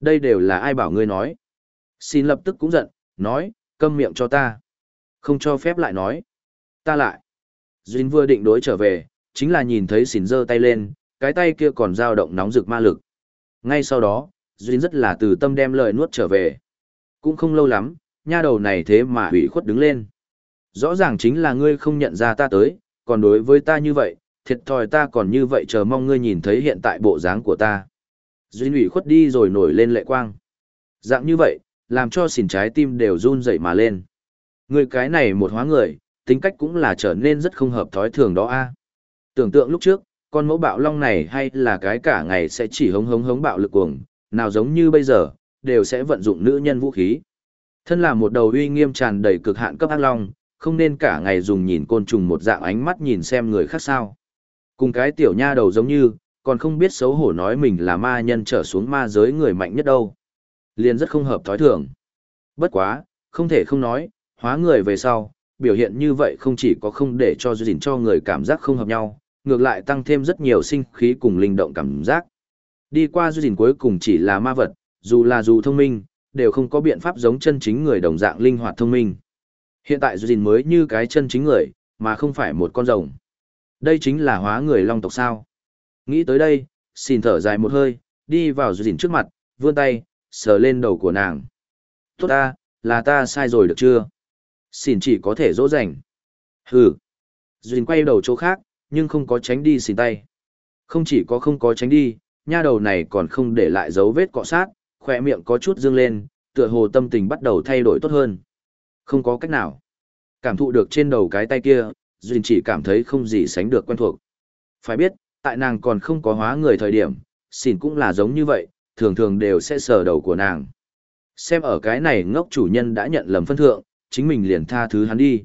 Đây đều là ai bảo ngươi nói. Xin lập tức cũng giận, nói, câm miệng cho ta. Không cho phép lại nói. Ta lại. Duyên vừa định đối trở về, chính là nhìn thấy xỉn giơ tay lên, cái tay kia còn dao động nóng rực ma lực. Ngay sau đó, Duyên rất là từ tâm đem lời nuốt trở về. Cũng không lâu lắm, nha đầu này thế mà hủy khuất đứng lên. Rõ ràng chính là ngươi không nhận ra ta tới, còn đối với ta như vậy, thiệt thòi ta còn như vậy chờ mong ngươi nhìn thấy hiện tại bộ dáng của ta. Duy ủy khuất đi rồi nổi lên lệ quang. Dạng như vậy, làm cho xỉn trái tim đều run dậy mà lên. Người cái này một hóa người, tính cách cũng là trở nên rất không hợp thói thường đó a. Tưởng tượng lúc trước, con mẫu bạo long này hay là cái cả ngày sẽ chỉ hống hống hống bạo lực cuồng, nào giống như bây giờ, đều sẽ vận dụng nữ nhân vũ khí. Thân là một đầu uy nghiêm tràn đầy cực hạn cấp ác long, không nên cả ngày dùng nhìn côn trùng một dạng ánh mắt nhìn xem người khác sao. Cùng cái tiểu nha đầu giống như, còn không biết xấu hổ nói mình là ma nhân trở xuống ma giới người mạnh nhất đâu. Liền rất không hợp thói thường. Bất quá, không thể không nói, hóa người về sau, biểu hiện như vậy không chỉ có không để cho duyên cho người cảm giác không hợp nhau, ngược lại tăng thêm rất nhiều sinh khí cùng linh động cảm giác. Đi qua duyên cuối cùng chỉ là ma vật, dù là dù thông minh, đều không có biện pháp giống chân chính người đồng dạng linh hoạt thông minh. Hiện tại duyên mới như cái chân chính người, mà không phải một con rồng. Đây chính là hóa người long tộc sao. Nghĩ tới đây, xin thở dài một hơi, đi vào dìn trước mặt, vươn tay, sờ lên đầu của nàng. Tốt ta, là ta sai rồi được chưa? Xin chỉ có thể dỗ dành. Hừ. Dìn quay đầu chỗ khác, nhưng không có tránh đi xin tay. Không chỉ có không có tránh đi, nha đầu này còn không để lại dấu vết cọ sát, khỏe miệng có chút dương lên, tựa hồ tâm tình bắt đầu thay đổi tốt hơn. Không có cách nào. Cảm thụ được trên đầu cái tay kia, Duyên chỉ cảm thấy không gì sánh được quen thuộc. Phải biết, tại nàng còn không có hóa người thời điểm, xỉn cũng là giống như vậy, thường thường đều sẽ sờ đầu của nàng. Xem ở cái này ngốc chủ nhân đã nhận lầm phân thượng, chính mình liền tha thứ hắn đi.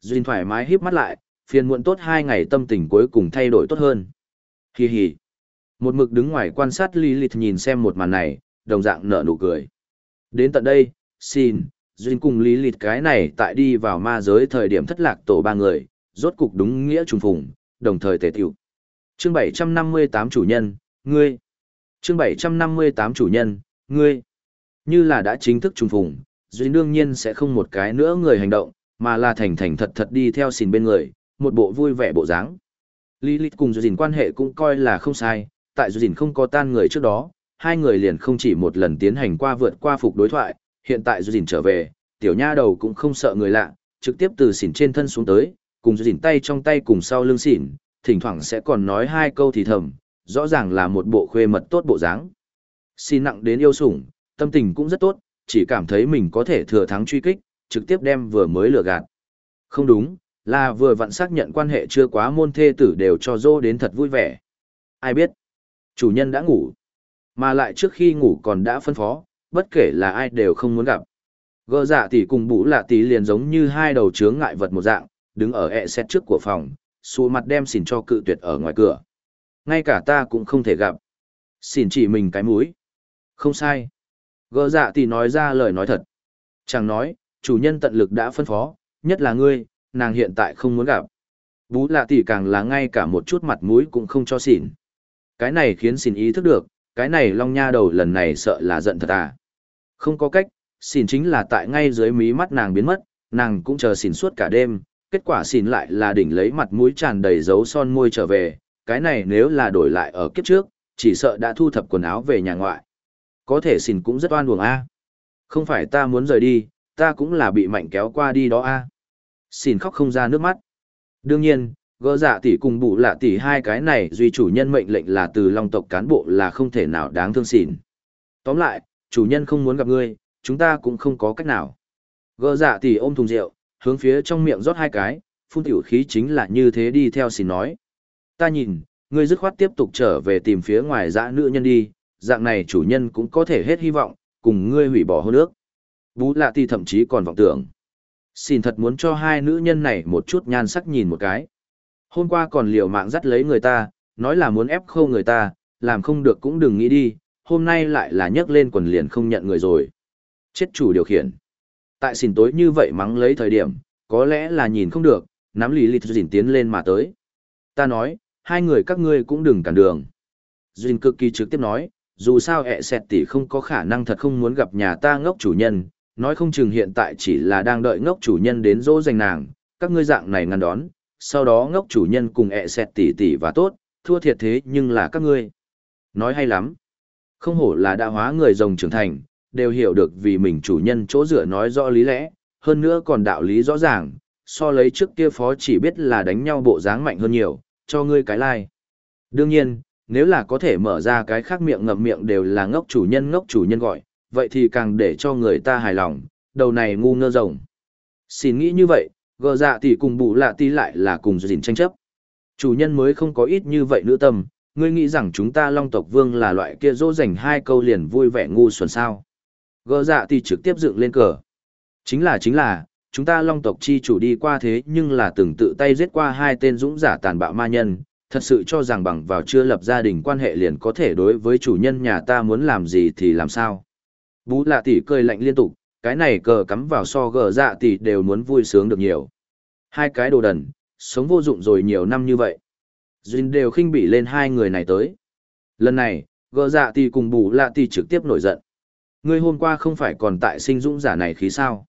Duyên thoải mái híp mắt lại, phiền muộn tốt hai ngày tâm tình cuối cùng thay đổi tốt hơn. Hi hi. Một mực đứng ngoài quan sát Lilith nhìn xem một màn này, đồng dạng nở nụ cười. Đến tận đây, xin, Duyên cùng Lilith cái này tại đi vào ma giới thời điểm thất lạc tổ ba người, rốt cục đúng nghĩa trùng phùng, đồng thời tề tiểu. Chương 758 chủ nhân, ngươi. Chương 758 chủ nhân, ngươi. Như là đã chính thức trùng phùng, Duy đương nhiên sẽ không một cái nữa người hành động, mà là thành thành thật thật đi theo xìn bên người, một bộ vui vẻ bộ dáng. Lilith cùng Duyên quan hệ cũng coi là không sai, tại Duyên không có tan người trước đó, hai người liền không chỉ một lần tiến hành qua vượt qua phục đối thoại, hiện tại Duyên trở về, tiểu nha đầu cũng không sợ người lạ, trực tiếp từ xỉn trên thân xuống tới, cùng Duyên tay trong tay cùng sau lưng xỉn, thỉnh thoảng sẽ còn nói hai câu thì thầm, rõ ràng là một bộ khuê mật tốt bộ dáng. Xin nặng đến yêu sủng, tâm tình cũng rất tốt, chỉ cảm thấy mình có thể thừa thắng truy kích, trực tiếp đem vừa mới lừa gạt. Không đúng, là vừa vặn xác nhận quan hệ chưa quá môn thê tử đều cho dô đến thật vui vẻ. Ai biết, chủ nhân đã ngủ, mà lại trước khi ngủ còn đã phân phó, bất kể là ai đều không muốn gặp. Gơ dạ tỷ cùng bụ lạ tỷ liền giống như hai đầu chướng ngại vật một dạng, đứng ở ẹ xét trước của phòng, xù mặt đem xỉn cho cự tuyệt ở ngoài cửa. Ngay cả ta cũng không thể gặp. Xỉn chỉ mình cái mũi. Không sai. Gỡ dạ thì nói ra lời nói thật. Chẳng nói, chủ nhân tận lực đã phân phó, nhất là ngươi, nàng hiện tại không muốn gặp. Bú lạ tỷ càng là ngay cả một chút mặt mũi cũng không cho xỉn. Cái này khiến xỉn ý thức được, cái này long nha đầu lần này sợ là giận thật à. Không có cách, xỉn chính là tại ngay dưới mí mắt nàng biến mất, nàng cũng chờ xỉn suốt cả đêm, kết quả xỉn lại là đỉnh lấy mặt mũi tràn đầy dấu son môi trở về, cái này nếu là đổi lại ở kiếp trước, chỉ sợ đã thu thập quần áo về nhà ngoại. Có thể xỉn cũng rất oan uổng a. Không phải ta muốn rời đi, ta cũng là bị mạnh kéo qua đi đó a. À. Xỉn khóc không ra nước mắt. Đương nhiên, gỡ dạ tỷ cùng bụ lạ tỷ hai cái này duy chủ nhân mệnh lệnh là từ long tộc cán bộ là không thể nào đáng thương xỉn. Tóm lại, chủ nhân không muốn gặp ngươi, chúng ta cũng không có cách nào. Gỡ dạ tỷ ôm thùng rượu, hướng phía trong miệng rót hai cái, phun tiểu khí chính là như thế đi theo xin nói. Ta nhìn, ngươi dứt khoát tiếp tục trở về tìm phía ngoài dã nữ nhân đi, dạng này chủ nhân cũng có thể hết hy vọng, cùng ngươi hủy bỏ hôn ước. Bú lạ thì thậm chí còn vọng tưởng. Xin thật muốn cho hai nữ nhân này một chút nhan sắc nhìn một cái. Hôm qua còn liều mạng dắt lấy người ta, nói là muốn ép khâu người ta, làm không được cũng đừng nghĩ đi, hôm nay lại là nhấc lên quần liền không nhận người rồi. Chết chủ điều khiển. Tại xỉn tối như vậy mắng lấy thời điểm, có lẽ là nhìn không được, nắm lý lịch dỉn tiến lên mà tới. Ta nói, hai người các ngươi cũng đừng cản đường. Duyên cực kỳ trực tiếp nói, dù sao ẹ xẹt tỷ không có khả năng thật không muốn gặp nhà ta ngốc chủ nhân, nói không chừng hiện tại chỉ là đang đợi ngốc chủ nhân đến dỗ dành nàng, các ngươi dạng này ngăn đón, sau đó ngốc chủ nhân cùng ẹ xẹt tỷ tỷ và tốt, thua thiệt thế nhưng là các ngươi. Nói hay lắm. Không hổ là đã hóa người rồng trưởng thành, đều hiểu được vì mình chủ nhân chỗ dựa nói rõ lý lẽ, hơn nữa còn đạo lý rõ ràng, so lấy trước kia phó chỉ biết là đánh nhau bộ dáng mạnh hơn nhiều, cho ngươi cái lai. Like. Đương nhiên, nếu là có thể mở ra cái khác miệng ngậm miệng đều là ngốc chủ nhân ngốc chủ nhân gọi, vậy thì càng để cho người ta hài lòng, đầu này ngu ngơ rồng. Xin nghĩ như vậy, gờ dạ thì cùng bù lạ tí lại là cùng dình tranh chấp. Chủ nhân mới không có ít như vậy nữ tâm, ngươi nghĩ rằng chúng ta long tộc vương là loại kia dỗ dành hai câu liền vui vẻ ngu xuẩn sao gỡ dạ thì trực tiếp dựng lên cờ. Chính là chính là, chúng ta long tộc chi chủ đi qua thế nhưng là từng tự tay giết qua hai tên dũng giả tàn bạo ma nhân, thật sự cho rằng bằng vào chưa lập gia đình quan hệ liền có thể đối với chủ nhân nhà ta muốn làm gì thì làm sao. Bú lạ tỷ cười lạnh liên tục, cái này cờ cắm vào so gờ dạ tỷ đều muốn vui sướng được nhiều. Hai cái đồ đần, sống vô dụng rồi nhiều năm như vậy. Duyên đều khinh bỉ lên hai người này tới. Lần này, gờ dạ tỷ cùng bù lạ tỷ trực tiếp nổi giận. Ngươi hôm qua không phải còn tại sinh dũng giả này khí sao?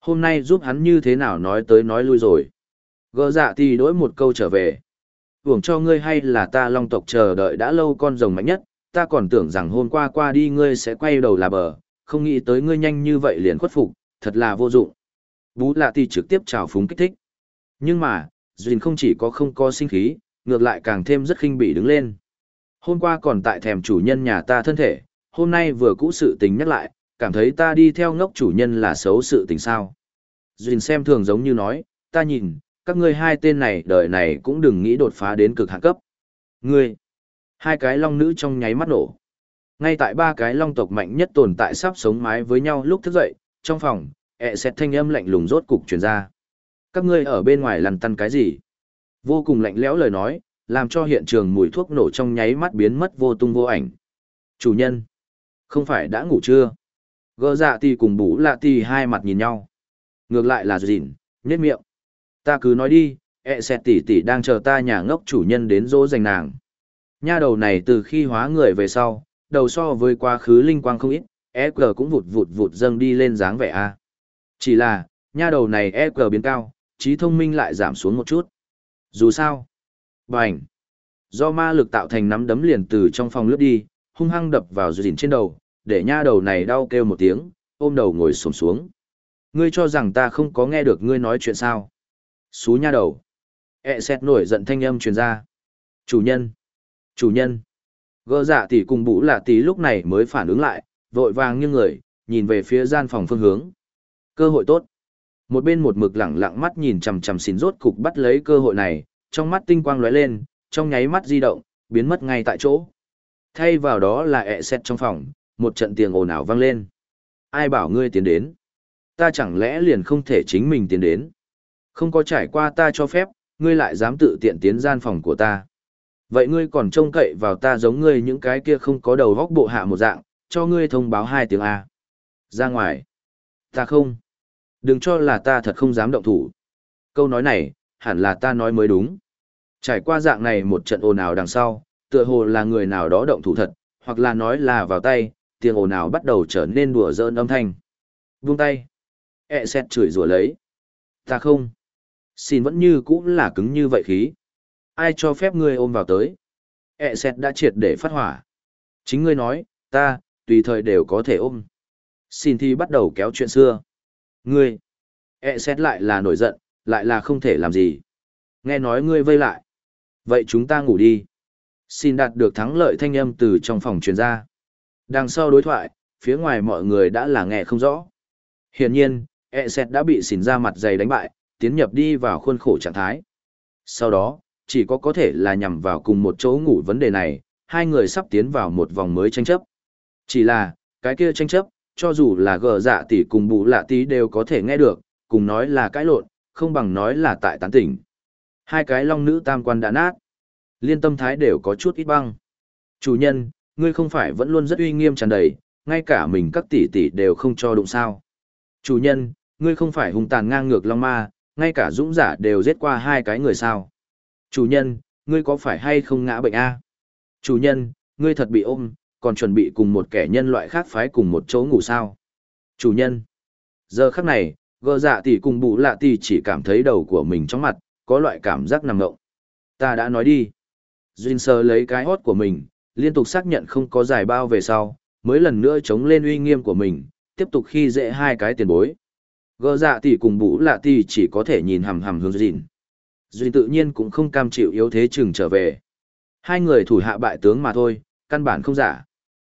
Hôm nay giúp hắn như thế nào nói tới nói lui rồi. gỡ dạ thì đối một câu trở về. Hưởng cho ngươi hay là ta long tộc chờ đợi đã lâu con rồng mạnh nhất, ta còn tưởng rằng hôm qua qua đi ngươi sẽ quay đầu là bờ, không nghĩ tới ngươi nhanh như vậy liền khuất phục, thật là vô dụng. Bú lạ thì trực tiếp trào phúng kích thích. Nhưng mà, Duyên không chỉ có không có sinh khí, ngược lại càng thêm rất khinh bỉ đứng lên. Hôm qua còn tại thèm chủ nhân nhà ta thân thể, hôm nay vừa cũ sự tình nhắc lại, cảm thấy ta đi theo ngốc chủ nhân là xấu sự tình sao. Duyên xem thường giống như nói, ta nhìn, các ngươi hai tên này đời này cũng đừng nghĩ đột phá đến cực hạ cấp. Ngươi, hai cái long nữ trong nháy mắt nổ. Ngay tại ba cái long tộc mạnh nhất tồn tại sắp sống mái với nhau lúc thức dậy, trong phòng, ẹ xẹt thanh âm lạnh lùng rốt cục truyền ra. Các ngươi ở bên ngoài lằn tăn cái gì? Vô cùng lạnh lẽo lời nói, làm cho hiện trường mùi thuốc nổ trong nháy mắt biến mất vô tung vô ảnh. Chủ nhân, không phải đã ngủ chưa? Gơ dạ thì cùng bú lạ thì hai mặt nhìn nhau. Ngược lại là dịn, nhét miệng. Ta cứ nói đi, ẹ xẹt tỷ tỷ đang chờ ta nhà ngốc chủ nhân đến dỗ dành nàng. Nha đầu này từ khi hóa người về sau, đầu so với quá khứ linh quang không ít, EQ cũng vụt vụt vụt dâng đi lên dáng vẻ A. Chỉ là, nha đầu này EQ biến cao, trí thông minh lại giảm xuống một chút. Dù sao, bành, do ma lực tạo thành nắm đấm liền từ trong phòng lướt đi, hung hăng đập vào dìn trên đầu, để nha đầu này đau kêu một tiếng, ôm đầu ngồi xổm xuống. Ngươi cho rằng ta không có nghe được ngươi nói chuyện sao? Xú nha đầu. E xét nổi giận thanh âm truyền ra. Chủ nhân. Chủ nhân. Gơ dạ tỷ cùng bụ lạ tỷ lúc này mới phản ứng lại, vội vàng như người, nhìn về phía gian phòng phương hướng. Cơ hội tốt. Một bên một mực lẳng lặng mắt nhìn chằm chằm xin rốt cục bắt lấy cơ hội này, trong mắt tinh quang lóe lên, trong nháy mắt di động, biến mất ngay tại chỗ. Thay vào đó là ẹ xét trong phòng, một trận tiếng ồn ào vang lên. Ai bảo ngươi tiến đến? Ta chẳng lẽ liền không thể chính mình tiến đến? Không có trải qua ta cho phép, ngươi lại dám tự tiện tiến gian phòng của ta. Vậy ngươi còn trông cậy vào ta giống ngươi những cái kia không có đầu góc bộ hạ một dạng, cho ngươi thông báo hai tiếng A. Ra ngoài. Ta không. Đừng cho là ta thật không dám động thủ. Câu nói này, hẳn là ta nói mới đúng. Trải qua dạng này một trận ồn ào đằng sau, tựa hồ là người nào đó động thủ thật, hoặc là nói là vào tay, tiếng ồn ào bắt đầu trở nên đùa giỡn âm thanh. Buông tay. E xét chửi rủa lấy. Ta không. Xin vẫn như cũ là cứng như vậy khí. Ai cho phép ngươi ôm vào tới? E xét đã triệt để phát hỏa. Chính ngươi nói, ta, tùy thời đều có thể ôm. Xin thì bắt đầu kéo chuyện xưa. Ngươi, e xét lại là nổi giận, lại là không thể làm gì. Nghe nói ngươi vây lại. Vậy chúng ta ngủ đi. Xin đạt được thắng lợi thanh âm từ trong phòng truyền ra. Đằng sau đối thoại, phía ngoài mọi người đã là nghe không rõ. Hiển nhiên, e xét đã bị xỉn ra mặt dày đánh bại, tiến nhập đi vào khuôn khổ trạng thái. Sau đó, chỉ có có thể là nhằm vào cùng một chỗ ngủ vấn đề này, hai người sắp tiến vào một vòng mới tranh chấp. Chỉ là, cái kia tranh chấp, cho dù là gờ dạ tỷ cùng bụ lạ tí đều có thể nghe được, cùng nói là cãi lộn, không bằng nói là tại tán tỉnh. Hai cái long nữ tam quan đã nát. Liên tâm thái đều có chút ít băng. Chủ nhân, ngươi không phải vẫn luôn rất uy nghiêm tràn đầy, ngay cả mình các tỷ tỷ đều không cho đụng sao. Chủ nhân, ngươi không phải hung tàn ngang ngược long ma, ngay cả dũng giả đều giết qua hai cái người sao. Chủ nhân, ngươi có phải hay không ngã bệnh a? Chủ nhân, ngươi thật bị ôm, còn chuẩn bị cùng một kẻ nhân loại khác phái cùng một chỗ ngủ sao. Chủ nhân. Giờ khắc này, gờ dạ tỷ cùng bụ lạ tỷ chỉ cảm thấy đầu của mình trong mặt, có loại cảm giác nằm ngộng. Ta đã nói đi. Duyên sơ lấy cái hót của mình, liên tục xác nhận không có giải bao về sau, mới lần nữa chống lên uy nghiêm của mình, tiếp tục khi dễ hai cái tiền bối. Gơ dạ tỷ cùng bũ lạ tỷ chỉ có thể nhìn hầm hầm hướng dịn. Duyên tự nhiên cũng không cam chịu yếu thế chừng trở về. Hai người thủ hạ bại tướng mà thôi, căn bản không giả.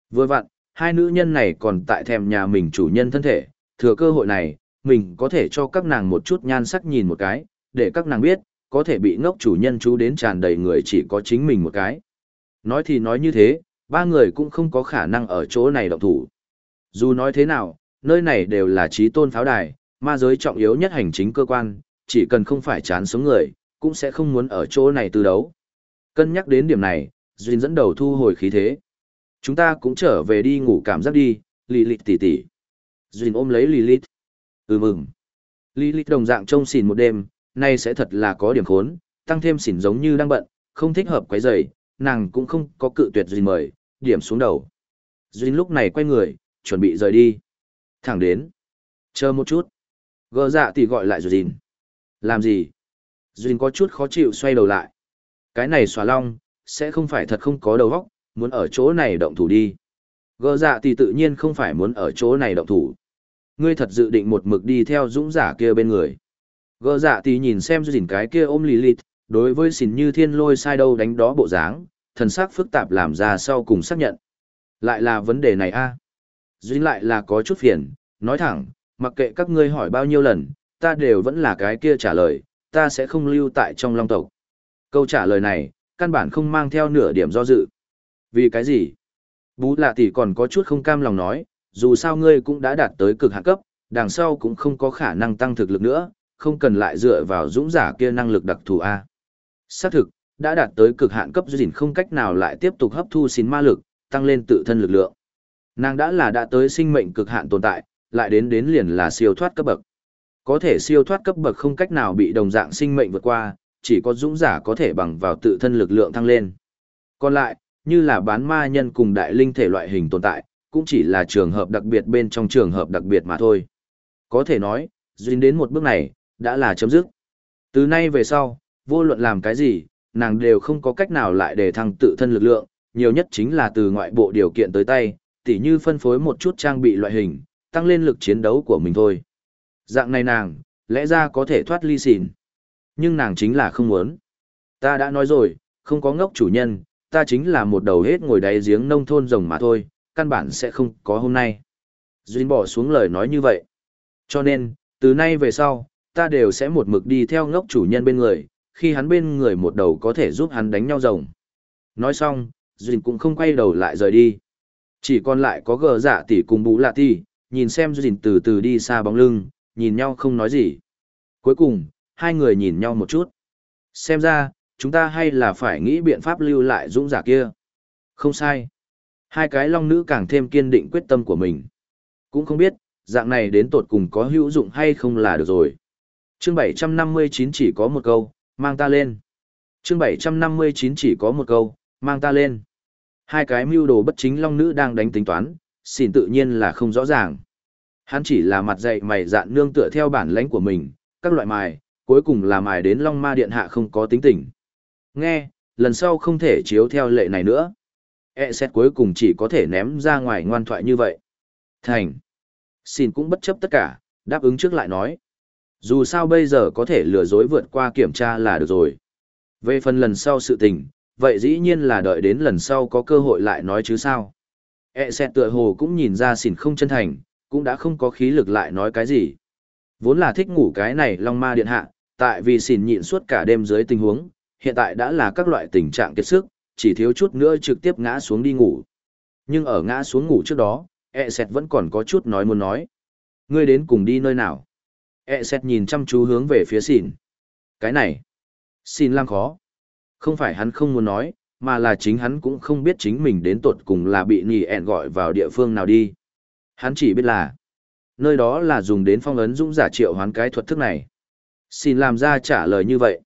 Vừa vặn, hai nữ nhân này còn tại thèm nhà mình chủ nhân thân thể, thừa cơ hội này, mình có thể cho các nàng một chút nhan sắc nhìn một cái, để các nàng biết, có thể bị ngốc chủ nhân chú đến tràn đầy người chỉ có chính mình một cái. Nói thì nói như thế, ba người cũng không có khả năng ở chỗ này động thủ. Dù nói thế nào, nơi này đều là trí tôn pháo đài, ma giới trọng yếu nhất hành chính cơ quan, chỉ cần không phải chán sống người, cũng sẽ không muốn ở chỗ này tư đấu. Cân nhắc đến điểm này, Duyên dẫn đầu thu hồi khí thế. Chúng ta cũng trở về đi ngủ cảm giác đi, Lilith tỉ tỉ. Duyên ôm lấy Lilith. Ừ mừng. Lilith đồng dạng trông xỉn một đêm, nay sẽ thật là có điểm khốn, tăng thêm xỉn giống như đang bận, không thích hợp quấy rầy, nàng cũng không có cự tuyệt gì mời, điểm xuống đầu. Duyên lúc này quay người, chuẩn bị rời đi. Thẳng đến. Chờ một chút. Gờ dạ tỷ gọi lại Duyên. Làm gì? Duyên có chút khó chịu xoay đầu lại. Cái này xóa long, sẽ không phải thật không có đầu óc, muốn ở chỗ này động thủ đi. Gờ dạ thì tự nhiên không phải muốn ở chỗ này động thủ. Ngươi thật dự định một mực đi theo dũng giả kia bên người. Gờ dạ thì nhìn xem duyên cái kia ôm Lilith, đối với xỉn như thiên lôi sai đâu đánh đó bộ dáng, thần sắc phức tạp làm ra sau cùng xác nhận. Lại là vấn đề này a à? Duyên lại là có chút phiền, nói thẳng, mặc kệ các ngươi hỏi bao nhiêu lần, ta đều vẫn là cái kia trả lời, ta sẽ không lưu tại trong long tộc. Câu trả lời này, căn bản không mang theo nửa điểm do dự. Vì cái gì? Bú lạ tỷ còn có chút không cam lòng nói, dù sao ngươi cũng đã đạt tới cực hạ cấp, đằng sau cũng không có khả năng tăng thực lực nữa, không cần lại dựa vào dũng giả kia năng lực đặc thù A. Xác thực, đã đạt tới cực hạn cấp duyên không cách nào lại tiếp tục hấp thu xin ma lực, tăng lên tự thân lực lượng. Nàng đã là đã tới sinh mệnh cực hạn tồn tại, lại đến đến liền là siêu thoát cấp bậc. Có thể siêu thoát cấp bậc không cách nào bị đồng dạng sinh mệnh vượt qua, chỉ có dũng giả có thể bằng vào tự thân lực lượng thăng lên. Còn lại, như là bán ma nhân cùng đại linh thể loại hình tồn tại, cũng chỉ là trường hợp đặc biệt bên trong trường hợp đặc biệt mà thôi. Có thể nói, duyên đến một bước này, đã là chấm dứt. Từ nay về sau, vô luận làm cái gì, nàng đều không có cách nào lại để thăng tự thân lực lượng, nhiều nhất chính là từ ngoại bộ điều kiện tới tay, tỉ như phân phối một chút trang bị loại hình, tăng lên lực chiến đấu của mình thôi. Dạng này nàng, lẽ ra có thể thoát ly xỉn. Nhưng nàng chính là không muốn. Ta đã nói rồi, không có ngốc chủ nhân, ta chính là một đầu hết ngồi đáy giếng nông thôn rồng mà thôi, căn bản sẽ không có hôm nay. Duyên bỏ xuống lời nói như vậy. Cho nên, từ nay về sau, ta đều sẽ một mực đi theo ngốc chủ nhân bên người, khi hắn bên người một đầu có thể giúp hắn đánh nhau rồng. Nói xong, Duyên cũng không quay đầu lại rời đi. Chỉ còn lại có gờ dạ tỷ cùng bú lạ tỷ, nhìn xem Duyên từ từ đi xa bóng lưng, nhìn nhau không nói gì. Cuối cùng, hai người nhìn nhau một chút. Xem ra, chúng ta hay là phải nghĩ biện pháp lưu lại dũng giả kia. Không sai. Hai cái long nữ càng thêm kiên định quyết tâm của mình. Cũng không biết, dạng này đến tột cùng có hữu dụng hay không là được rồi. Chương 759 chỉ có một câu, mang ta lên. Chương 759 chỉ có một câu, mang ta lên. Hai cái mưu đồ bất chính long nữ đang đánh tính toán, xin tự nhiên là không rõ ràng. Hắn chỉ là mặt dạy mày dạn nương tựa theo bản lãnh của mình, các loại mài, cuối cùng là mài đến Long Ma Điện Hạ không có tính tình. Nghe, lần sau không thể chiếu theo lệ này nữa. E xét cuối cùng chỉ có thể ném ra ngoài ngoan thoại như vậy. Thành. Xin cũng bất chấp tất cả, đáp ứng trước lại nói. Dù sao bây giờ có thể lừa dối vượt qua kiểm tra là được rồi. Về phần lần sau sự tình, vậy dĩ nhiên là đợi đến lần sau có cơ hội lại nói chứ sao. E xét tựa hồ cũng nhìn ra xỉn không chân thành, cũng đã không có khí lực lại nói cái gì. Vốn là thích ngủ cái này Long Ma Điện Hạ, tại vì xỉn nhịn suốt cả đêm dưới tình huống, hiện tại đã là các loại tình trạng kiệt sức, chỉ thiếu chút nữa trực tiếp ngã xuống đi ngủ. Nhưng ở ngã xuống ngủ trước đó, e sẹt vẫn còn có chút nói muốn nói. Ngươi đến cùng đi nơi nào? E xét nhìn chăm chú hướng về phía xỉn. Cái này, xin làm khó. Không phải hắn không muốn nói, mà là chính hắn cũng không biết chính mình đến tột cùng là bị nhì ẹn gọi vào địa phương nào đi. Hắn chỉ biết là, nơi đó là dùng đến phong ấn dũng giả triệu hoán cái thuật thức này. Xin làm ra trả lời như vậy.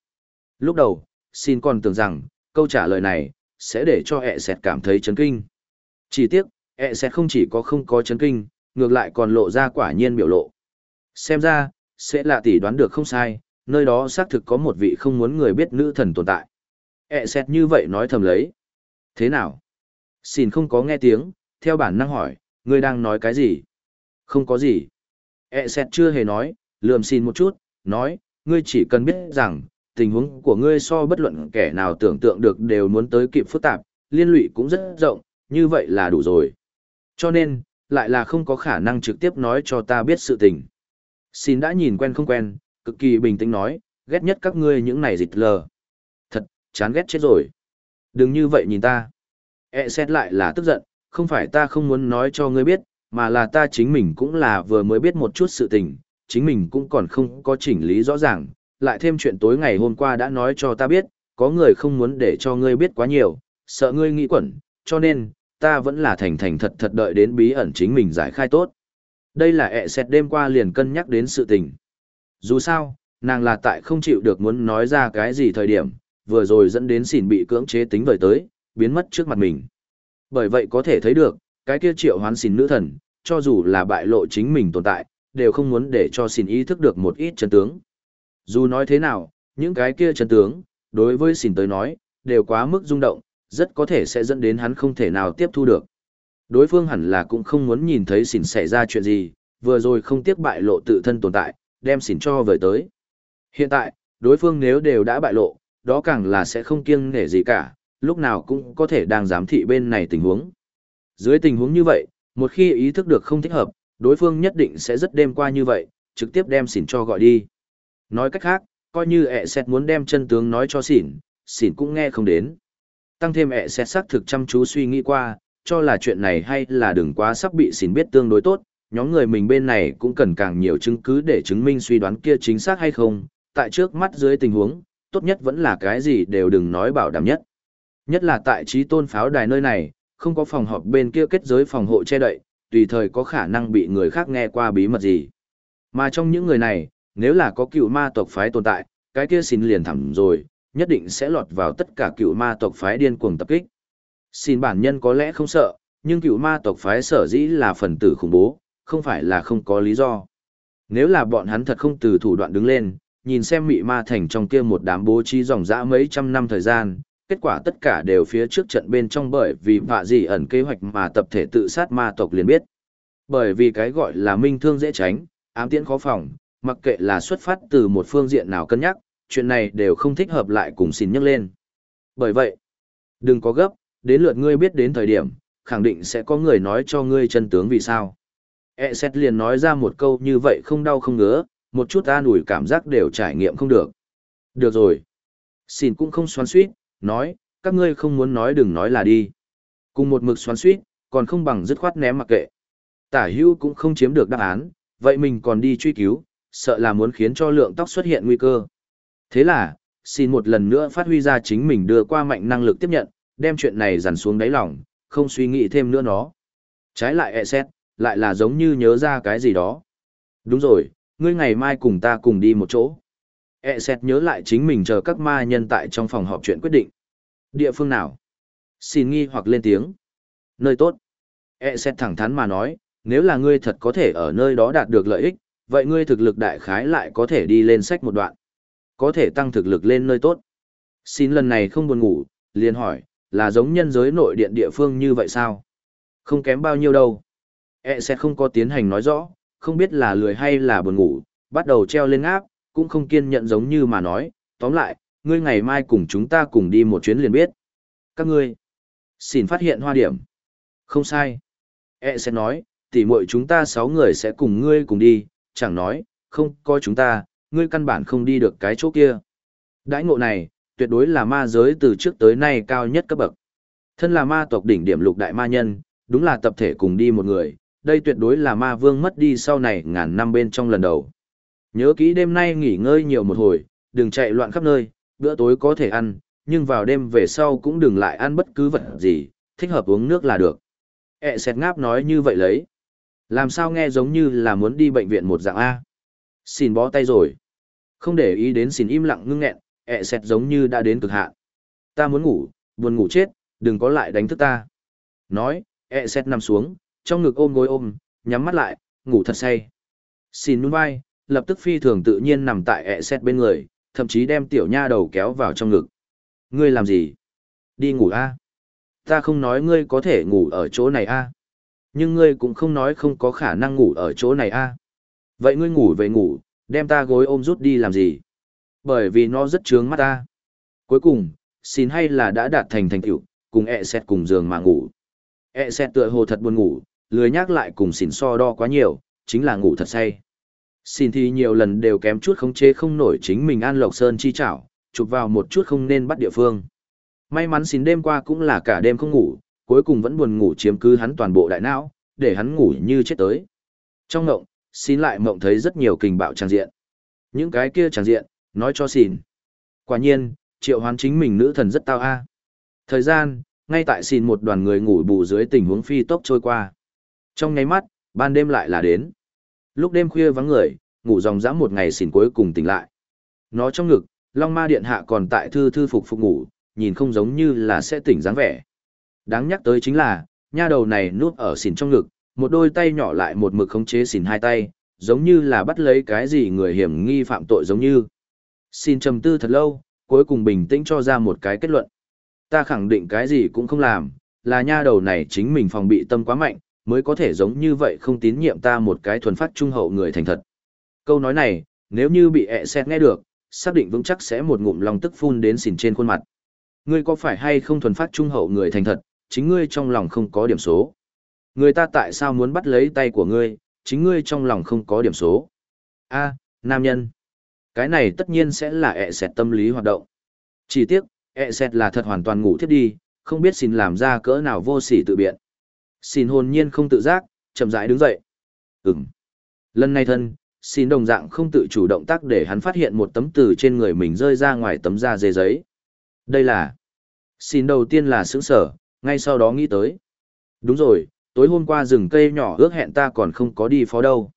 Lúc đầu, xin còn tưởng rằng, câu trả lời này, sẽ để cho ẹ sẹt cảm thấy chấn kinh. Chỉ tiếc, e sẽ không chỉ có không có chấn kinh, ngược lại còn lộ ra quả nhiên biểu lộ. Xem ra, sẽ là tỷ đoán được không sai, nơi đó xác thực có một vị không muốn người biết nữ thần tồn tại. E xét như vậy nói thầm lấy. Thế nào? Xin không có nghe tiếng, theo bản năng hỏi, ngươi đang nói cái gì? Không có gì. E xét chưa hề nói, lườm xin một chút, nói, ngươi chỉ cần biết rằng, tình huống của ngươi so bất luận kẻ nào tưởng tượng được đều muốn tới kịp phức tạp, liên lụy cũng rất rộng, như vậy là đủ rồi. Cho nên, lại là không có khả năng trực tiếp nói cho ta biết sự tình. Xin đã nhìn quen không quen, cực kỳ bình tĩnh nói, ghét nhất các ngươi những này dịch lờ. Thật, chán ghét chết rồi. Đừng như vậy nhìn ta. E xét lại là tức giận, không phải ta không muốn nói cho ngươi biết, mà là ta chính mình cũng là vừa mới biết một chút sự tình, chính mình cũng còn không có chỉnh lý rõ ràng, lại thêm chuyện tối ngày hôm qua đã nói cho ta biết, có người không muốn để cho ngươi biết quá nhiều, sợ ngươi nghĩ quẩn, cho nên, ta vẫn là thành thành thật thật đợi đến bí ẩn chính mình giải khai tốt. Đây là ẹ xẹt đêm qua liền cân nhắc đến sự tình. Dù sao, nàng là tại không chịu được muốn nói ra cái gì thời điểm, vừa rồi dẫn đến xỉn bị cưỡng chế tính vời tới, biến mất trước mặt mình. Bởi vậy có thể thấy được, cái kia triệu hoán xỉn nữ thần, cho dù là bại lộ chính mình tồn tại, đều không muốn để cho xỉn ý thức được một ít chân tướng. Dù nói thế nào, những cái kia chân tướng, đối với xỉn tới nói, đều quá mức rung động, rất có thể sẽ dẫn đến hắn không thể nào tiếp thu được. Đối phương hẳn là cũng không muốn nhìn thấy xỉn xảy ra chuyện gì, vừa rồi không tiếc bại lộ tự thân tồn tại, đem xỉn cho vời tới. Hiện tại, đối phương nếu đều đã bại lộ, đó càng là sẽ không kiêng nể gì cả, lúc nào cũng có thể đang giám thị bên này tình huống. Dưới tình huống như vậy, một khi ý thức được không thích hợp, đối phương nhất định sẽ rất đêm qua như vậy, trực tiếp đem xỉn cho gọi đi. Nói cách khác, coi như ẹ xét muốn đem chân tướng nói cho xỉn, xỉn cũng nghe không đến. Tăng thêm ẹ xét xác thực chăm chú suy nghĩ qua, cho là chuyện này hay là đừng quá sắp bị xin biết tương đối tốt, nhóm người mình bên này cũng cần càng nhiều chứng cứ để chứng minh suy đoán kia chính xác hay không, tại trước mắt dưới tình huống, tốt nhất vẫn là cái gì đều đừng nói bảo đảm nhất. Nhất là tại trí tôn pháo đài nơi này, không có phòng họp bên kia kết giới phòng hộ che đậy, tùy thời có khả năng bị người khác nghe qua bí mật gì. Mà trong những người này, nếu là có cựu ma tộc phái tồn tại, cái kia xin liền thẳng rồi, nhất định sẽ lọt vào tất cả cựu ma tộc phái điên cuồng tập kích. Xin bản nhân có lẽ không sợ, nhưng cựu ma tộc phái sở dĩ là phần tử khủng bố, không phải là không có lý do. Nếu là bọn hắn thật không từ thủ đoạn đứng lên, nhìn xem mị ma thành trong kia một đám bố trí dòng dã mấy trăm năm thời gian, kết quả tất cả đều phía trước trận bên trong bởi vì vạ gì ẩn kế hoạch mà tập thể tự sát ma tộc liền biết. Bởi vì cái gọi là minh thương dễ tránh, ám tiễn khó phòng, mặc kệ là xuất phát từ một phương diện nào cân nhắc, chuyện này đều không thích hợp lại cùng xin nhắc lên. Bởi vậy, đừng có gấp, đến lượt ngươi biết đến thời điểm, khẳng định sẽ có người nói cho ngươi chân tướng vì sao. E xét liền nói ra một câu như vậy không đau không ngứa, một chút an ủi cảm giác đều trải nghiệm không được. Được rồi. Xin cũng không xoắn suýt, nói, các ngươi không muốn nói đừng nói là đi. Cùng một mực xoắn suýt, còn không bằng dứt khoát ném mặc kệ. Tả hưu cũng không chiếm được đáp án, vậy mình còn đi truy cứu, sợ là muốn khiến cho lượng tóc xuất hiện nguy cơ. Thế là, xin một lần nữa phát huy ra chính mình đưa qua mạnh năng lực tiếp nhận, đem chuyện này dằn xuống đáy lòng, không suy nghĩ thêm nữa nó. Trái lại e xét, lại là giống như nhớ ra cái gì đó. Đúng rồi, ngươi ngày mai cùng ta cùng đi một chỗ. E xét nhớ lại chính mình chờ các ma nhân tại trong phòng họp chuyện quyết định. Địa phương nào? Xin nghi hoặc lên tiếng. Nơi tốt. E xét thẳng thắn mà nói, nếu là ngươi thật có thể ở nơi đó đạt được lợi ích, vậy ngươi thực lực đại khái lại có thể đi lên sách một đoạn. Có thể tăng thực lực lên nơi tốt. Xin lần này không buồn ngủ, liền hỏi, là giống nhân giới nội điện địa phương như vậy sao? Không kém bao nhiêu đâu. E sẽ không có tiến hành nói rõ, không biết là lười hay là buồn ngủ, bắt đầu treo lên áp, cũng không kiên nhận giống như mà nói, tóm lại, ngươi ngày mai cùng chúng ta cùng đi một chuyến liền biết. Các ngươi, xin phát hiện hoa điểm. Không sai. E sẽ nói, tỉ muội chúng ta sáu người sẽ cùng ngươi cùng đi, chẳng nói, không có chúng ta, ngươi căn bản không đi được cái chỗ kia. Đãi ngộ này, tuyệt đối là ma giới từ trước tới nay cao nhất cấp bậc. Thân là ma tộc đỉnh điểm lục đại ma nhân, đúng là tập thể cùng đi một người, đây tuyệt đối là ma vương mất đi sau này ngàn năm bên trong lần đầu. Nhớ kỹ đêm nay nghỉ ngơi nhiều một hồi, đừng chạy loạn khắp nơi, bữa tối có thể ăn, nhưng vào đêm về sau cũng đừng lại ăn bất cứ vật gì, thích hợp uống nước là được. E sẹt ngáp nói như vậy lấy. Làm sao nghe giống như là muốn đi bệnh viện một dạng A. Xin bó tay rồi. Không để ý đến xin im lặng ngưng nghẹn, ẹ xẹt giống như đã đến cực hạn. Ta muốn ngủ, buồn ngủ chết, đừng có lại đánh thức ta. Nói, ẹ xẹt nằm xuống, trong ngực ôm gối ôm, nhắm mắt lại, ngủ thật say. Xin nhún vai, lập tức phi thường tự nhiên nằm tại ẹ xẹt bên người, thậm chí đem tiểu nha đầu kéo vào trong ngực. Ngươi làm gì? Đi ngủ a? Ta không nói ngươi có thể ngủ ở chỗ này a. Nhưng ngươi cũng không nói không có khả năng ngủ ở chỗ này a. Vậy ngươi ngủ về ngủ, đem ta gối ôm rút đi làm gì? Bởi vì nó rất trướng mắt ta. Cuối cùng, xin hay là đã đạt thành thành tựu, cùng ẹ e xét cùng giường mà ngủ. ẹ e xét tựa hồ thật buồn ngủ, lười nhắc lại cùng xin so đo quá nhiều, chính là ngủ thật say. Xin thì nhiều lần đều kém chút khống chế không nổi chính mình An Lộc Sơn chi chảo, chụp vào một chút không nên bắt địa phương. May mắn xin đêm qua cũng là cả đêm không ngủ, cuối cùng vẫn buồn ngủ chiếm cứ hắn toàn bộ đại não, để hắn ngủ như chết tới. Trong ngộng, xin lại mộng thấy rất nhiều kình bạo trang diện. Những cái kia trang diện, nói cho xin. Quả nhiên, triệu hoán chính mình nữ thần rất tao a. Thời gian, ngay tại xin một đoàn người ngủ bù dưới tình huống phi tốc trôi qua. Trong nháy mắt, ban đêm lại là đến. Lúc đêm khuya vắng người, ngủ dòng dã một ngày xỉn cuối cùng tỉnh lại. Nó trong ngực, Long Ma Điện Hạ còn tại thư thư phục phục ngủ, nhìn không giống như là sẽ tỉnh dáng vẻ. Đáng nhắc tới chính là, nha đầu này nuốt ở xỉn trong ngực, một đôi tay nhỏ lại một mực khống chế xỉn hai tay, giống như là bắt lấy cái gì người hiểm nghi phạm tội giống như. Xin trầm tư thật lâu, cuối cùng bình tĩnh cho ra một cái kết luận. Ta khẳng định cái gì cũng không làm, là nha đầu này chính mình phòng bị tâm quá mạnh, mới có thể giống như vậy không tín nhiệm ta một cái thuần phát trung hậu người thành thật. Câu nói này, nếu như bị ẹ xét nghe được, xác định vững chắc sẽ một ngụm lòng tức phun đến xỉn trên khuôn mặt. Ngươi có phải hay không thuần phát trung hậu người thành thật, chính ngươi trong lòng không có điểm số. Người ta tại sao muốn bắt lấy tay của ngươi, chính ngươi trong lòng không có điểm số. A, nam nhân. Cái này tất nhiên sẽ là ẹ xẹt tâm lý hoạt động. Chỉ tiếc, ẹ xẹt là thật hoàn toàn ngủ thiết đi, không biết xin làm ra cỡ nào vô sỉ tự biện. Xin hồn nhiên không tự giác, chậm rãi đứng dậy. Ừm. Lần này thân, xin đồng dạng không tự chủ động tác để hắn phát hiện một tấm từ trên người mình rơi ra ngoài tấm da dê giấy. Đây là... Xin đầu tiên là sướng sở, ngay sau đó nghĩ tới. Đúng rồi, tối hôm qua rừng cây nhỏ ước hẹn ta còn không có đi phó đâu.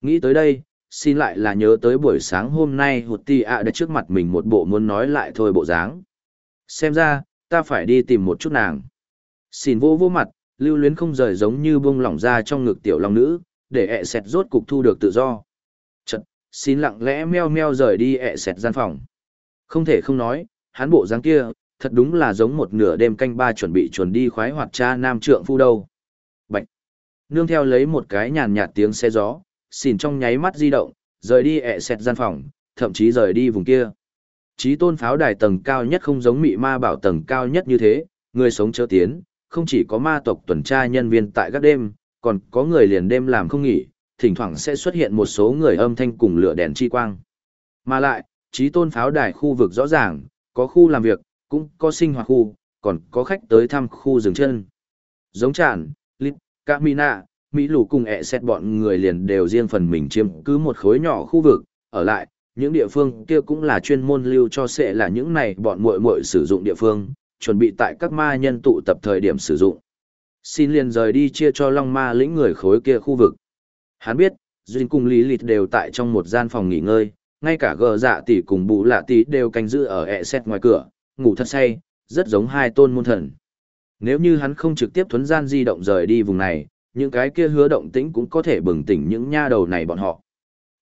Nghĩ tới đây, xin lại là nhớ tới buổi sáng hôm nay hụt ti ạ đã trước mặt mình một bộ muốn nói lại thôi bộ dáng. Xem ra, ta phải đi tìm một chút nàng. Xin vô vô mặt, lưu luyến không rời giống như buông lỏng ra trong ngực tiểu long nữ, để ẹ sẹt rốt cục thu được tự do. Chật, xin lặng lẽ meo meo rời đi ẹ sẹt gian phòng. Không thể không nói, hắn bộ dáng kia, thật đúng là giống một nửa đêm canh ba chuẩn bị chuẩn đi khoái hoạt cha nam trượng phu đâu. Bạch! Nương theo lấy một cái nhàn nhạt tiếng xe gió, xỉn trong nháy mắt di động, rời đi ẹ xẹt gian phòng, thậm chí rời đi vùng kia. Chí tôn pháo đài tầng cao nhất không giống mị ma bảo tầng cao nhất như thế, người sống chớ tiến, không chỉ có ma tộc tuần tra nhân viên tại các đêm, còn có người liền đêm làm không nghỉ, thỉnh thoảng sẽ xuất hiện một số người âm thanh cùng lửa đèn chi quang. Mà lại, chí tôn pháo đài khu vực rõ ràng, có khu làm việc, cũng có sinh hoạt khu, còn có khách tới thăm khu dừng chân. Giống tràn, lít, camina, Mỹ lù cùng ẹ xét bọn người liền đều riêng phần mình chiếm cứ một khối nhỏ khu vực, ở lại, những địa phương kia cũng là chuyên môn lưu cho sẽ là những này bọn muội muội sử dụng địa phương, chuẩn bị tại các ma nhân tụ tập thời điểm sử dụng. Xin liền rời đi chia cho Long Ma lĩnh người khối kia khu vực. Hắn biết, Duyên cùng Lý Lịt đều tại trong một gian phòng nghỉ ngơi, ngay cả gờ dạ tỷ cùng bụ lạ tỷ đều canh giữ ở ẹ xét ngoài cửa, ngủ thật say, rất giống hai tôn môn thần. Nếu như hắn không trực tiếp thuấn gian di động rời đi vùng này, những cái kia hứa động tĩnh cũng có thể bừng tỉnh những nha đầu này bọn họ.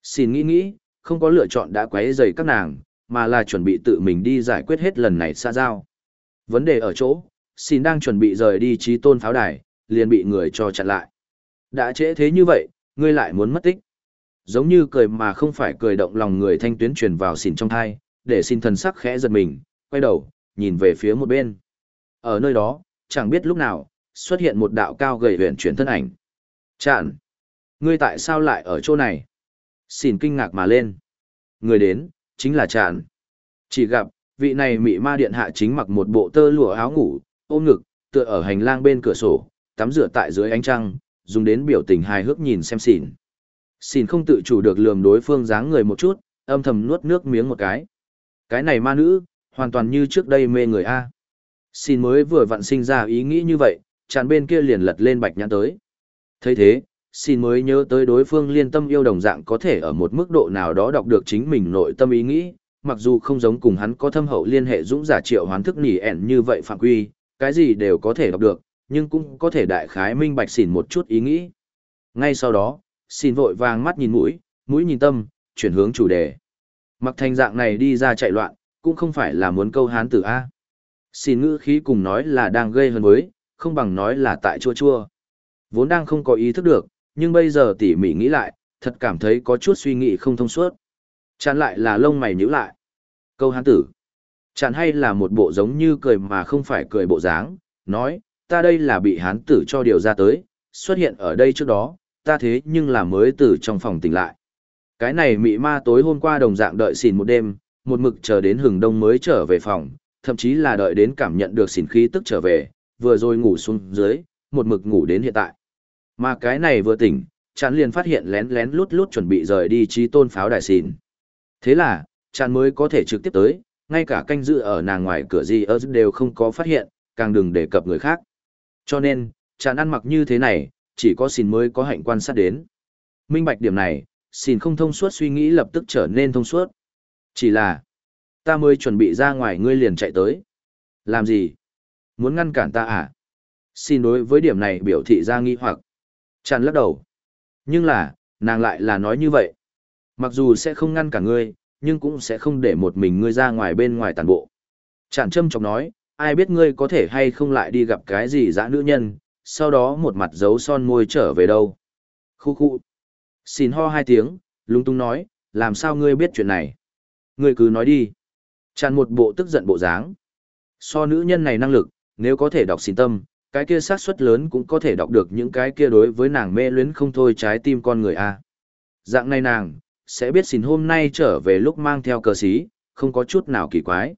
Xin nghĩ nghĩ, không có lựa chọn đã quấy rầy các nàng, mà là chuẩn bị tự mình đi giải quyết hết lần này xa giao. Vấn đề ở chỗ, xin đang chuẩn bị rời đi trí tôn pháo đài, liền bị người cho chặn lại. Đã trễ thế như vậy, ngươi lại muốn mất tích. Giống như cười mà không phải cười động lòng người thanh tuyến truyền vào xỉn trong thai, để xin thần sắc khẽ giật mình, quay đầu, nhìn về phía một bên. Ở nơi đó, chẳng biết lúc nào, xuất hiện một đạo cao gầy huyền chuyển thân ảnh. Chạn! Ngươi tại sao lại ở chỗ này? Xin kinh ngạc mà lên. Người đến, chính là Chạn. Chỉ gặp, vị này mị ma điện hạ chính mặc một bộ tơ lụa áo ngủ, ôm ngực, tựa ở hành lang bên cửa sổ, tắm rửa tại dưới ánh trăng, dùng đến biểu tình hài hước nhìn xem xỉn. Xỉn không tự chủ được lườm đối phương dáng người một chút, âm thầm nuốt nước miếng một cái. Cái này ma nữ, hoàn toàn như trước đây mê người A. Xin mới vừa vặn sinh ra ý nghĩ như vậy, chàn bên kia liền lật lên bạch nhãn tới. thấy thế, xin mới nhớ tới đối phương liên tâm yêu đồng dạng có thể ở một mức độ nào đó đọc được chính mình nội tâm ý nghĩ, mặc dù không giống cùng hắn có thâm hậu liên hệ dũng giả triệu hoán thức nỉ ẻn như vậy phạm quy, cái gì đều có thể đọc được, nhưng cũng có thể đại khái minh bạch xỉn một chút ý nghĩ. Ngay sau đó, xin vội vàng mắt nhìn mũi, mũi nhìn tâm, chuyển hướng chủ đề. Mặc thành dạng này đi ra chạy loạn, cũng không phải là muốn câu hán tử A. Xin ngữ khí cùng nói là đang gây hơn với, không bằng nói là tại chua chua. Vốn đang không có ý thức được, nhưng bây giờ tỉ mỉ nghĩ lại, thật cảm thấy có chút suy nghĩ không thông suốt. Chán lại là lông mày nhíu lại. Câu hán tử. Chán hay là một bộ giống như cười mà không phải cười bộ dáng, nói, ta đây là bị hán tử cho điều ra tới, xuất hiện ở đây trước đó, ta thế nhưng là mới từ trong phòng tỉnh lại. Cái này mị ma tối hôm qua đồng dạng đợi xỉn một đêm, một mực chờ đến hừng đông mới trở về phòng, thậm chí là đợi đến cảm nhận được xỉn khí tức trở về, vừa rồi ngủ xuống dưới, một mực ngủ đến hiện tại. Mà cái này vừa tỉnh, chán liền phát hiện lén lén lút lút chuẩn bị rời đi trí tôn pháo đài xìn Thế là, chán mới có thể trực tiếp tới, ngay cả canh dự ở nàng ngoài cửa gì ớt đều không có phát hiện, càng đừng đề cập người khác. Cho nên, chán ăn mặc như thế này, chỉ có xìn mới có hạnh quan sát đến. Minh bạch điểm này, xìn không thông suốt suy nghĩ lập tức trở nên thông suốt. Chỉ là, ta mới chuẩn bị ra ngoài ngươi liền chạy tới. Làm gì? Muốn ngăn cản ta à? Xin đối với điểm này biểu thị ra nghi hoặc. Chàn lắc đầu. Nhưng là, nàng lại là nói như vậy. Mặc dù sẽ không ngăn cản ngươi, nhưng cũng sẽ không để một mình ngươi ra ngoài bên ngoài tàn bộ. Chản châm chọc nói, ai biết ngươi có thể hay không lại đi gặp cái gì dã nữ nhân, sau đó một mặt dấu son môi trở về đâu. Khu khu. Xin ho hai tiếng, lung tung nói, làm sao ngươi biết chuyện này? Ngươi cứ nói đi. Chàn một bộ tức giận bộ dáng. So nữ nhân này năng lực, nếu có thể đọc xin tâm, cái kia xác suất lớn cũng có thể đọc được những cái kia đối với nàng mê luyến không thôi trái tim con người a. Dạng này nàng, sẽ biết xin hôm nay trở về lúc mang theo cờ xí, không có chút nào kỳ quái.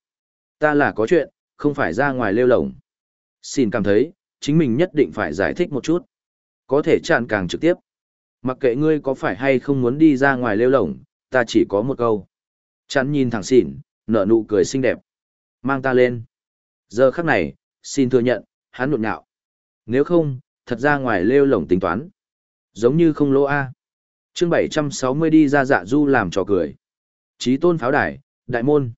Ta là có chuyện, không phải ra ngoài lêu lổng. Xin cảm thấy, chính mình nhất định phải giải thích một chút. Có thể tràn càng trực tiếp. Mặc kệ ngươi có phải hay không muốn đi ra ngoài lêu lổng, ta chỉ có một câu. Chắn nhìn thẳng xỉn, nở nụ cười xinh đẹp. Mang ta lên. Giờ khắc này, xin thừa nhận, hắn nụn nhạo. Nếu không, thật ra ngoài lêu lổng tính toán. Giống như không lỗ A. chương 760 đi ra dạ du làm trò cười. Chí tôn pháo đài, đại môn.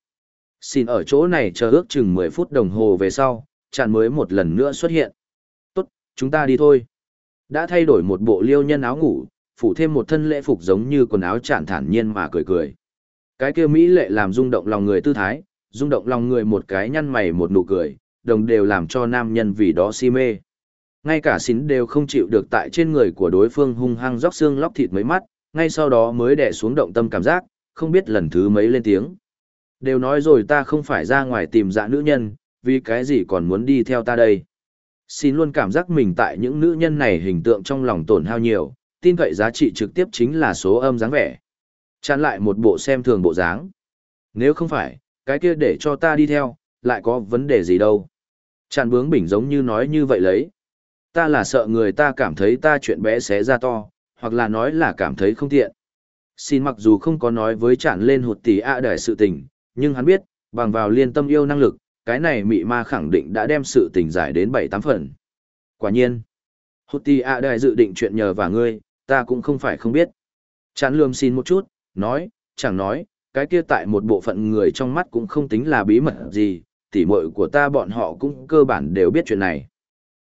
Xin ở chỗ này chờ ước chừng 10 phút đồng hồ về sau, chặn mới một lần nữa xuất hiện. Tốt, chúng ta đi thôi. Đã thay đổi một bộ liêu nhân áo ngủ, phủ thêm một thân lễ phục giống như quần áo chản thản nhiên mà cười cười. Cái kia Mỹ lệ làm rung động lòng người tư thái, rung động lòng người một cái nhăn mày một nụ cười, đồng đều làm cho nam nhân vì đó si mê. Ngay cả xín đều không chịu được tại trên người của đối phương hung hăng róc xương lóc thịt mấy mắt, ngay sau đó mới đè xuống động tâm cảm giác, không biết lần thứ mấy lên tiếng. Đều nói rồi ta không phải ra ngoài tìm dạ nữ nhân, vì cái gì còn muốn đi theo ta đây. Xin luôn cảm giác mình tại những nữ nhân này hình tượng trong lòng tổn hao nhiều, tin cậy giá trị trực tiếp chính là số âm dáng vẻ. Chán lại một bộ xem thường bộ dáng. Nếu không phải, cái kia để cho ta đi theo, lại có vấn đề gì đâu. Chán bướng bỉnh giống như nói như vậy lấy. Ta là sợ người ta cảm thấy ta chuyện bé xé ra to, hoặc là nói là cảm thấy không tiện. Xin mặc dù không có nói với chản lên hụt tỷ ạ à sự tình, nhưng hắn biết, bằng vào liên tâm yêu năng lực, cái này mị ma khẳng định đã đem sự tình giải đến bảy tám phần. Quả nhiên, hụt tỷ ạ à dự định chuyện nhờ và ngươi, ta cũng không phải không biết. Chán lườm xin một chút, nói, chẳng nói, cái kia tại một bộ phận người trong mắt cũng không tính là bí mật gì, tỉ muội của ta bọn họ cũng cơ bản đều biết chuyện này.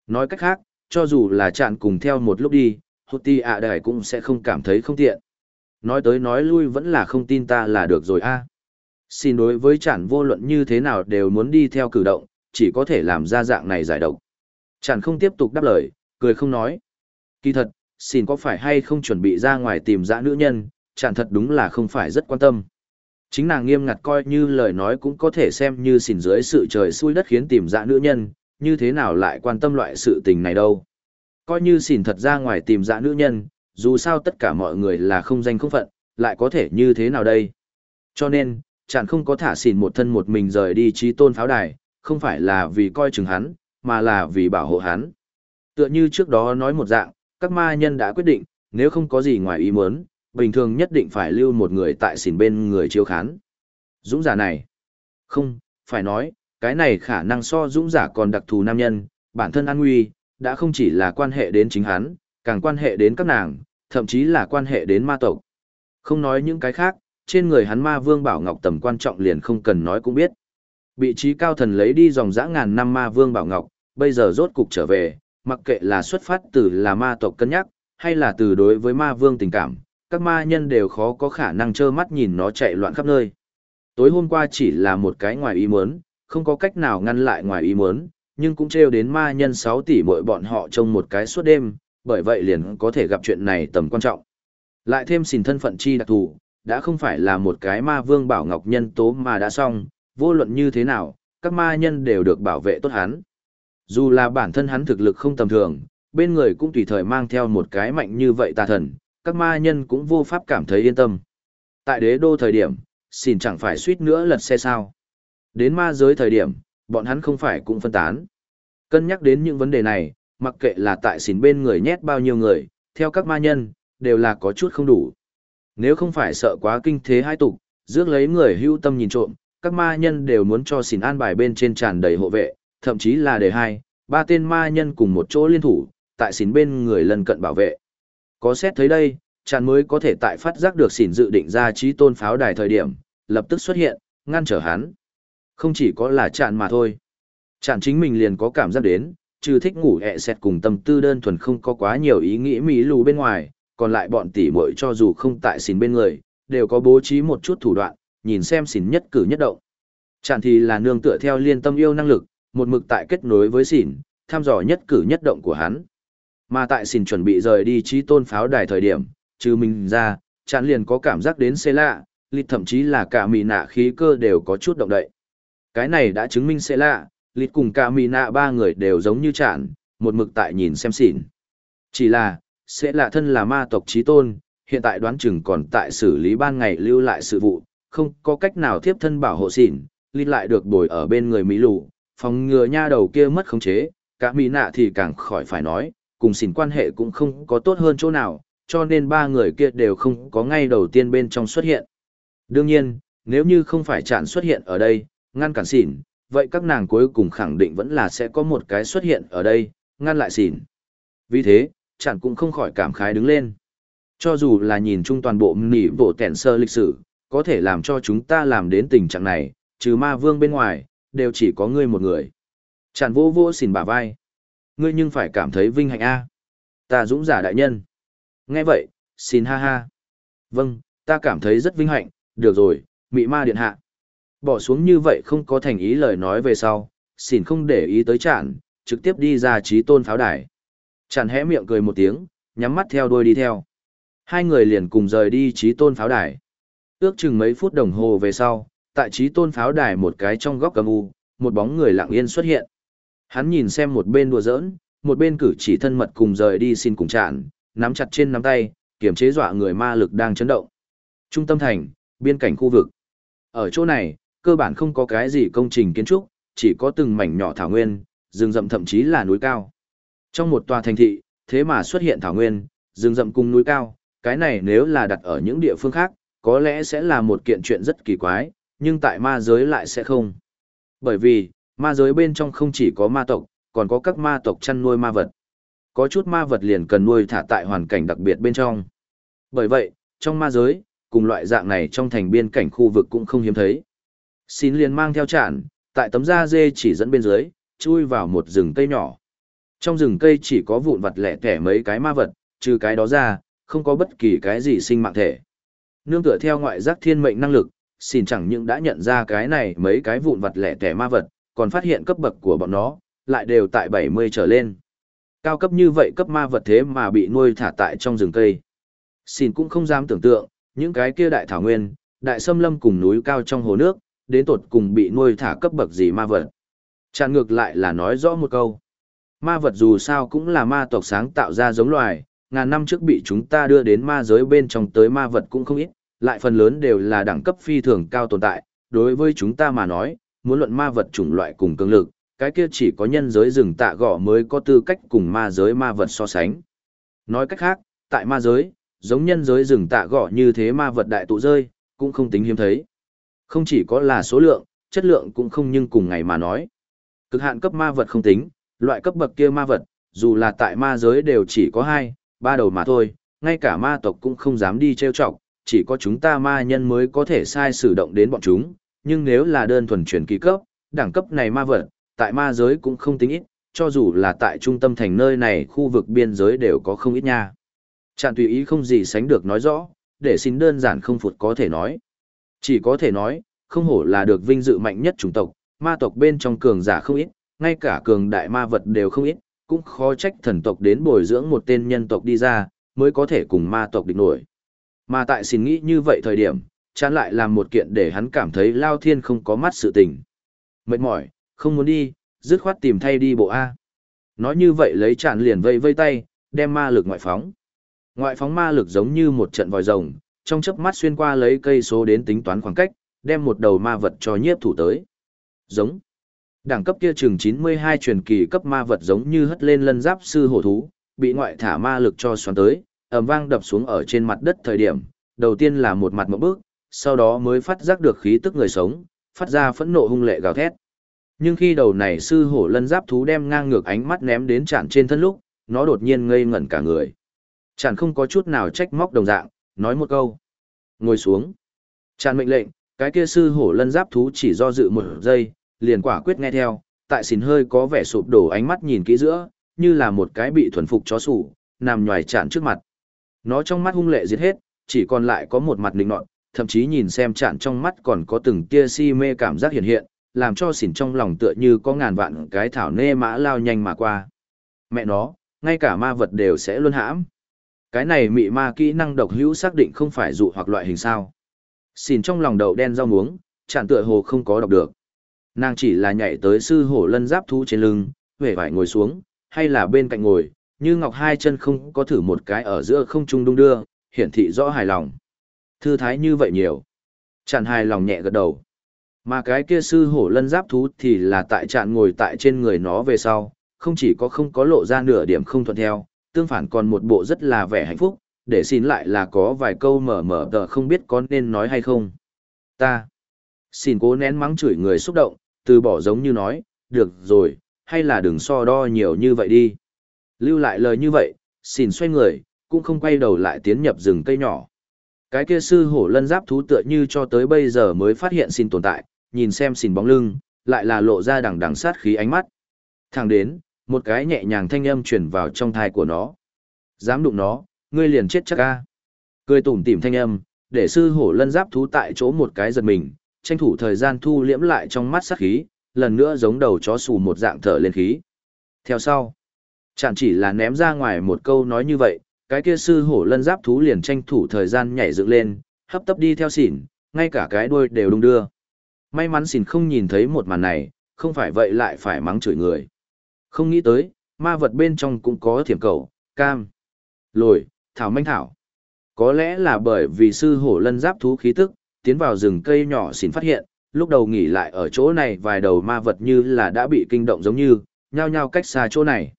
Nói cách khác, cho dù là chạn cùng theo một lúc đi, hụt ti ạ đài cũng sẽ không cảm thấy không tiện. Nói tới nói lui vẫn là không tin ta là được rồi a. Xin đối với chản vô luận như thế nào đều muốn đi theo cử động, chỉ có thể làm ra dạng này giải độc. Chản không tiếp tục đáp lời, cười không nói. Kỳ thật, xin có phải hay không chuẩn bị ra ngoài tìm dã nữ nhân, chản thật đúng là không phải rất quan tâm. Chính nàng nghiêm ngặt coi như lời nói cũng có thể xem như xỉn dưới sự trời xui đất khiến tìm dạ nữ nhân, như thế nào lại quan tâm loại sự tình này đâu. Coi như xỉn thật ra ngoài tìm dạ nữ nhân, dù sao tất cả mọi người là không danh không phận, lại có thể như thế nào đây. Cho nên, chẳng không có thả xỉn một thân một mình rời đi trí tôn pháo đài, không phải là vì coi chừng hắn, mà là vì bảo hộ hắn. Tựa như trước đó nói một dạng, các ma nhân đã quyết định, nếu không có gì ngoài ý muốn, bình thường nhất định phải lưu một người tại xỉn bên người chiếu khán. Dũng giả này, không, phải nói, cái này khả năng so dũng giả còn đặc thù nam nhân, bản thân an nguy, đã không chỉ là quan hệ đến chính hắn, càng quan hệ đến các nàng, thậm chí là quan hệ đến ma tộc. Không nói những cái khác, trên người hắn ma vương bảo ngọc tầm quan trọng liền không cần nói cũng biết. Bị trí cao thần lấy đi dòng dã ngàn năm ma vương bảo ngọc, bây giờ rốt cục trở về, mặc kệ là xuất phát từ là ma tộc cân nhắc, hay là từ đối với ma vương tình cảm, các ma nhân đều khó có khả năng trơ mắt nhìn nó chạy loạn khắp nơi. Tối hôm qua chỉ là một cái ngoài ý muốn, không có cách nào ngăn lại ngoài ý muốn, nhưng cũng trêu đến ma nhân 6 tỷ mỗi bọn họ trong một cái suốt đêm, bởi vậy liền có thể gặp chuyện này tầm quan trọng. Lại thêm xin thân phận chi đặc thù, đã không phải là một cái ma vương bảo ngọc nhân tố mà đã xong, vô luận như thế nào, các ma nhân đều được bảo vệ tốt hắn. Dù là bản thân hắn thực lực không tầm thường, bên người cũng tùy thời mang theo một cái mạnh như vậy tà thần, các ma nhân cũng vô pháp cảm thấy yên tâm. Tại đế đô thời điểm, xin chẳng phải suýt nữa lật xe sao. Đến ma giới thời điểm, bọn hắn không phải cũng phân tán. Cân nhắc đến những vấn đề này, mặc kệ là tại xỉn bên người nhét bao nhiêu người, theo các ma nhân, đều là có chút không đủ. Nếu không phải sợ quá kinh thế hai tục, rước lấy người hưu tâm nhìn trộm, các ma nhân đều muốn cho xỉn an bài bên trên tràn đầy hộ vệ, thậm chí là đề hai, ba tên ma nhân cùng một chỗ liên thủ, tại xỉn bên người lần cận bảo vệ. Có xét thấy đây, tràn mới có thể tại phát giác được xỉn dự định ra trí tôn pháo đài thời điểm, lập tức xuất hiện, ngăn trở hắn. Không chỉ có là tràn mà thôi. Tràn chính mình liền có cảm giác đến, trừ thích ngủ ẹ xẹt cùng tâm tư đơn thuần không có quá nhiều ý nghĩ mỹ lù bên ngoài, còn lại bọn tỷ muội cho dù không tại xỉn bên người, đều có bố trí một chút thủ đoạn, nhìn xem xỉn nhất cử nhất động. tràn thì là nương tựa theo liên tâm yêu năng lực, một mực tại kết nối với xỉn, thăm dò nhất cử nhất động của hắn. Mà tại xỉn chuẩn bị rời đi trí tôn pháo đài thời điểm, trừ mình ra, chán liền có cảm giác đến xê lạ, lịch thậm chí là cả mì nạ khí cơ đều có chút động đậy. Cái này đã chứng minh xê lạ, lịch cùng cả mì nạ ba người đều giống như chản, một mực tại nhìn xem xỉn. Chỉ là, sẽ là thân là ma tộc trí tôn, hiện tại đoán chừng còn tại xử lý ban ngày lưu lại sự vụ, không có cách nào tiếp thân bảo hộ xỉn, lịch lại được bồi ở bên người Mỹ lù, phòng ngừa nha đầu kia mất khống chế, cả Mỹ nạ thì càng khỏi phải nói, cùng xỉn quan hệ cũng không có tốt hơn chỗ nào, cho nên ba người kia đều không có ngay đầu tiên bên trong xuất hiện. Đương nhiên, nếu như không phải chạn xuất hiện ở đây, ngăn cản xỉn, vậy các nàng cuối cùng khẳng định vẫn là sẽ có một cái xuất hiện ở đây, ngăn lại xỉn. Vì thế, chạn cũng không khỏi cảm khái đứng lên. Cho dù là nhìn chung toàn bộ nỉ bộ tẻn sơ lịch sử, có thể làm cho chúng ta làm đến tình trạng này, trừ ma vương bên ngoài, đều chỉ có ngươi một người. Chạn vô vô xỉn bả vai. Ngươi nhưng phải cảm thấy vinh hạnh a. Ta dũng giả đại nhân. Nghe vậy, xin ha ha. Vâng, ta cảm thấy rất vinh hạnh, được rồi, mị ma điện hạ. Bỏ xuống như vậy không có thành ý lời nói về sau, xin không để ý tới chản trực tiếp đi ra trí tôn pháo đài. chản hé miệng cười một tiếng, nhắm mắt theo đuôi đi theo. Hai người liền cùng rời đi trí tôn pháo đài. Ước chừng mấy phút đồng hồ về sau, tại trí tôn pháo đài một cái trong góc cầm u, một bóng người lặng yên xuất hiện. Hắn nhìn xem một bên đùa giỡn, một bên cử chỉ thân mật cùng rời đi xin cùng chạn, nắm chặt trên nắm tay, kiểm chế dọa người ma lực đang chấn động. Trung tâm thành, biên cảnh khu vực. Ở chỗ này, cơ bản không có cái gì công trình kiến trúc, chỉ có từng mảnh nhỏ thảo nguyên, rừng rậm thậm chí là núi cao. Trong một tòa thành thị, thế mà xuất hiện thảo nguyên, rừng rậm cùng núi cao, cái này nếu là đặt ở những địa phương khác, có lẽ sẽ là một kiện chuyện rất kỳ quái, nhưng tại ma giới lại sẽ không. Bởi vì, ma giới bên trong không chỉ có ma tộc, còn có các ma tộc chăn nuôi ma vật. Có chút ma vật liền cần nuôi thả tại hoàn cảnh đặc biệt bên trong. Bởi vậy, trong ma giới, cùng loại dạng này trong thành biên cảnh khu vực cũng không hiếm thấy. Xin liền mang theo chản, tại tấm da dê chỉ dẫn bên dưới, chui vào một rừng cây nhỏ. Trong rừng cây chỉ có vụn vật lẻ tẻ mấy cái ma vật, trừ cái đó ra, không có bất kỳ cái gì sinh mạng thể. Nương tựa theo ngoại giác thiên mệnh năng lực, xin chẳng những đã nhận ra cái này mấy cái vụn vật lẻ tẻ ma vật, còn phát hiện cấp bậc của bọn nó, lại đều tại 70 trở lên. Cao cấp như vậy cấp ma vật thế mà bị nuôi thả tại trong rừng cây. Xin cũng không dám tưởng tượng, những cái kia đại thảo nguyên, đại sâm lâm cùng núi cao trong hồ nước, đến tột cùng bị nuôi thả cấp bậc gì ma vật. Tràn ngược lại là nói rõ một câu. Ma vật dù sao cũng là ma tộc sáng tạo ra giống loài, ngàn năm trước bị chúng ta đưa đến ma giới bên trong tới ma vật cũng không ít, lại phần lớn đều là đẳng cấp phi thường cao tồn tại. Đối với chúng ta mà nói, muốn luận ma vật chủng loại cùng cường lực, cái kia chỉ có nhân giới rừng tạ gõ mới có tư cách cùng ma giới ma vật so sánh. Nói cách khác, tại ma giới, giống nhân giới rừng tạ gõ như thế ma vật đại tụ rơi, cũng không tính hiếm thấy. Không chỉ có là số lượng, chất lượng cũng không nhưng cùng ngày mà nói. Cực hạn cấp ma vật không tính, loại cấp bậc kia ma vật, dù là tại ma giới đều chỉ có hai, ba đầu mà thôi, ngay cả ma tộc cũng không dám đi trêu chọc, chỉ có chúng ta ma nhân mới có thể sai sử động đến bọn chúng, nhưng nếu là đơn thuần truyền kỳ cấp, đẳng cấp này ma vật, tại ma giới cũng không tính ít, cho dù là tại trung tâm thành nơi này khu vực biên giới đều có không ít nha. Chạn tùy ý không gì sánh được nói rõ, để xin đơn giản không phụt có thể nói. Chỉ có thể nói, không hổ là được vinh dự mạnh nhất chủng tộc, ma tộc bên trong cường giả không ít, ngay cả cường đại ma vật đều không ít, cũng khó trách thần tộc đến bồi dưỡng một tên nhân tộc đi ra, mới có thể cùng ma tộc địch nổi. Mà tại xin nghĩ như vậy thời điểm, chán lại làm một kiện để hắn cảm thấy lao thiên không có mắt sự tình. Mệt mỏi, không muốn đi, dứt khoát tìm thay đi bộ A. Nói như vậy lấy chán liền vây vây tay, đem ma lực ngoại phóng. Ngoại phóng ma lực giống như một trận vòi rồng, trong chớp mắt xuyên qua lấy cây số đến tính toán khoảng cách, đem một đầu ma vật cho nhiếp thủ tới. Giống. Đẳng cấp kia chừng 92 truyền kỳ cấp ma vật giống như hất lên lân giáp sư hổ thú, bị ngoại thả ma lực cho xoắn tới, ầm vang đập xuống ở trên mặt đất thời điểm, đầu tiên là một mặt một bước, sau đó mới phát giác được khí tức người sống, phát ra phẫn nộ hung lệ gào thét. Nhưng khi đầu này sư hổ lân giáp thú đem ngang ngược ánh mắt ném đến chản trên thân lúc, nó đột nhiên ngây ngẩn cả người. Chản không có chút nào trách móc đồng dạng, nói một câu. Ngồi xuống. Chản mệnh lệnh, cái kia sư hổ lân giáp thú chỉ do dự một giây, liền quả quyết nghe theo, tại xỉn hơi có vẻ sụp đổ ánh mắt nhìn kỹ giữa, như là một cái bị thuần phục chó sủ, nằm nhòi chản trước mặt. Nó trong mắt hung lệ diệt hết, chỉ còn lại có một mặt nịnh nọt, thậm chí nhìn xem chạn trong mắt còn có từng tia si mê cảm giác hiện hiện, làm cho xỉn trong lòng tựa như có ngàn vạn cái thảo nê mã lao nhanh mà qua. Mẹ nó, ngay cả ma vật đều sẽ luôn hãm. Cái này mị ma kỹ năng độc hữu xác định không phải dụ hoặc loại hình sao. Xỉn trong lòng đầu đen rau muống, chạn tựa hồ không có đọc được. Nàng chỉ là nhảy tới sư hổ lân giáp thú trên lưng, vẻ vải ngồi xuống, hay là bên cạnh ngồi, như ngọc hai chân không có thử một cái ở giữa không trung đung đưa, hiển thị rõ hài lòng. Thư thái như vậy nhiều. Chạn hài lòng nhẹ gật đầu. Mà cái kia sư hổ lân giáp thú thì là tại chạn ngồi tại trên người nó về sau, không chỉ có không có lộ ra nửa điểm không thuận theo, tương phản còn một bộ rất là vẻ hạnh phúc, để xin lại là có vài câu mở mở tờ không biết có nên nói hay không. Ta. Xin cố nén mắng chửi người xúc động, từ bỏ giống như nói, được rồi, hay là đừng so đo nhiều như vậy đi. Lưu lại lời như vậy, xin xoay người, cũng không quay đầu lại tiến nhập rừng cây nhỏ. Cái kia sư hổ lân giáp thú tựa như cho tới bây giờ mới phát hiện xin tồn tại, nhìn xem xin bóng lưng, lại là lộ ra đằng đằng sát khí ánh mắt. Thẳng đến, một cái nhẹ nhàng thanh âm truyền vào trong thai của nó. Dám đụng nó, ngươi liền chết chắc ca. Cười tủm tỉm thanh âm, để sư hổ lân giáp thú tại chỗ một cái giật mình, tranh thủ thời gian thu liễm lại trong mắt sát khí, lần nữa giống đầu chó xù một dạng thở lên khí. Theo sau, chẳng chỉ là ném ra ngoài một câu nói như vậy, cái kia sư hổ lân giáp thú liền tranh thủ thời gian nhảy dựng lên, hấp tấp đi theo xỉn, ngay cả cái đuôi đều đung đưa. May mắn xỉn không nhìn thấy một màn này, không phải vậy lại phải mắng chửi người. Không nghĩ tới, ma vật bên trong cũng có thiểm cầu, cam, lồi, thảo manh thảo. Có lẽ là bởi vì sư hổ lân giáp thú khí tức, tiến vào rừng cây nhỏ xỉn phát hiện, lúc đầu nghỉ lại ở chỗ này vài đầu ma vật như là đã bị kinh động giống như, nhao nhao cách xa chỗ này.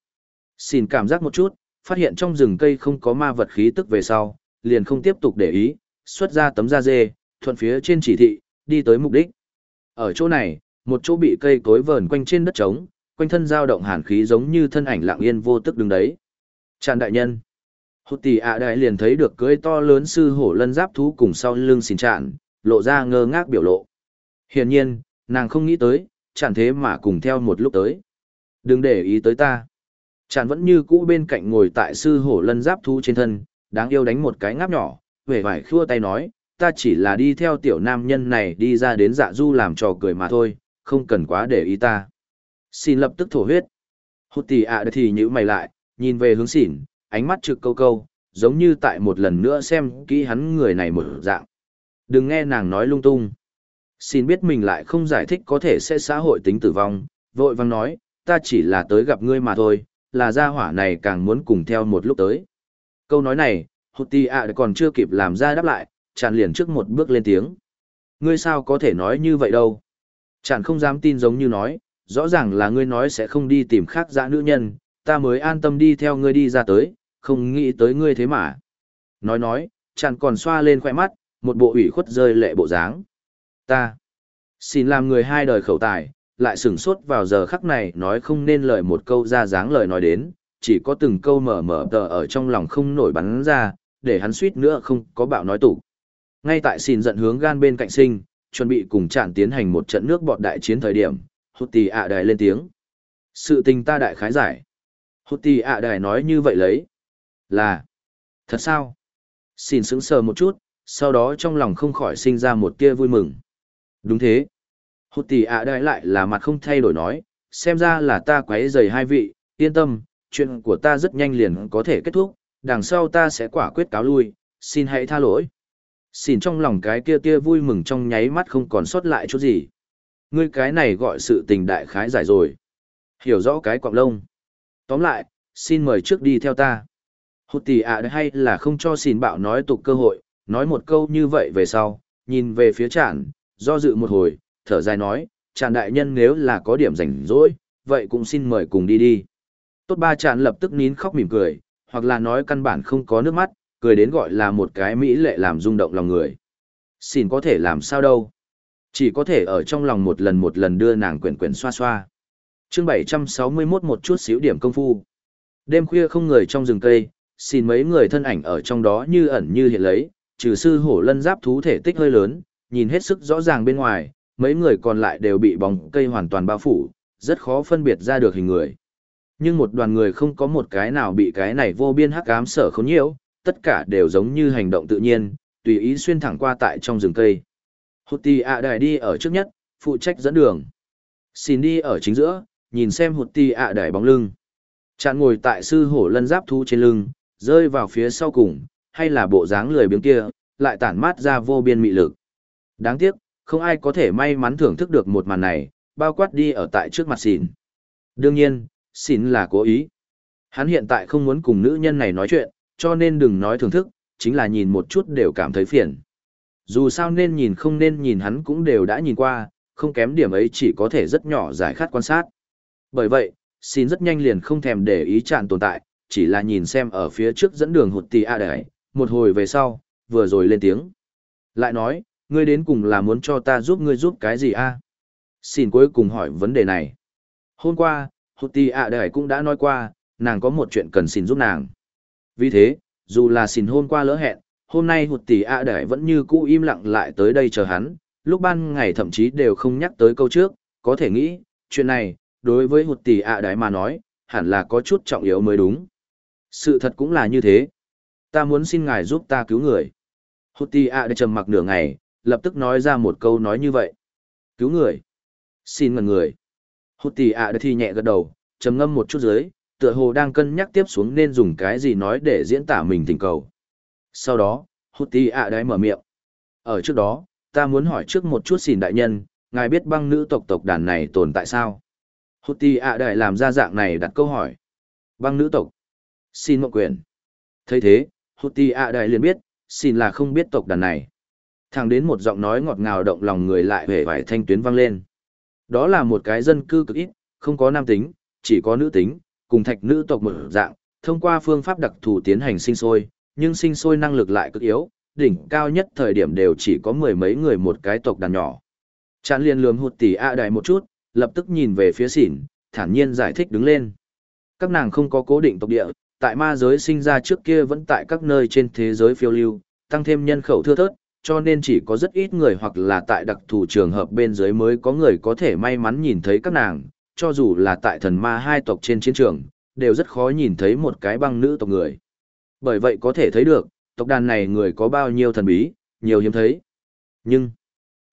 Xỉn cảm giác một chút, phát hiện trong rừng cây không có ma vật khí tức về sau, liền không tiếp tục để ý, xuất ra tấm da dê, thuận phía trên chỉ thị, đi tới mục đích. Ở chỗ này, một chỗ bị cây cối vờn quanh trên đất trống, quanh thân dao động hàn khí giống như thân ảnh lặng yên vô tức đứng đấy. Tràn đại nhân. Hụt tỷ ạ đại liền thấy được cưới to lớn sư hổ lân giáp thú cùng sau lưng xin tràn, lộ ra ngơ ngác biểu lộ. Hiển nhiên, nàng không nghĩ tới, chẳng thế mà cùng theo một lúc tới. Đừng để ý tới ta. Chàng vẫn như cũ bên cạnh ngồi tại sư hổ lân giáp thú trên thân, đáng yêu đánh một cái ngáp nhỏ, về vải khua tay nói, ta chỉ là đi theo tiểu nam nhân này đi ra đến dạ du làm trò cười mà thôi, không cần quá để ý ta. Xin lập tức thổ huyết. Hụt tỷ ạ à thì nhữ mày lại, nhìn về hướng xỉn, ánh mắt trực câu câu, giống như tại một lần nữa xem kỹ hắn người này một dạng. Đừng nghe nàng nói lung tung. Xin biết mình lại không giải thích có thể sẽ xã hội tính tử vong, vội vang nói, ta chỉ là tới gặp ngươi mà thôi, là gia hỏa này càng muốn cùng theo một lúc tới. Câu nói này, hụt tì ạ còn chưa kịp làm ra đáp lại, chàng liền trước một bước lên tiếng. Ngươi sao có thể nói như vậy đâu? Chàng không dám tin giống như nói, rõ ràng là ngươi nói sẽ không đi tìm khác dã nữ nhân, ta mới an tâm đi theo ngươi đi ra tới, không nghĩ tới ngươi thế mà. Nói nói, chàng còn xoa lên khoẻ mắt, một bộ ủy khuất rơi lệ bộ dáng. Ta, xin làm người hai đời khẩu tài, lại sửng sốt vào giờ khắc này nói không nên lời một câu ra dáng lời nói đến, chỉ có từng câu mở mở tờ ở trong lòng không nổi bắn ra, để hắn suýt nữa không có bạo nói tủ. Ngay tại xin giận hướng gan bên cạnh sinh, chuẩn bị cùng chạn tiến hành một trận nước bọt đại chiến thời điểm, hút tì ạ à đài lên tiếng. Sự tình ta đại khái giải. Hút tì ạ đài nói như vậy lấy. Là. Thật sao? Xin sững sờ một chút, sau đó trong lòng không khỏi sinh ra một tia vui mừng. Đúng thế. Hụt tỷ ạ đại lại là mặt không thay đổi nói, xem ra là ta quấy rầy hai vị, yên tâm, chuyện của ta rất nhanh liền có thể kết thúc, đằng sau ta sẽ quả quyết cáo lui, xin hãy tha lỗi. Xin trong lòng cái kia tia vui mừng trong nháy mắt không còn sót lại chút gì. Ngươi cái này gọi sự tình đại khái giải rồi. Hiểu rõ cái quạng lông. Tóm lại, xin mời trước đi theo ta. Hụt tỷ ạ hay là không cho xin bạo nói tục cơ hội, nói một câu như vậy về sau, nhìn về phía tràn, do dự một hồi, thở dài nói, tràn đại nhân nếu là có điểm rảnh rỗi, vậy cũng xin mời cùng đi đi. Tốt ba tràn lập tức nín khóc mỉm cười, hoặc là nói căn bản không có nước mắt, cười đến gọi là một cái mỹ lệ làm rung động lòng người. Xin có thể làm sao đâu. Chỉ có thể ở trong lòng một lần một lần đưa nàng quyển quyển xoa xoa. chương 761 một chút xíu điểm công phu. Đêm khuya không người trong rừng cây, xin mấy người thân ảnh ở trong đó như ẩn như hiện lấy, trừ sư hổ lân giáp thú thể tích hơi lớn, nhìn hết sức rõ ràng bên ngoài, mấy người còn lại đều bị bóng cây hoàn toàn bao phủ, rất khó phân biệt ra được hình người. Nhưng một đoàn người không có một cái nào bị cái này vô biên hắc ám sở khốn nhiễu, tất cả đều giống như hành động tự nhiên, tùy ý xuyên thẳng qua tại trong rừng cây. Hụt ạ đài đi ở trước nhất, phụ trách dẫn đường. Xin đi ở chính giữa, nhìn xem hụt ạ đài bóng lưng. Chạn ngồi tại sư hổ lân giáp thu trên lưng, rơi vào phía sau cùng, hay là bộ dáng lười biếng kia, lại tản mát ra vô biên mị lực. Đáng tiếc, không ai có thể may mắn thưởng thức được một màn này, bao quát đi ở tại trước mặt xỉn. Đương nhiên, xỉn là cố ý. Hắn hiện tại không muốn cùng nữ nhân này nói chuyện, cho nên đừng nói thưởng thức, chính là nhìn một chút đều cảm thấy phiền. Dù sao nên nhìn không nên nhìn hắn cũng đều đã nhìn qua, không kém điểm ấy chỉ có thể rất nhỏ giải khát quan sát. Bởi vậy, xin rất nhanh liền không thèm để ý chạn tồn tại, chỉ là nhìn xem ở phía trước dẫn đường hụt tì a đẩy, một hồi về sau, vừa rồi lên tiếng. Lại nói, ngươi đến cùng là muốn cho ta giúp ngươi giúp cái gì a? Xin cuối cùng hỏi vấn đề này. Hôm qua, hụt tì ạ đời cũng đã nói qua, nàng có một chuyện cần xin giúp nàng. Vì thế, dù là xin hôm qua lỡ hẹn, hôm nay hụt tỷ ạ à vẫn như cũ im lặng lại tới đây chờ hắn, lúc ban ngày thậm chí đều không nhắc tới câu trước, có thể nghĩ, chuyện này, đối với hụt tỷ ạ à mà nói, hẳn là có chút trọng yếu mới đúng. Sự thật cũng là như thế. Ta muốn xin ngài giúp ta cứu người. Hụt tỷ ạ à trầm mặc nửa ngày, lập tức nói ra một câu nói như vậy. Cứu người. Xin ngần người. Hụt tỷ ạ thì nhẹ gật đầu, trầm ngâm một chút dưới, tựa hồ đang cân nhắc tiếp xuống nên dùng cái gì nói để diễn tả mình tình cầu. Sau đó, hụt tí ạ đáy mở miệng. Ở trước đó, ta muốn hỏi trước một chút xin đại nhân, ngài biết băng nữ tộc tộc đàn này tồn tại sao? Hụt tí ạ đại làm ra dạng này đặt câu hỏi. Băng nữ tộc. Xin mộng quyền. thấy thế, hụt tí ạ đại liền biết, xin là không biết tộc đàn này. Thẳng đến một giọng nói ngọt ngào động lòng người lại về vải thanh tuyến vang lên. Đó là một cái dân cư cực ít, không có nam tính, chỉ có nữ tính, cùng thạch nữ tộc một dạng, thông qua phương pháp đặc thù tiến hành sinh sôi, nhưng sinh sôi năng lực lại cực yếu, đỉnh cao nhất thời điểm đều chỉ có mười mấy người một cái tộc đàn nhỏ. Chán liền lườm hụt tỷ ạ đại một chút, lập tức nhìn về phía xỉn, thản nhiên giải thích đứng lên. Các nàng không có cố định tộc địa, tại ma giới sinh ra trước kia vẫn tại các nơi trên thế giới phiêu lưu, tăng thêm nhân khẩu thưa thớt, cho nên chỉ có rất ít người hoặc là tại đặc thù trường hợp bên dưới mới có người có thể may mắn nhìn thấy các nàng, cho dù là tại thần ma hai tộc trên chiến trường, đều rất khó nhìn thấy một cái băng nữ tộc người. Bởi vậy có thể thấy được, tộc đàn này người có bao nhiêu thần bí, nhiều hiếm thấy. Nhưng,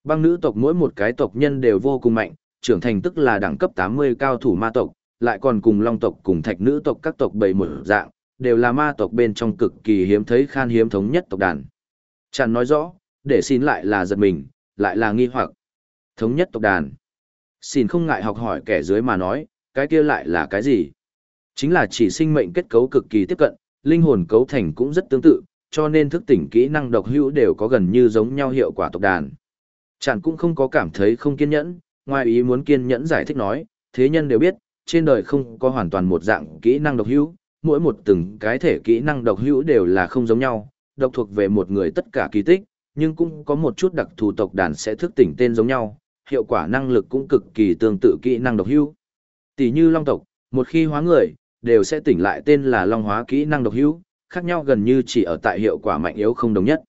băng nữ tộc mỗi một cái tộc nhân đều vô cùng mạnh, trưởng thành tức là đẳng cấp 80 cao thủ ma tộc, lại còn cùng long tộc cùng thạch nữ tộc các tộc bầy một dạng, đều là ma tộc bên trong cực kỳ hiếm thấy khan hiếm thống nhất tộc đàn. Chẳng nói rõ, để xin lại là giật mình, lại là nghi hoặc. Thống nhất tộc đàn. Xin không ngại học hỏi kẻ dưới mà nói, cái kia lại là cái gì? Chính là chỉ sinh mệnh kết cấu cực kỳ tiếp cận, linh hồn cấu thành cũng rất tương tự, cho nên thức tỉnh kỹ năng độc hữu đều có gần như giống nhau hiệu quả tộc đàn. Chẳng cũng không có cảm thấy không kiên nhẫn, ngoài ý muốn kiên nhẫn giải thích nói, thế nhân đều biết, trên đời không có hoàn toàn một dạng kỹ năng độc hữu, mỗi một từng cái thể kỹ năng độc hữu đều là không giống nhau, độc thuộc về một người tất cả kỳ tích, nhưng cũng có một chút đặc thù tộc đàn sẽ thức tỉnh tên giống nhau, hiệu quả năng lực cũng cực kỳ tương tự kỹ năng độc hữu. Tỷ như long tộc, một khi hóa người, đều sẽ tỉnh lại tên là long hóa kỹ năng độc hữu, khác nhau gần như chỉ ở tại hiệu quả mạnh yếu không đồng nhất.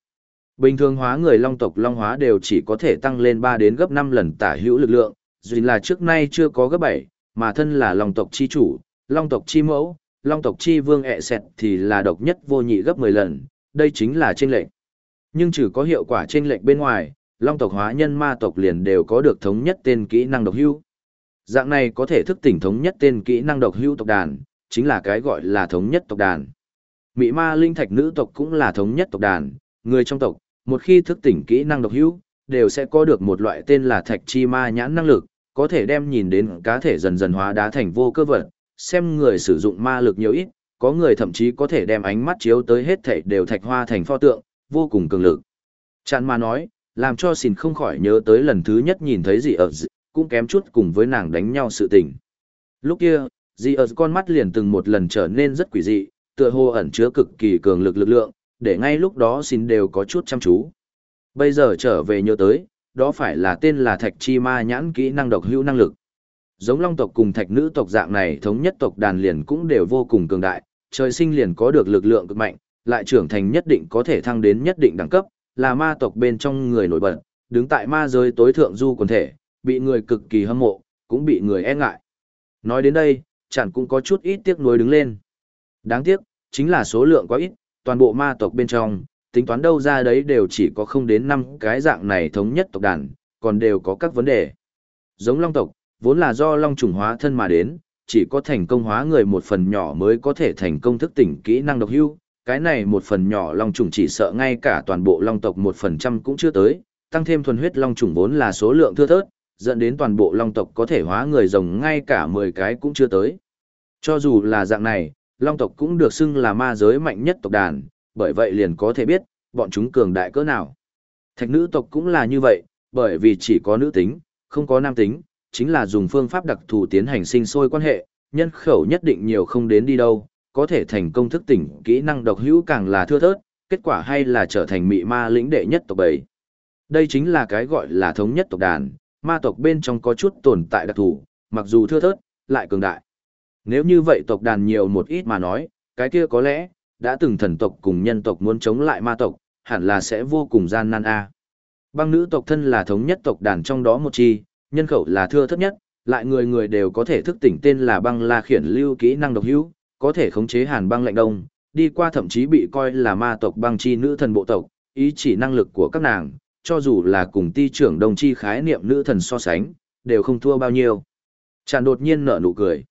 Bình thường hóa người long tộc long hóa đều chỉ có thể tăng lên 3 đến gấp 5 lần tả hữu lực lượng, dù là trước nay chưa có gấp 7, mà thân là long tộc chi chủ, long tộc chi mẫu, long tộc chi vương ẹ sẹt thì là độc nhất vô nhị gấp 10 lần, đây chính là chênh lệnh. Nhưng trừ có hiệu quả chênh lệnh bên ngoài, long tộc hóa nhân ma tộc liền đều có được thống nhất tên kỹ năng độc hưu. Dạng này có thể thức tỉnh thống nhất tên kỹ năng độc hưu tộc đàn, chính là cái gọi là thống nhất tộc đàn. Mị ma linh thạch nữ tộc cũng là thống nhất tộc đàn, người trong tộc, một khi thức tỉnh kỹ năng độc hưu, đều sẽ có được một loại tên là thạch chi ma nhãn năng lực, có thể đem nhìn đến cá thể dần dần hóa đá thành vô cơ vật, xem người sử dụng ma lực nhiều ít, có người thậm chí có thể đem ánh mắt chiếu tới hết thảy đều thạch hoa thành pho tượng, vô cùng cường lực. Chạn ma nói, làm cho xin không khỏi nhớ tới lần thứ nhất nhìn thấy gì ở cũng kém chút cùng với nàng đánh nhau sự tình. Lúc kia, gì ở con mắt liền từng một lần trở nên rất quỷ dị, tựa hồ ẩn chứa cực kỳ cường lực lực lượng, để ngay lúc đó xin đều có chút chăm chú. Bây giờ trở về nhớ tới, đó phải là tên là thạch chi ma nhãn kỹ năng độc hữu năng lực. Giống long tộc cùng thạch nữ tộc dạng này thống nhất tộc đàn liền cũng đều vô cùng cường đại, trời sinh liền có được lực lượng cực mạnh, lại trưởng thành nhất định có thể thăng đến nhất định đẳng cấp, là ma tộc bên trong người nổi bật, đứng tại ma giới tối thượng du quần thể, bị người cực kỳ hâm mộ, cũng bị người e ngại. Nói đến đây, chẳng cũng có chút ít tiếc nuối đứng lên. Đáng tiếc, chính là số lượng quá ít, toàn bộ ma tộc bên trong, tính toán đâu ra đấy đều chỉ có không đến năm cái dạng này thống nhất tộc đàn, còn đều có các vấn đề. Giống long tộc, vốn là do long trùng hóa thân mà đến, chỉ có thành công hóa người một phần nhỏ mới có thể thành công thức tỉnh kỹ năng độc hưu. Cái này một phần nhỏ long trùng chỉ sợ ngay cả toàn bộ long tộc một phần trăm cũng chưa tới, tăng thêm thuần huyết long trùng vốn là số lượng thưa thớt, dẫn đến toàn bộ long tộc có thể hóa người rồng ngay cả 10 cái cũng chưa tới. Cho dù là dạng này, long tộc cũng được xưng là ma giới mạnh nhất tộc đàn, bởi vậy liền có thể biết, bọn chúng cường đại cỡ nào. Thạch nữ tộc cũng là như vậy, bởi vì chỉ có nữ tính, không có nam tính, chính là dùng phương pháp đặc thù tiến hành sinh sôi quan hệ, nhân khẩu nhất định nhiều không đến đi đâu, có thể thành công thức tỉnh kỹ năng độc hữu càng là thưa thớt, kết quả hay là trở thành mị ma lĩnh đệ nhất tộc bầy. Đây chính là cái gọi là thống nhất tộc đàn, ma tộc bên trong có chút tồn tại đặc thù, mặc dù thưa thớt, lại cường đại. Nếu như vậy tộc đàn nhiều một ít mà nói, cái kia có lẽ, đã từng thần tộc cùng nhân tộc muốn chống lại ma tộc, hẳn là sẽ vô cùng gian nan a. Băng nữ tộc thân là thống nhất tộc đàn trong đó một chi, nhân khẩu là thưa thấp nhất, lại người người đều có thể thức tỉnh tên là băng la khiển lưu kỹ năng độc hữu, có thể khống chế hàn băng lạnh đông, đi qua thậm chí bị coi là ma tộc băng chi nữ thần bộ tộc, ý chỉ năng lực của các nàng, cho dù là cùng ti trưởng đồng chi khái niệm nữ thần so sánh, đều không thua bao nhiêu. Chàng đột nhiên nở nụ cười.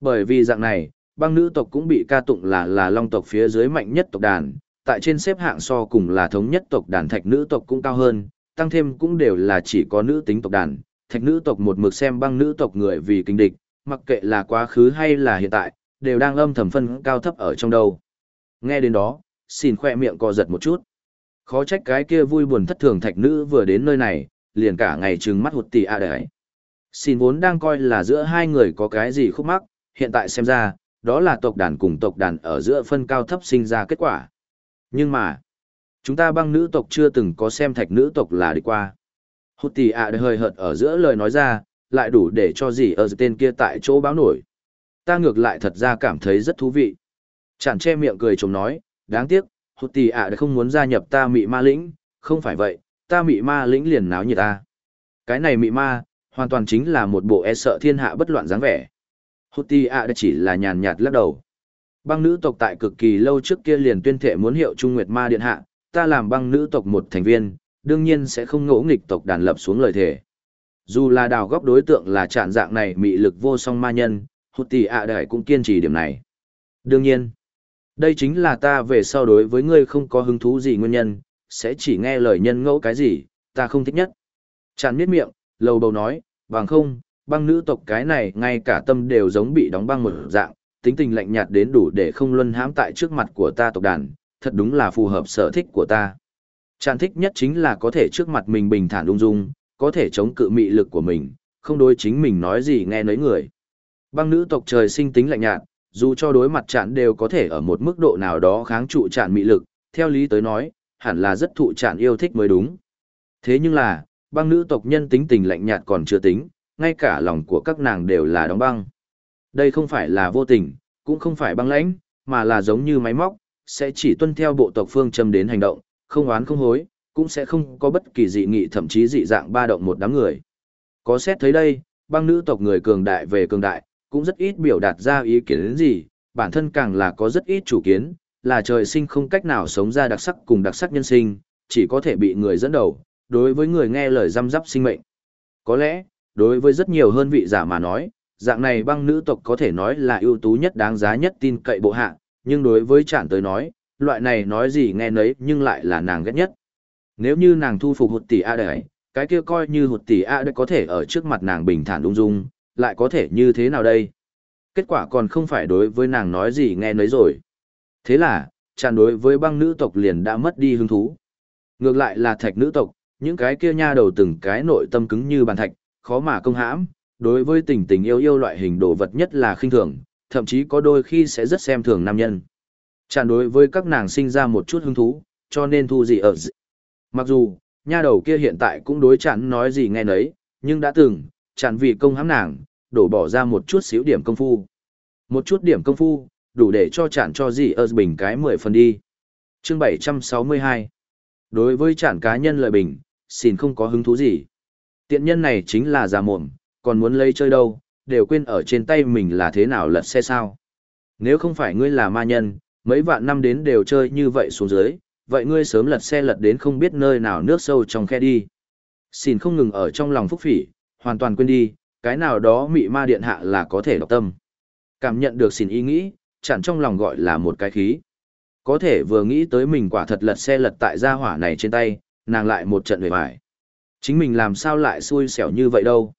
Bởi vì dạng này, băng nữ tộc cũng bị ca tụng là là long tộc phía dưới mạnh nhất tộc đàn, tại trên xếp hạng so cùng là thống nhất tộc đàn thạch nữ tộc cũng cao hơn, tăng thêm cũng đều là chỉ có nữ tính tộc đàn, thạch nữ tộc một mực xem băng nữ tộc người vì kinh địch, mặc kệ là quá khứ hay là hiện tại, đều đang âm thầm phân cao thấp ở trong đầu. Nghe đến đó, xin khoe miệng co giật một chút. Khó trách cái kia vui buồn thất thường thạch nữ vừa đến nơi này, liền cả ngày trừng mắt hụt tì à đấy. Xin vốn đang coi là giữa hai người có cái gì khúc mắc, hiện tại xem ra, đó là tộc đàn cùng tộc đàn ở giữa phân cao thấp sinh ra kết quả. Nhưng mà, chúng ta băng nữ tộc chưa từng có xem thạch nữ tộc là đi qua. Hụt tỷ ạ à hơi hợt ở giữa lời nói ra, lại đủ để cho gì ở tên kia tại chỗ báo nổi. Ta ngược lại thật ra cảm thấy rất thú vị. Chẳng che miệng cười chồng nói, đáng tiếc, hụt tỷ ạ à không muốn gia nhập ta mị ma lĩnh, không phải vậy, ta mị ma lĩnh liền náo như ta. Cái này mị ma, hoàn toàn chính là một bộ e sợ thiên hạ bất loạn dáng vẻ. Hụt tỷ ạ à chỉ là nhàn nhạt lắc đầu. Băng nữ tộc tại cực kỳ lâu trước kia liền tuyên thệ muốn hiệu Trung Nguyệt Ma Điện Hạ, ta làm băng nữ tộc một thành viên, đương nhiên sẽ không ngỗ nghịch tộc đàn lập xuống lời thề. Dù là đào góc đối tượng là trạng dạng này mị lực vô song ma nhân, hụt tỷ ạ đại cũng kiên trì điểm này. Đương nhiên, đây chính là ta về sau đối với ngươi không có hứng thú gì nguyên nhân, sẽ chỉ nghe lời nhân ngẫu cái gì, ta không thích nhất. Tràn miết miệng, lầu bầu nói, bằng không, băng nữ tộc cái này ngay cả tâm đều giống bị đóng băng một dạng, tính tình lạnh nhạt đến đủ để không luân hãm tại trước mặt của ta tộc đàn, thật đúng là phù hợp sở thích của ta. Tràn thích nhất chính là có thể trước mặt mình bình thản ung dung, có thể chống cự mị lực của mình, không đối chính mình nói gì nghe nấy người. Băng nữ tộc trời sinh tính lạnh nhạt, dù cho đối mặt chạn đều có thể ở một mức độ nào đó kháng trụ chạn mị lực, theo lý tới nói, hẳn là rất thụ chạn yêu thích mới đúng. Thế nhưng là, băng nữ tộc nhân tính tình lạnh nhạt còn chưa tính, ngay cả lòng của các nàng đều là đóng băng. Đây không phải là vô tình, cũng không phải băng lãnh, mà là giống như máy móc, sẽ chỉ tuân theo bộ tộc phương châm đến hành động, không oán không hối, cũng sẽ không có bất kỳ dị nghị thậm chí dị dạng ba động một đám người. Có xét thấy đây, băng nữ tộc người cường đại về cường đại, cũng rất ít biểu đạt ra ý kiến đến gì, bản thân càng là có rất ít chủ kiến, là trời sinh không cách nào sống ra đặc sắc cùng đặc sắc nhân sinh, chỉ có thể bị người dẫn đầu, đối với người nghe lời răm rắp sinh mệnh. Có lẽ, đối với rất nhiều hơn vị giả mà nói, dạng này băng nữ tộc có thể nói là ưu tú nhất đáng giá nhất tin cậy bộ hạ, nhưng đối với chản tới nói, loại này nói gì nghe nấy nhưng lại là nàng ghét nhất. Nếu như nàng thu phục hụt tỷ A đấy, cái kia coi như hụt tỷ A đấy có thể ở trước mặt nàng bình thản ung dung, lại có thể như thế nào đây? Kết quả còn không phải đối với nàng nói gì nghe nấy rồi. Thế là, chản đối với băng nữ tộc liền đã mất đi hứng thú. Ngược lại là thạch nữ tộc, những cái kia nha đầu từng cái nội tâm cứng như bàn thạch, khó mà công hãm, đối với tình tình yêu yêu loại hình đồ vật nhất là khinh thường, thậm chí có đôi khi sẽ rất xem thường nam nhân. Chản đối với các nàng sinh ra một chút hứng thú, cho nên thu gì ở dị. Mặc dù, nha đầu kia hiện tại cũng đối chản nói gì nghe nấy, nhưng đã từng, chản vì công hãm nàng, đổ bỏ ra một chút xíu điểm công phu. Một chút điểm công phu, đủ để cho chản cho gì ở bình cái 10 phần đi. Chương 762 Đối với chản cá nhân lợi bình, xin không có hứng thú gì. Tiện nhân này chính là già mồm, còn muốn lấy chơi đâu, đều quên ở trên tay mình là thế nào lật xe sao. Nếu không phải ngươi là ma nhân, mấy vạn năm đến đều chơi như vậy xuống dưới, vậy ngươi sớm lật xe lật đến không biết nơi nào nước sâu trong khe đi. Xin không ngừng ở trong lòng phúc phỉ, hoàn toàn quên đi, cái nào đó mị ma điện hạ là có thể đọc tâm. Cảm nhận được xin ý nghĩ, chẳng trong lòng gọi là một cái khí. Có thể vừa nghĩ tới mình quả thật lật xe lật tại gia hỏa này trên tay, nàng lại một trận về bài. Chính mình làm sao lại xui xẻo như vậy đâu.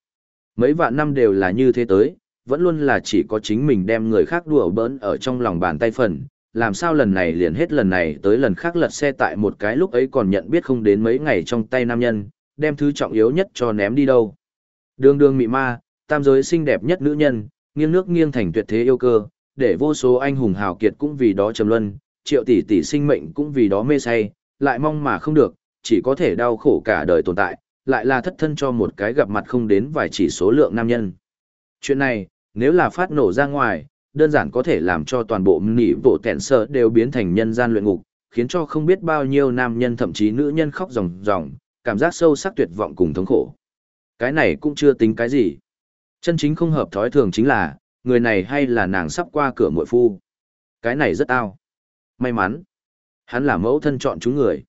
Mấy vạn năm đều là như thế tới, vẫn luôn là chỉ có chính mình đem người khác đùa bỡn ở trong lòng bàn tay phần, làm sao lần này liền hết lần này tới lần khác lật xe tại một cái lúc ấy còn nhận biết không đến mấy ngày trong tay nam nhân, đem thứ trọng yếu nhất cho ném đi đâu. Đường đường mị ma, tam giới xinh đẹp nhất nữ nhân, nghiêng nước nghiêng thành tuyệt thế yêu cơ, để vô số anh hùng hào kiệt cũng vì đó trầm luân, triệu tỷ tỷ sinh mệnh cũng vì đó mê say, lại mong mà không được, chỉ có thể đau khổ cả đời tồn tại, lại là thất thân cho một cái gặp mặt không đến vài chỉ số lượng nam nhân. Chuyện này, nếu là phát nổ ra ngoài, đơn giản có thể làm cho toàn bộ nỉ bộ tẹn sợ đều biến thành nhân gian luyện ngục, khiến cho không biết bao nhiêu nam nhân thậm chí nữ nhân khóc ròng ròng, cảm giác sâu sắc tuyệt vọng cùng thống khổ. Cái này cũng chưa tính cái gì. Chân chính không hợp thói thường chính là, người này hay là nàng sắp qua cửa muội phu. Cái này rất ao. May mắn. Hắn là mẫu thân chọn chúng người.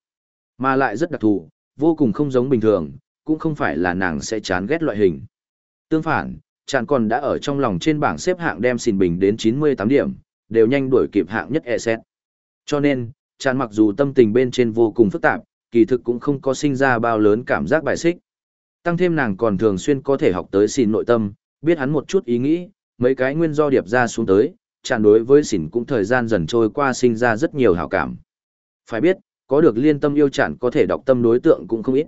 Mà lại rất đặc thù, vô cùng không giống bình thường, cũng không phải là nàng sẽ chán ghét loại hình. Tương phản, chàng còn đã ở trong lòng trên bảng xếp hạng đem xin bình đến 98 điểm, đều nhanh đuổi kịp hạng nhất e xét. Cho nên, chàng mặc dù tâm tình bên trên vô cùng phức tạp, kỳ thực cũng không có sinh ra bao lớn cảm giác bài xích. Tăng thêm nàng còn thường xuyên có thể học tới xin nội tâm, biết hắn một chút ý nghĩ, mấy cái nguyên do điệp ra xuống tới, chàng đối với xỉn cũng thời gian dần trôi qua sinh ra rất nhiều hảo cảm. Phải biết, có được liên tâm yêu chản có thể đọc tâm đối tượng cũng không ít.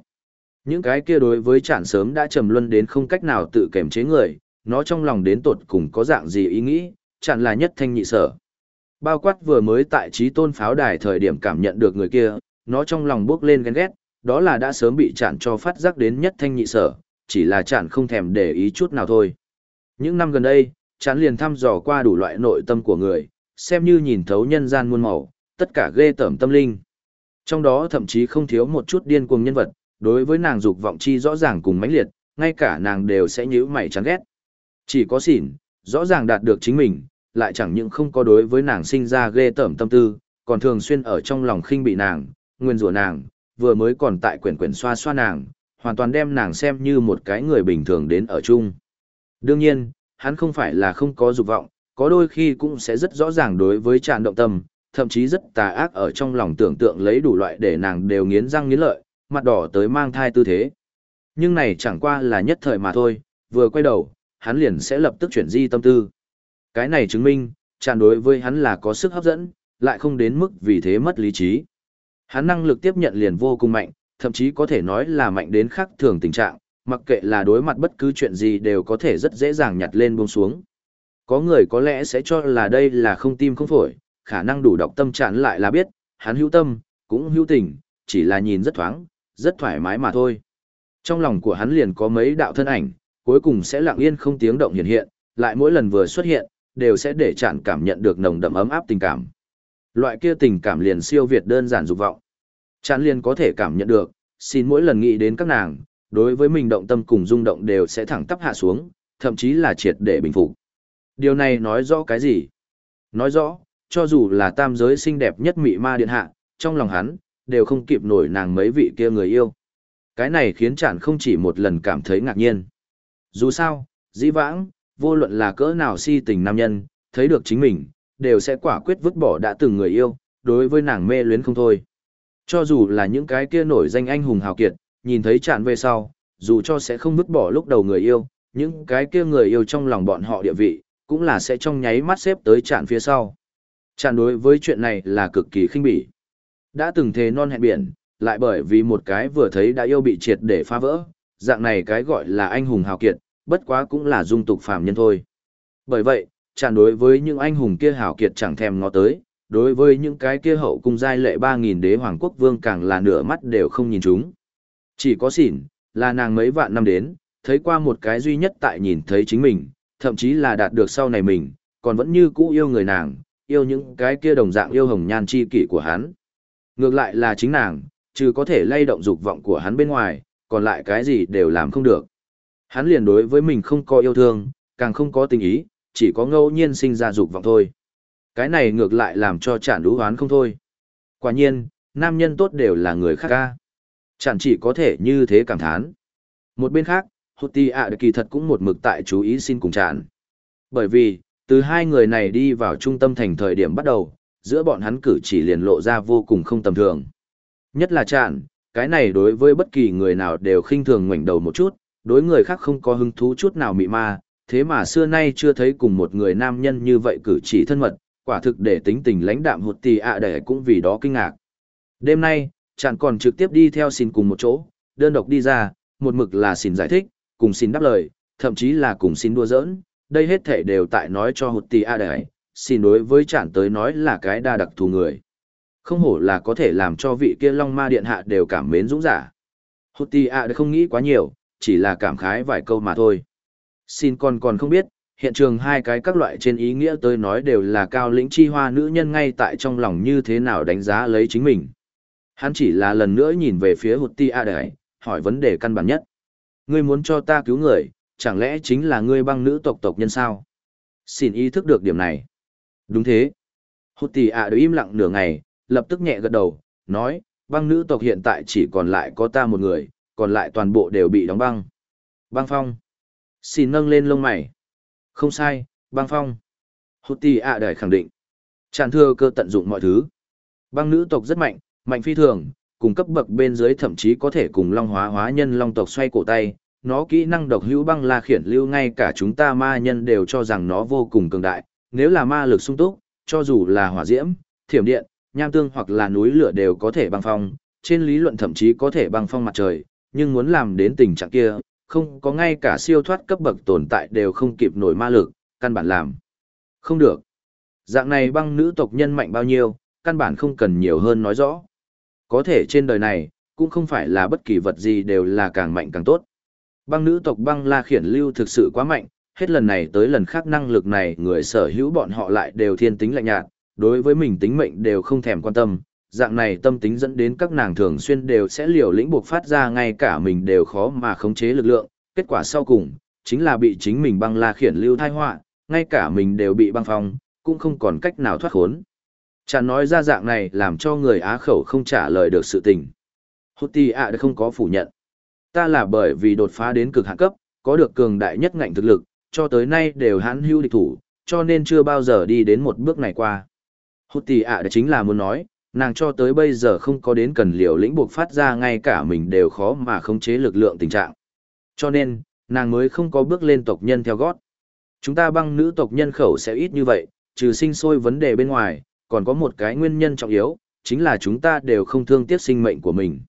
Những cái kia đối với chản sớm đã trầm luân đến không cách nào tự kềm chế người, nó trong lòng đến tột cùng có dạng gì ý nghĩ, chẳng là nhất thanh nhị sở. Bao quát vừa mới tại trí tôn pháo đài thời điểm cảm nhận được người kia, nó trong lòng bước lên ghen ghét, đó là đã sớm bị chản cho phát giác đến nhất thanh nhị sở, chỉ là chản không thèm để ý chút nào thôi. Những năm gần đây, chản liền thăm dò qua đủ loại nội tâm của người, xem như nhìn thấu nhân gian muôn màu, tất cả ghê tởm tâm linh. Trong đó thậm chí không thiếu một chút điên cuồng nhân vật, đối với nàng dục vọng chi rõ ràng cùng mãnh liệt, ngay cả nàng đều sẽ nhíu mày chán ghét. Chỉ có xỉn, rõ ràng đạt được chính mình, lại chẳng những không có đối với nàng sinh ra ghê tởm tâm tư, còn thường xuyên ở trong lòng khinh bị nàng, nguyên rủa nàng, vừa mới còn tại quyển quyển xoa xoa nàng, hoàn toàn đem nàng xem như một cái người bình thường đến ở chung. Đương nhiên, hắn không phải là không có dục vọng, có đôi khi cũng sẽ rất rõ ràng đối với tràn động tâm, thậm chí rất tà ác ở trong lòng tưởng tượng lấy đủ loại để nàng đều nghiến răng nghiến lợi, mặt đỏ tới mang thai tư thế. Nhưng này chẳng qua là nhất thời mà thôi, vừa quay đầu, hắn liền sẽ lập tức chuyển di tâm tư. Cái này chứng minh, tràn đối với hắn là có sức hấp dẫn, lại không đến mức vì thế mất lý trí. Hắn năng lực tiếp nhận liền vô cùng mạnh, thậm chí có thể nói là mạnh đến khác thường tình trạng, mặc kệ là đối mặt bất cứ chuyện gì đều có thể rất dễ dàng nhặt lên buông xuống. Có người có lẽ sẽ cho là đây là không tim không phổi, khả năng đủ đọc tâm trạng lại là biết, hắn hữu tâm, cũng hữu tình, chỉ là nhìn rất thoáng, rất thoải mái mà thôi. Trong lòng của hắn liền có mấy đạo thân ảnh, cuối cùng sẽ lặng yên không tiếng động hiện hiện, lại mỗi lần vừa xuất hiện, đều sẽ để chản cảm nhận được nồng đậm ấm áp tình cảm. Loại kia tình cảm liền siêu việt đơn giản dục vọng. chản liền có thể cảm nhận được, xin mỗi lần nghĩ đến các nàng, đối với mình động tâm cùng rung động đều sẽ thẳng tắp hạ xuống, thậm chí là triệt để bình phục. Điều này nói rõ cái gì? Nói rõ, cho dù là tam giới xinh đẹp nhất mị ma điện hạ, trong lòng hắn, đều không kịp nổi nàng mấy vị kia người yêu. Cái này khiến chản không chỉ một lần cảm thấy ngạc nhiên. Dù sao, dĩ vãng, vô luận là cỡ nào si tình nam nhân, thấy được chính mình, đều sẽ quả quyết vứt bỏ đã từng người yêu, đối với nàng mê luyến không thôi. Cho dù là những cái kia nổi danh anh hùng hào kiệt, nhìn thấy chạn về sau, dù cho sẽ không vứt bỏ lúc đầu người yêu, những cái kia người yêu trong lòng bọn họ địa vị, cũng là sẽ trong nháy mắt xếp tới chạn phía sau. Chạn đối với chuyện này là cực kỳ khinh bỉ. Đã từng thề non hẹn biển, lại bởi vì một cái vừa thấy đã yêu bị triệt để phá vỡ, dạng này cái gọi là anh hùng hào kiệt, bất quá cũng là dung tục phàm nhân thôi. Bởi vậy, chẳng đối với những anh hùng kia hảo kiệt chẳng thèm ngó tới, đối với những cái kia hậu cung giai lệ 3.000 đế hoàng quốc vương càng là nửa mắt đều không nhìn chúng. Chỉ có xỉn, là nàng mấy vạn năm đến, thấy qua một cái duy nhất tại nhìn thấy chính mình, thậm chí là đạt được sau này mình, còn vẫn như cũ yêu người nàng, yêu những cái kia đồng dạng yêu hồng nhan chi kỷ của hắn. Ngược lại là chính nàng, trừ có thể lay động dục vọng của hắn bên ngoài, còn lại cái gì đều làm không được. Hắn liền đối với mình không có yêu thương, càng không có tình ý, chỉ có ngẫu nhiên sinh ra dục vọng thôi. Cái này ngược lại làm cho chản đú hoán không thôi. Quả nhiên, nam nhân tốt đều là người khác ca. Chẳng chỉ có thể như thế cảm thán. Một bên khác, hụt Tì ạ kỳ thật cũng một mực tại chú ý xin cùng chản. Bởi vì, từ hai người này đi vào trung tâm thành thời điểm bắt đầu, giữa bọn hắn cử chỉ liền lộ ra vô cùng không tầm thường. Nhất là chản, cái này đối với bất kỳ người nào đều khinh thường ngoảnh đầu một chút, đối người khác không có hứng thú chút nào mị ma, thế mà xưa nay chưa thấy cùng một người nam nhân như vậy cử chỉ thân mật, quả thực để tính tình lãnh đạm hụt tì ạ để cũng vì đó kinh ngạc. Đêm nay, chẳng còn trực tiếp đi theo xin cùng một chỗ, đơn độc đi ra, một mực là xin giải thích, cùng xin đáp lời, thậm chí là cùng xin đua giỡn, đây hết thể đều tại nói cho hụt tì ạ để, xin đối với chẳng tới nói là cái đa đặc thù người. Không hổ là có thể làm cho vị kia long ma điện hạ đều cảm mến dũng giả. Hụt tì ạ không nghĩ quá nhiều, chỉ là cảm khái vài câu mà thôi. Xin còn còn không biết, hiện trường hai cái các loại trên ý nghĩa tôi nói đều là cao lĩnh chi hoa nữ nhân ngay tại trong lòng như thế nào đánh giá lấy chính mình. Hắn chỉ là lần nữa nhìn về phía hụt ti a đấy, hỏi vấn đề căn bản nhất. Ngươi muốn cho ta cứu người, chẳng lẽ chính là ngươi băng nữ tộc tộc nhân sao? Xin ý thức được điểm này. Đúng thế. Hụt ti a im lặng nửa ngày, lập tức nhẹ gật đầu, nói, băng nữ tộc hiện tại chỉ còn lại có ta một người, còn lại toàn bộ đều bị đóng băng. Băng phong. Xin nâng lên lông mày. Không sai, băng phong. Hụt tì ạ đời khẳng định. Tràn thừa cơ tận dụng mọi thứ. Băng nữ tộc rất mạnh, mạnh phi thường, cùng cấp bậc bên dưới thậm chí có thể cùng long hóa hóa nhân long tộc xoay cổ tay. Nó kỹ năng độc hữu băng la khiển lưu ngay cả chúng ta ma nhân đều cho rằng nó vô cùng cường đại. Nếu là ma lực sung túc, cho dù là hỏa diễm, thiểm điện, nham tương hoặc là núi lửa đều có thể băng phong, trên lý luận thậm chí có thể băng phong mặt trời, nhưng muốn làm đến tình trạng kia, không có ngay cả siêu thoát cấp bậc tồn tại đều không kịp nổi ma lực, căn bản làm. Không được. Dạng này băng nữ tộc nhân mạnh bao nhiêu, căn bản không cần nhiều hơn nói rõ. Có thể trên đời này, cũng không phải là bất kỳ vật gì đều là càng mạnh càng tốt. Băng nữ tộc băng la khiển lưu thực sự quá mạnh, hết lần này tới lần khác năng lực này người sở hữu bọn họ lại đều thiên tính lạnh nhạt, đối với mình tính mệnh đều không thèm quan tâm, dạng này tâm tính dẫn đến các nàng thường xuyên đều sẽ liều lĩnh buộc phát ra ngay cả mình đều khó mà khống chế lực lượng, kết quả sau cùng, chính là bị chính mình băng la khiển lưu thai họa ngay cả mình đều bị băng phong, cũng không còn cách nào thoát khốn. Chẳng nói ra dạng này làm cho người á khẩu không trả lời được sự tình. Hốt ti ạ đã không có phủ nhận. Ta là bởi vì đột phá đến cực hạn cấp, có được cường đại nhất ngạnh thực lực, cho tới nay đều hãn hưu địch thủ, cho nên chưa bao giờ đi đến một bước này qua. Hốt ti ạ đã chính là muốn nói, nàng cho tới bây giờ không có đến cần liều lĩnh buộc phát ra ngay cả mình đều khó mà khống chế lực lượng tình trạng. Cho nên, nàng mới không có bước lên tộc nhân theo gót. Chúng ta băng nữ tộc nhân khẩu sẽ ít như vậy, trừ sinh sôi vấn đề bên ngoài, còn có một cái nguyên nhân trọng yếu, chính là chúng ta đều không thương tiếc sinh mệnh của mình.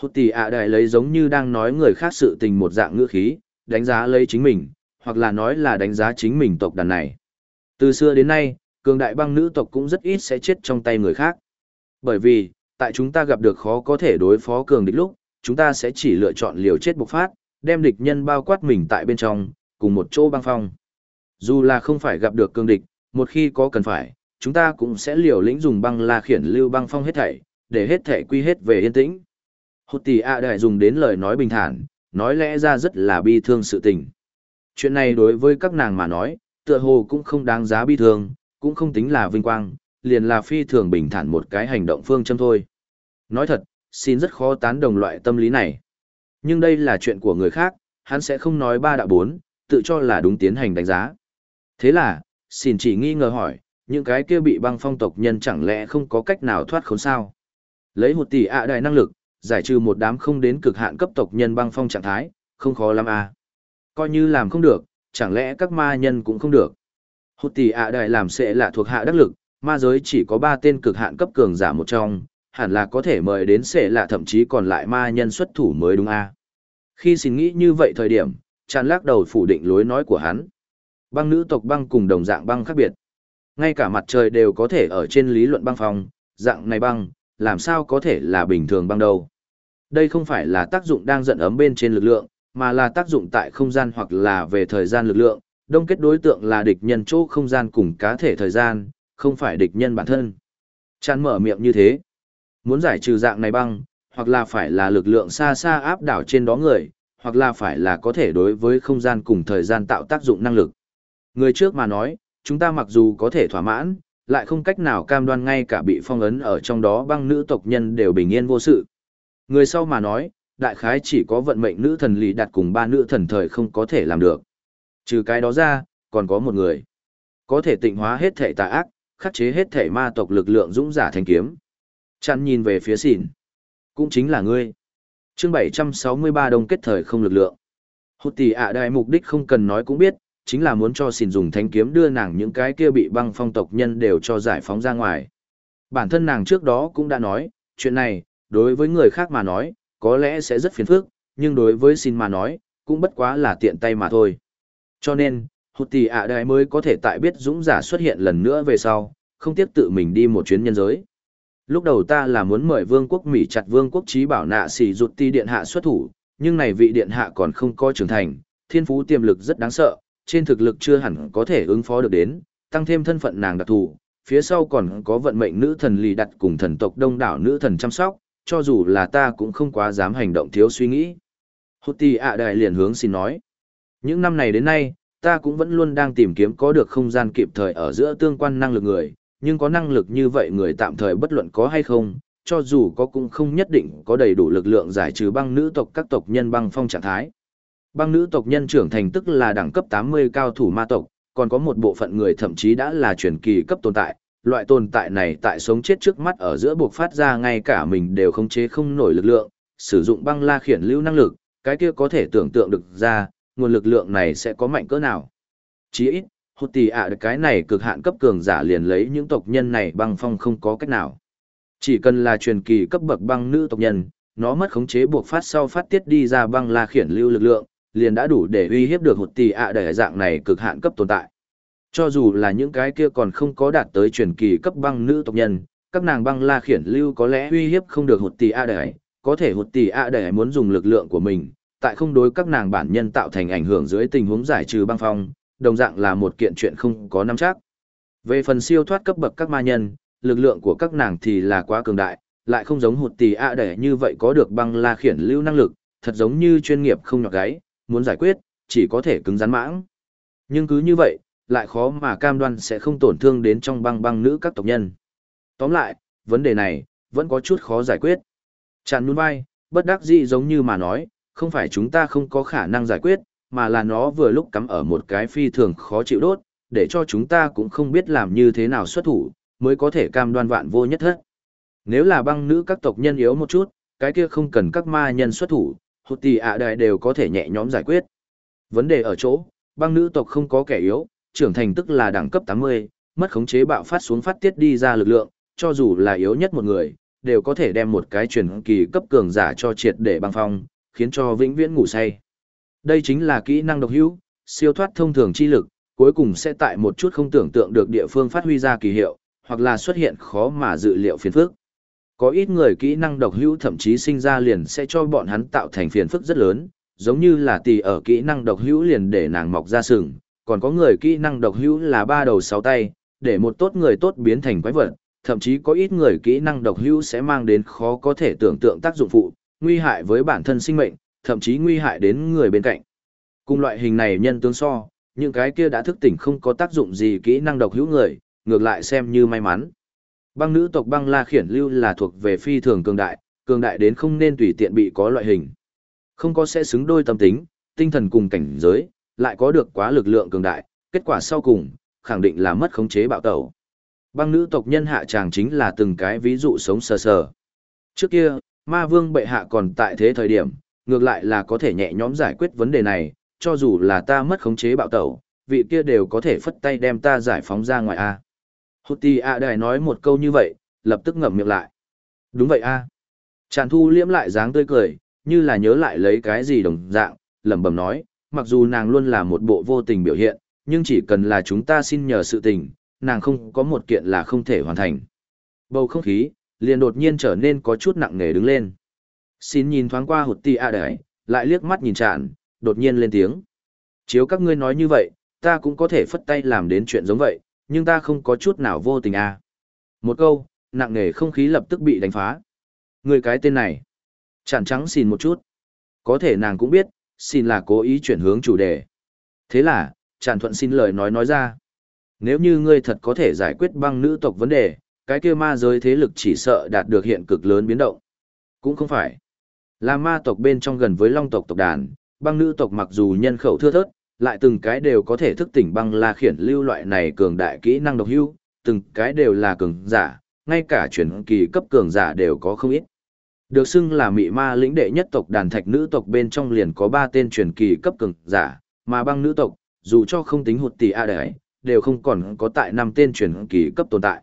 Hụt tỷ ạ đại lấy giống như đang nói người khác sự tình một dạng ngữ khí, đánh giá lấy chính mình, hoặc là nói là đánh giá chính mình tộc đàn này. Từ xưa đến nay, cường đại băng nữ tộc cũng rất ít sẽ chết trong tay người khác. Bởi vì, tại chúng ta gặp được khó có thể đối phó cường địch lúc, chúng ta sẽ chỉ lựa chọn liều chết bộc phát, đem địch nhân bao quát mình tại bên trong, cùng một chỗ băng phong. Dù là không phải gặp được cường địch, một khi có cần phải, chúng ta cũng sẽ liều lĩnh dùng băng la khiển lưu băng phong hết thảy, để hết thảy quy hết về yên tĩnh. Hột tỷ ạ đại dùng đến lời nói bình thản, nói lẽ ra rất là bi thương sự tình. Chuyện này đối với các nàng mà nói, tựa hồ cũng không đáng giá bi thương, cũng không tính là vinh quang, liền là phi thường bình thản một cái hành động phương châm thôi. Nói thật, xin rất khó tán đồng loại tâm lý này. Nhưng đây là chuyện của người khác, hắn sẽ không nói ba đạo bốn, tự cho là đúng tiến hành đánh giá. Thế là, xin chỉ nghi ngờ hỏi, những cái kia bị băng phong tộc nhân chẳng lẽ không có cách nào thoát khốn sao? Lấy một tỷ ạ đại năng lực, giải trừ một đám không đến cực hạn cấp tộc nhân băng phong trạng thái, không khó lắm à. Coi như làm không được, chẳng lẽ các ma nhân cũng không được. Hụt tỷ ạ đại làm sẽ là thuộc hạ đắc lực, ma giới chỉ có ba tên cực hạn cấp cường giả một trong, hẳn là có thể mời đến sẽ lạ thậm chí còn lại ma nhân xuất thủ mới đúng a à. Khi xin nghĩ như vậy thời điểm, chán lắc đầu phủ định lối nói của hắn. Băng nữ tộc băng cùng đồng dạng băng khác biệt. Ngay cả mặt trời đều có thể ở trên lý luận băng phòng, dạng này băng, làm sao có thể là bình thường băng đâu. Đây không phải là tác dụng đang giận ấm bên trên lực lượng, mà là tác dụng tại không gian hoặc là về thời gian lực lượng, đông kết đối tượng là địch nhân chỗ không gian cùng cá thể thời gian, không phải địch nhân bản thân. Chán mở miệng như thế. Muốn giải trừ dạng này băng, hoặc là phải là lực lượng xa xa áp đảo trên đó người, hoặc là phải là có thể đối với không gian cùng thời gian tạo tác dụng năng lực. Người trước mà nói, chúng ta mặc dù có thể thỏa mãn, lại không cách nào cam đoan ngay cả bị phong ấn ở trong đó băng nữ tộc nhân đều bình yên vô sự. Người sau mà nói, đại khái chỉ có vận mệnh nữ thần lì đặt cùng ba nữ thần thời không có thể làm được. Trừ cái đó ra, còn có một người. Có thể tịnh hóa hết thể tà ác, khắc chế hết thể ma tộc lực lượng dũng giả thanh kiếm. chặn nhìn về phía xỉn. Cũng chính là ngươi. chương 763 đông kết thời không lực lượng. Hụt tỷ ạ đại mục đích không cần nói cũng biết, chính là muốn cho xỉn dùng thanh kiếm đưa nàng những cái kia bị băng phong tộc nhân đều cho giải phóng ra ngoài. Bản thân nàng trước đó cũng đã nói, chuyện này, đối với người khác mà nói, có lẽ sẽ rất phiền phức, nhưng đối với xin mà nói, cũng bất quá là tiện tay mà thôi. Cho nên, hụt tỷ ạ đại mới có thể tại biết dũng giả xuất hiện lần nữa về sau, không tiếp tự mình đi một chuyến nhân giới. Lúc đầu ta là muốn mời vương quốc Mỹ chặt vương quốc trí bảo nạ xỉ rụt ti điện hạ xuất thủ, nhưng này vị điện hạ còn không coi trưởng thành, thiên phú tiềm lực rất đáng sợ, trên thực lực chưa hẳn có thể ứng phó được đến, tăng thêm thân phận nàng đặc thù, phía sau còn có vận mệnh nữ thần lì đặt cùng thần tộc đông đảo nữ thần chăm sóc, cho dù là ta cũng không quá dám hành động thiếu suy nghĩ. Hút ti ạ đại liền hướng xin nói. Những năm này đến nay, ta cũng vẫn luôn đang tìm kiếm có được không gian kịp thời ở giữa tương quan năng lực người, nhưng có năng lực như vậy người tạm thời bất luận có hay không, cho dù có cũng không nhất định có đầy đủ lực lượng giải trừ băng nữ tộc các tộc nhân băng phong trạng thái. Băng nữ tộc nhân trưởng thành tức là đẳng cấp 80 cao thủ ma tộc, còn có một bộ phận người thậm chí đã là truyền kỳ cấp tồn tại. Loại tồn tại này tại sống chết trước mắt ở giữa buộc phát ra ngay cả mình đều khống chế không nổi lực lượng, sử dụng băng la khiển lưu năng lực, cái kia có thể tưởng tượng được ra, nguồn lực lượng này sẽ có mạnh cỡ nào. Chỉ ít, hụt tỷ ạ à cái này cực hạn cấp cường giả liền lấy những tộc nhân này băng phong không có cách nào. Chỉ cần là truyền kỳ cấp bậc băng nữ tộc nhân, nó mất khống chế buộc phát sau phát tiết đi ra băng la khiển lưu lực lượng, liền đã đủ để uy hiếp được hụt tỷ ạ à dạng này cực hạn cấp tồn tại. Cho dù là những cái kia còn không có đạt tới truyền kỳ cấp băng nữ tộc nhân, các nàng băng la khiển lưu có lẽ uy hiếp không được hụt tỷ ạ à có thể hụt tỷ ạ à muốn dùng lực lượng của mình, tại không đối các nàng bản nhân tạo thành ảnh hưởng dưới tình huống giải trừ băng phong, đồng dạng là một kiện chuyện không có nắm chắc. Về phần siêu thoát cấp bậc các ma nhân, lực lượng của các nàng thì là quá cường đại, lại không giống hụt tỷ ạ để như vậy có được băng la khiển lưu năng lực, thật giống như chuyên nghiệp không nhọc gáy, muốn giải quyết, chỉ có thể cứng rắn mãng. Nhưng cứ như vậy, lại khó mà cam đoan sẽ không tổn thương đến trong băng băng nữ các tộc nhân. Tóm lại, vấn đề này, vẫn có chút khó giải quyết. Chàn nuôn vai, bất đắc dĩ giống như mà nói, không phải chúng ta không có khả năng giải quyết, mà là nó vừa lúc cắm ở một cái phi thường khó chịu đốt, để cho chúng ta cũng không biết làm như thế nào xuất thủ, mới có thể cam đoan vạn vô nhất hết. Nếu là băng nữ các tộc nhân yếu một chút, cái kia không cần các ma nhân xuất thủ, hụt tỷ ạ đại đều có thể nhẹ nhõm giải quyết. Vấn đề ở chỗ, băng nữ tộc không có kẻ yếu, trưởng thành tức là đẳng cấp 80, mất khống chế bạo phát xuống phát tiết đi ra lực lượng, cho dù là yếu nhất một người, đều có thể đem một cái truyền kỳ cấp cường giả cho triệt để băng phong, khiến cho vĩnh viễn ngủ say. Đây chính là kỹ năng độc hữu, siêu thoát thông thường chi lực, cuối cùng sẽ tại một chút không tưởng tượng được địa phương phát huy ra kỳ hiệu, hoặc là xuất hiện khó mà dự liệu phiền phức. Có ít người kỹ năng độc hữu thậm chí sinh ra liền sẽ cho bọn hắn tạo thành phiền phức rất lớn, giống như là tỷ ở kỹ năng độc hữu liền để nàng mọc ra sừng, còn có người kỹ năng độc hữu là ba đầu sáu tay, để một tốt người tốt biến thành quái vật, thậm chí có ít người kỹ năng độc hữu sẽ mang đến khó có thể tưởng tượng tác dụng phụ, nguy hại với bản thân sinh mệnh, thậm chí nguy hại đến người bên cạnh. Cùng loại hình này nhân tướng so, những cái kia đã thức tỉnh không có tác dụng gì kỹ năng độc hữu người, ngược lại xem như may mắn. Băng nữ tộc băng la khiển lưu là thuộc về phi thường cường đại, cường đại đến không nên tùy tiện bị có loại hình. Không có sẽ xứng đôi tâm tính, tinh thần cùng cảnh giới, lại có được quá lực lượng cường đại, kết quả sau cùng, khẳng định là mất khống chế bạo tẩu. Băng nữ tộc nhân hạ tràng chính là từng cái ví dụ sống sờ sờ. Trước kia, ma vương bệ hạ còn tại thế thời điểm, ngược lại là có thể nhẹ nhõm giải quyết vấn đề này, cho dù là ta mất khống chế bạo tẩu, vị kia đều có thể phất tay đem ta giải phóng ra ngoài A. Hụt tì ạ đài nói một câu như vậy, lập tức ngậm miệng lại. Đúng vậy A. Tràn thu liễm lại dáng tươi cười, như là nhớ lại lấy cái gì đồng dạng, lẩm bẩm nói, mặc dù nàng luôn là một bộ vô tình biểu hiện, nhưng chỉ cần là chúng ta xin nhờ sự tình, nàng không có một kiện là không thể hoàn thành. Bầu không khí, liền đột nhiên trở nên có chút nặng nề đứng lên. Xin nhìn thoáng qua hụt ti a đấy, lại liếc mắt nhìn tràn, đột nhiên lên tiếng. Chiếu các ngươi nói như vậy, ta cũng có thể phất tay làm đến chuyện giống vậy, nhưng ta không có chút nào vô tình à. Một câu, nặng nề không khí lập tức bị đánh phá. Người cái tên này. chạn trắng xin một chút. Có thể nàng cũng biết, xin là cố ý chuyển hướng chủ đề. Thế là, Tràn Thuận xin lời nói nói ra. Nếu như ngươi thật có thể giải quyết băng nữ tộc vấn đề, cái kia ma giới thế lực chỉ sợ đạt được hiện cực lớn biến động. Cũng không phải. Là ma tộc bên trong gần với long tộc tộc đàn, băng nữ tộc mặc dù nhân khẩu thưa thớt, lại từng cái đều có thể thức tỉnh băng la khiển lưu loại này cường đại kỹ năng độc hưu, từng cái đều là cường giả, ngay cả chuyển kỳ cấp cường giả đều có không ít. Được xưng là mị ma lĩnh đệ nhất tộc đàn thạch nữ tộc bên trong liền có ba tên truyền kỳ cấp cường giả, mà băng nữ tộc, dù cho không tính hụt tỷ a đấy, đều không còn có tại năm tên truyền kỳ cấp tồn tại.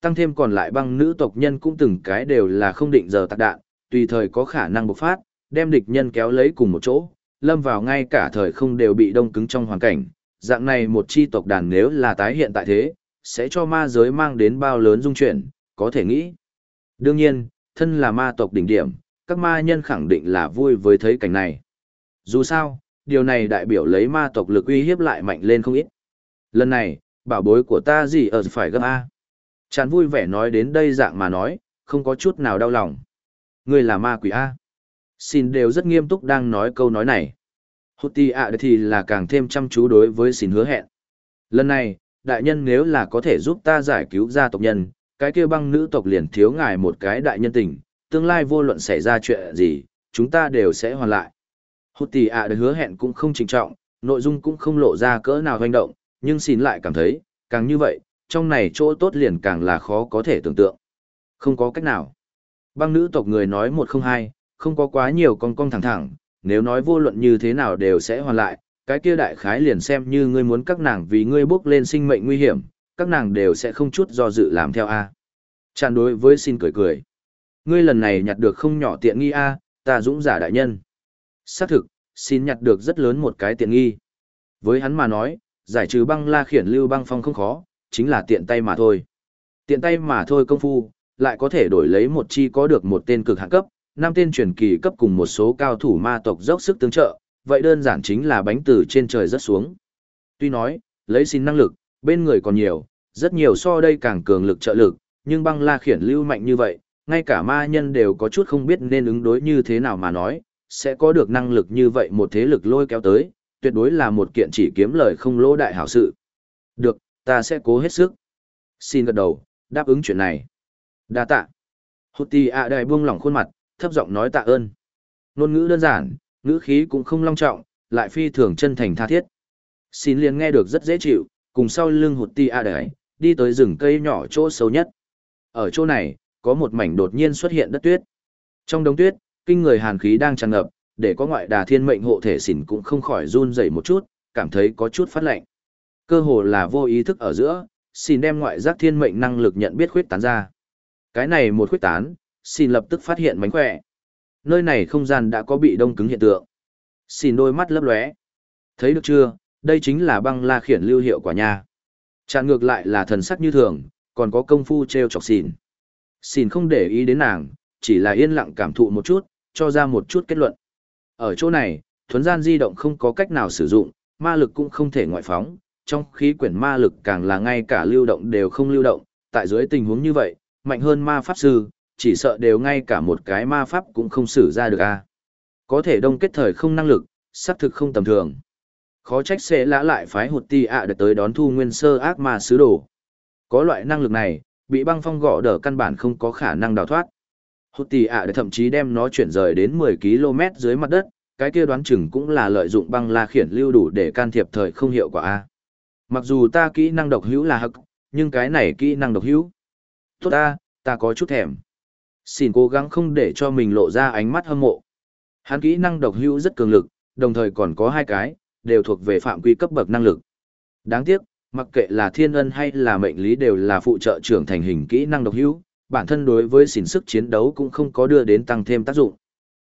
Tăng thêm còn lại băng nữ tộc nhân cũng từng cái đều là không định giờ tạc đạn, tùy thời có khả năng bộc phát, đem địch nhân kéo lấy cùng một chỗ, lâm vào ngay cả thời không đều bị đông cứng trong hoàn cảnh. Dạng này một chi tộc đàn nếu là tái hiện tại thế, sẽ cho ma giới mang đến bao lớn dung chuyển, có thể nghĩ. Đương nhiên, thân là ma tộc đỉnh điểm, các ma nhân khẳng định là vui với thấy cảnh này. Dù sao, điều này đại biểu lấy ma tộc lực uy hiếp lại mạnh lên không ít. Lần này, bảo bối của ta gì ở phải gấp A. Chán vui vẻ nói đến đây dạng mà nói, không có chút nào đau lòng. Ngươi là ma quỷ A. Xin đều rất nghiêm túc đang nói câu nói này. hụt ti ạ thì là càng thêm chăm chú đối với xin hứa hẹn. Lần này, đại nhân nếu là có thể giúp ta giải cứu gia tộc nhân, cái kia băng nữ tộc liền thiếu ngài một cái đại nhân tình, tương lai vô luận xảy ra chuyện gì, chúng ta đều sẽ hoàn lại. hụt tỷ ạ hứa hẹn cũng không trình trọng, nội dung cũng không lộ ra cỡ nào hoành động, nhưng xin lại cảm thấy, càng như vậy, trong này chỗ tốt liền càng là khó có thể tưởng tượng. Không có cách nào. Băng nữ tộc người nói một không hai, không có quá nhiều con con thẳng thẳng, nếu nói vô luận như thế nào đều sẽ hoàn lại, cái kia đại khái liền xem như ngươi muốn các nàng vì ngươi bước lên sinh mệnh nguy hiểm, các nàng đều sẽ không chút do dự làm theo A. Tràn đối với xin cười cười. Ngươi lần này nhặt được không nhỏ tiện nghi A, ta dũng giả đại nhân. Xác thực, xin nhặt được rất lớn một cái tiện nghi. Với hắn mà nói, giải trừ băng la khiển lưu băng phong không khó, chính là tiện tay mà thôi. Tiện tay mà thôi công phu, lại có thể đổi lấy một chi có được một tên cực hạng cấp, năm tên truyền kỳ cấp cùng một số cao thủ ma tộc dốc sức tương trợ, vậy đơn giản chính là bánh từ trên trời rất xuống. Tuy nói, lấy xin năng lực, bên người còn nhiều, rất nhiều so đây càng cường lực trợ lực, nhưng băng la khiển lưu mạnh như vậy, ngay cả ma nhân đều có chút không biết nên ứng đối như thế nào mà nói, sẽ có được năng lực như vậy một thế lực lôi kéo tới, tuyệt đối là một kiện chỉ kiếm lời không lỗ đại hảo sự. Được, ta sẽ cố hết sức. Xin gật đầu, đáp ứng chuyện này. Đa tạ. Hụt tì ạ đại buông lỏng khuôn mặt, thấp giọng nói tạ ơn. Nôn ngữ đơn giản, ngữ khí cũng không long trọng, lại phi thường chân thành tha thiết. Xin liền nghe được rất dễ chịu, cùng sau lưng hụt tì ạ đại, đi tới rừng cây nhỏ chỗ sâu nhất. Ở chỗ này, có một mảnh đột nhiên xuất hiện đất tuyết. Trong đống tuyết, kinh người hàn khí đang tràn ngập, để có ngoại đà thiên mệnh hộ thể xỉn cũng không khỏi run rẩy một chút, cảm thấy có chút phát lạnh. Cơ hồ là vô ý thức ở giữa, xin đem ngoại giác thiên mệnh năng lực nhận biết khuyết tán ra. Cái này một khuyết tán, xin lập tức phát hiện mánh khỏe. Nơi này không gian đã có bị đông cứng hiện tượng. Xin đôi mắt lấp lóe. Thấy được chưa, đây chính là băng la khiển lưu hiệu quả nha. Chẳng ngược lại là thần sắc như thường, còn có công phu treo chọc xin xin không để ý đến nàng, chỉ là yên lặng cảm thụ một chút, cho ra một chút kết luận. Ở chỗ này, thuấn gian di động không có cách nào sử dụng, ma lực cũng không thể ngoại phóng, trong khí quyển ma lực càng là ngay cả lưu động đều không lưu động, tại dưới tình huống như vậy, mạnh hơn ma pháp sư, chỉ sợ đều ngay cả một cái ma pháp cũng không sử ra được a. Có thể đông kết thời không năng lực, xác thực không tầm thường. Khó trách sẽ lã lại phái hụt ti ạ để tới đón thu nguyên sơ ác ma sứ đồ. Có loại năng lực này, bị băng phong gõ đỡ căn bản không có khả năng đào thoát. Hụt ti ạ để thậm chí đem nó chuyển rời đến 10 km dưới mặt đất, cái kia đoán chừng cũng là lợi dụng băng la khiển lưu đủ để can thiệp thời không hiệu quả a. Mặc dù ta kỹ năng độc hữu là hực, nhưng cái này kỹ năng độc hữu. Tốt ta, ta có chút thèm. Xin cố gắng không để cho mình lộ ra ánh mắt hâm mộ. Hắn kỹ năng độc hữu rất cường lực, đồng thời còn có hai cái, đều thuộc về phạm quy cấp bậc năng lực. Đáng tiếc, mặc kệ là thiên ân hay là mệnh lý đều là phụ trợ trưởng thành hình kỹ năng độc hữu, bản thân đối với xin sức chiến đấu cũng không có đưa đến tăng thêm tác dụng.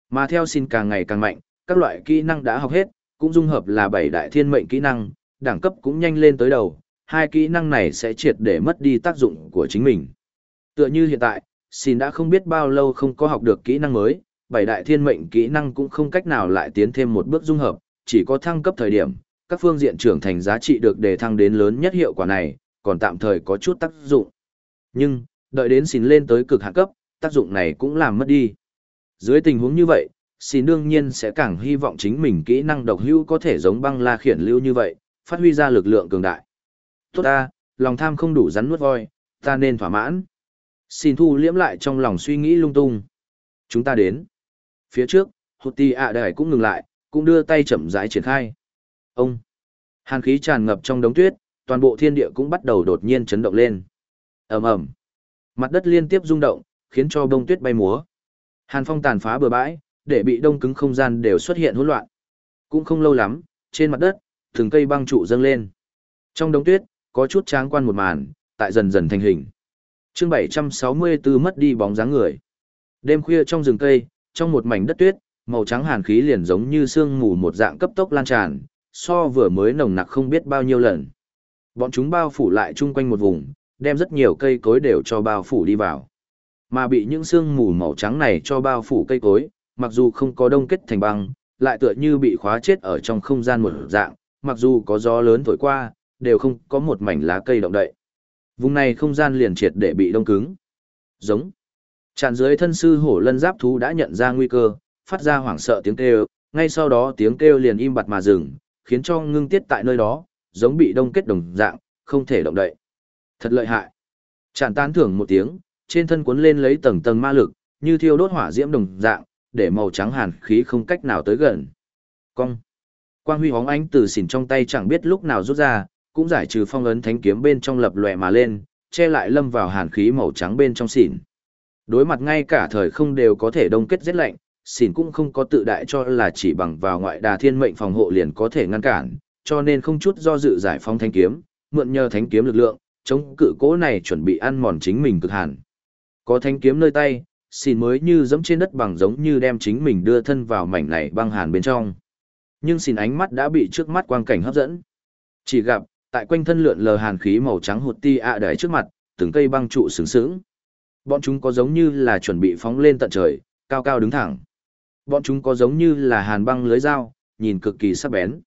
Mà theo xin càng ngày càng mạnh, các loại kỹ năng đã học hết, cũng dung hợp là bảy đại thiên mệnh kỹ năng, đẳng cấp cũng nhanh lên tới đầu, hai kỹ năng này sẽ triệt để mất đi tác dụng của chính mình. Tựa như hiện tại, xin đã không biết bao lâu không có học được kỹ năng mới, bảy đại thiên mệnh kỹ năng cũng không cách nào lại tiến thêm một bước dung hợp, chỉ có thăng cấp thời điểm, các phương diện trưởng thành giá trị được đề thăng đến lớn nhất hiệu quả này, còn tạm thời có chút tác dụng. Nhưng, đợi đến xin lên tới cực hạng cấp, tác dụng này cũng làm mất đi. Dưới tình huống như vậy, xin đương nhiên sẽ càng hy vọng chính mình kỹ năng độc hữu có thể giống băng la khiển lưu như vậy, phát huy ra lực lượng cường đại. Tốt ta, lòng tham không đủ rắn nuốt voi, ta nên thỏa mãn. Xin thu liễm lại trong lòng suy nghĩ lung tung. Chúng ta đến. Phía trước, hụt tì ạ đài cũng ngừng lại, cũng đưa tay chậm rãi triển khai. Ông! Hàn khí tràn ngập trong đống tuyết, toàn bộ thiên địa cũng bắt đầu đột nhiên chấn động lên. ầm ầm, Mặt đất liên tiếp rung động, khiến cho bông tuyết bay múa. Hàn phong tàn phá bừa bãi, để bị đông cứng không gian đều xuất hiện hỗn loạn. Cũng không lâu lắm, trên mặt đất, từng cây băng trụ dâng lên. Trong đống tuyết, có chút tráng quan một màn, tại dần dần thành hình. Chương 764 mất đi bóng dáng người. Đêm khuya trong rừng cây, trong một mảnh đất tuyết, màu trắng hàn khí liền giống như sương mù một dạng cấp tốc lan tràn, so vừa mới nồng nặc không biết bao nhiêu lần. Bọn chúng bao phủ lại chung quanh một vùng, đem rất nhiều cây cối đều cho bao phủ đi vào. Mà bị những sương mù màu trắng này cho bao phủ cây cối, mặc dù không có đông kết thành băng, lại tựa như bị khóa chết ở trong không gian một dạng, mặc dù có gió lớn thổi qua, đều không có một mảnh lá cây động đậy. Vùng này không gian liền triệt để bị đông cứng. Giống. Tràn dưới thân sư hổ lân giáp thú đã nhận ra nguy cơ, phát ra hoảng sợ tiếng kêu, ngay sau đó tiếng kêu liền im bặt mà dừng, khiến cho ngưng tiết tại nơi đó, giống bị đông kết đồng dạng, không thể động đậy. Thật lợi hại. Tràn tán thưởng một tiếng, trên thân cuốn lên lấy tầng tầng ma lực, như thiêu đốt hỏa diễm đồng dạng, để màu trắng hàn khí không cách nào tới gần. Cong. Quang huy hóng ánh từ xỉn trong tay chẳng biết lúc nào rút ra, cũng giải trừ phong ấn thánh kiếm bên trong lập lòe mà lên, che lại lâm vào hàn khí màu trắng bên trong xỉn. Đối mặt ngay cả thời không đều có thể đông kết giết lạnh, xỉn cũng không có tự đại cho là chỉ bằng vào ngoại đà thiên mệnh phòng hộ liền có thể ngăn cản, cho nên không chút do dự giải phóng thánh kiếm, mượn nhờ thánh kiếm lực lượng, chống cự cố này chuẩn bị ăn mòn chính mình cực hàn. Có thánh kiếm nơi tay, xỉn mới như giẫm trên đất bằng giống như đem chính mình đưa thân vào mảnh này băng hàn bên trong. Nhưng xin ánh mắt đã bị trước mắt quang cảnh hấp dẫn. Chỉ gặp, tại quanh thân lượn lờ hàn khí màu trắng hụt ti ạ à trước mặt, từng cây băng trụ sướng sướng. Bọn chúng có giống như là chuẩn bị phóng lên tận trời, cao cao đứng thẳng. Bọn chúng có giống như là hàn băng lưới dao, nhìn cực kỳ sắc bén.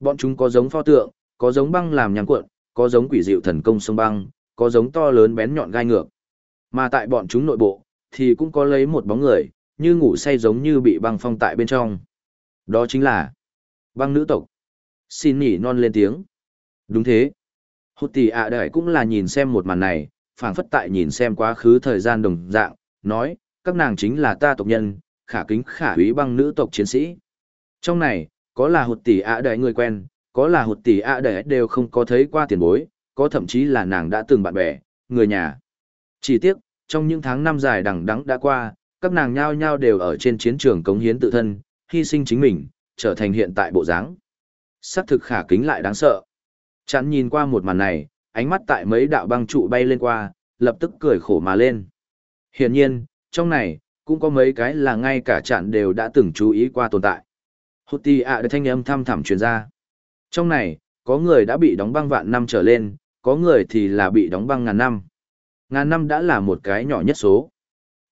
Bọn chúng có giống pho tượng, có giống băng làm nhàng cuộn, có giống quỷ dịu thần công sông băng, có giống to lớn bén nhọn gai ngược. Mà tại bọn chúng nội bộ, thì cũng có lấy một bóng người, như ngủ say giống như bị băng phong tại bên trong. Đó chính là băng nữ tộc. Xin nhỉ non lên tiếng. Đúng thế. hụt tỷ ạ à cũng là nhìn xem một màn này, phảng phất tại nhìn xem quá khứ thời gian đồng dạng, nói, các nàng chính là ta tộc nhân, khả kính khả úy băng nữ tộc chiến sĩ. Trong này, có là hụt tỷ ạ đại người quen, có là hụt tỷ ạ đại đều không có thấy qua tiền bối, có thậm chí là nàng đã từng bạn bè, người nhà. Chỉ tiếc, trong những tháng năm dài đằng đẵng đã qua, các nàng nhao nhao đều ở trên chiến trường cống hiến tự thân, hy sinh chính mình, trở thành hiện tại bộ dáng. Sắc thực khả kính lại đáng sợ. Chắn nhìn qua một màn này, ánh mắt tại mấy đạo băng trụ bay lên qua, lập tức cười khổ mà lên. Hiển nhiên, trong này, cũng có mấy cái là ngay cả chặn đều đã từng chú ý qua tồn tại. Hốt tì ạ à thanh âm thăm thẳm truyền ra. Trong này, có người đã bị đóng băng vạn năm trở lên, có người thì là bị đóng băng ngàn năm. Ngàn năm đã là một cái nhỏ nhất số.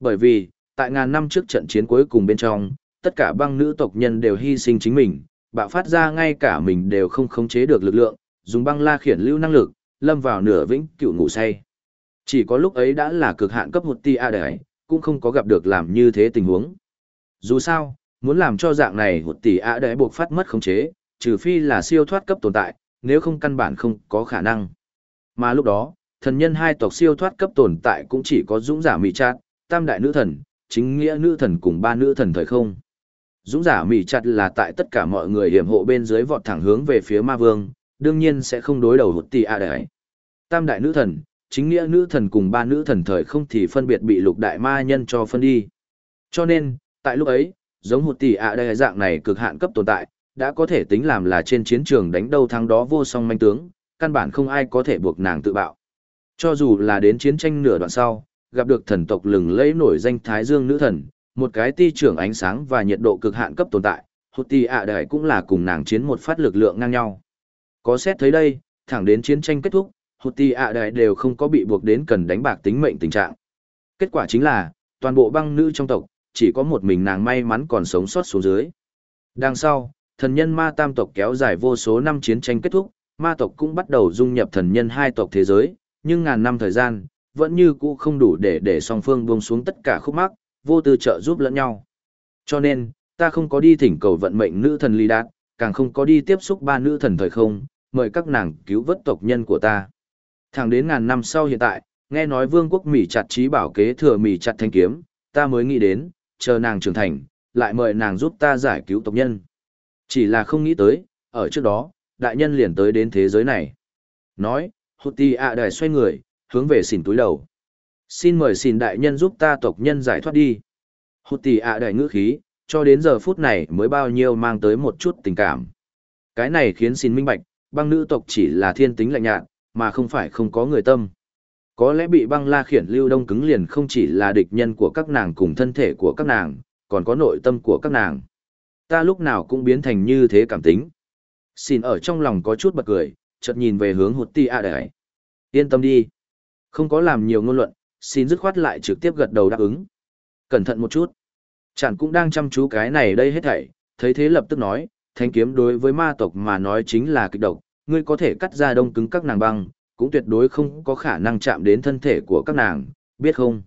Bởi vì, tại ngàn năm trước trận chiến cuối cùng bên trong, tất cả băng nữ tộc nhân đều hy sinh chính mình, bạo phát ra ngay cả mình đều không khống chế được lực lượng, dùng băng la khiển lưu năng lực, lâm vào nửa vĩnh cựu ngủ say. Chỉ có lúc ấy đã là cực hạn cấp một ti a à đấy, cũng không có gặp được làm như thế tình huống. Dù sao, muốn làm cho dạng này một tỷ a à đấy buộc phát mất khống chế, Trừ phi là siêu thoát cấp tồn tại, nếu không căn bản không có khả năng. Mà lúc đó, thần nhân hai tộc siêu thoát cấp tồn tại cũng chỉ có dũng giả mị chát, tam đại nữ thần, chính nghĩa nữ thần cùng ba nữ thần thời không. Dũng giả mỉ chặt là tại tất cả mọi người hiểm hộ bên dưới vọt thẳng hướng về phía ma vương, đương nhiên sẽ không đối đầu hụt tì a đại. Tam đại nữ thần, chính nghĩa nữ thần cùng ba nữ thần thời không thì phân biệt bị lục đại ma nhân cho phân đi. Cho nên, tại lúc ấy, giống hụt tỷ ạ đại dạng này cực hạn cấp tồn tại, đã có thể tính làm là trên chiến trường đánh đâu thắng đó vô song manh tướng, căn bản không ai có thể buộc nàng tự bạo. Cho dù là đến chiến tranh nửa đoạn sau, gặp được thần tộc lừng lẫy nổi danh Thái Dương nữ thần, một cái ti trưởng ánh sáng và nhiệt độ cực hạn cấp tồn tại, hụt Ti ạ đại cũng là cùng nàng chiến một phát lực lượng ngang nhau. Có xét thấy đây, thẳng đến chiến tranh kết thúc, hụt Ti ạ đại đều không có bị buộc đến cần đánh bạc tính mệnh tình trạng. Kết quả chính là, toàn bộ băng nữ trong tộc, chỉ có một mình nàng may mắn còn sống sót xuống dưới. Đằng sau, thần nhân ma tam tộc kéo dài vô số năm chiến tranh kết thúc, ma tộc cũng bắt đầu dung nhập thần nhân hai tộc thế giới, nhưng ngàn năm thời gian, vẫn như cũ không đủ để để song phương buông xuống tất cả khúc mắc, vô tư trợ giúp lẫn nhau. Cho nên, ta không có đi thỉnh cầu vận mệnh nữ thần ly đạt, càng không có đi tiếp xúc ba nữ thần thời không, mời các nàng cứu vớt tộc nhân của ta. Thẳng đến ngàn năm sau hiện tại, nghe nói vương quốc Mỹ chặt trí bảo kế thừa Mỹ chặt thanh kiếm, ta mới nghĩ đến, chờ nàng trưởng thành, lại mời nàng giúp ta giải cứu tộc nhân. Chỉ là không nghĩ tới, ở trước đó, đại nhân liền tới đến thế giới này. Nói, hụt tì ạ đài xoay người, hướng về xỉn túi đầu. Xin mời xin đại nhân giúp ta tộc nhân giải thoát đi. Hụt tỷ ạ đại ngữ khí, cho đến giờ phút này mới bao nhiêu mang tới một chút tình cảm. Cái này khiến xin minh bạch, băng nữ tộc chỉ là thiên tính lạnh nhạt, mà không phải không có người tâm. Có lẽ bị băng la khiển lưu đông cứng liền không chỉ là địch nhân của các nàng cùng thân thể của các nàng, còn có nội tâm của các nàng. Ta lúc nào cũng biến thành như thế cảm tính. Xin ở trong lòng có chút bật cười, chợt nhìn về hướng hụt ti a đại. Yên tâm đi. Không có làm nhiều ngôn luận, xin dứt khoát lại trực tiếp gật đầu đáp ứng. Cẩn thận một chút. Chẳng cũng đang chăm chú cái này đây hết thảy, thấy thế lập tức nói, thanh kiếm đối với ma tộc mà nói chính là kịch độc, ngươi có thể cắt ra đông cứng các nàng băng, cũng tuyệt đối không có khả năng chạm đến thân thể của các nàng, biết không?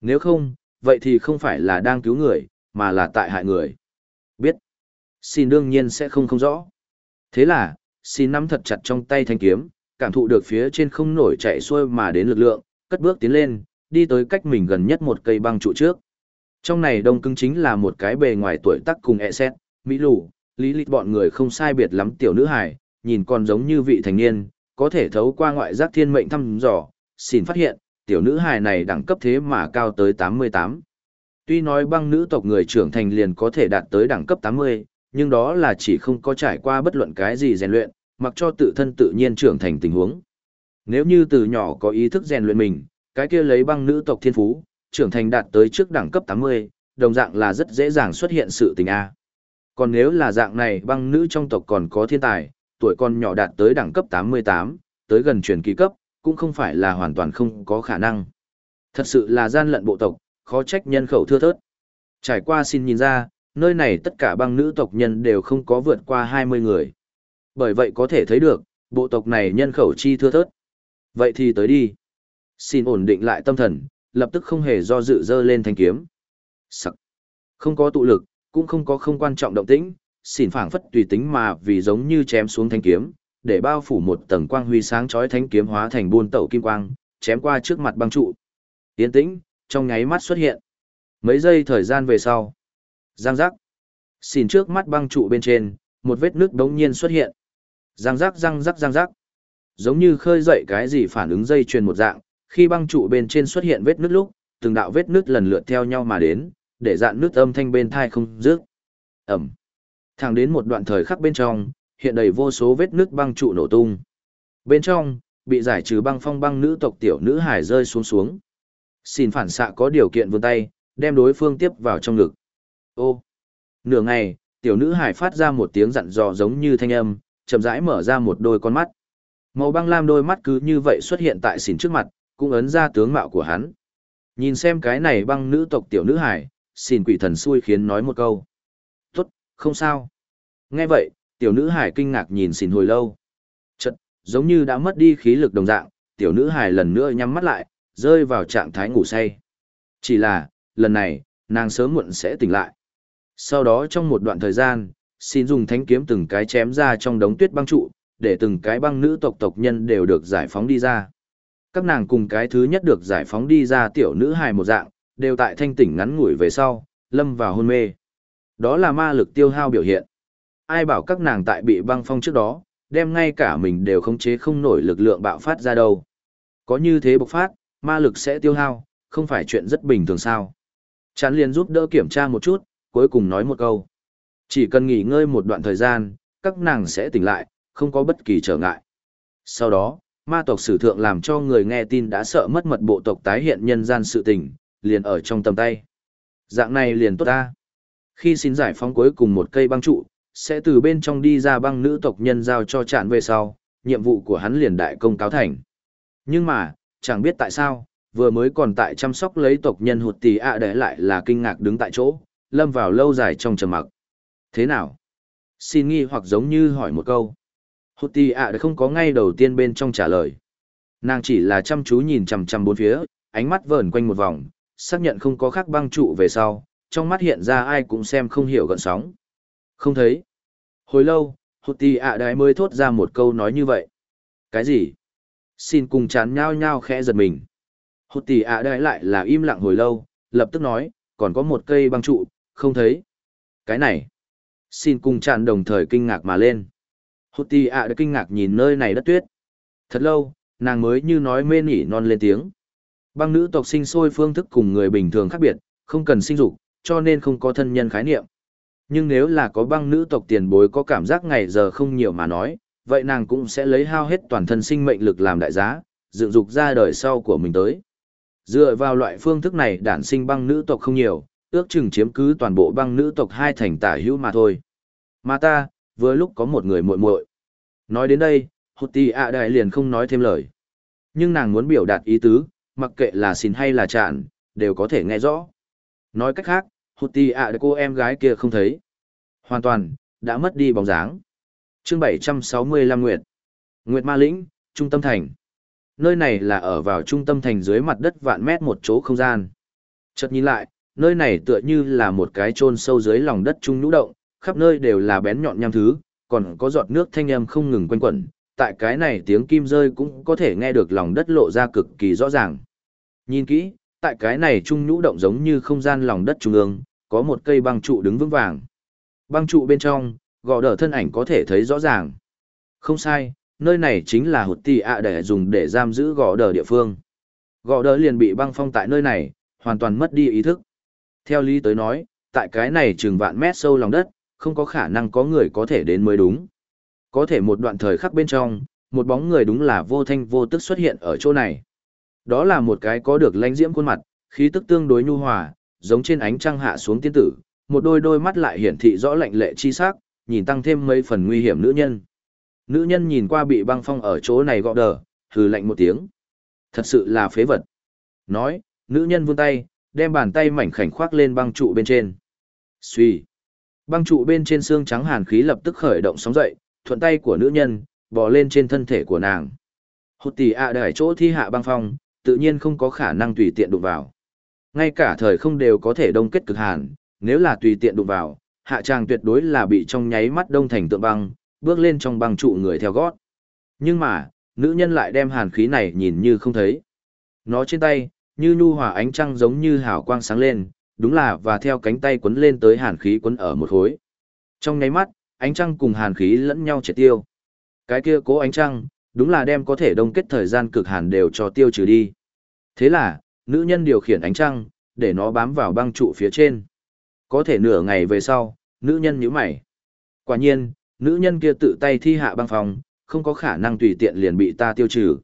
Nếu không, vậy thì không phải là đang cứu người, mà là tại hại người. Biết. Xin đương nhiên sẽ không không rõ. Thế là, xin nắm thật chặt trong tay thanh kiếm, cảm thụ được phía trên không nổi chạy xuôi mà đến lực lượng, cất bước tiến lên, đi tới cách mình gần nhất một cây băng trụ trước. Trong này đông cứng chính là một cái bề ngoài tuổi tác cùng e xét, mỹ lù, lý lịch bọn người không sai biệt lắm tiểu nữ hài, nhìn còn giống như vị thành niên, có thể thấu qua ngoại giác thiên mệnh thăm dò, xin phát hiện, tiểu nữ hài này đẳng cấp thế mà cao tới 88. Tuy nói băng nữ tộc người trưởng thành liền có thể đạt tới đẳng cấp 80, nhưng đó là chỉ không có trải qua bất luận cái gì rèn luyện, mặc cho tự thân tự nhiên trưởng thành tình huống. Nếu như từ nhỏ có ý thức rèn luyện mình, cái kia lấy băng nữ tộc thiên phú, trưởng thành đạt tới trước đẳng cấp 80, đồng dạng là rất dễ dàng xuất hiện sự tình A. Còn nếu là dạng này băng nữ trong tộc còn có thiên tài, tuổi con nhỏ đạt tới đẳng cấp 88, tới gần truyền kỳ cấp, cũng không phải là hoàn toàn không có khả năng. Thật sự là gian lận bộ tộc, khó trách nhân khẩu thưa thớt. Trải qua xin nhìn ra, nơi này tất cả băng nữ tộc nhân đều không có vượt qua 20 người. Bởi vậy có thể thấy được, bộ tộc này nhân khẩu chi thưa thớt. Vậy thì tới đi. Xin ổn định lại tâm thần, lập tức không hề do dự dơ lên thanh kiếm. Sắc. Không có tụ lực, cũng không có không quan trọng động tĩnh, xin phảng phất tùy tính mà vì giống như chém xuống thanh kiếm, để bao phủ một tầng quang huy sáng chói thanh kiếm hóa thành buôn tẩu kim quang, chém qua trước mặt băng trụ. Yên tĩnh, trong nháy mắt xuất hiện. Mấy giây thời gian về sau, giang giác. xin trước mắt băng trụ bên trên, một vết nước đống nhiên xuất hiện. Giang giác giang giác giang giác. Giống như khơi dậy cái gì phản ứng dây chuyền một dạng, khi băng trụ bên trên xuất hiện vết nứt lúc, từng đạo vết nứt lần lượt theo nhau mà đến, để dạn nứt âm thanh bên thai không dứt. Ẩm. Thẳng đến một đoạn thời khắc bên trong, hiện đầy vô số vết nứt băng trụ nổ tung. Bên trong, bị giải trừ băng phong băng nữ tộc tiểu nữ hải rơi xuống xuống. Xin phản xạ có điều kiện vươn tay, đem đối phương tiếp vào trong ngực. Ô! Nửa ngày, tiểu nữ hải phát ra một tiếng dặn dò giống như thanh âm, chậm rãi mở ra một đôi con mắt. Màu băng lam đôi mắt cứ như vậy xuất hiện tại xỉn trước mặt, cũng ấn ra tướng mạo của hắn. Nhìn xem cái này băng nữ tộc tiểu nữ hải, xỉn quỷ thần xui khiến nói một câu không sao. Nghe vậy, tiểu nữ hải kinh ngạc nhìn xỉn hồi lâu. Chật, giống như đã mất đi khí lực đồng dạng, tiểu nữ hải lần nữa nhắm mắt lại, rơi vào trạng thái ngủ say. Chỉ là, lần này, nàng sớm muộn sẽ tỉnh lại. Sau đó trong một đoạn thời gian, xin dùng thánh kiếm từng cái chém ra trong đống tuyết băng trụ, để từng cái băng nữ tộc tộc nhân đều được giải phóng đi ra. Các nàng cùng cái thứ nhất được giải phóng đi ra tiểu nữ hài một dạng, đều tại thanh tỉnh ngắn ngủi về sau, lâm vào hôn mê. Đó là ma lực tiêu hao biểu hiện. Ai bảo các nàng tại bị băng phong trước đó, đem ngay cả mình đều khống chế không nổi lực lượng bạo phát ra đâu. Có như thế bộc phát, ma lực sẽ tiêu hao, không phải chuyện rất bình thường sao. Chán liền giúp đỡ kiểm tra một chút, cuối cùng nói một câu. Chỉ cần nghỉ ngơi một đoạn thời gian, các nàng sẽ tỉnh lại, không có bất kỳ trở ngại. Sau đó, ma tộc sử thượng làm cho người nghe tin đã sợ mất mật bộ tộc tái hiện nhân gian sự tình, liền ở trong tầm tay. Dạng này liền tốt ta. Khi xin giải phóng cuối cùng một cây băng trụ, sẽ từ bên trong đi ra băng nữ tộc nhân giao cho trạn về sau, nhiệm vụ của hắn liền đại công cáo thành. Nhưng mà, chẳng biết tại sao, vừa mới còn tại chăm sóc lấy tộc nhân hụt tỷ ạ để lại là kinh ngạc đứng tại chỗ, lâm vào lâu dài trong trầm mặc. Thế nào? Xin nghi hoặc giống như hỏi một câu. Hụt tỷ ạ đã không có ngay đầu tiên bên trong trả lời. Nàng chỉ là chăm chú nhìn chằm chằm bốn phía, ánh mắt vờn quanh một vòng, xác nhận không có khác băng trụ về sau, trong mắt hiện ra ai cũng xem không hiểu gợn sóng. Không thấy. Hồi lâu, hụt tỷ ạ đã mới thốt ra một câu nói như vậy. Cái gì? Xin cùng chán nhao nhao khẽ giật mình. Hụt tỷ ạ đã lại là im lặng hồi lâu, lập tức nói, còn có một cây băng trụ, không thấy. Cái này. Xin cùng chán đồng thời kinh ngạc mà lên. Hụt tì ạ đã kinh ngạc nhìn nơi này đất tuyết. Thật lâu, nàng mới như nói mê nỉ non lên tiếng. Băng nữ tộc sinh sôi phương thức cùng người bình thường khác biệt, không cần sinh dục, cho nên không có thân nhân khái niệm. Nhưng nếu là có băng nữ tộc tiền bối có cảm giác ngày giờ không nhiều mà nói, vậy nàng cũng sẽ lấy hao hết toàn thân sinh mệnh lực làm đại giá, dựng dục ra đời sau của mình tới. Dựa vào loại phương thức này đản sinh băng nữ tộc không nhiều, ước chừng chiếm cứ toàn bộ băng nữ tộc hai thành tả hữu mà thôi. Mà ta, vừa lúc có một người muội muội. Nói đến đây, hụt tì ạ đại liền không nói thêm lời. Nhưng nàng muốn biểu đạt ý tứ, mặc kệ là xin hay là chạn, đều có thể nghe rõ. Nói cách khác, hụt tì ạ đại cô em gái kia không thấy. Hoàn toàn, đã mất đi bóng dáng. chương 765 Nguyệt. Nguyệt Ma Lĩnh, trung tâm thành. Nơi này là ở vào trung tâm thành dưới mặt đất vạn mét một chỗ không gian. Chợt nhìn lại, nơi này tựa như là một cái chôn sâu dưới lòng đất trung nhũ động, khắp nơi đều là bén nhọn nham thứ, còn có giọt nước thanh âm không ngừng quanh quẩn, tại cái này tiếng kim rơi cũng có thể nghe được lòng đất lộ ra cực kỳ rõ ràng. Nhìn kỹ, tại cái này trung nhũ động giống như không gian lòng đất trung ương, có một cây băng trụ đứng vững vàng. Băng trụ bên trong, gò đỡ thân ảnh có thể thấy rõ ràng. Không sai, nơi này chính là hụt tì ạ để dùng để giam giữ gò đỡ địa phương. Gò đỡ liền bị băng phong tại nơi này, hoàn toàn mất đi ý thức. Theo lý tới nói, tại cái này chừng vạn mét sâu lòng đất, không có khả năng có người có thể đến mới đúng. Có thể một đoạn thời khắc bên trong, một bóng người đúng là vô thanh vô tức xuất hiện ở chỗ này. Đó là một cái có được lãnh diễm khuôn mặt, khí tức tương đối nhu hòa, giống trên ánh trăng hạ xuống tiên tử, một đôi đôi mắt lại hiển thị rõ lạnh lệ chi sắc, nhìn tăng thêm mấy phần nguy hiểm nữ nhân. Nữ nhân nhìn qua bị băng phong ở chỗ này gọ đờ, hừ lạnh một tiếng. Thật sự là phế vật. Nói, nữ nhân vươn tay, đem bàn tay mảnh khảnh khoác lên băng trụ bên trên. Xuy. Băng trụ bên trên xương trắng hàn khí lập tức khởi động sóng dậy, thuận tay của nữ nhân, bò lên trên thân thể của nàng. Hụt tỷ ạ à chỗ thi hạ băng phong, tự nhiên không có khả năng tùy tiện đụng vào. Ngay cả thời không đều có thể đông kết cực hàn, nếu là tùy tiện đụng vào, hạ tràng tuyệt đối là bị trong nháy mắt đông thành tượng băng, bước lên trong băng trụ người theo gót. Nhưng mà, nữ nhân lại đem hàn khí này nhìn như không thấy. Nó trên tay, như nhu hòa ánh trăng giống như hào quang sáng lên, đúng là và theo cánh tay quấn lên tới hàn khí quấn ở một khối. Trong nháy mắt, ánh trăng cùng hàn khí lẫn nhau triệt tiêu. Cái kia cố ánh trăng, đúng là đem có thể đông kết thời gian cực hàn đều cho tiêu trừ đi. Thế là, nữ nhân điều khiển ánh trăng, để nó bám vào băng trụ phía trên. Có thể nửa ngày về sau, nữ nhân nhíu mày. Quả nhiên, nữ nhân kia tự tay thi hạ băng phòng, không có khả năng tùy tiện liền bị ta tiêu trừ.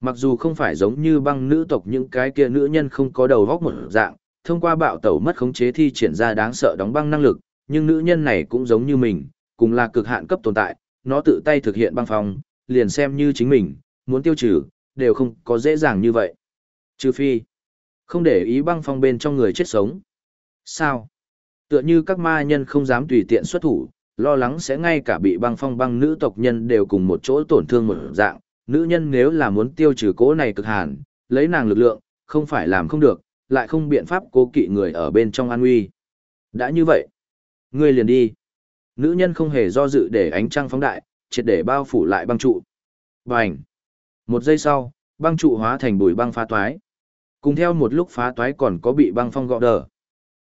Mặc dù không phải giống như băng nữ tộc những cái kia nữ nhân không có đầu góc một dạng, thông qua bạo tẩu mất khống chế thi triển ra đáng sợ đóng băng năng lực, nhưng nữ nhân này cũng giống như mình, cùng là cực hạn cấp tồn tại, nó tự tay thực hiện băng phong, liền xem như chính mình, muốn tiêu trừ, đều không có dễ dàng như vậy. Trừ phi, không để ý băng phong bên trong người chết sống. Sao? Tựa như các ma nhân không dám tùy tiện xuất thủ, lo lắng sẽ ngay cả bị băng phong băng nữ tộc nhân đều cùng một chỗ tổn thương một dạng. Nữ nhân nếu là muốn tiêu trừ cố này cực hàn, lấy nàng lực lượng, không phải làm không được, lại không biện pháp cố kỵ người ở bên trong an nguy. Đã như vậy, ngươi liền đi. Nữ nhân không hề do dự để ánh trăng phóng đại, triệt để bao phủ lại băng trụ. Bành! Một giây sau, băng trụ hóa thành bụi băng phá toái. Cùng theo một lúc phá toái còn có bị băng phong gọ đờ.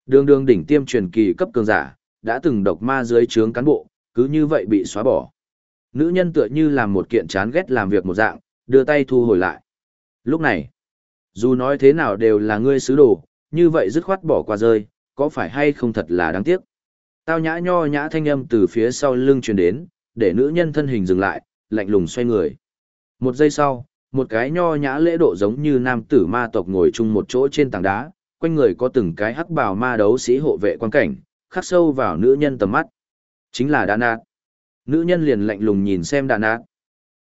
Đường đường đỉnh tiêm truyền kỳ cấp cường giả, đã từng độc ma dưới trướng cán bộ, cứ như vậy bị xóa bỏ. Nữ nhân tựa như làm một kiện chán ghét làm việc một dạng, đưa tay thu hồi lại. Lúc này, dù nói thế nào đều là ngươi sứ đồ, như vậy dứt khoát bỏ qua rơi, có phải hay không thật là đáng tiếc. Tao nhã nho nhã thanh âm từ phía sau lưng truyền đến, để nữ nhân thân hình dừng lại, lạnh lùng xoay người. Một giây sau, một cái nho nhã lễ độ giống như nam tử ma tộc ngồi chung một chỗ trên tảng đá, quanh người có từng cái hắc bào ma đấu sĩ hộ vệ quan cảnh, khắc sâu vào nữ nhân tầm mắt. Chính là Đà Nạt. Nữ nhân liền lạnh lùng nhìn xem Đà Nạt.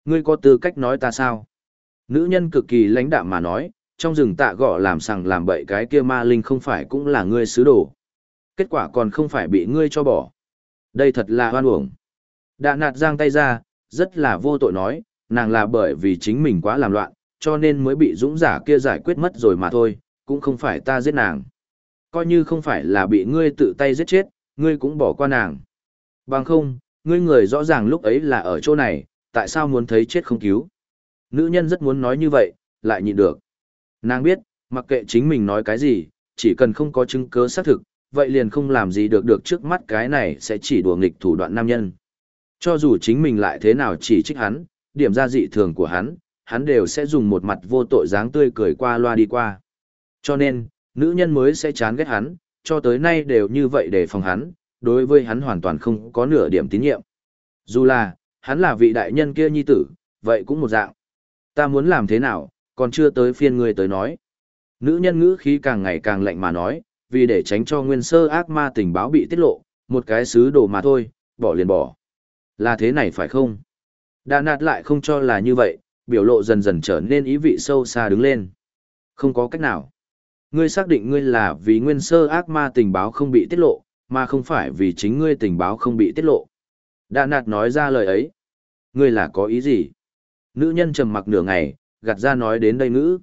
Ngươi có tư cách nói ta sao? Nữ nhân cực kỳ lãnh đạm mà nói, trong rừng tạ gọ làm sằng làm bậy cái kia ma linh không phải cũng là ngươi sứ đồ. Kết quả còn không phải bị ngươi cho bỏ. Đây thật là hoan uổng. đạ nạt giang tay ra, rất là vô tội nói, nàng là bởi vì chính mình quá làm loạn, cho nên mới bị dũng giả kia giải quyết mất rồi mà thôi, cũng không phải ta giết nàng. Coi như không phải là bị ngươi tự tay giết chết, ngươi cũng bỏ qua nàng. Bằng không, ngươi người rõ ràng lúc ấy là ở chỗ này, tại sao muốn thấy chết không cứu? Nữ nhân rất muốn nói như vậy, lại nhịn được. Nàng biết, mặc kệ chính mình nói cái gì, chỉ cần không có chứng cứ xác thực, vậy liền không làm gì được được trước mắt cái này sẽ chỉ đùa nghịch thủ đoạn nam nhân. Cho dù chính mình lại thế nào chỉ trích hắn, điểm ra dị thường của hắn, hắn đều sẽ dùng một mặt vô tội dáng tươi cười qua loa đi qua. Cho nên, nữ nhân mới sẽ chán ghét hắn, cho tới nay đều như vậy để phòng hắn, đối với hắn hoàn toàn không có nửa điểm tín nhiệm. Dù là, hắn là vị đại nhân kia nhi tử, vậy cũng một dạng. Ta muốn làm thế nào, còn chưa tới phiên ngươi tới nói. Nữ nhân ngữ khí càng ngày càng lạnh mà nói, vì để tránh cho nguyên sơ ác ma tình báo bị tiết lộ, một cái sứ đồ mà thôi, bỏ liền bỏ. Là thế này phải không? Đà nạt lại không cho là như vậy, biểu lộ dần dần trở nên ý vị sâu xa đứng lên. Không có cách nào. Ngươi xác định ngươi là vì nguyên sơ ác ma tình báo không bị tiết lộ, mà không phải vì chính ngươi tình báo không bị tiết lộ. Đà nạt nói ra lời ấy. Ngươi là có ý gì? Nữ nhân trầm mặc nửa ngày, gạt ra nói đến đây ngữ.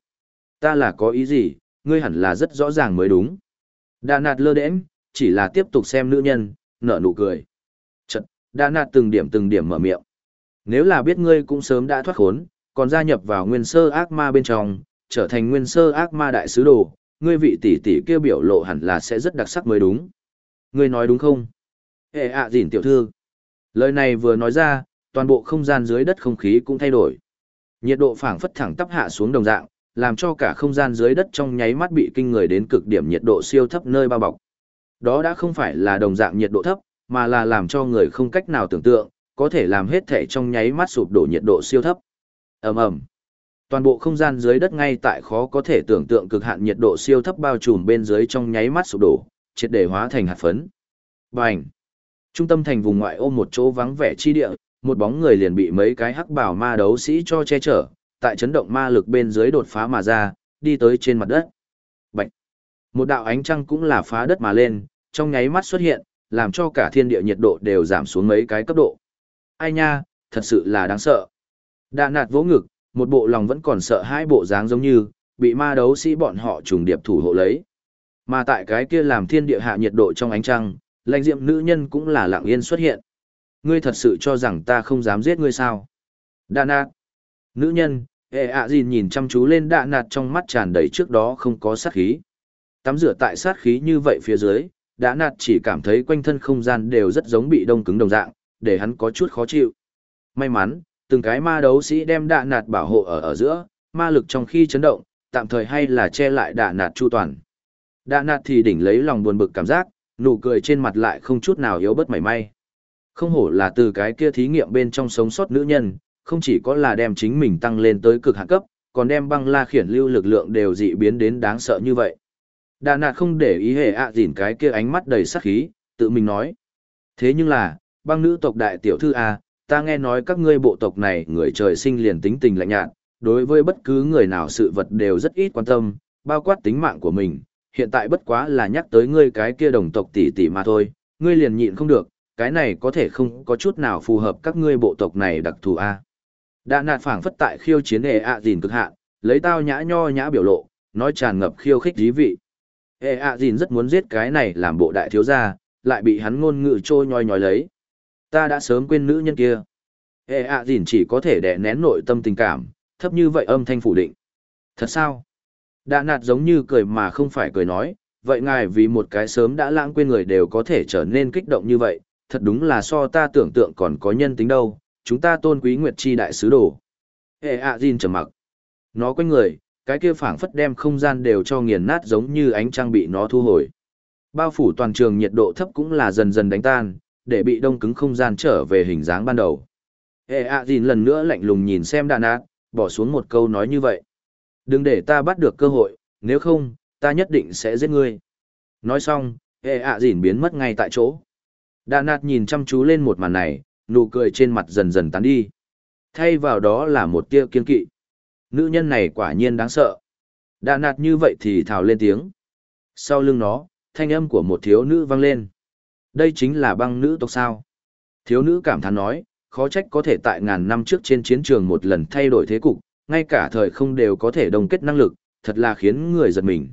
Ta là có ý gì, ngươi hẳn là rất rõ ràng mới đúng. Đà nạt lơ đễnh, chỉ là tiếp tục xem nữ nhân, nở nụ cười. Chật, đà nạt từng điểm từng điểm mở miệng. Nếu là biết ngươi cũng sớm đã thoát khốn, còn gia nhập vào nguyên sơ ác ma bên trong, trở thành nguyên sơ ác ma đại sứ đồ, ngươi vị tỷ tỷ kêu biểu lộ hẳn là sẽ rất đặc sắc mới đúng. Ngươi nói đúng không? Ê ạ à dỉn tiểu thư. Lời này vừa nói ra, toàn bộ không gian dưới đất không khí cũng thay đổi. Nhiệt độ phảng phất thẳng tắp hạ xuống đồng dạng, làm cho cả không gian dưới đất trong nháy mắt bị kinh người đến cực điểm nhiệt độ siêu thấp nơi bao bọc. Đó đã không phải là đồng dạng nhiệt độ thấp, mà là làm cho người không cách nào tưởng tượng, có thể làm hết thể trong nháy mắt sụp đổ nhiệt độ siêu thấp. Ầm ầm. Toàn bộ không gian dưới đất ngay tại khó có thể tưởng tượng cực hạn nhiệt độ siêu thấp bao trùm bên dưới trong nháy mắt sụp đổ, triệt để hóa thành hạt phấn. Bành. Trung tâm thành vùng ngoại ô một chỗ vắng vẻ chi địa, một bóng người liền bị mấy cái hắc bảo ma đấu sĩ cho che chở, tại chấn động ma lực bên dưới đột phá mà ra, đi tới trên mặt đất. Bạch. Một đạo ánh trăng cũng là phá đất mà lên, trong nháy mắt xuất hiện, làm cho cả thiên địa nhiệt độ đều giảm xuống mấy cái cấp độ. Ai nha, thật sự là đáng sợ. đạn nạt vỗ ngực, một bộ lòng vẫn còn sợ hai bộ dáng giống như, bị ma đấu sĩ bọn họ trùng điệp thủ hộ lấy. Mà tại cái kia làm thiên địa hạ nhiệt độ trong ánh trăng, lãnh diệm nữ nhân cũng là lặng yên xuất hiện. Ngươi thật sự cho rằng ta không dám giết ngươi sao? Đạ nạt. Nữ nhân, ệ ạ gì nhìn chăm chú lên đạ nạt trong mắt tràn đầy trước đó không có sát khí. Tắm rửa tại sát khí như vậy phía dưới, đạ nạt chỉ cảm thấy quanh thân không gian đều rất giống bị đông cứng đồng dạng, để hắn có chút khó chịu. May mắn, từng cái ma đấu sĩ đem đạ nạt bảo hộ ở ở giữa, ma lực trong khi chấn động, tạm thời hay là che lại đạ nạt chu toàn. Đạ nạt thì đỉnh lấy lòng buồn bực cảm giác, nụ cười trên mặt lại không chút nào yếu bất mảy may. Không hổ là từ cái kia thí nghiệm bên trong sống sót nữ nhân, không chỉ có là đem chính mình tăng lên tới cực hạn cấp, còn đem băng la khiển lưu lực lượng đều dị biến đến đáng sợ như vậy. Đà nạt không để ý hệ ạ à dỉn cái kia ánh mắt đầy sắc khí, tự mình nói. Thế nhưng là, băng nữ tộc đại tiểu thư A, ta nghe nói các ngươi bộ tộc này người trời sinh liền tính tình lạnh nhạt, đối với bất cứ người nào sự vật đều rất ít quan tâm, bao quát tính mạng của mình, hiện tại bất quá là nhắc tới ngươi cái kia đồng tộc tỷ tỷ mà thôi, ngươi liền nhịn không được, cái này có thể không có chút nào phù hợp các ngươi bộ tộc này đặc thù a. Đã nạt phảng phất tại khiêu chiến ệ ạ dìn cực hạn, lấy tao nhã nho nhã biểu lộ, nói tràn ngập khiêu khích dí vị. Ệ ạ dìn rất muốn giết cái này làm bộ đại thiếu gia, lại bị hắn ngôn ngữ trôi nhoi nhói lấy. Ta đã sớm quên nữ nhân kia. ệ ạ dìn chỉ có thể đè nén nội tâm tình cảm, thấp như vậy âm thanh phủ định. Thật sao? đã nạt giống như cười mà không phải cười nói, vậy ngài vì một cái sớm đã lãng quên người đều có thể trở nên kích động như vậy, thật đúng là so ta tưởng tượng còn có nhân tính đâu, chúng ta tôn quý Nguyệt Chi đại sứ đồ. Hệ ạ Jin trầm mặc. Nó quanh người, cái kia phảng phất đem không gian đều cho nghiền nát giống như ánh trăng bị nó thu hồi. Bao phủ toàn trường nhiệt độ thấp cũng là dần dần đánh tan, để bị đông cứng không gian trở về hình dáng ban đầu. Hệ ạ Jin lần nữa lạnh lùng nhìn xem đàn ác, bỏ xuống một câu nói như vậy. Đừng để ta bắt được cơ hội, nếu không, ta nhất định sẽ giết ngươi. Nói xong, hệ ạ Jin biến mất ngay tại chỗ. Đà nạt nhìn chăm chú lên một màn này, nụ cười trên mặt dần dần tán đi. Thay vào đó là một tia kiên kỵ. Nữ nhân này quả nhiên đáng sợ. Đà nạt như vậy thì thào lên tiếng. Sau lưng nó, thanh âm của một thiếu nữ vang lên. Đây chính là băng nữ tộc sao. Thiếu nữ cảm thán nói, khó trách có thể tại ngàn năm trước trên chiến trường một lần thay đổi thế cục, ngay cả thời không đều có thể đồng kết năng lực, thật là khiến người giật mình.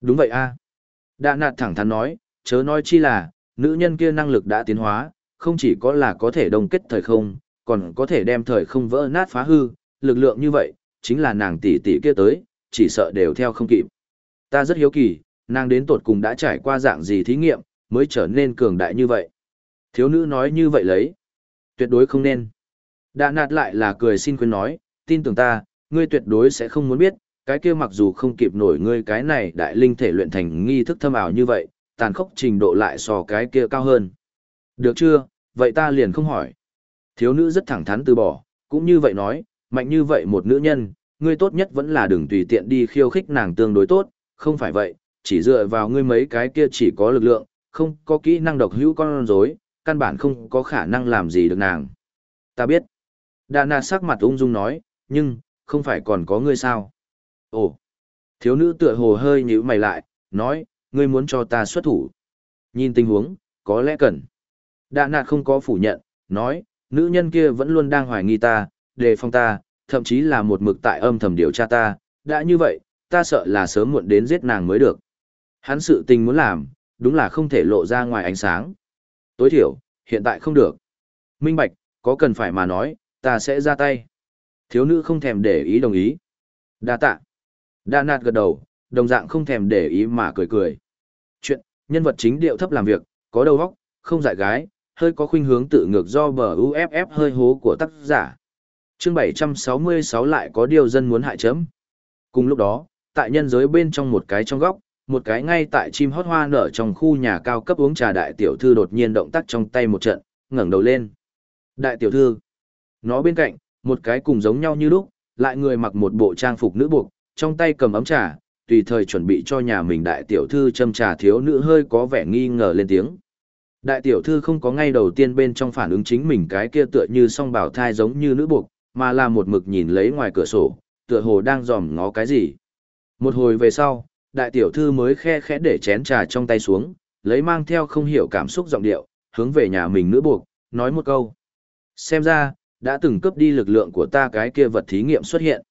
Đúng vậy a. Đà nạt thẳng thắn nói, chớ nói chi là, nữ nhân kia năng lực đã tiến hóa, không chỉ có là có thể đồng kết thời không, còn có thể đem thời không vỡ nát phá hư, lực lượng như vậy, chính là nàng tỷ tỷ kia tới, chỉ sợ đều theo không kịp. Ta rất hiếu kỳ, nàng đến tột cùng đã trải qua dạng gì thí nghiệm, mới trở nên cường đại như vậy. Thiếu nữ nói như vậy lấy. Tuyệt đối không nên. Đã nạt lại là cười xin khuyên nói, tin tưởng ta, ngươi tuyệt đối sẽ không muốn biết, cái kia mặc dù không kịp nổi ngươi cái này đại linh thể luyện thành nghi thức thâm ảo như vậy, tàn khốc trình độ lại so cái kia cao hơn. Được chưa, vậy ta liền không hỏi. Thiếu nữ rất thẳng thắn từ bỏ, cũng như vậy nói, mạnh như vậy một nữ nhân, ngươi tốt nhất vẫn là đừng tùy tiện đi khiêu khích nàng tương đối tốt, không phải vậy, chỉ dựa vào ngươi mấy cái kia chỉ có lực lượng, không có kỹ năng độc hữu con rối, căn bản không có khả năng làm gì được nàng. Ta biết. Đà nà sắc mặt ung dung nói, nhưng, không phải còn có ngươi sao? Ồ. Thiếu nữ tựa hồ hơi nhíu mày lại, nói, ngươi muốn cho ta xuất thủ. Nhìn tình huống, có lẽ cần. Đạ nạt không có phủ nhận, nói, nữ nhân kia vẫn luôn đang hoài nghi ta, đề phòng ta, thậm chí là một mực tại âm thầm điều tra ta, đã như vậy, ta sợ là sớm muộn đến giết nàng mới được. Hắn sự tình muốn làm, đúng là không thể lộ ra ngoài ánh sáng. Tối thiểu, hiện tại không được. Minh Bạch, có cần phải mà nói, ta sẽ ra tay. Thiếu nữ không thèm để ý đồng ý. Đa tạ. Đa nạt gật đầu, đồng dạng không thèm để ý mà cười cười. Chuyện, nhân vật chính điệu thấp làm việc, có đầu óc, không dại gái, hơi có khuynh hướng tự ngược do bờ UFF hơi hố của tác giả. Chương 766 lại có điều dân muốn hại chấm. Cùng lúc đó, tại nhân giới bên trong một cái trong góc, một cái ngay tại chim hót hoa nở trong khu nhà cao cấp uống trà đại tiểu thư đột nhiên động tác trong tay một trận, ngẩng đầu lên. Đại tiểu thư. Nó bên cạnh, một cái cùng giống nhau như lúc, lại người mặc một bộ trang phục nữ buộc, trong tay cầm ấm trà, tùy thời chuẩn bị cho nhà mình đại tiểu thư châm trà thiếu nữ hơi có vẻ nghi ngờ lên tiếng. Đại tiểu thư không có ngay đầu tiên bên trong phản ứng chính mình cái kia tựa như song bảo thai giống như nữ buộc, mà là một mực nhìn lấy ngoài cửa sổ, tựa hồ đang dòm ngó cái gì. Một hồi về sau, đại tiểu thư mới khe khẽ để chén trà trong tay xuống, lấy mang theo không hiểu cảm xúc giọng điệu, hướng về nhà mình nữ buộc, nói một câu. Xem ra, đã từng cướp đi lực lượng của ta cái kia vật thí nghiệm xuất hiện.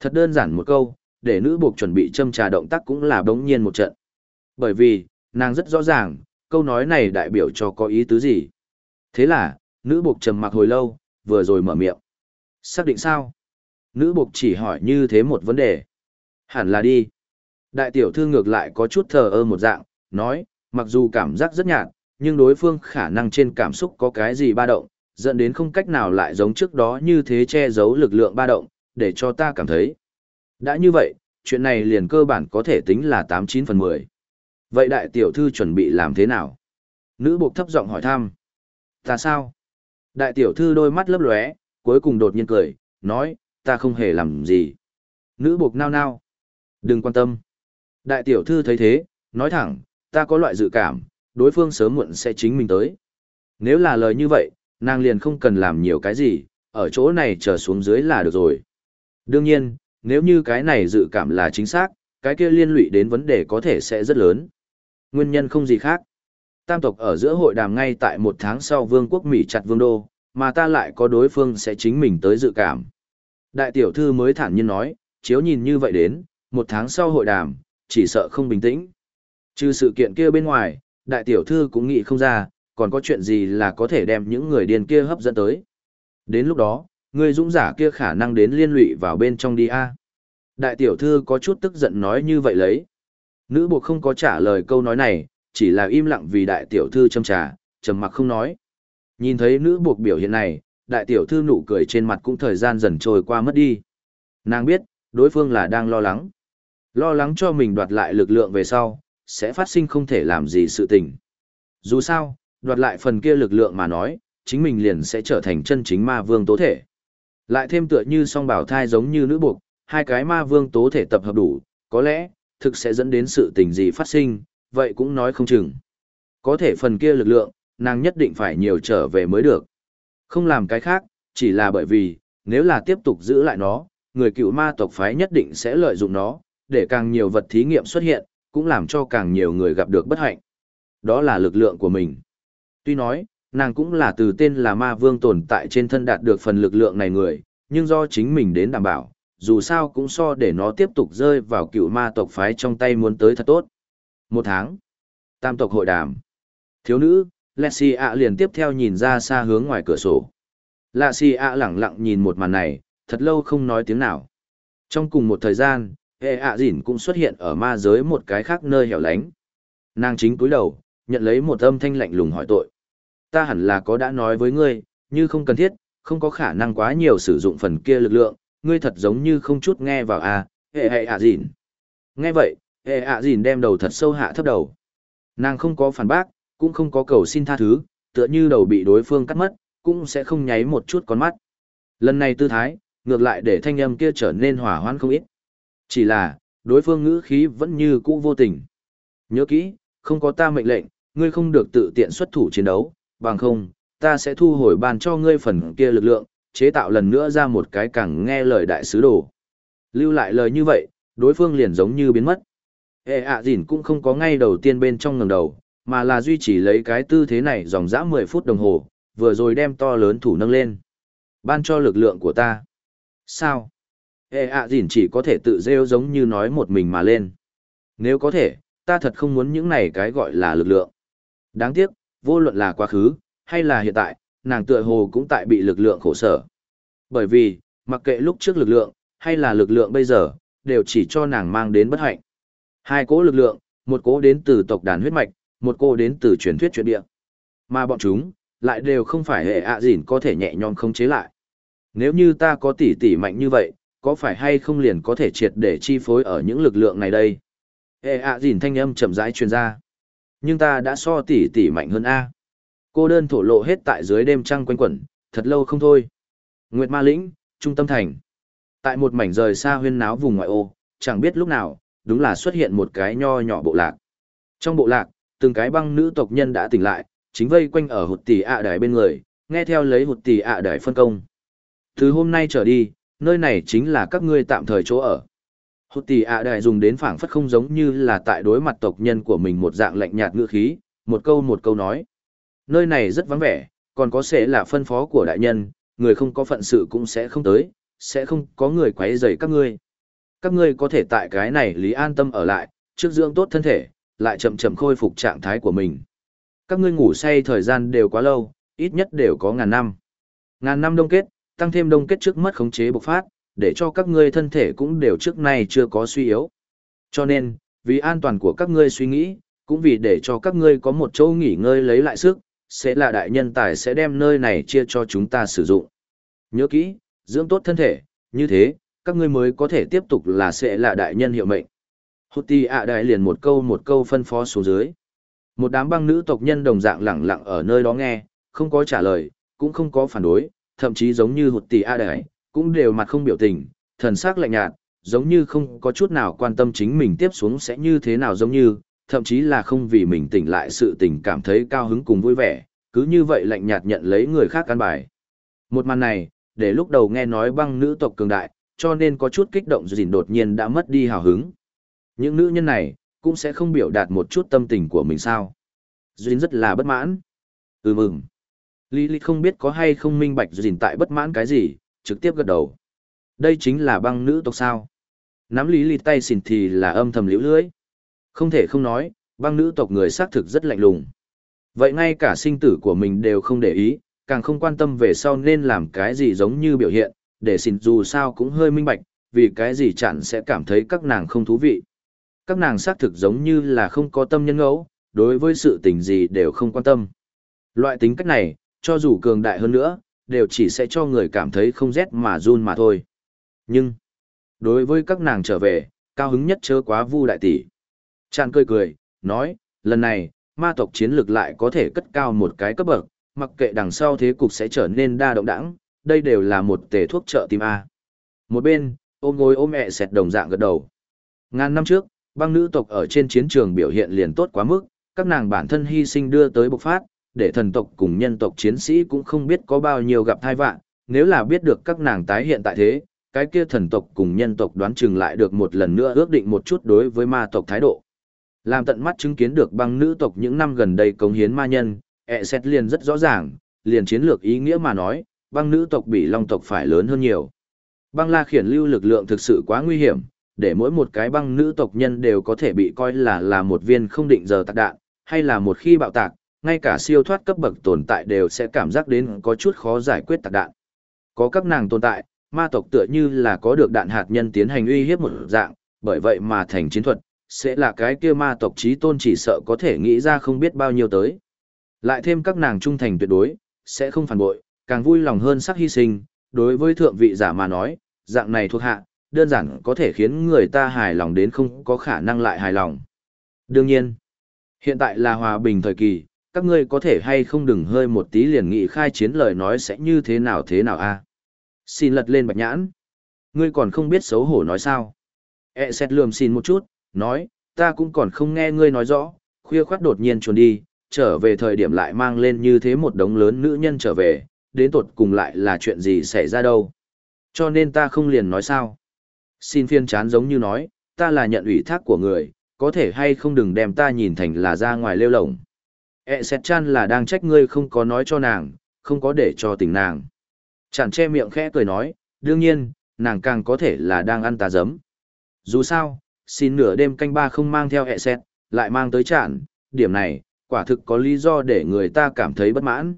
Thật đơn giản một câu, để nữ buộc chuẩn bị châm trà động tác cũng là đống nhiên một trận. Bởi vì, nàng rất rõ ràng, câu nói này đại biểu cho có ý tứ gì. Thế là, nữ buộc trầm mặc hồi lâu, vừa rồi mở miệng. Xác định sao? Nữ buộc chỉ hỏi như thế một vấn đề. Hẳn là đi. Đại tiểu thư ngược lại có chút thờ ơ một dạng, nói, mặc dù cảm giác rất nhạt, nhưng đối phương khả năng trên cảm xúc có cái gì ba động, dẫn đến không cách nào lại giống trước đó như thế che giấu lực lượng ba động, để cho ta cảm thấy. Đã như vậy, chuyện này liền cơ bản có thể tính là 89 phần 10. Vậy đại tiểu thư chuẩn bị làm thế nào? Nữ buộc thấp giọng hỏi thăm. Ta sao? Đại tiểu thư đôi mắt lấp lóe, cuối cùng đột nhiên cười, nói, ta không hề làm gì. Nữ buộc nao nao. Đừng quan tâm. Đại tiểu thư thấy thế, nói thẳng, ta có loại dự cảm, đối phương sớm muộn sẽ chính mình tới. Nếu là lời như vậy, nàng liền không cần làm nhiều cái gì, ở chỗ này chờ xuống dưới là được rồi. Đương nhiên, nếu như cái này dự cảm là chính xác, cái kia liên lụy đến vấn đề có thể sẽ rất lớn. Nguyên nhân không gì khác. Tam tộc ở giữa hội đàm ngay tại một tháng sau vương quốc Mỹ chặt vương đô, mà ta lại có đối phương sẽ chính mình tới dự cảm. Đại tiểu thư mới thản nhiên nói, chiếu nhìn như vậy đến, một tháng sau hội đàm, chỉ sợ không bình tĩnh. Trừ sự kiện kia bên ngoài, đại tiểu thư cũng nghĩ không ra, còn có chuyện gì là có thể đem những người điên kia hấp dẫn tới. Đến lúc đó, người dũng giả kia khả năng đến liên lụy vào bên trong đi a. Đại tiểu thư có chút tức giận nói như vậy lấy. Nữ buộc không có trả lời câu nói này, chỉ là im lặng vì đại tiểu thư châm trà, trầm mặc không nói. Nhìn thấy nữ buộc biểu hiện này, đại tiểu thư nụ cười trên mặt cũng thời gian dần trôi qua mất đi. Nàng biết, đối phương là đang lo lắng. Lo lắng cho mình đoạt lại lực lượng về sau, sẽ phát sinh không thể làm gì sự tình. Dù sao, đoạt lại phần kia lực lượng mà nói, chính mình liền sẽ trở thành chân chính ma vương tố thể. Lại thêm tựa như song bảo thai giống như nữ buộc, hai cái ma vương tố thể tập hợp đủ, có lẽ, thực sẽ dẫn đến sự tình gì phát sinh, vậy cũng nói không chừng. Có thể phần kia lực lượng, nàng nhất định phải nhiều trở về mới được. Không làm cái khác, chỉ là bởi vì, nếu là tiếp tục giữ lại nó, người cựu ma tộc phái nhất định sẽ lợi dụng nó, để càng nhiều vật thí nghiệm xuất hiện, cũng làm cho càng nhiều người gặp được bất hạnh. Đó là lực lượng của mình. Tuy nói, nàng cũng là từ tên là ma vương tồn tại trên thân đạt được phần lực lượng này người, nhưng do chính mình đến đảm bảo, dù sao cũng so để nó tiếp tục rơi vào cựu ma tộc phái trong tay muốn tới thật tốt. Một tháng. Tam tộc hội đàm. Thiếu nữ, Lexi ạ liền tiếp theo nhìn ra xa hướng ngoài cửa sổ. Lạ ạ lẳng lặng nhìn một màn này, thật lâu không nói tiếng nào. Trong cùng một thời gian, hệ ạ dỉn cũng xuất hiện ở ma giới một cái khác nơi hẻo lánh. Nàng chính cúi đầu, nhận lấy một âm thanh lạnh lùng hỏi tội. Ta hẳn là có đã nói với ngươi, như không cần thiết, không có khả năng quá nhiều sử dụng phần kia lực lượng, ngươi thật giống như không chút nghe vào à, hệ hệ ạ dịn. Nghe vậy, hệ ạ dịn đem đầu thật sâu hạ thấp đầu. Nàng không có phản bác, cũng không có cầu xin tha thứ, tựa như đầu bị đối phương cắt mất, cũng sẽ không nháy một chút con mắt. Lần này tư thái, ngược lại để thanh âm kia trở nên hỏa hoãn không ít. Chỉ là, đối phương ngữ khí vẫn như cũ vô tình. Nhớ kỹ, không có ta mệnh lệnh, ngươi không được tự tiện xuất thủ chiến đấu, bằng không, ta sẽ thu hồi bàn cho ngươi phần kia lực lượng, chế tạo lần nữa ra một cái càng nghe lời đại sứ đồ. Lưu lại lời như vậy, đối phương liền giống như biến mất. Hệ ạ à dỉn cũng không có ngay đầu tiên bên trong ngẩng đầu, mà là duy trì lấy cái tư thế này dòng dã 10 phút đồng hồ, vừa rồi đem to lớn thủ nâng lên. Ban cho lực lượng của ta. Sao? Hệ ạ à dỉn chỉ có thể tự rêu giống như nói một mình mà lên. Nếu có thể, ta thật không muốn những này cái gọi là lực lượng. Đáng tiếc, vô luận là quá khứ, hay là hiện tại, nàng tựa hồ cũng tại bị lực lượng khổ sở. Bởi vì, mặc kệ lúc trước lực lượng, hay là lực lượng bây giờ, đều chỉ cho nàng mang đến bất hạnh. Hai cố lực lượng, một cố đến từ tộc đàn huyết mạch, một cô đến từ truyền thuyết truyền địa. Mà bọn chúng, lại đều không phải hệ ạ à dỉn có thể nhẹ nhõm không chế lại. Nếu như ta có tỷ tỷ mạnh như vậy, có phải hay không liền có thể triệt để chi phối ở những lực lượng này đây? Hệ ạ à dỉn thanh âm chậm rãi truyền ra. Nhưng ta đã so tỷ tỷ mạnh hơn A. Cô đơn thổ lộ hết tại dưới đêm trăng quanh quẩn, thật lâu không thôi. Nguyệt Ma Lĩnh, trung tâm thành. Tại một mảnh rời xa huyên náo vùng ngoại ô, chẳng biết lúc nào, đúng là xuất hiện một cái nho nhỏ bộ lạc. Trong bộ lạc, từng cái băng nữ tộc nhân đã tỉnh lại, chính vây quanh ở hụt tỷ ạ đài bên người, nghe theo lấy hụt tỷ ạ đài phân công. Từ hôm nay trở đi, nơi này chính là các ngươi tạm thời chỗ ở. Hụt tỷ ạ đại dùng đến phảng phất không giống như là tại đối mặt tộc nhân của mình một dạng lạnh nhạt ngữ khí, một câu một câu nói. Nơi này rất vắng vẻ, còn có sẽ là phân phó của đại nhân, người không có phận sự cũng sẽ không tới, sẽ không có người quấy rầy các ngươi. Các ngươi có thể tại cái này lý an tâm ở lại, trước dưỡng tốt thân thể, lại chậm chậm khôi phục trạng thái của mình. Các ngươi ngủ say thời gian đều quá lâu, ít nhất đều có ngàn năm. Ngàn năm đông kết, tăng thêm đông kết trước mất khống chế bộc phát, để cho các ngươi thân thể cũng đều trước nay chưa có suy yếu. Cho nên, vì an toàn của các ngươi suy nghĩ, cũng vì để cho các ngươi có một chỗ nghỉ ngơi lấy lại sức, sẽ là đại nhân tài sẽ đem nơi này chia cho chúng ta sử dụng. Nhớ kỹ, dưỡng tốt thân thể, như thế, các ngươi mới có thể tiếp tục là sẽ là đại nhân hiệu mệnh. Hụt ti ạ đại liền một câu một câu phân phó xuống dưới. Một đám băng nữ tộc nhân đồng dạng lẳng lặng ở nơi đó nghe, không có trả lời, cũng không có phản đối, thậm chí giống như hụt tỷ a đại, cũng đều mặt không biểu tình, thần sắc lạnh nhạt, giống như không có chút nào quan tâm chính mình tiếp xuống sẽ như thế nào giống như, thậm chí là không vì mình tỉnh lại sự tình cảm thấy cao hứng cùng vui vẻ, cứ như vậy lạnh nhạt nhận lấy người khác căn bài. Một màn này, để lúc đầu nghe nói băng nữ tộc cường đại, cho nên có chút kích động gìn đột nhiên đã mất đi hào hứng. Những nữ nhân này, cũng sẽ không biểu đạt một chút tâm tình của mình sao. Duyên rất là bất mãn. Ừ mừng. Lý Lý không biết có hay không minh bạch dình tại bất mãn cái gì, trực tiếp gật đầu. Đây chính là băng nữ tộc sao. Nắm Lý Lý tay xỉn thì là âm thầm liễu lưới. Không thể không nói, băng nữ tộc người xác thực rất lạnh lùng. Vậy ngay cả sinh tử của mình đều không để ý, càng không quan tâm về sau nên làm cái gì giống như biểu hiện, để xin dù sao cũng hơi minh bạch, vì cái gì chẳng sẽ cảm thấy các nàng không thú vị. Các nàng xác thực giống như là không có tâm nhân ngẫu, đối với sự tình gì đều không quan tâm. Loại tính cách này, cho dù cường đại hơn nữa, đều chỉ sẽ cho người cảm thấy không rét mà run mà thôi. Nhưng, đối với các nàng trở về, cao hứng nhất chớ quá vu đại tỷ. Tràn cười cười, nói, lần này, ma tộc chiến lược lại có thể cất cao một cái cấp bậc, mặc kệ đằng sau thế cục sẽ trở nên đa động đẳng, đây đều là một tề thuốc trợ tim A. Một bên, ôm ngồi ôm mẹ xẹt đồng dạng gật đầu. Ngàn năm trước, băng nữ tộc ở trên chiến trường biểu hiện liền tốt quá mức, các nàng bản thân hy sinh đưa tới bộc phát, để thần tộc cùng nhân tộc chiến sĩ cũng không biết có bao nhiêu gặp thai vạn, nếu là biết được các nàng tái hiện tại thế, cái kia thần tộc cùng nhân tộc đoán chừng lại được một lần nữa ước định một chút đối với ma tộc thái độ. Làm tận mắt chứng kiến được băng nữ tộc những năm gần đây cống hiến ma nhân, ẹ xét liền rất rõ ràng, liền chiến lược ý nghĩa mà nói, băng nữ tộc bị long tộc phải lớn hơn nhiều. Băng la khiển lưu lực lượng thực sự quá nguy hiểm, để mỗi một cái băng nữ tộc nhân đều có thể bị coi là là một viên không định giờ tạc đạn, hay là một khi bạo tạc, ngay cả siêu thoát cấp bậc tồn tại đều sẽ cảm giác đến có chút khó giải quyết tạc đạn. Có các nàng tồn tại, ma tộc tựa như là có được đạn hạt nhân tiến hành uy hiếp một dạng, bởi vậy mà thành chiến thuật, sẽ là cái kia ma tộc trí tôn chỉ sợ có thể nghĩ ra không biết bao nhiêu tới. Lại thêm các nàng trung thành tuyệt đối, sẽ không phản bội, càng vui lòng hơn sắc hy sinh, đối với thượng vị giả mà nói, dạng này thuộc hạ, đơn giản có thể khiến người ta hài lòng đến không có khả năng lại hài lòng. Đương nhiên, hiện tại là hòa bình thời kỳ, các ngươi có thể hay không đừng hơi một tí liền nghị khai chiến lời nói sẽ như thế nào thế nào a à? Xin lật lên bạch nhãn. Ngươi còn không biết xấu hổ nói sao. E xét lườm xin một chút, nói, ta cũng còn không nghe ngươi nói rõ, khuya khoát đột nhiên chuồn đi, trở về thời điểm lại mang lên như thế một đống lớn nữ nhân trở về, đến tột cùng lại là chuyện gì xảy ra đâu. Cho nên ta không liền nói sao. Xin phiên chán giống như nói, ta là nhận ủy thác của người, có thể hay không đừng đem ta nhìn thành là ra ngoài lêu lỏng E xét chan là đang trách ngươi không có nói cho nàng, không có để cho tình nàng. Chẳng che miệng khẽ cười nói, đương nhiên, nàng càng có thể là đang ăn tà giấm. Dù sao, xin nửa đêm canh ba không mang theo E xét, lại mang tới chản, điểm này, quả thực có lý do để người ta cảm thấy bất mãn.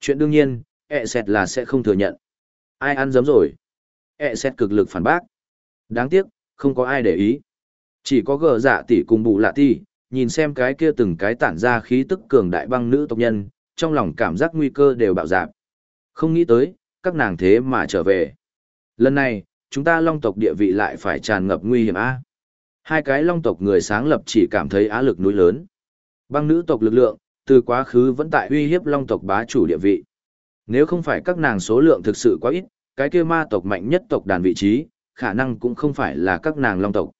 Chuyện đương nhiên, E xét là sẽ không thừa nhận. Ai ăn giấm rồi? E xét cực lực phản bác. Đáng tiếc, không có ai để ý. Chỉ có gờ dạ tỷ cùng bù lạ tỷ, nhìn xem cái kia từng cái tản ra khí tức cường đại băng nữ tộc nhân, trong lòng cảm giác nguy cơ đều bạo dạp. Không nghĩ tới, các nàng thế mà trở về. Lần này, chúng ta long tộc địa vị lại phải tràn ngập nguy hiểm a. Hai cái long tộc người sáng lập chỉ cảm thấy áp lực núi lớn. Băng nữ tộc lực lượng, từ quá khứ vẫn tại uy hiếp long tộc bá chủ địa vị. Nếu không phải các nàng số lượng thực sự quá ít, cái kia ma tộc mạnh nhất tộc đàn vị trí, khả năng cũng không phải là các nàng long tộc.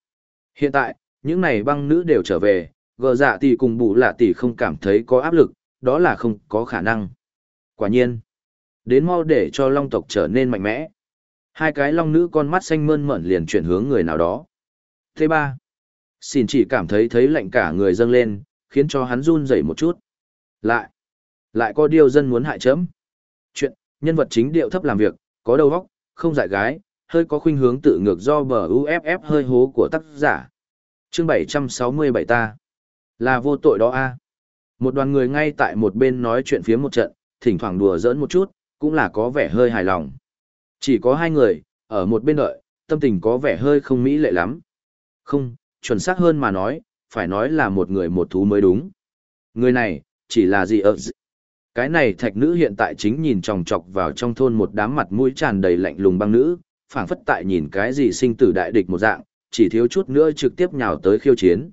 Hiện tại, những này băng nữ đều trở về, gờ dạ tỷ cùng bù lạ tỷ không cảm thấy có áp lực, đó là không có khả năng. Quả nhiên, đến mau để cho long tộc trở nên mạnh mẽ. Hai cái long nữ con mắt xanh mơn mởn liền chuyển hướng người nào đó. Thứ ba, xin chỉ cảm thấy thấy lạnh cả người dâng lên, khiến cho hắn run rẩy một chút. Lại, lại có điều dân muốn hại chấm. Chuyện, nhân vật chính điệu thấp làm việc, có đầu óc, không dại gái, hơi có khuynh hướng tự ngược do bờ UFF hơi hố của tác giả. Chương 767 ta. Là vô tội đó a. Một đoàn người ngay tại một bên nói chuyện phía một trận, thỉnh thoảng đùa giỡn một chút, cũng là có vẻ hơi hài lòng. Chỉ có hai người, ở một bên đợi, tâm tình có vẻ hơi không mỹ lệ lắm. Không, chuẩn xác hơn mà nói, phải nói là một người một thú mới đúng. Người này, chỉ là gì ở Cái này thạch nữ hiện tại chính nhìn tròng trọc vào trong thôn một đám mặt mũi tràn đầy lạnh lùng băng nữ, phảng phất tại nhìn cái gì sinh tử đại địch một dạng, chỉ thiếu chút nữa trực tiếp nhào tới khiêu chiến.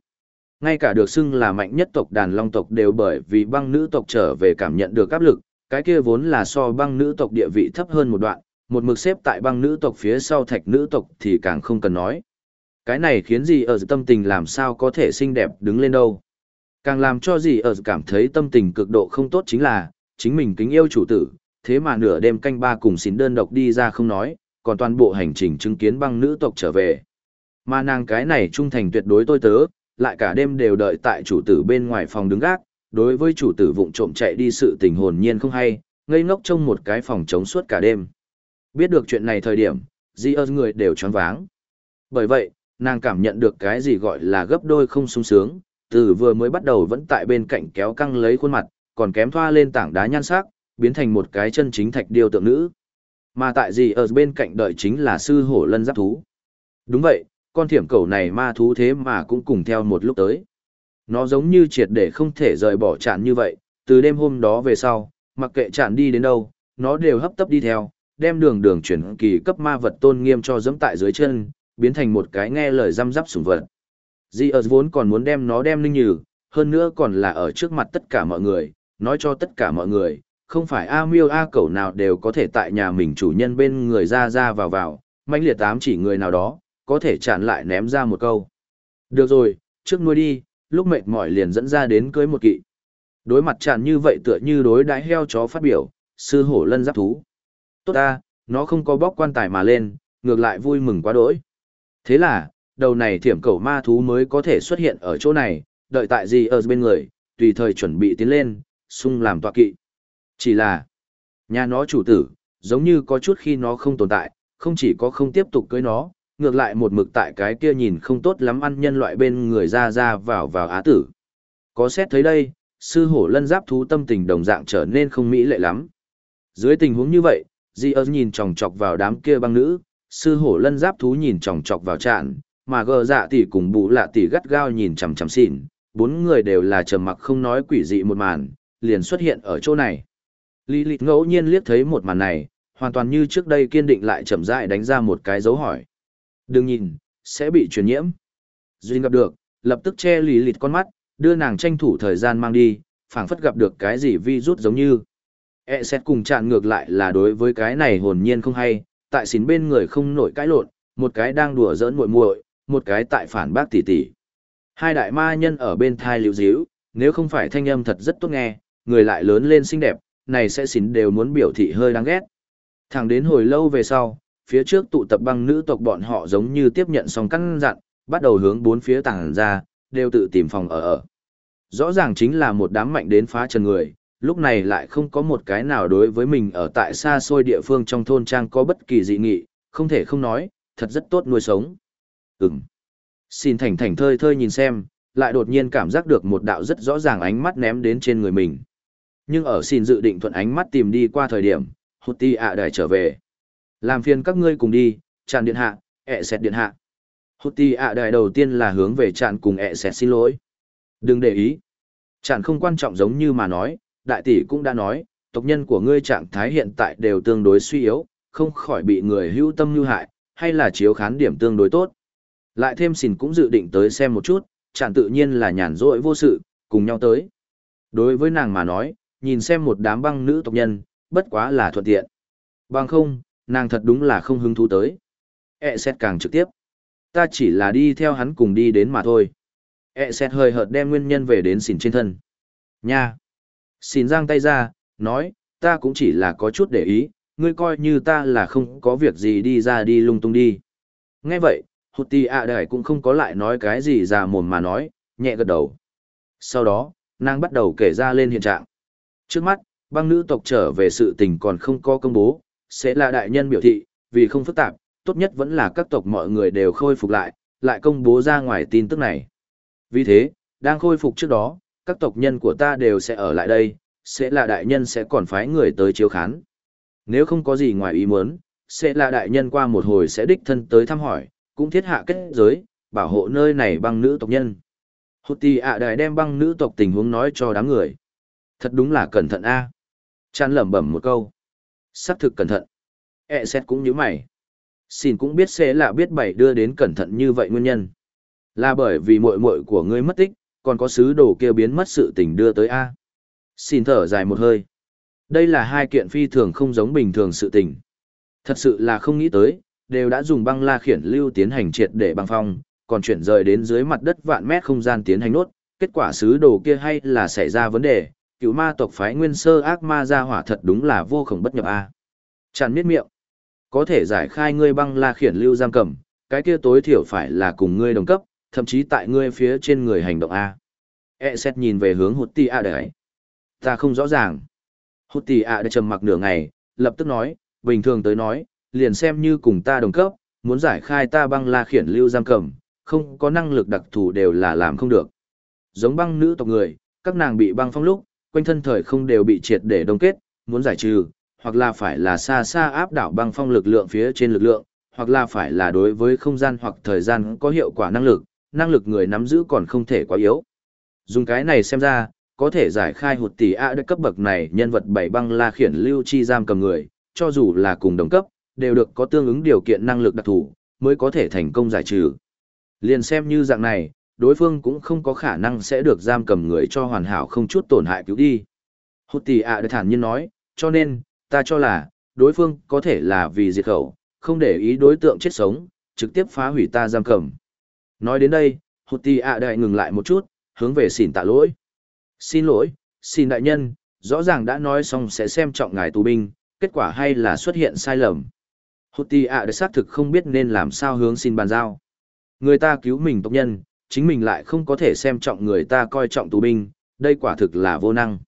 Ngay cả được xưng là mạnh nhất tộc đàn long tộc đều bởi vì băng nữ tộc trở về cảm nhận được áp lực, cái kia vốn là so băng nữ tộc địa vị thấp hơn một đoạn, một mực xếp tại băng nữ tộc phía sau thạch nữ tộc thì càng không cần nói. Cái này khiến gì ở tâm tình làm sao có thể xinh đẹp đứng lên đâu. Càng làm cho gì ở cảm thấy tâm tình cực độ không tốt chính là, chính mình kính yêu chủ tử, thế mà nửa đêm canh ba cùng xín đơn độc đi ra không nói, còn toàn bộ hành trình chứng kiến băng nữ tộc trở về. Mà nàng cái này trung thành tuyệt đối tôi tớ, lại cả đêm đều đợi tại chủ tử bên ngoài phòng đứng gác, đối với chủ tử vụng trộm chạy đi sự tình hồn nhiên không hay, ngây ngốc trong một cái phòng chống suốt cả đêm. Biết được chuyện này thời điểm, di ơn người đều choáng váng. Bởi vậy, nàng cảm nhận được cái gì gọi là gấp đôi không sung sướng, từ vừa mới bắt đầu vẫn tại bên cạnh kéo căng lấy khuôn mặt, còn kém thoa lên tảng đá nhan sắc, biến thành một cái chân chính thạch điêu tượng nữ. Mà tại gì ở bên cạnh đợi chính là sư hổ lân giáp thú. Đúng vậy, con thiểm cầu này ma thú thế mà cũng cùng theo một lúc tới. Nó giống như triệt để không thể rời bỏ chạn như vậy, từ đêm hôm đó về sau, mặc kệ chạn đi đến đâu, nó đều hấp tấp đi theo, đem đường đường chuyển kỳ cấp ma vật tôn nghiêm cho dẫm tại dưới chân, biến thành một cái nghe lời răm rắp sủng vật. Di ở vốn còn muốn đem nó đem linh nhừ, hơn nữa còn là ở trước mặt tất cả mọi người, nói cho tất cả mọi người, không phải A miêu A cẩu nào đều có thể tại nhà mình chủ nhân bên người ra ra vào vào, mãnh liệt tám chỉ người nào đó, có thể chặn lại ném ra một câu. Được rồi, trước nuôi đi, lúc mệt mỏi liền dẫn ra đến cưới một kỵ. Đối mặt chặn như vậy tựa như đối đãi heo chó phát biểu, sư hổ lân giáp thú. Tốt ta, nó không có bóc quan tài mà lên, ngược lại vui mừng quá đỗi. Thế là, đầu này thiểm cầu ma thú mới có thể xuất hiện ở chỗ này, đợi tại gì ở bên người, tùy thời chuẩn bị tiến lên, sung làm tọa kỵ. Chỉ là, nhà nó chủ tử, giống như có chút khi nó không tồn tại, không chỉ có không tiếp tục cưới nó, ngược lại một mực tại cái kia nhìn không tốt lắm ăn nhân loại bên người ra ra vào vào á tử. Có xét thấy đây, sư hổ lân giáp thú tâm tình đồng dạng trở nên không mỹ lệ lắm. Dưới tình huống như vậy, Di ơ nhìn chòng chọc vào đám kia băng nữ, sư hổ lân giáp thú nhìn chòng chọc vào trạn, mà gờ dạ tỷ cùng bụ lạ tỷ gắt gao nhìn chằm chằm xỉn, bốn người đều là trầm mặc không nói quỷ dị một màn, liền xuất hiện ở chỗ này. Lý lịch ngẫu nhiên liếc thấy một màn này, hoàn toàn như trước đây kiên định lại chậm rãi đánh ra một cái dấu hỏi. Đừng nhìn, sẽ bị truyền nhiễm. Duyên gặp được, lập tức che lì lịt con mắt, đưa nàng tranh thủ thời gian mang đi, phảng phất gặp được cái gì vi rút giống như. E xét cùng chạn ngược lại là đối với cái này hồn nhiên không hay, tại xín bên người không nổi cãi lộn, một cái đang đùa giỡn muội muội, một cái tại phản bác tỉ tỉ Hai đại ma nhân ở bên thai liễu díu, nếu không phải thanh âm thật rất tốt nghe, người lại lớn lên xinh đẹp, này sẽ xín đều muốn biểu thị hơi đáng ghét. Thẳng đến hồi lâu về sau, phía trước tụ tập băng nữ tộc bọn họ giống như tiếp nhận xong căn dặn, bắt đầu hướng bốn phía tàng ra, đều tự tìm phòng ở ở. Rõ ràng chính là một đám mạnh đến phá trần người, lúc này lại không có một cái nào đối với mình ở tại xa xôi địa phương trong thôn trang có bất kỳ dị nghị, không thể không nói, thật rất tốt nuôi sống. Ừm. Xin thành thành thơi thơi nhìn xem, lại đột nhiên cảm giác được một đạo rất rõ ràng ánh mắt ném đến trên người mình. Nhưng ở xin dự định thuận ánh mắt tìm đi qua thời điểm, hụt ti ạ đài trở về. Làm phiền các ngươi cùng đi, tràn điện hạ, ẹ xẹt điện hạ. Hụt ti ạ đại đầu tiên là hướng về tràn cùng ẹ xẹt xin lỗi. Đừng để ý. Tràn không quan trọng giống như mà nói, đại tỷ cũng đã nói, tộc nhân của ngươi trạng thái hiện tại đều tương đối suy yếu, không khỏi bị người hữu tâm như hại, hay là chiếu khán điểm tương đối tốt. Lại thêm xỉn cũng dự định tới xem một chút, chẳng tự nhiên là nhàn rỗi vô sự, cùng nhau tới. Đối với nàng mà nói, nhìn xem một đám băng nữ tộc nhân, bất quá là thuận tiện. Bằng không, nàng thật đúng là không hứng thú tới. E xét càng trực tiếp. Ta chỉ là đi theo hắn cùng đi đến mà thôi. E xét hơi hợt đem nguyên nhân về đến xỉn trên thân. Nha! Xỉn giang tay ra, nói, ta cũng chỉ là có chút để ý, ngươi coi như ta là không có việc gì đi ra đi lung tung đi. Nghe vậy, hụt tì ạ đời cũng không có lại nói cái gì già mồm mà nói, nhẹ gật đầu. Sau đó, nàng bắt đầu kể ra lên hiện trạng. Trước mắt, băng nữ tộc trở về sự tình còn không có công bố, sẽ là đại nhân biểu thị, vì không phức tạp, tốt nhất vẫn là các tộc mọi người đều khôi phục lại, lại công bố ra ngoài tin tức này. Vì thế, đang khôi phục trước đó, các tộc nhân của ta đều sẽ ở lại đây, sẽ là đại nhân sẽ còn phái người tới chiếu khán. Nếu không có gì ngoài ý muốn, sẽ là đại nhân qua một hồi sẽ đích thân tới thăm hỏi, cũng thiết hạ kết giới, bảo hộ nơi này băng nữ tộc nhân. Hụt tì ạ đại đem băng nữ tộc tình huống nói cho đám người. Thật đúng là cẩn thận a. À. Chăn lẩm bẩm một câu xác thực cẩn thận. E xét cũng như mày. Xin cũng biết sẽ là biết bảy đưa đến cẩn thận như vậy nguyên nhân. Là bởi vì muội muội của ngươi mất tích, còn có sứ đồ kia biến mất sự tình đưa tới A. Xin thở dài một hơi. Đây là hai kiện phi thường không giống bình thường sự tình. Thật sự là không nghĩ tới, đều đã dùng băng la khiển lưu tiến hành triệt để băng phong, còn chuyển rời đến dưới mặt đất vạn mét không gian tiến hành nốt, kết quả sứ đồ kia hay là xảy ra vấn đề, cựu ma tộc phái nguyên sơ ác ma ra hỏa thật đúng là vô khổng bất nhập a. Tràn miết miệng. Có thể giải khai ngươi băng la khiển lưu giam cầm, cái kia tối thiểu phải là cùng ngươi đồng cấp, thậm chí tại ngươi phía trên người hành động a. E xét nhìn về hướng hụt ti a đấy. Ta không rõ ràng. Hụt ti a đã trầm mặc nửa ngày, lập tức nói, bình thường tới nói, liền xem như cùng ta đồng cấp, muốn giải khai ta băng la khiển lưu giam cầm, không có năng lực đặc thù đều là làm không được. Giống băng nữ tộc người, các nàng bị băng phong lúc, quanh thân thời không đều bị triệt để đông kết, muốn giải trừ, hoặc là phải là xa xa áp đảo băng phong lực lượng phía trên lực lượng, hoặc là phải là đối với không gian hoặc thời gian có hiệu quả năng lực, năng lực người nắm giữ còn không thể quá yếu. Dùng cái này xem ra, có thể giải khai hụt tỷ A cấp bậc này nhân vật bảy băng la khiển lưu chi giam cầm người, cho dù là cùng đồng cấp, đều được có tương ứng điều kiện năng lực đặc thù, mới có thể thành công giải trừ. Liền xem như dạng này, đối phương cũng không có khả năng sẽ được giam cầm người cho hoàn hảo không chút tổn hại cứu đi. Hụt tỷ ạ à thản nhiên nói, cho nên, ta cho là, đối phương có thể là vì diệt khẩu, không để ý đối tượng chết sống, trực tiếp phá hủy ta giam cầm. Nói đến đây, hụt tỷ ạ đại ngừng lại một chút, hướng về xỉn tạ lỗi. Xin lỗi, xin đại nhân, rõ ràng đã nói xong sẽ xem trọng ngài tù binh, kết quả hay là xuất hiện sai lầm. Hụt tỷ ạ đại xác thực không biết nên làm sao hướng xin bàn giao. Người ta cứu mình tộc nhân, chính mình lại không có thể xem trọng người ta coi trọng tù binh, đây quả thực là vô năng.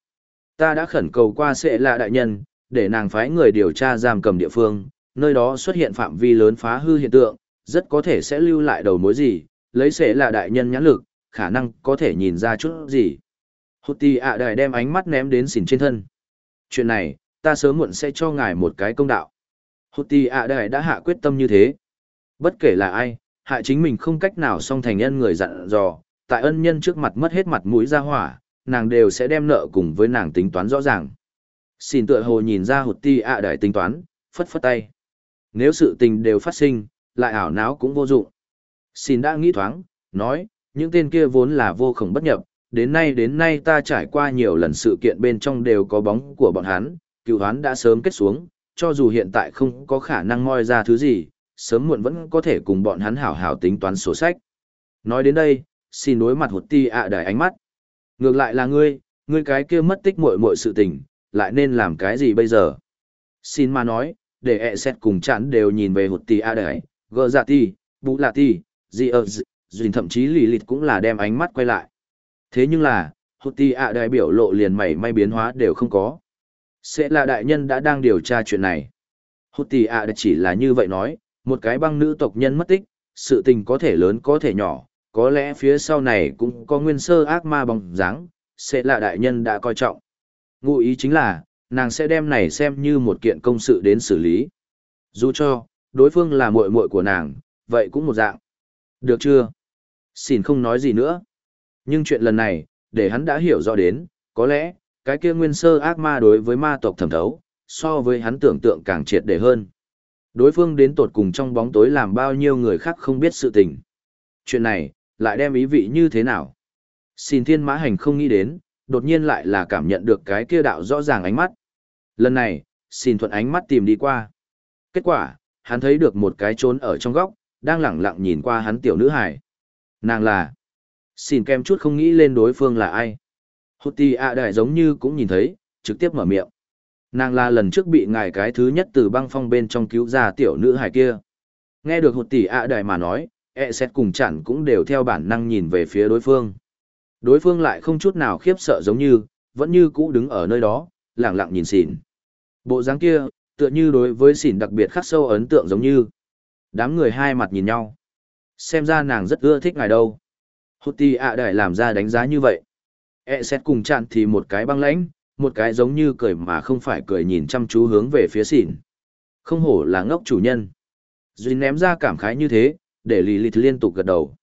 Ta đã khẩn cầu qua sẽ là đại nhân, để nàng phái người điều tra giam cầm địa phương, nơi đó xuất hiện phạm vi lớn phá hư hiện tượng, rất có thể sẽ lưu lại đầu mối gì, lấy sẽ là đại nhân nhãn lực, khả năng có thể nhìn ra chút gì. Hụt tì ạ đại đem ánh mắt ném đến xỉn trên thân. Chuyện này, ta sớm muộn sẽ cho ngài một cái công đạo. Hụt tì ạ đại đã hạ quyết tâm như thế. Bất kể là ai, hại chính mình không cách nào song thành nhân người dặn dò, tại ân nhân trước mặt mất hết mặt mũi ra hỏa, nàng đều sẽ đem nợ cùng với nàng tính toán rõ ràng. Xin tựa hồ nhìn ra hụt ti ạ đại tính toán, phất phất tay. Nếu sự tình đều phát sinh, lại ảo não cũng vô dụng. Xin đã nghĩ thoáng, nói, những tên kia vốn là vô khổng bất nhập, đến nay đến nay ta trải qua nhiều lần sự kiện bên trong đều có bóng của bọn hắn, cựu hắn đã sớm kết xuống, cho dù hiện tại không có khả năng moi ra thứ gì, sớm muộn vẫn có thể cùng bọn hắn hảo hảo tính toán sổ sách. Nói đến đây, xin đối mặt hụt ti ạ à đài ánh mắt. Ngược lại là ngươi, ngươi cái kia mất tích muội muội sự tình, lại nên làm cái gì bây giờ? Xin mà nói, để ẹ xét cùng chán đều nhìn về hụt ti ạ đài, gờ dạ ti, bụ lạ ti, gì ở dùn thậm chí lì lịt cũng là đem ánh mắt quay lại. Thế nhưng là, hụt ti ạ đại biểu lộ liền mảy may biến hóa đều không có. Sẽ là đại nhân đã đang điều tra chuyện này. Hụt ti ạ chỉ là như vậy nói, một cái băng nữ tộc nhân mất tích, sự tình có thể lớn có thể nhỏ, có lẽ phía sau này cũng có nguyên sơ ác ma bóng dáng, sẽ là đại nhân đã coi trọng. Ngụ ý chính là, nàng sẽ đem này xem như một kiện công sự đến xử lý. Dù cho, đối phương là muội muội của nàng, vậy cũng một dạng. Được chưa? Xin không nói gì nữa. Nhưng chuyện lần này, để hắn đã hiểu rõ đến, có lẽ, cái kia nguyên sơ ác ma đối với ma tộc thẩm thấu, so với hắn tưởng tượng càng triệt để hơn. Đối phương đến tột cùng trong bóng tối làm bao nhiêu người khác không biết sự tình. Chuyện này, lại đem ý vị như thế nào? Xin thiên mã hành không nghĩ đến, đột nhiên lại là cảm nhận được cái kia đạo rõ ràng ánh mắt. Lần này, xin thuận ánh mắt tìm đi qua. Kết quả, hắn thấy được một cái trốn ở trong góc, đang lẳng lặng nhìn qua hắn tiểu nữ hải. Nàng là... Xin kem chút không nghĩ lên đối phương là ai. Hụt tì ạ đại giống như cũng nhìn thấy, trực tiếp mở miệng. Nàng là lần trước bị ngài cái thứ nhất từ băng phong bên trong cứu ra tiểu nữ hài kia. Nghe được hụt tỷ ạ đại mà nói, e xét cùng chẳng cũng đều theo bản năng nhìn về phía đối phương. Đối phương lại không chút nào khiếp sợ giống như, vẫn như cũ đứng ở nơi đó, lặng lặng nhìn xỉn. Bộ dáng kia, tựa như đối với xỉn đặc biệt khắc sâu ấn tượng giống như. Đám người hai mặt nhìn nhau. Xem ra nàng rất ưa thích ngài đâu. Hụt tỷ ạ đại làm ra đánh giá như vậy. E xét cùng chặn thì một cái băng lãnh, một cái giống như cười mà không phải cười nhìn chăm chú hướng về phía xỉn. Không hổ là ngốc chủ nhân. Duy ném ra cảm khái như thế, để lì lì liên tục gật đầu.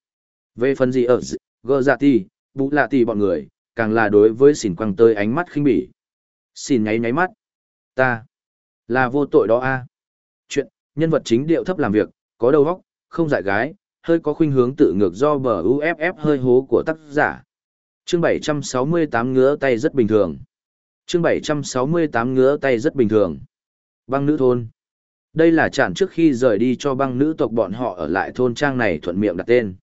Về phần gì ở gơ dạ ti, bụ lạ ti bọn người, càng là đối với xỉn quăng tơi ánh mắt khinh bỉ. Xỉn nháy nháy mắt. Ta, là vô tội đó a Chuyện, nhân vật chính điệu thấp làm việc, có đầu óc, không dại gái, hơi có khuynh hướng tự ngược do bờ UFF hơi hố của tác giả. Chương 768 ngứa tay rất bình thường chương 768 ngứa tay rất bình thường. Băng nữ thôn. Đây là chản trước khi rời đi cho băng nữ tộc bọn họ ở lại thôn trang này thuận miệng đặt tên.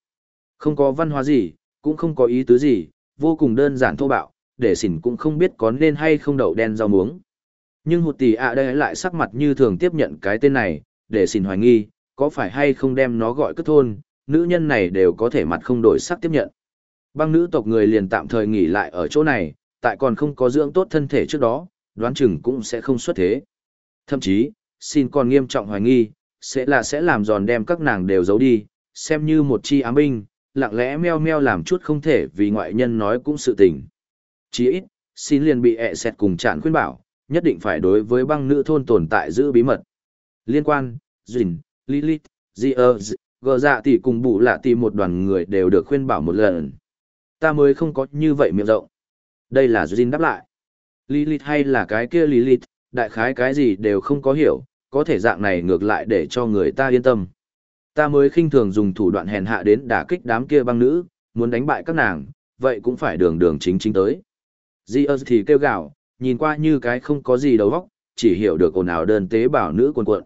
Không có văn hóa gì, cũng không có ý tứ gì, vô cùng đơn giản thô bạo, để xỉn cũng không biết có nên hay không đậu đen rau muống. Nhưng hụt tỷ ạ đây lại sắc mặt như thường tiếp nhận cái tên này, để xỉn hoài nghi, có phải hay không đem nó gọi cất thôn, nữ nhân này đều có thể mặt không đổi sắc tiếp nhận. Băng nữ tộc người liền tạm thời nghỉ lại ở chỗ này, tại còn không có dưỡng tốt thân thể trước đó, đoán chừng cũng sẽ không xuất thế. Thậm chí, xin còn nghiêm trọng hoài nghi, sẽ là sẽ làm giòn đem các nàng đều giấu đi, xem như một chi ám binh, lặng lẽ meo meo làm chút không thể vì ngoại nhân nói cũng sự tình. Chỉ ít, xin liền bị ẹ xẹt cùng chạn khuyên bảo, nhất định phải đối với băng nữ thôn tồn tại giữ bí mật. Liên quan, Duyên, Lilith, Zier, gờ dạ tỷ cùng bụ lạ tỷ một đoàn người đều được khuyên bảo một lần. Ta mới không có như vậy miệng rộng. Đây là Duyên đáp lại. Lilith hay là cái kia Lilith, đại khái cái gì đều không có hiểu, có thể dạng này ngược lại để cho người ta yên tâm. Ta mới khinh thường dùng thủ đoạn hèn hạ đến đả kích đám kia băng nữ, muốn đánh bại các nàng, vậy cũng phải đường đường chính chính tới. Zeus thì kêu gào, nhìn qua như cái không có gì đầu óc, chỉ hiểu được ồn ào đơn tế bảo nữ quần cuộn.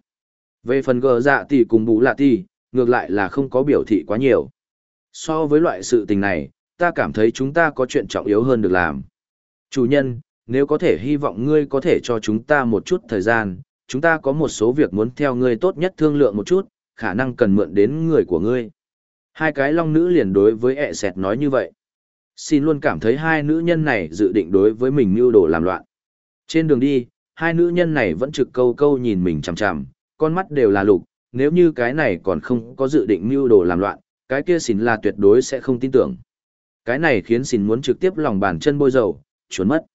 Về phần gờ dạ tỷ cùng bú lạ tỷ, ngược lại là không có biểu thị quá nhiều. So với loại sự tình này, ta cảm thấy chúng ta có chuyện trọng yếu hơn được làm. Chủ nhân, nếu có thể hy vọng ngươi có thể cho chúng ta một chút thời gian, chúng ta có một số việc muốn theo ngươi tốt nhất thương lượng một chút, khả năng cần mượn đến người của ngươi. Hai cái long nữ liền đối với ẹ sẹt nói như vậy. Xin luôn cảm thấy hai nữ nhân này dự định đối với mình mưu đồ làm loạn. Trên đường đi, hai nữ nhân này vẫn trực câu câu nhìn mình chằm chằm, con mắt đều là lục, nếu như cái này còn không có dự định mưu đồ làm loạn, cái kia xin là tuyệt đối sẽ không tin tưởng. Cái này khiến xin muốn trực tiếp lòng bàn chân bôi dầu, trốn mất.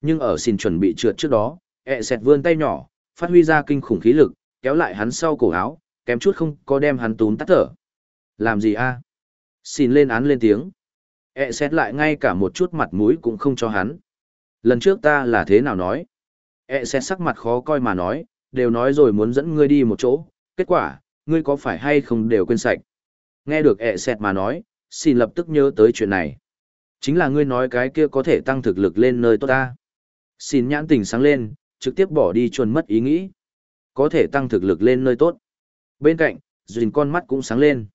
Nhưng ở xin chuẩn bị trượt trước đó, ẹ sẹt vươn tay nhỏ, phát huy ra kinh khủng khí lực, kéo lại hắn sau cổ áo, kém chút không có đem hắn túm tắt thở. Làm gì a? Xin lên án lên tiếng. ẹ xét lại ngay cả một chút mặt mũi cũng không cho hắn. Lần trước ta là thế nào nói? ẹ xét sắc mặt khó coi mà nói, đều nói rồi muốn dẫn ngươi đi một chỗ, kết quả, ngươi có phải hay không đều quên sạch. Nghe được ẹ xét mà nói, xin lập tức nhớ tới chuyện này. Chính là ngươi nói cái kia có thể tăng thực lực lên nơi tốt ta. Xin nhãn tình sáng lên, trực tiếp bỏ đi chuồn mất ý nghĩ. Có thể tăng thực lực lên nơi tốt. Bên cạnh, dùn con mắt cũng sáng lên.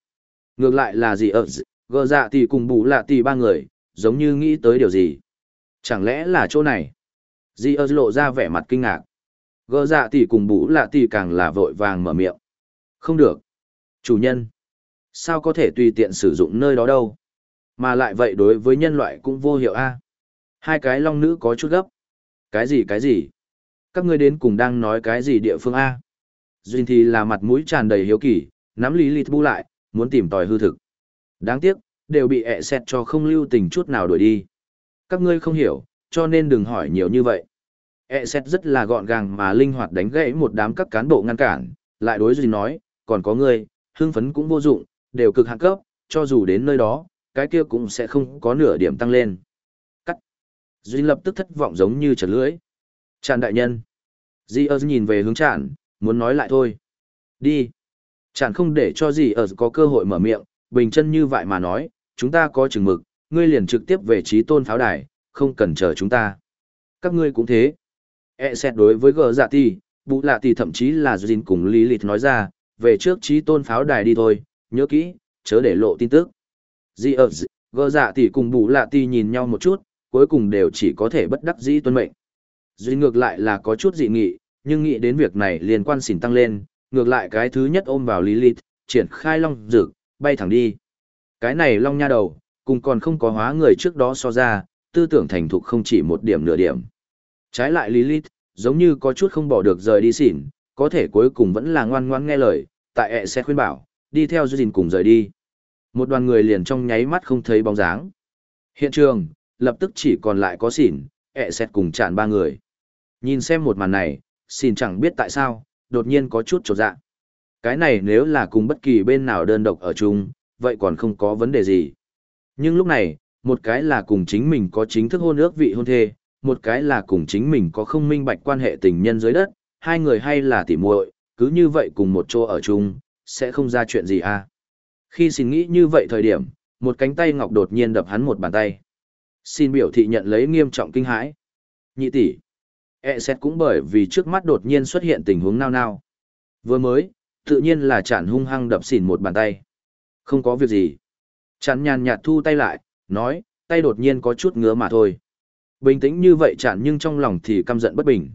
Ngược lại là gì ở gờ dạ tỷ cùng bù lạ tỷ ba người, giống như nghĩ tới điều gì. Chẳng lẽ là chỗ này? Di ơ lộ ra vẻ mặt kinh ngạc. Gờ dạ tỷ cùng bù lạ tỷ càng là vội vàng mở miệng. Không được. Chủ nhân. Sao có thể tùy tiện sử dụng nơi đó đâu? Mà lại vậy đối với nhân loại cũng vô hiệu a. Hai cái long nữ có chút gấp. Cái gì cái gì? Các ngươi đến cùng đang nói cái gì địa phương a? Duyên thì là mặt mũi tràn đầy hiếu kỳ, nắm lý lịt bu lại, muốn tìm tòi hư thực. Đáng tiếc, đều bị ẹ xẹt cho không lưu tình chút nào đuổi đi. Các ngươi không hiểu, cho nên đừng hỏi nhiều như vậy. ẹ xẹt rất là gọn gàng mà linh hoạt đánh gãy một đám các cán bộ ngăn cản, lại đối Duyên nói, còn có ngươi, hưng phấn cũng vô dụng, đều cực hạng cấp, cho dù đến nơi đó, cái kia cũng sẽ không có nửa điểm tăng lên. Cắt. Duy lập tức thất vọng giống như trật lưỡi. Tràn đại nhân. Di ơ nhìn về hướng tràn, muốn nói lại thôi. Đi. Tràn không để cho gì ở có cơ hội mở miệng, bình chân như vậy mà nói, chúng ta có chừng mực, ngươi liền trực tiếp về trí tôn pháo đài, không cần chờ chúng ta. Các ngươi cũng thế. E xét đối với gờ dạ ti, bụ lạ ti thậm chí là Jin cùng Lilith nói ra, về trước trí tôn pháo đài đi thôi, nhớ kỹ, chớ để lộ tin tức. Dì ợt gờ dạ ti cùng bù lạ ti nhìn nhau một chút, cuối cùng đều chỉ có thể bất đắc dĩ tuân mệnh. Duy ngược lại là có chút dị nghị, nhưng nghĩ đến việc này liên quan xỉn tăng lên, ngược lại cái thứ nhất ôm vào Lilith, triển khai long dược, bay thẳng đi. Cái này long nha đầu, cùng còn không có hóa người trước đó so ra, tư tưởng thành thục không chỉ một điểm nửa điểm. Trái lại Lilith, giống như có chút không bỏ được rời đi xỉn, có thể cuối cùng vẫn là ngoan ngoan nghe lời, tại ẹ sẽ khuyên bảo, đi theo Duyên cùng rời đi. Một đoàn người liền trong nháy mắt không thấy bóng dáng. Hiện trường, lập tức chỉ còn lại có xỉn, ẹ xét cùng chạn ba người. Nhìn xem một màn này, xin chẳng biết tại sao, đột nhiên có chút trột dạ. Cái này nếu là cùng bất kỳ bên nào đơn độc ở chung, vậy còn không có vấn đề gì. Nhưng lúc này, một cái là cùng chính mình có chính thức hôn ước vị hôn thê, một cái là cùng chính mình có không minh bạch quan hệ tình nhân dưới đất, hai người hay là tỉ muội, cứ như vậy cùng một chỗ ở chung, sẽ không ra chuyện gì à. Khi xin nghĩ như vậy thời điểm, một cánh tay ngọc đột nhiên đập hắn một bàn tay. Xin biểu thị nhận lấy nghiêm trọng kinh hãi. Nhị tỷ, E xét cũng bởi vì trước mắt đột nhiên xuất hiện tình huống nao nao. Vừa mới, tự nhiên là chản hung hăng đập xỉn một bàn tay. Không có việc gì. Chản nhàn nhạt thu tay lại, nói, tay đột nhiên có chút ngứa mà thôi. Bình tĩnh như vậy chản nhưng trong lòng thì căm giận bất bình.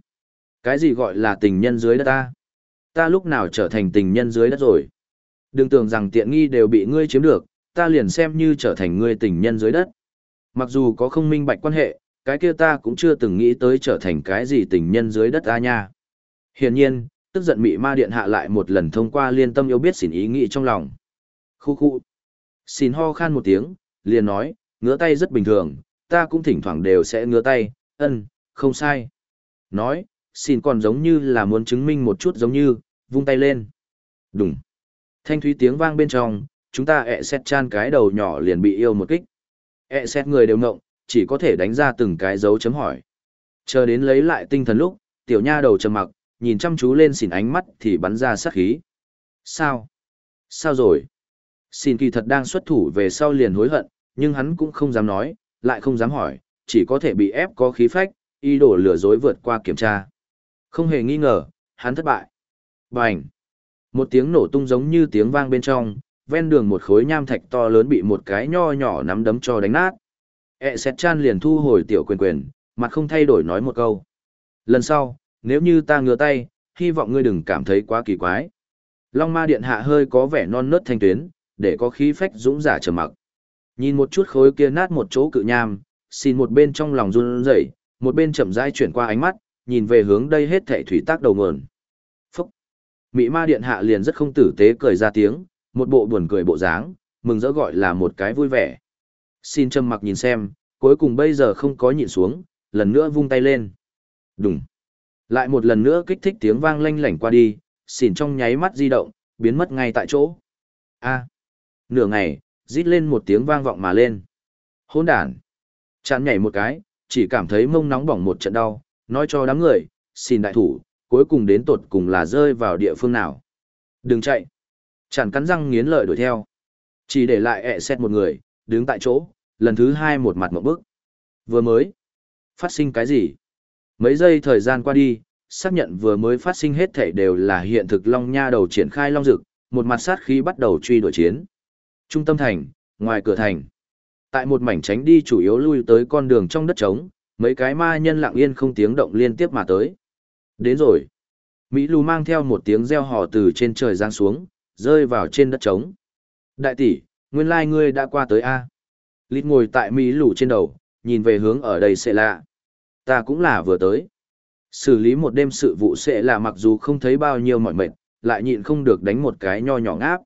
Cái gì gọi là tình nhân dưới đất ta? Ta lúc nào trở thành tình nhân dưới đất rồi? Đừng tưởng rằng tiện nghi đều bị ngươi chiếm được, ta liền xem như trở thành ngươi tình nhân dưới đất. Mặc dù có không minh bạch quan hệ, cái kia ta cũng chưa từng nghĩ tới trở thành cái gì tình nhân dưới đất ta nha. Hiển nhiên, tức giận mị ma điện hạ lại một lần thông qua liên tâm yêu biết xỉn ý nghĩ trong lòng. Khu khu. Xin ho khan một tiếng, liền nói, ngứa tay rất bình thường, ta cũng thỉnh thoảng đều sẽ ngứa tay, ân, không sai. Nói, xin còn giống như là muốn chứng minh một chút giống như, vung tay lên. Đúng. Thanh thúy tiếng vang bên trong, chúng ta ẹ xét chan cái đầu nhỏ liền bị yêu một kích. ẹ xét người đều ngộng, chỉ có thể đánh ra từng cái dấu chấm hỏi. Chờ đến lấy lại tinh thần lúc, tiểu nha đầu trầm mặc, nhìn chăm chú lên xỉn ánh mắt thì bắn ra sát khí. Sao? Sao rồi? Xin kỳ thật đang xuất thủ về sau liền hối hận, nhưng hắn cũng không dám nói, lại không dám hỏi, chỉ có thể bị ép có khí phách, ý đồ lừa dối vượt qua kiểm tra. Không hề nghi ngờ, hắn thất bại. Bành! Một tiếng nổ tung giống như tiếng vang bên trong, ven đường một khối nham thạch to lớn bị một cái nho nhỏ nắm đấm cho đánh nát. E xét chan liền thu hồi tiểu quyền quyền, mặt không thay đổi nói một câu. Lần sau, nếu như ta ngửa tay, hy vọng ngươi đừng cảm thấy quá kỳ quái. Long ma điện hạ hơi có vẻ non nớt thanh tuyến, để có khí phách dũng giả trầm mặc. Nhìn một chút khối kia nát một chỗ cự nham, xin một bên trong lòng run rẩy, một bên chậm rãi chuyển qua ánh mắt, nhìn về hướng đây hết thảy thủy tác đầu nguồn. Mị ma điện hạ liền rất không tử tế cười ra tiếng, một bộ buồn cười bộ dáng, mừng rỡ gọi là một cái vui vẻ. Xin trầm mặc nhìn xem, cuối cùng bây giờ không có nhịn xuống, lần nữa vung tay lên. Đùng! Lại một lần nữa kích thích tiếng vang lanh lảnh qua đi, xỉn trong nháy mắt di động, biến mất ngay tại chỗ. A! Nửa ngày, rít lên một tiếng vang vọng mà lên. Hỗn đản! Chán nhảy một cái, chỉ cảm thấy mông nóng bỏng một trận đau, nói cho đám người, xin đại thủ, cuối cùng đến tột cùng là rơi vào địa phương nào. Đừng chạy. Chẳng cắn răng nghiến lợi đuổi theo. Chỉ để lại ẹ xét một người, đứng tại chỗ, lần thứ hai một mặt một bước, Vừa mới. Phát sinh cái gì? Mấy giây thời gian qua đi, xác nhận vừa mới phát sinh hết thể đều là hiện thực Long Nha đầu triển khai Long Dực, một mặt sát khí bắt đầu truy đuổi chiến. Trung tâm thành, ngoài cửa thành. Tại một mảnh tránh đi chủ yếu lui tới con đường trong đất trống, mấy cái ma nhân lặng yên không tiếng động liên tiếp mà tới. Đến rồi. Mỹ lù mang theo một tiếng reo hò từ trên trời giáng xuống, rơi vào trên đất trống. Đại tỷ, nguyên lai ngươi đã qua tới A. Lít ngồi tại Mỹ lù trên đầu, nhìn về hướng ở đây sẽ lạ. Ta cũng là vừa tới. Xử lý một đêm sự vụ sẽ là mặc dù không thấy bao nhiêu mỏi mệt, lại nhịn không được đánh một cái nho nhỏ ngáp.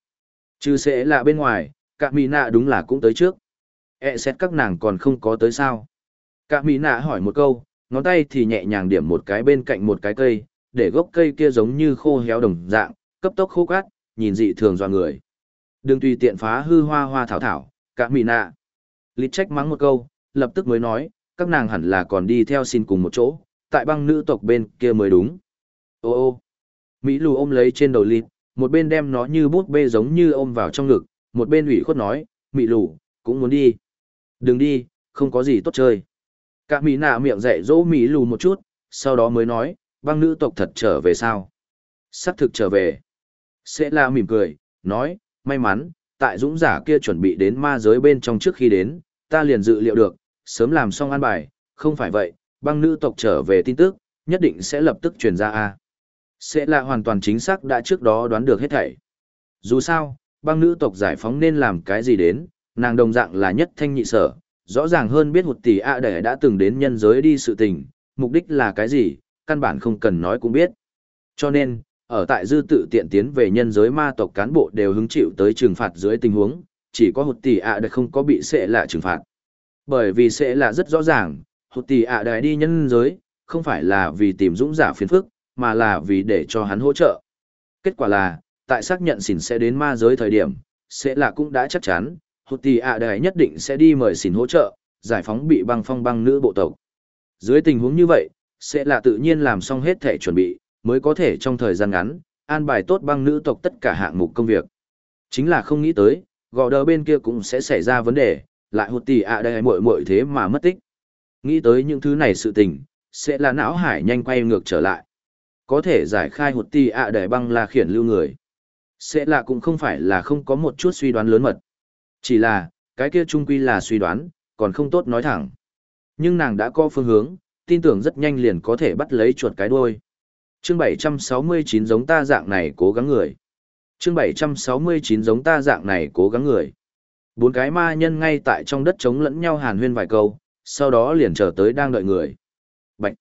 Chứ sẽ là bên ngoài, cả mỹ nạ đúng là cũng tới trước. E xét các nàng còn không có tới sao. Cả mỹ nạ hỏi một câu, ngón tay thì nhẹ nhàng điểm một cái bên cạnh một cái cây, để gốc cây kia giống như khô héo đồng dạng, cấp tốc khô cát, nhìn dị thường dọa người. Đừng tùy tiện phá hư hoa hoa thảo thảo, cả mị nạ. Lít trách mắng một câu, lập tức mới nói, các nàng hẳn là còn đi theo xin cùng một chỗ, tại băng nữ tộc bên kia mới đúng. Ô ô, Mỹ lù ôm lấy trên đầu lít, một bên đem nó như bút bê giống như ôm vào trong ngực, một bên ủy khuất nói, Mỹ lù, cũng muốn đi. Đừng đi, không có gì tốt chơi. Cả Mỹ nạ miệng dạy dỗ Mỹ lù một chút, sau đó mới nói, băng nữ tộc thật trở về sao? Sắc thực trở về. Sẽ là mỉm cười, nói, may mắn, tại dũng giả kia chuẩn bị đến ma giới bên trong trước khi đến, ta liền dự liệu được, sớm làm xong an bài, không phải vậy, băng nữ tộc trở về tin tức, nhất định sẽ lập tức truyền ra a. Sẽ là hoàn toàn chính xác đã trước đó đoán được hết thảy. Dù sao, băng nữ tộc giải phóng nên làm cái gì đến, nàng đồng dạng là nhất thanh nhị sở, rõ ràng hơn biết hụt tỷ ạ đẻ đã từng đến nhân giới đi sự tình, mục đích là cái gì, căn bản không cần nói cũng biết. Cho nên, ở tại dư tự tiện tiến về nhân giới ma tộc cán bộ đều hứng chịu tới trừng phạt dưới tình huống, chỉ có hụt tỷ ạ đẻ không có bị sẽ là trừng phạt. Bởi vì sẽ là rất rõ ràng, hụt tỷ ạ đẻ đi nhân giới, không phải là vì tìm dũng giả phiền phức, mà là vì để cho hắn hỗ trợ. Kết quả là, tại xác nhận xỉn sẽ đến ma giới thời điểm, sẽ là cũng đã chắc chắn, hụt tỷ ạ à đài nhất định sẽ đi mời xin hỗ trợ, giải phóng bị băng phong băng nữ bộ tộc. Dưới tình huống như vậy, sẽ là tự nhiên làm xong hết thể chuẩn bị, mới có thể trong thời gian ngắn, an bài tốt băng nữ tộc tất cả hạng mục công việc. Chính là không nghĩ tới, gò đờ bên kia cũng sẽ xảy ra vấn đề, lại hụt tỷ ạ à đài muội muội thế mà mất tích. Nghĩ tới những thứ này sự tình, sẽ là não hải nhanh quay ngược trở lại. Có thể giải khai hụt tỷ ạ à đài băng là khiển lưu người. Sẽ là cũng không phải là không có một chút suy đoán lớn mật. Chỉ là, cái kia trung quy là suy đoán, còn không tốt nói thẳng. Nhưng nàng đã có phương hướng, tin tưởng rất nhanh liền có thể bắt lấy chuột cái đuôi. Chương 769 giống ta dạng này cố gắng người. Chương 769 giống ta dạng này cố gắng người. Bốn cái ma nhân ngay tại trong đất chống lẫn nhau hàn huyên vài câu, sau đó liền trở tới đang đợi người. Bạch!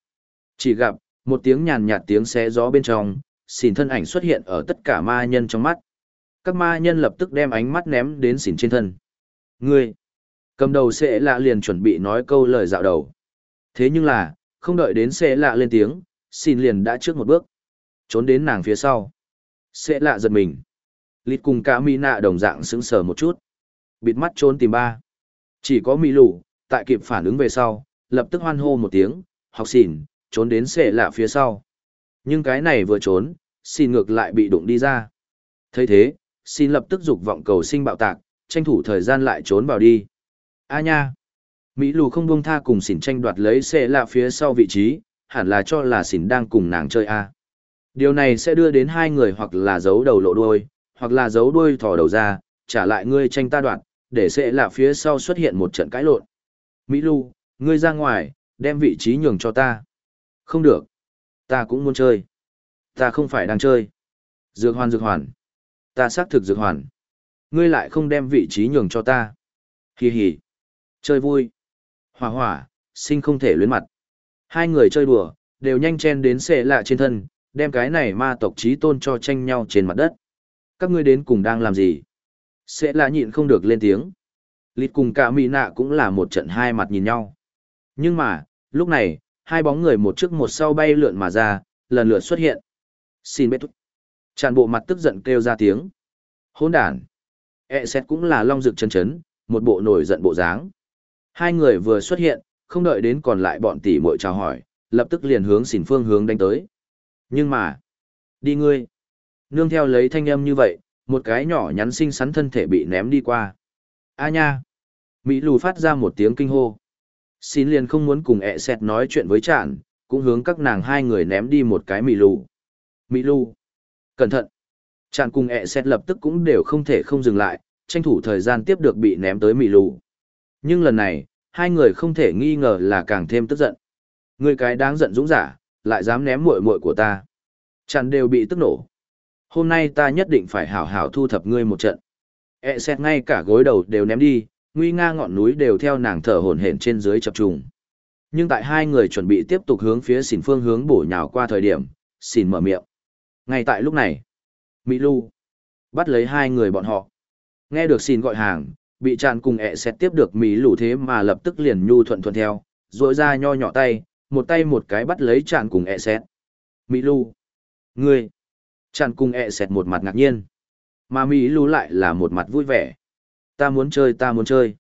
Chỉ gặp, một tiếng nhàn nhạt tiếng xé gió bên trong, xìn thân ảnh xuất hiện ở tất cả ma nhân trong mắt. Các ma nhân lập tức đem ánh mắt ném đến xỉn trên thân. Ngươi! Cầm đầu sẽ lạ liền chuẩn bị nói câu lời dạo đầu. Thế nhưng là, không đợi đến xệ lạ lên tiếng, xin liền đã trước một bước. Trốn đến nàng phía sau. xệ lạ giật mình. Lít cùng cả mỹ nạ đồng dạng sững sờ một chút. Bịt mắt trốn tìm ba. Chỉ có mỹ lụ tại kịp phản ứng về sau, lập tức hoan hô một tiếng, học xỉn, trốn đến xệ lạ phía sau. Nhưng cái này vừa trốn, xin ngược lại bị đụng đi ra. thấy thế, xin lập tức dục vọng cầu sinh bạo tạc, tranh thủ thời gian lại trốn vào đi. A nha! Mỹ lù không buông tha cùng xỉn tranh đoạt lấy xe lạ phía sau vị trí, hẳn là cho là xỉn đang cùng nàng chơi A. Điều này sẽ đưa đến hai người hoặc là giấu đầu lộ đuôi, hoặc là giấu đuôi thò đầu ra, trả lại ngươi tranh ta đoạt, để sẽ là phía sau xuất hiện một trận cãi lộn. Mỹ lù, ngươi ra ngoài, đem vị trí nhường cho ta. Không được. Ta cũng muốn chơi. Ta không phải đang chơi. Dược hoàn dược hoàn. Ta xác thực dược hoàn. Ngươi lại không đem vị trí nhường cho ta. Hì hì. Chơi vui. Hỏa hỏa, sinh không thể luyến mặt. Hai người chơi đùa, đều nhanh chen đến xệ lạ trên thân, đem cái này ma tộc trí tôn cho tranh nhau trên mặt đất. Các ngươi đến cùng đang làm gì? Sẽ là nhịn không được lên tiếng. Lít cùng cả mỹ nạ cũng là một trận hai mặt nhìn nhau. Nhưng mà, lúc này, hai bóng người một trước một sau bay lượn mà ra, lần lượt xuất hiện. Xin bế thúc. Tràn bộ mặt tức giận kêu ra tiếng. Hôn đàn. E xét cũng là long rực chân chấn, một bộ nổi giận bộ dáng. Hai người vừa xuất hiện, không đợi đến còn lại bọn tỷ muội chào hỏi, lập tức liền hướng xỉn phương hướng đánh tới. Nhưng mà, đi ngươi. Nương theo lấy thanh âm như vậy, một cái nhỏ nhắn xinh xắn thân thể bị ném đi qua. A nha. Mỹ lù phát ra một tiếng kinh hô. Xin liền không muốn cùng e ẹ xẹt nói chuyện với chạn, cũng hướng các nàng hai người ném đi một cái mỹ lù. Mỹ lù. Cẩn thận. Chạn cùng ẹ xét lập tức cũng đều không thể không dừng lại, tranh thủ thời gian tiếp được bị ném tới mị lù. Nhưng lần này, hai người không thể nghi ngờ là càng thêm tức giận. Người cái đáng giận dũng giả, lại dám ném muội muội của ta. tràn đều bị tức nổ. Hôm nay ta nhất định phải hảo hảo thu thập ngươi một trận. E xét ngay cả gối đầu đều ném đi, nguy nga ngọn núi đều theo nàng thở hổn hển trên dưới chập trùng. Nhưng tại hai người chuẩn bị tiếp tục hướng phía xỉn phương hướng bổ nhào qua thời điểm, xỉn mở miệng. Ngay tại lúc này, Mỹ Lu bắt lấy hai người bọn họ. Nghe được xin gọi hàng, bị tràn cùng ẹ xét tiếp được Mỹ Lu thế mà lập tức liền nhu thuận thuận theo, rỗi ra nho nhỏ tay, một tay một cái bắt lấy tràn cùng ẹ xét. Mỹ Lu, ngươi, tràn cùng ẹ xét một mặt ngạc nhiên, mà Mỹ Lu lại là một mặt vui vẻ. Ta muốn chơi ta muốn chơi.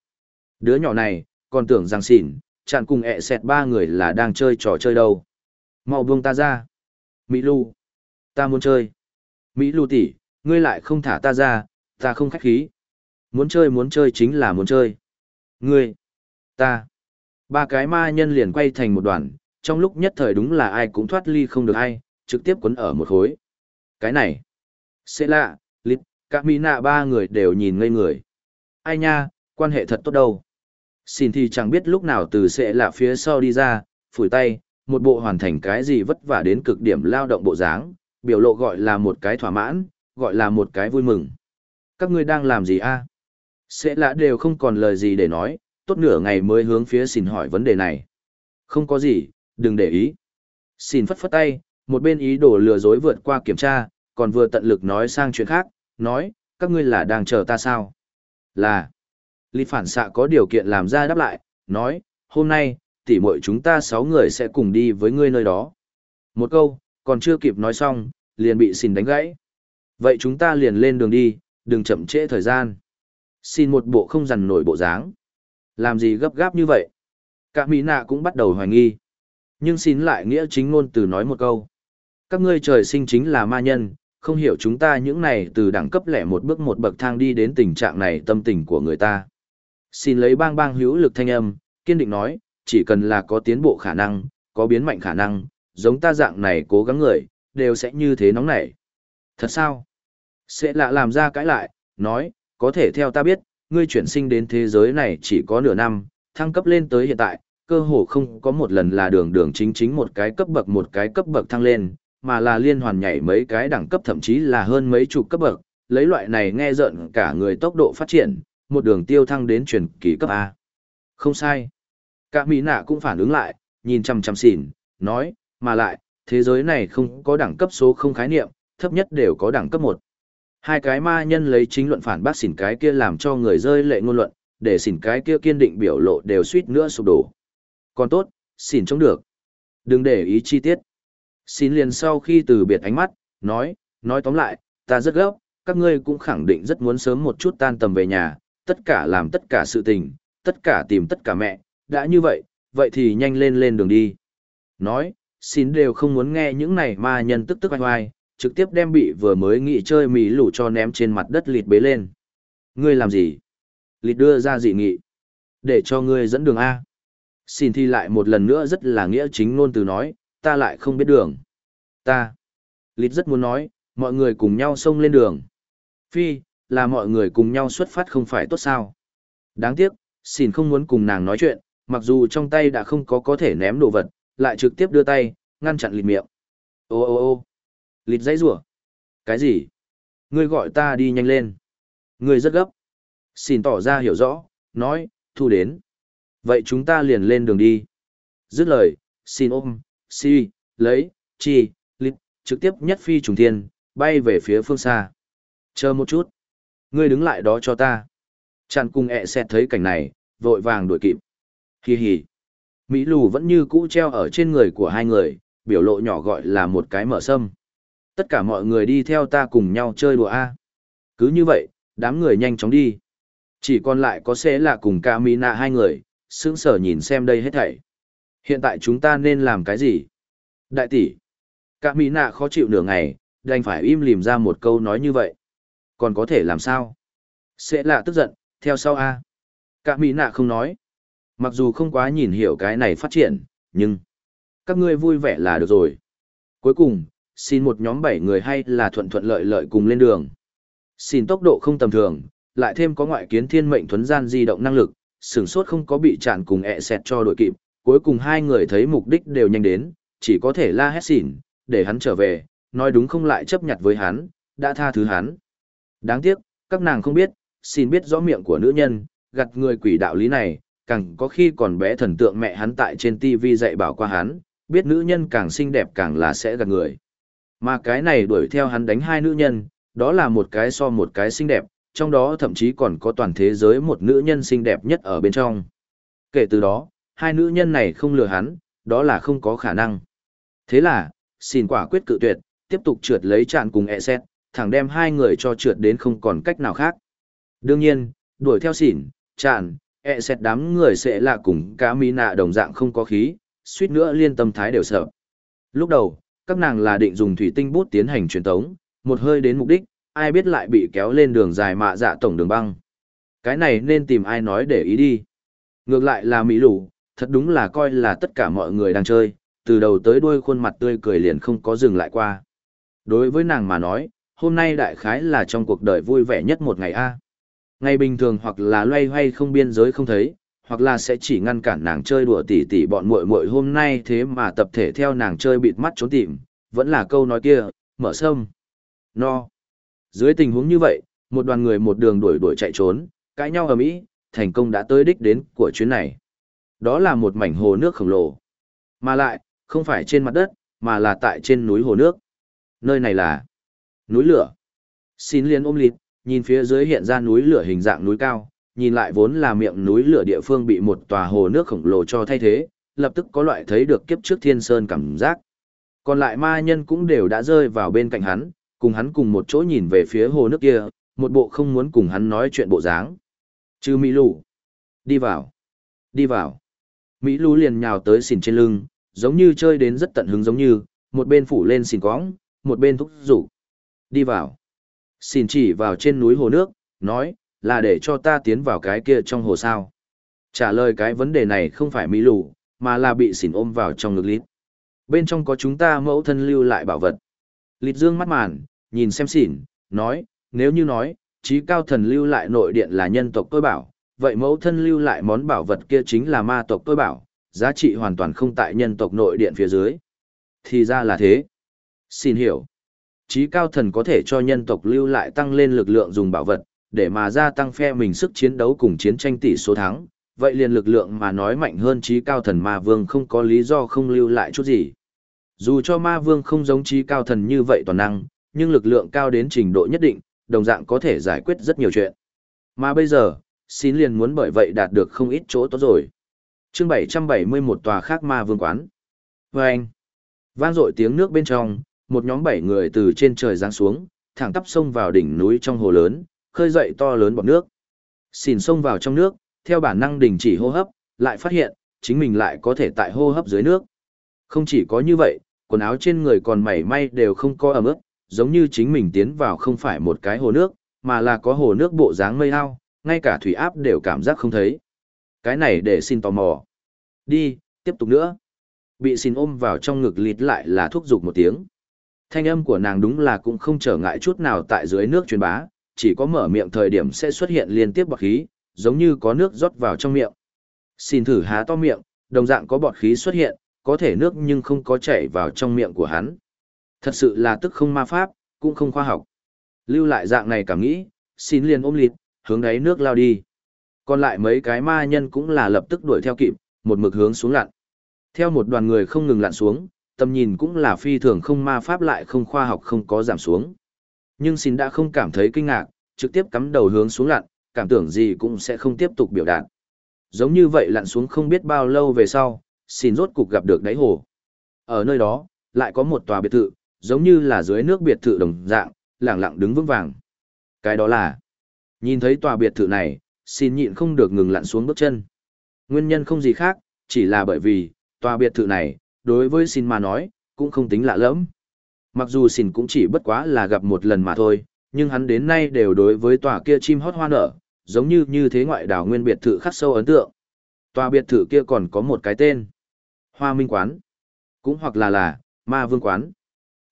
Đứa nhỏ này, còn tưởng rằng xỉn, tràn cùng ẹ xét ba người là đang chơi trò chơi đâu. mau buông ta ra. Mỹ Lu, ta muốn chơi. Mỹ lù tỷ, ngươi lại không thả ta ra, ta không khách khí. Muốn chơi muốn chơi chính là muốn chơi. Ngươi, ta. Ba cái ma nhân liền quay thành một đoàn, trong lúc nhất thời đúng là ai cũng thoát ly không được ai, trực tiếp quấn ở một khối. Cái này, sẽ lạ, lít, cả mỹ nạ ba người đều nhìn ngây người. Ai nha, quan hệ thật tốt đâu. Xin thì chẳng biết lúc nào từ sẽ lạ phía sau đi ra, phủi tay, một bộ hoàn thành cái gì vất vả đến cực điểm lao động bộ dáng, biểu lộ gọi là một cái thỏa mãn, gọi là một cái vui mừng. Các ngươi đang làm gì a? Sẽ lạ đều không còn lời gì để nói, tốt nửa ngày mới hướng phía xin hỏi vấn đề này. Không có gì, đừng để ý. Xin phất phất tay, một bên ý đồ lừa dối vượt qua kiểm tra, còn vừa tận lực nói sang chuyện khác, nói, các ngươi là đang chờ ta sao? Là. Lý phản xạ có điều kiện làm ra đáp lại, nói, hôm nay, tỉ muội chúng ta sáu người sẽ cùng đi với ngươi nơi đó. Một câu, còn chưa kịp nói xong, liền bị xin đánh gãy. Vậy chúng ta liền lên đường đi, đừng chậm trễ thời gian. Xin một bộ không dằn nổi bộ dáng. Làm gì gấp gáp như vậy? Cả mỹ nạ cũng bắt đầu hoài nghi. Nhưng xin lại nghĩa chính ngôn từ nói một câu. Các ngươi trời sinh chính là ma nhân, không hiểu chúng ta những này từ đẳng cấp lẻ một bước một bậc thang đi đến tình trạng này tâm tình của người ta. Xin lấy bang bang hữu lực thanh âm, kiên định nói, chỉ cần là có tiến bộ khả năng, có biến mạnh khả năng, giống ta dạng này cố gắng người, đều sẽ như thế nóng nảy. Thật sao? Sẽ lạ làm ra cãi lại, nói, có thể theo ta biết, ngươi chuyển sinh đến thế giới này chỉ có nửa năm, thăng cấp lên tới hiện tại, cơ hồ không có một lần là đường đường chính chính một cái cấp bậc một cái cấp bậc thăng lên, mà là liên hoàn nhảy mấy cái đẳng cấp thậm chí là hơn mấy chục cấp bậc, lấy loại này nghe giận cả người tốc độ phát triển, một đường tiêu thăng đến truyền kỳ cấp A. Không sai. Cả Mỹ nạ cũng phản ứng lại, nhìn chăm chăm xỉn, nói, mà lại, thế giới này không có đẳng cấp số không khái niệm, thấp nhất đều có đẳng cấp 1. Hai cái ma nhân lấy chính luận phản bác xỉn cái kia làm cho người rơi lệ ngôn luận, để xỉn cái kia kiên định biểu lộ đều suýt nữa sụp đổ. Còn tốt, xỉn chống được. Đừng để ý chi tiết. Xin liền sau khi từ biệt ánh mắt, nói, nói tóm lại, ta rất gấp, các ngươi cũng khẳng định rất muốn sớm một chút tan tầm về nhà, tất cả làm tất cả sự tình, tất cả tìm tất cả mẹ, đã như vậy, vậy thì nhanh lên lên đường đi. Nói, xin đều không muốn nghe những này mà nhân tức tức oai oai, trực tiếp đem bị vừa mới nghị chơi mì lũ cho ném trên mặt đất lịt bế lên. Ngươi làm gì? Lịt đưa ra dị nghị. Để cho ngươi dẫn đường A. Xin thi lại một lần nữa rất là nghĩa chính ngôn từ nói, ta lại không biết đường. Ta. Lịt rất muốn nói, mọi người cùng nhau xông lên đường. Phi, là mọi người cùng nhau xuất phát không phải tốt sao. Đáng tiếc, xin không muốn cùng nàng nói chuyện, mặc dù trong tay đã không có có thể ném đồ vật, lại trực tiếp đưa tay, ngăn chặn lịt miệng. Ô ô ô lịt dãy rủa Cái gì? Ngươi gọi ta đi nhanh lên. Ngươi rất gấp. Xin tỏ ra hiểu rõ, nói, thu đến. Vậy chúng ta liền lên đường đi. Dứt lời, xin ôm, si, lấy, chi, lịt, trực tiếp nhất phi trùng thiên, bay về phía phương xa. Chờ một chút. Ngươi đứng lại đó cho ta. Chặn cùng ẹ xẹt thấy cảnh này, vội vàng đuổi kịp. Hi hi. Mỹ lù vẫn như cũ treo ở trên người của hai người, biểu lộ nhỏ gọi là một cái mở sâm. Tất cả mọi người đi theo ta cùng nhau chơi đùa A. Cứ như vậy, đám người nhanh chóng đi. Chỉ còn lại có sẽ là cùng ca mỹ nạ hai người, sững sở nhìn xem đây hết thảy. Hiện tại chúng ta nên làm cái gì? Đại tỷ. Cả mỹ nạ khó chịu nửa ngày, đành phải im lìm ra một câu nói như vậy. Còn có thể làm sao? Sẽ là tức giận, theo sau A. Cả mỹ nạ không nói. Mặc dù không quá nhìn hiểu cái này phát triển, nhưng các ngươi vui vẻ là được rồi. Cuối cùng, xin một nhóm bảy người hay là thuận thuận lợi lợi cùng lên đường. Xin tốc độ không tầm thường, lại thêm có ngoại kiến thiên mệnh thuấn gian di động năng lực, sửng sốt không có bị chặn cùng ẹ xẹt cho đội kịp, cuối cùng hai người thấy mục đích đều nhanh đến, chỉ có thể la hét xỉn, để hắn trở về, nói đúng không lại chấp nhặt với hắn, đã tha thứ hắn. Đáng tiếc, các nàng không biết, xin biết rõ miệng của nữ nhân, gặt người quỷ đạo lý này, càng có khi còn bé thần tượng mẹ hắn tại trên TV dạy bảo qua hắn, biết nữ nhân càng xinh đẹp càng là sẽ gạt người. Mà cái này đuổi theo hắn đánh hai nữ nhân, đó là một cái so một cái xinh đẹp, trong đó thậm chí còn có toàn thế giới một nữ nhân xinh đẹp nhất ở bên trong. Kể từ đó, hai nữ nhân này không lừa hắn, đó là không có khả năng. Thế là, xin quả quyết cự tuyệt, tiếp tục trượt lấy tràn cùng e xét, thẳng đem hai người cho trượt đến không còn cách nào khác. Đương nhiên, đuổi theo xỉn, tràn, e xét đám người sẽ là cùng cá mỹ nạ đồng dạng không có khí, suýt nữa liên tâm thái đều sợ. Lúc đầu, các nàng là định dùng thủy tinh bút tiến hành truyền tống, một hơi đến mục đích, ai biết lại bị kéo lên đường dài mạ dạ tổng đường băng. Cái này nên tìm ai nói để ý đi. Ngược lại là Mỹ Lũ, thật đúng là coi là tất cả mọi người đang chơi, từ đầu tới đuôi khuôn mặt tươi cười liền không có dừng lại qua. Đối với nàng mà nói, hôm nay đại khái là trong cuộc đời vui vẻ nhất một ngày A. Ngày bình thường hoặc là loay hoay không biên giới không thấy, hoặc là sẽ chỉ ngăn cản nàng chơi đùa tỉ tỉ bọn muội muội hôm nay thế mà tập thể theo nàng chơi bịt mắt trốn tìm, vẫn là câu nói kia, mở sâm. No. Dưới tình huống như vậy, một đoàn người một đường đuổi đuổi chạy trốn, cãi nhau ở mỹ, thành công đã tới đích đến của chuyến này. Đó là một mảnh hồ nước khổng lồ. Mà lại, không phải trên mặt đất, mà là tại trên núi hồ nước. Nơi này là núi lửa. Xin liên ôm lịt, nhìn phía dưới hiện ra núi lửa hình dạng núi cao, nhìn lại vốn là miệng núi lửa địa phương bị một tòa hồ nước khổng lồ cho thay thế, lập tức có loại thấy được kiếp trước thiên sơn cảm giác. Còn lại ma nhân cũng đều đã rơi vào bên cạnh hắn, cùng hắn cùng một chỗ nhìn về phía hồ nước kia, một bộ không muốn cùng hắn nói chuyện bộ dáng. Chứ Mỹ Lù. Đi vào. Đi vào. Mỹ Lù liền nhào tới xỉn trên lưng, giống như chơi đến rất tận hứng giống như, một bên phủ lên xỉn quõng, một bên thúc rủ. Đi vào xin chỉ vào trên núi hồ nước, nói, là để cho ta tiến vào cái kia trong hồ sao. Trả lời cái vấn đề này không phải Mỹ Lù, mà là bị xỉn ôm vào trong ngực lít. Bên trong có chúng ta mẫu thân lưu lại bảo vật. Lít dương mắt màn, nhìn xem xỉn, nói, nếu như nói, trí cao thần lưu lại nội điện là nhân tộc tôi bảo, vậy mẫu thân lưu lại món bảo vật kia chính là ma tộc tôi bảo, giá trị hoàn toàn không tại nhân tộc nội điện phía dưới. Thì ra là thế. Xin hiểu. Trí cao thần có thể cho nhân tộc lưu lại tăng lên lực lượng dùng bảo vật, để mà gia tăng phe mình sức chiến đấu cùng chiến tranh tỷ số thắng. Vậy liền lực lượng mà nói mạnh hơn trí cao thần ma vương không có lý do không lưu lại chút gì. Dù cho ma vương không giống trí cao thần như vậy toàn năng, nhưng lực lượng cao đến trình độ nhất định, đồng dạng có thể giải quyết rất nhiều chuyện. Mà bây giờ, xin liền muốn bởi vậy đạt được không ít chỗ tốt rồi. chương 771 tòa khác ma vương quán. Vâng! anh, vang dội tiếng nước bên trong, một nhóm bảy người từ trên trời giáng xuống, thẳng tắp sông vào đỉnh núi trong hồ lớn, khơi dậy to lớn bọt nước. xìn sông vào trong nước, theo bản năng đình chỉ hô hấp, lại phát hiện, chính mình lại có thể tại hô hấp dưới nước. Không chỉ có như vậy, quần áo trên người còn mảy may đều không có ẩm ướt, giống như chính mình tiến vào không phải một cái hồ nước, mà là có hồ nước bộ dáng mây ao, ngay cả thủy áp đều cảm giác không thấy. Cái này để xin tò mò. Đi, tiếp tục nữa. Bị xin ôm vào trong ngực lịt lại là thúc giục một tiếng. Thanh âm của nàng đúng là cũng không trở ngại chút nào tại dưới nước truyền bá, chỉ có mở miệng thời điểm sẽ xuất hiện liên tiếp bọt khí, giống như có nước rót vào trong miệng. Xin thử há to miệng, đồng dạng có bọt khí xuất hiện, có thể nước nhưng không có chảy vào trong miệng của hắn. Thật sự là tức không ma pháp, cũng không khoa học. Lưu lại dạng này cảm nghĩ, xin liền ôm lịt, hướng đáy nước lao đi. Còn lại mấy cái ma nhân cũng là lập tức đuổi theo kịp, một mực hướng xuống lặn. Theo một đoàn người không ngừng lặn xuống, tầm nhìn cũng là phi thường không ma pháp lại không khoa học không có giảm xuống. Nhưng xin đã không cảm thấy kinh ngạc, trực tiếp cắm đầu hướng xuống lặn, cảm tưởng gì cũng sẽ không tiếp tục biểu đạt. Giống như vậy lặn xuống không biết bao lâu về sau, xin rốt cục gặp được đáy hồ. Ở nơi đó, lại có một tòa biệt thự, giống như là dưới nước biệt thự đồng dạng, lẳng lặng đứng vững vàng. Cái đó là, nhìn thấy tòa biệt thự này, xin nhịn không được ngừng lặn xuống bước chân. Nguyên nhân không gì khác, chỉ là bởi vì, tòa biệt thự này, đối với xin mà nói, cũng không tính lạ lẫm. Mặc dù xin cũng chỉ bất quá là gặp một lần mà thôi, nhưng hắn đến nay đều đối với tòa kia chim hót hoa nở, giống như như thế ngoại đảo nguyên biệt thự khắc sâu ấn tượng. Tòa biệt thự kia còn có một cái tên. Hoa Minh Quán. Cũng hoặc là là, Ma Vương Quán.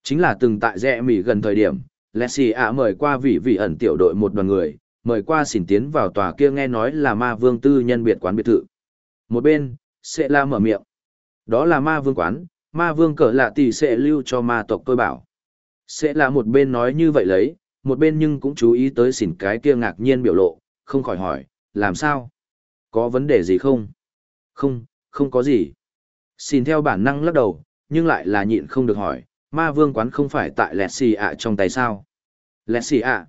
Chính là từng tại rẽ mỉ gần thời điểm, Leslie ạ mời qua vị vị ẩn tiểu đội một đoàn người, mời qua xỉn tiến vào tòa kia nghe nói là Ma Vương tư nhân biệt quán biệt thự. Một bên, sẽ la mở miệng. Đó là Ma Vương Quán, Ma Vương cỡ lạ tỷ sẽ lưu cho ma tộc tôi bảo. Sẽ là một bên nói như vậy lấy, một bên nhưng cũng chú ý tới xỉn cái kia ngạc nhiên biểu lộ, không khỏi hỏi, làm sao? Có vấn đề gì không? Không, không có gì. Xin theo bản năng lắc đầu, nhưng lại là nhịn không được hỏi, ma vương quán không phải tại lẹt xì ạ trong tay sao? Lẹt xì ạ?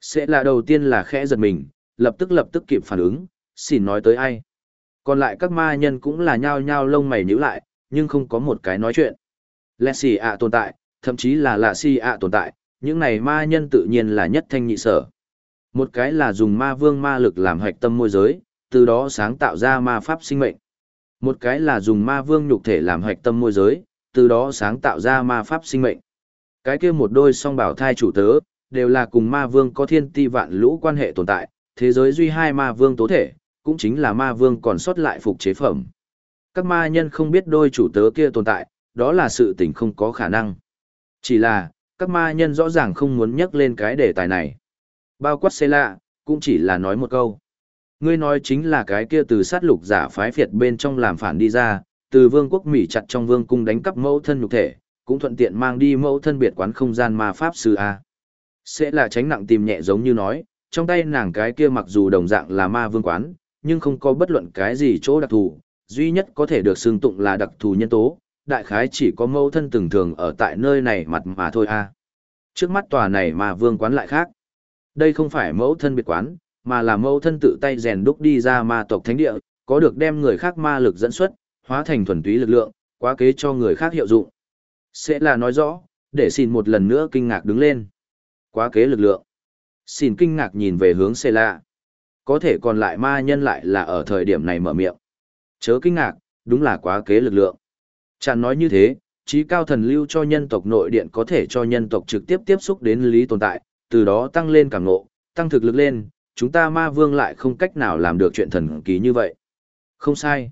Sẽ là đầu tiên là khẽ giật mình, lập tức lập tức kịp phản ứng, xin nói tới ai? Còn lại các ma nhân cũng là nhao nhao lông mày nhíu lại, nhưng không có một cái nói chuyện. Lạ xì ạ tồn tại, thậm chí là lạ xì ạ tồn tại, những này ma nhân tự nhiên là nhất thanh nhị sở. Một cái là dùng ma vương ma lực làm hạch tâm môi giới, từ đó sáng tạo ra ma pháp sinh mệnh. Một cái là dùng ma vương nhục thể làm hạch tâm môi giới, từ đó sáng tạo ra ma pháp sinh mệnh. Cái kia một đôi song bảo thai chủ tớ, đều là cùng ma vương có thiên ti vạn lũ quan hệ tồn tại, thế giới duy hai ma vương tố thể, cũng chính là ma vương còn sót lại phục chế phẩm. Các ma nhân không biết đôi chủ tớ kia tồn tại, đó là sự tình không có khả năng. Chỉ là, các ma nhân rõ ràng không muốn nhắc lên cái đề tài này. Bao quát xê lạ, cũng chỉ là nói một câu. Ngươi nói chính là cái kia từ sát lục giả phái phiệt bên trong làm phản đi ra, từ vương quốc Mỹ chặt trong vương cung đánh cắp mẫu thân nhục thể, cũng thuận tiện mang đi mẫu thân biệt quán không gian ma pháp sư A. Sẽ là tránh nặng tìm nhẹ giống như nói, trong tay nàng cái kia mặc dù đồng dạng là ma vương quán, nhưng không có bất luận cái gì chỗ đặc thù, duy nhất có thể được xưng tụng là đặc thù nhân tố, đại khái chỉ có mẫu thân từng thường ở tại nơi này mặt mà thôi a. Trước mắt tòa này mà vương quán lại khác. Đây không phải mẫu thân biệt quán, mà là mẫu thân tự tay rèn đúc đi ra ma tộc thánh địa, có được đem người khác ma lực dẫn xuất, hóa thành thuần túy lực lượng, quá kế cho người khác hiệu dụng. Sẽ là nói rõ, để xin một lần nữa kinh ngạc đứng lên. Quá kế lực lượng. Xin kinh ngạc nhìn về hướng Sê lạ. Có thể còn lại ma nhân lại là ở thời điểm này mở miệng. Chớ kinh ngạc, đúng là quá kế lực lượng. Chẳng nói như thế, trí cao thần lưu cho nhân tộc nội điện có thể cho nhân tộc trực tiếp tiếp xúc đến lý tồn tại, từ đó tăng lên cảm ngộ, tăng thực lực lên, chúng ta ma vương lại không cách nào làm được chuyện thần kỳ như vậy. Không sai.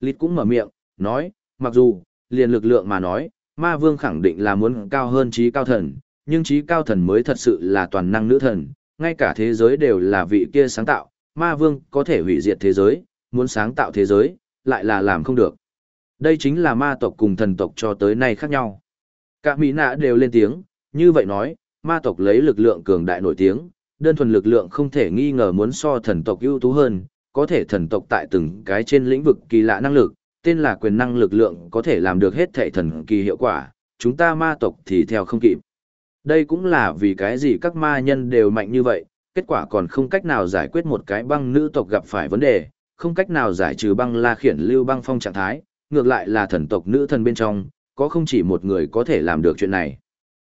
Lít cũng mở miệng, nói, mặc dù, liền lực lượng mà nói, ma vương khẳng định là muốn cao hơn trí cao thần, nhưng trí cao thần mới thật sự là toàn năng nữ thần, ngay cả thế giới đều là vị kia sáng tạo, ma vương có thể hủy diệt thế giới, muốn sáng tạo thế giới, lại là làm không được. Đây chính là ma tộc cùng thần tộc cho tới nay khác nhau. Cả mỹ nạ đều lên tiếng, như vậy nói, ma tộc lấy lực lượng cường đại nổi tiếng, đơn thuần lực lượng không thể nghi ngờ muốn so thần tộc ưu tú hơn, có thể thần tộc tại từng cái trên lĩnh vực kỳ lạ năng lực, tên là quyền năng lực lượng có thể làm được hết thể thần kỳ hiệu quả, chúng ta ma tộc thì theo không kịp. Đây cũng là vì cái gì các ma nhân đều mạnh như vậy, kết quả còn không cách nào giải quyết một cái băng nữ tộc gặp phải vấn đề, không cách nào giải trừ băng la khiển lưu băng phong trạng thái, ngược lại là thần tộc nữ thần bên trong, có không chỉ một người có thể làm được chuyện này.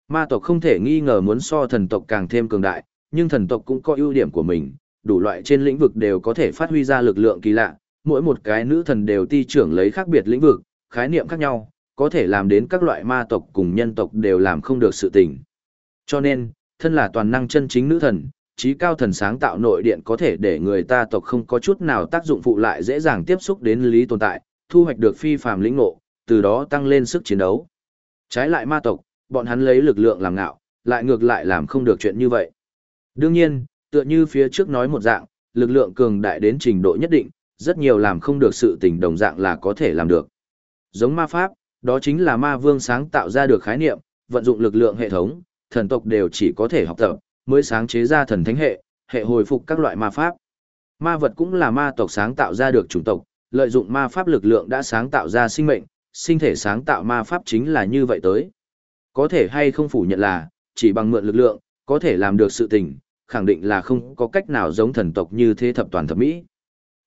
Ma tộc không thể nghi ngờ muốn so thần tộc càng thêm cường đại, nhưng thần tộc cũng có ưu điểm của mình, đủ loại trên lĩnh vực đều có thể phát huy ra lực lượng kỳ lạ, mỗi một cái nữ thần đều ti trưởng lấy khác biệt lĩnh vực, khái niệm khác nhau, có thể làm đến các loại ma tộc cùng nhân tộc đều làm không được sự tình. Cho nên, thân là toàn năng chân chính nữ thần, trí cao thần sáng tạo nội điện có thể để người ta tộc không có chút nào tác dụng phụ lại dễ dàng tiếp xúc đến lý tồn tại, thu hoạch được phi phàm lĩnh ngộ, từ đó tăng lên sức chiến đấu. Trái lại ma tộc, bọn hắn lấy lực lượng làm ngạo, lại ngược lại làm không được chuyện như vậy. Đương nhiên, tựa như phía trước nói một dạng, lực lượng cường đại đến trình độ nhất định, rất nhiều làm không được sự tình đồng dạng là có thể làm được. Giống ma pháp, đó chính là ma vương sáng tạo ra được khái niệm, vận dụng lực lượng hệ thống, thần tộc đều chỉ có thể học tập, mới sáng chế ra thần thánh hệ, hệ hồi phục các loại ma pháp. Ma vật cũng là ma tộc sáng tạo ra được chủng tộc, lợi dụng ma pháp lực lượng đã sáng tạo ra sinh mệnh, sinh thể sáng tạo ma pháp chính là như vậy tới. Có thể hay không phủ nhận là, chỉ bằng mượn lực lượng, có thể làm được sự tình, khẳng định là không có cách nào giống thần tộc như thế thập toàn thập mỹ.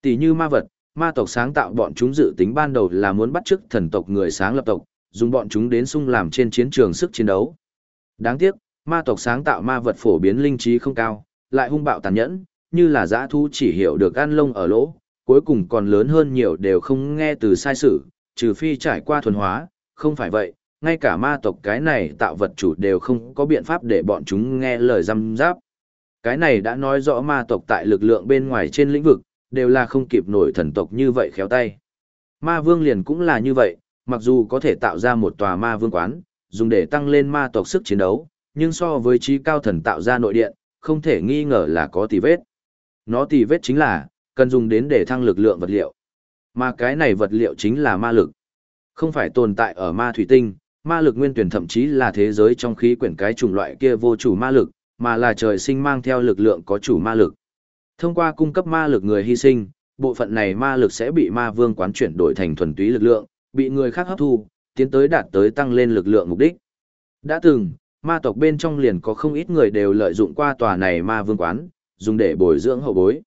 Tỷ như ma vật, ma tộc sáng tạo bọn chúng dự tính ban đầu là muốn bắt chước thần tộc người sáng lập tộc, dùng bọn chúng đến sung làm trên chiến trường sức chiến đấu. Đáng tiếc, ma tộc sáng tạo ma vật phổ biến linh trí không cao, lại hung bạo tàn nhẫn, như là dã thu chỉ hiểu được ăn lông ở lỗ, cuối cùng còn lớn hơn nhiều đều không nghe từ sai sự, trừ phi trải qua thuần hóa, không phải vậy, ngay cả ma tộc cái này tạo vật chủ đều không có biện pháp để bọn chúng nghe lời răm giáp. Cái này đã nói rõ ma tộc tại lực lượng bên ngoài trên lĩnh vực, đều là không kịp nổi thần tộc như vậy khéo tay. Ma vương liền cũng là như vậy, mặc dù có thể tạo ra một tòa ma vương quán, dùng để tăng lên ma tộc sức chiến đấu, nhưng so với trí cao thần tạo ra nội điện, không thể nghi ngờ là có tì vết. Nó tì vết chính là, cần dùng đến để thăng lực lượng vật liệu. Mà cái này vật liệu chính là ma lực. Không phải tồn tại ở ma thủy tinh, ma lực nguyên tuyển thậm chí là thế giới trong khí quyển cái chủng loại kia vô chủ ma lực, mà là trời sinh mang theo lực lượng có chủ ma lực. Thông qua cung cấp ma lực người hy sinh, bộ phận này ma lực sẽ bị ma vương quán chuyển đổi thành thuần túy lực lượng, bị người khác hấp thu, tiến tới đạt tới tăng lên lực lượng mục đích. Đã từng, ma tộc bên trong liền có không ít người đều lợi dụng qua tòa này ma vương quán, dùng để bồi dưỡng hậu bối.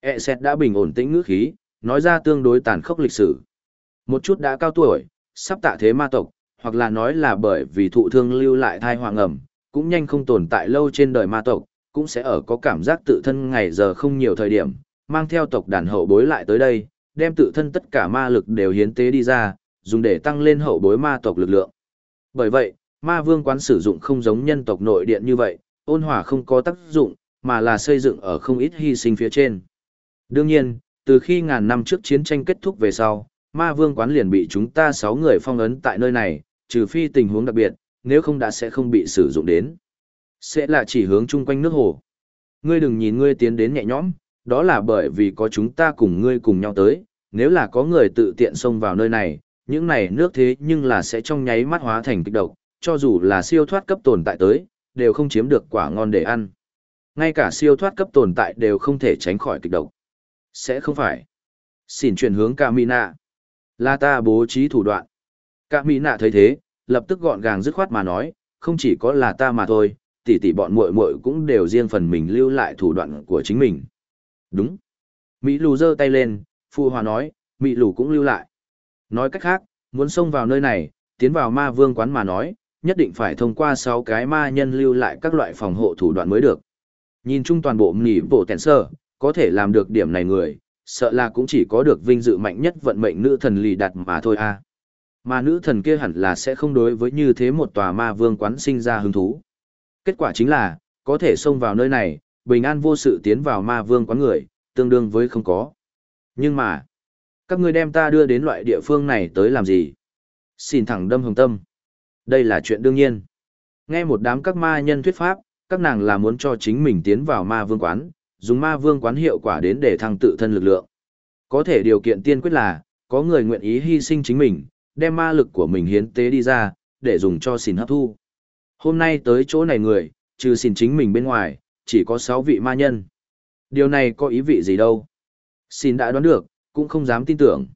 E xét đã bình ổn tĩnh ngữ khí, nói ra tương đối tàn khốc lịch sử. Một chút đã cao tuổi, sắp tạ thế ma tộc, hoặc là nói là bởi vì thụ thương lưu lại thai hoàng ẩm, cũng nhanh không tồn tại lâu trên đời ma tộc, cũng sẽ ở có cảm giác tự thân ngày giờ không nhiều thời điểm, mang theo tộc đàn hậu bối lại tới đây, đem tự thân tất cả ma lực đều hiến tế đi ra, dùng để tăng lên hậu bối ma tộc lực lượng. Bởi vậy, ma vương quán sử dụng không giống nhân tộc nội điện như vậy, ôn hòa không có tác dụng, mà là xây dựng ở không ít hy sinh phía trên. Đương nhiên, từ khi ngàn năm trước chiến tranh kết thúc về sau, ma vương quán liền bị chúng ta sáu người phong ấn tại nơi này, trừ phi tình huống đặc biệt, nếu không đã sẽ không bị sử dụng đến. Sẽ là chỉ hướng chung quanh nước hồ. Ngươi đừng nhìn ngươi tiến đến nhẹ nhõm, đó là bởi vì có chúng ta cùng ngươi cùng nhau tới, nếu là có người tự tiện xông vào nơi này, những này nước thế nhưng là sẽ trong nháy mắt hóa thành kịch độc, cho dù là siêu thoát cấp tồn tại tới, đều không chiếm được quả ngon để ăn. Ngay cả siêu thoát cấp tồn tại đều không thể tránh khỏi kịch độc. Sẽ không phải. Xin chuyển hướng Camina. Là ta bố trí thủ đoạn. Camina thấy thế, lập tức gọn gàng dứt khoát mà nói, không chỉ có là ta mà thôi, tỷ tỷ bọn muội muội cũng đều riêng phần mình lưu lại thủ đoạn của chính mình. Đúng. Mỹ lù giơ tay lên, Phu Hòa nói, Mỹ lù cũng lưu lại. Nói cách khác, muốn xông vào nơi này, tiến vào ma vương quán mà nói, nhất định phải thông qua 6 cái ma nhân lưu lại các loại phòng hộ thủ đoạn mới được. Nhìn chung toàn bộ nghỉ bộ tèn sơ, có thể làm được điểm này người, sợ là cũng chỉ có được vinh dự mạnh nhất vận mệnh nữ thần lì đặt mà thôi a. Mà nữ thần kia hẳn là sẽ không đối với như thế một tòa ma vương quán sinh ra hứng thú. Kết quả chính là, có thể xông vào nơi này, bình an vô sự tiến vào ma vương quán người, tương đương với không có. Nhưng mà, các ngươi đem ta đưa đến loại địa phương này tới làm gì? Xin thẳng đâm hồng tâm. Đây là chuyện đương nhiên. Nghe một đám các ma nhân thuyết pháp, các nàng là muốn cho chính mình tiến vào ma vương quán, dùng ma vương quán hiệu quả đến để thăng tự thân lực lượng. Có thể điều kiện tiên quyết là, có người nguyện ý hy sinh chính mình, đem ma lực của mình hiến tế đi ra, để dùng cho xin hấp thu. Hôm nay tới chỗ này người, trừ xin chính mình bên ngoài, chỉ có 6 vị ma nhân. Điều này có ý vị gì đâu. Xin đã đoán được, cũng không dám tin tưởng.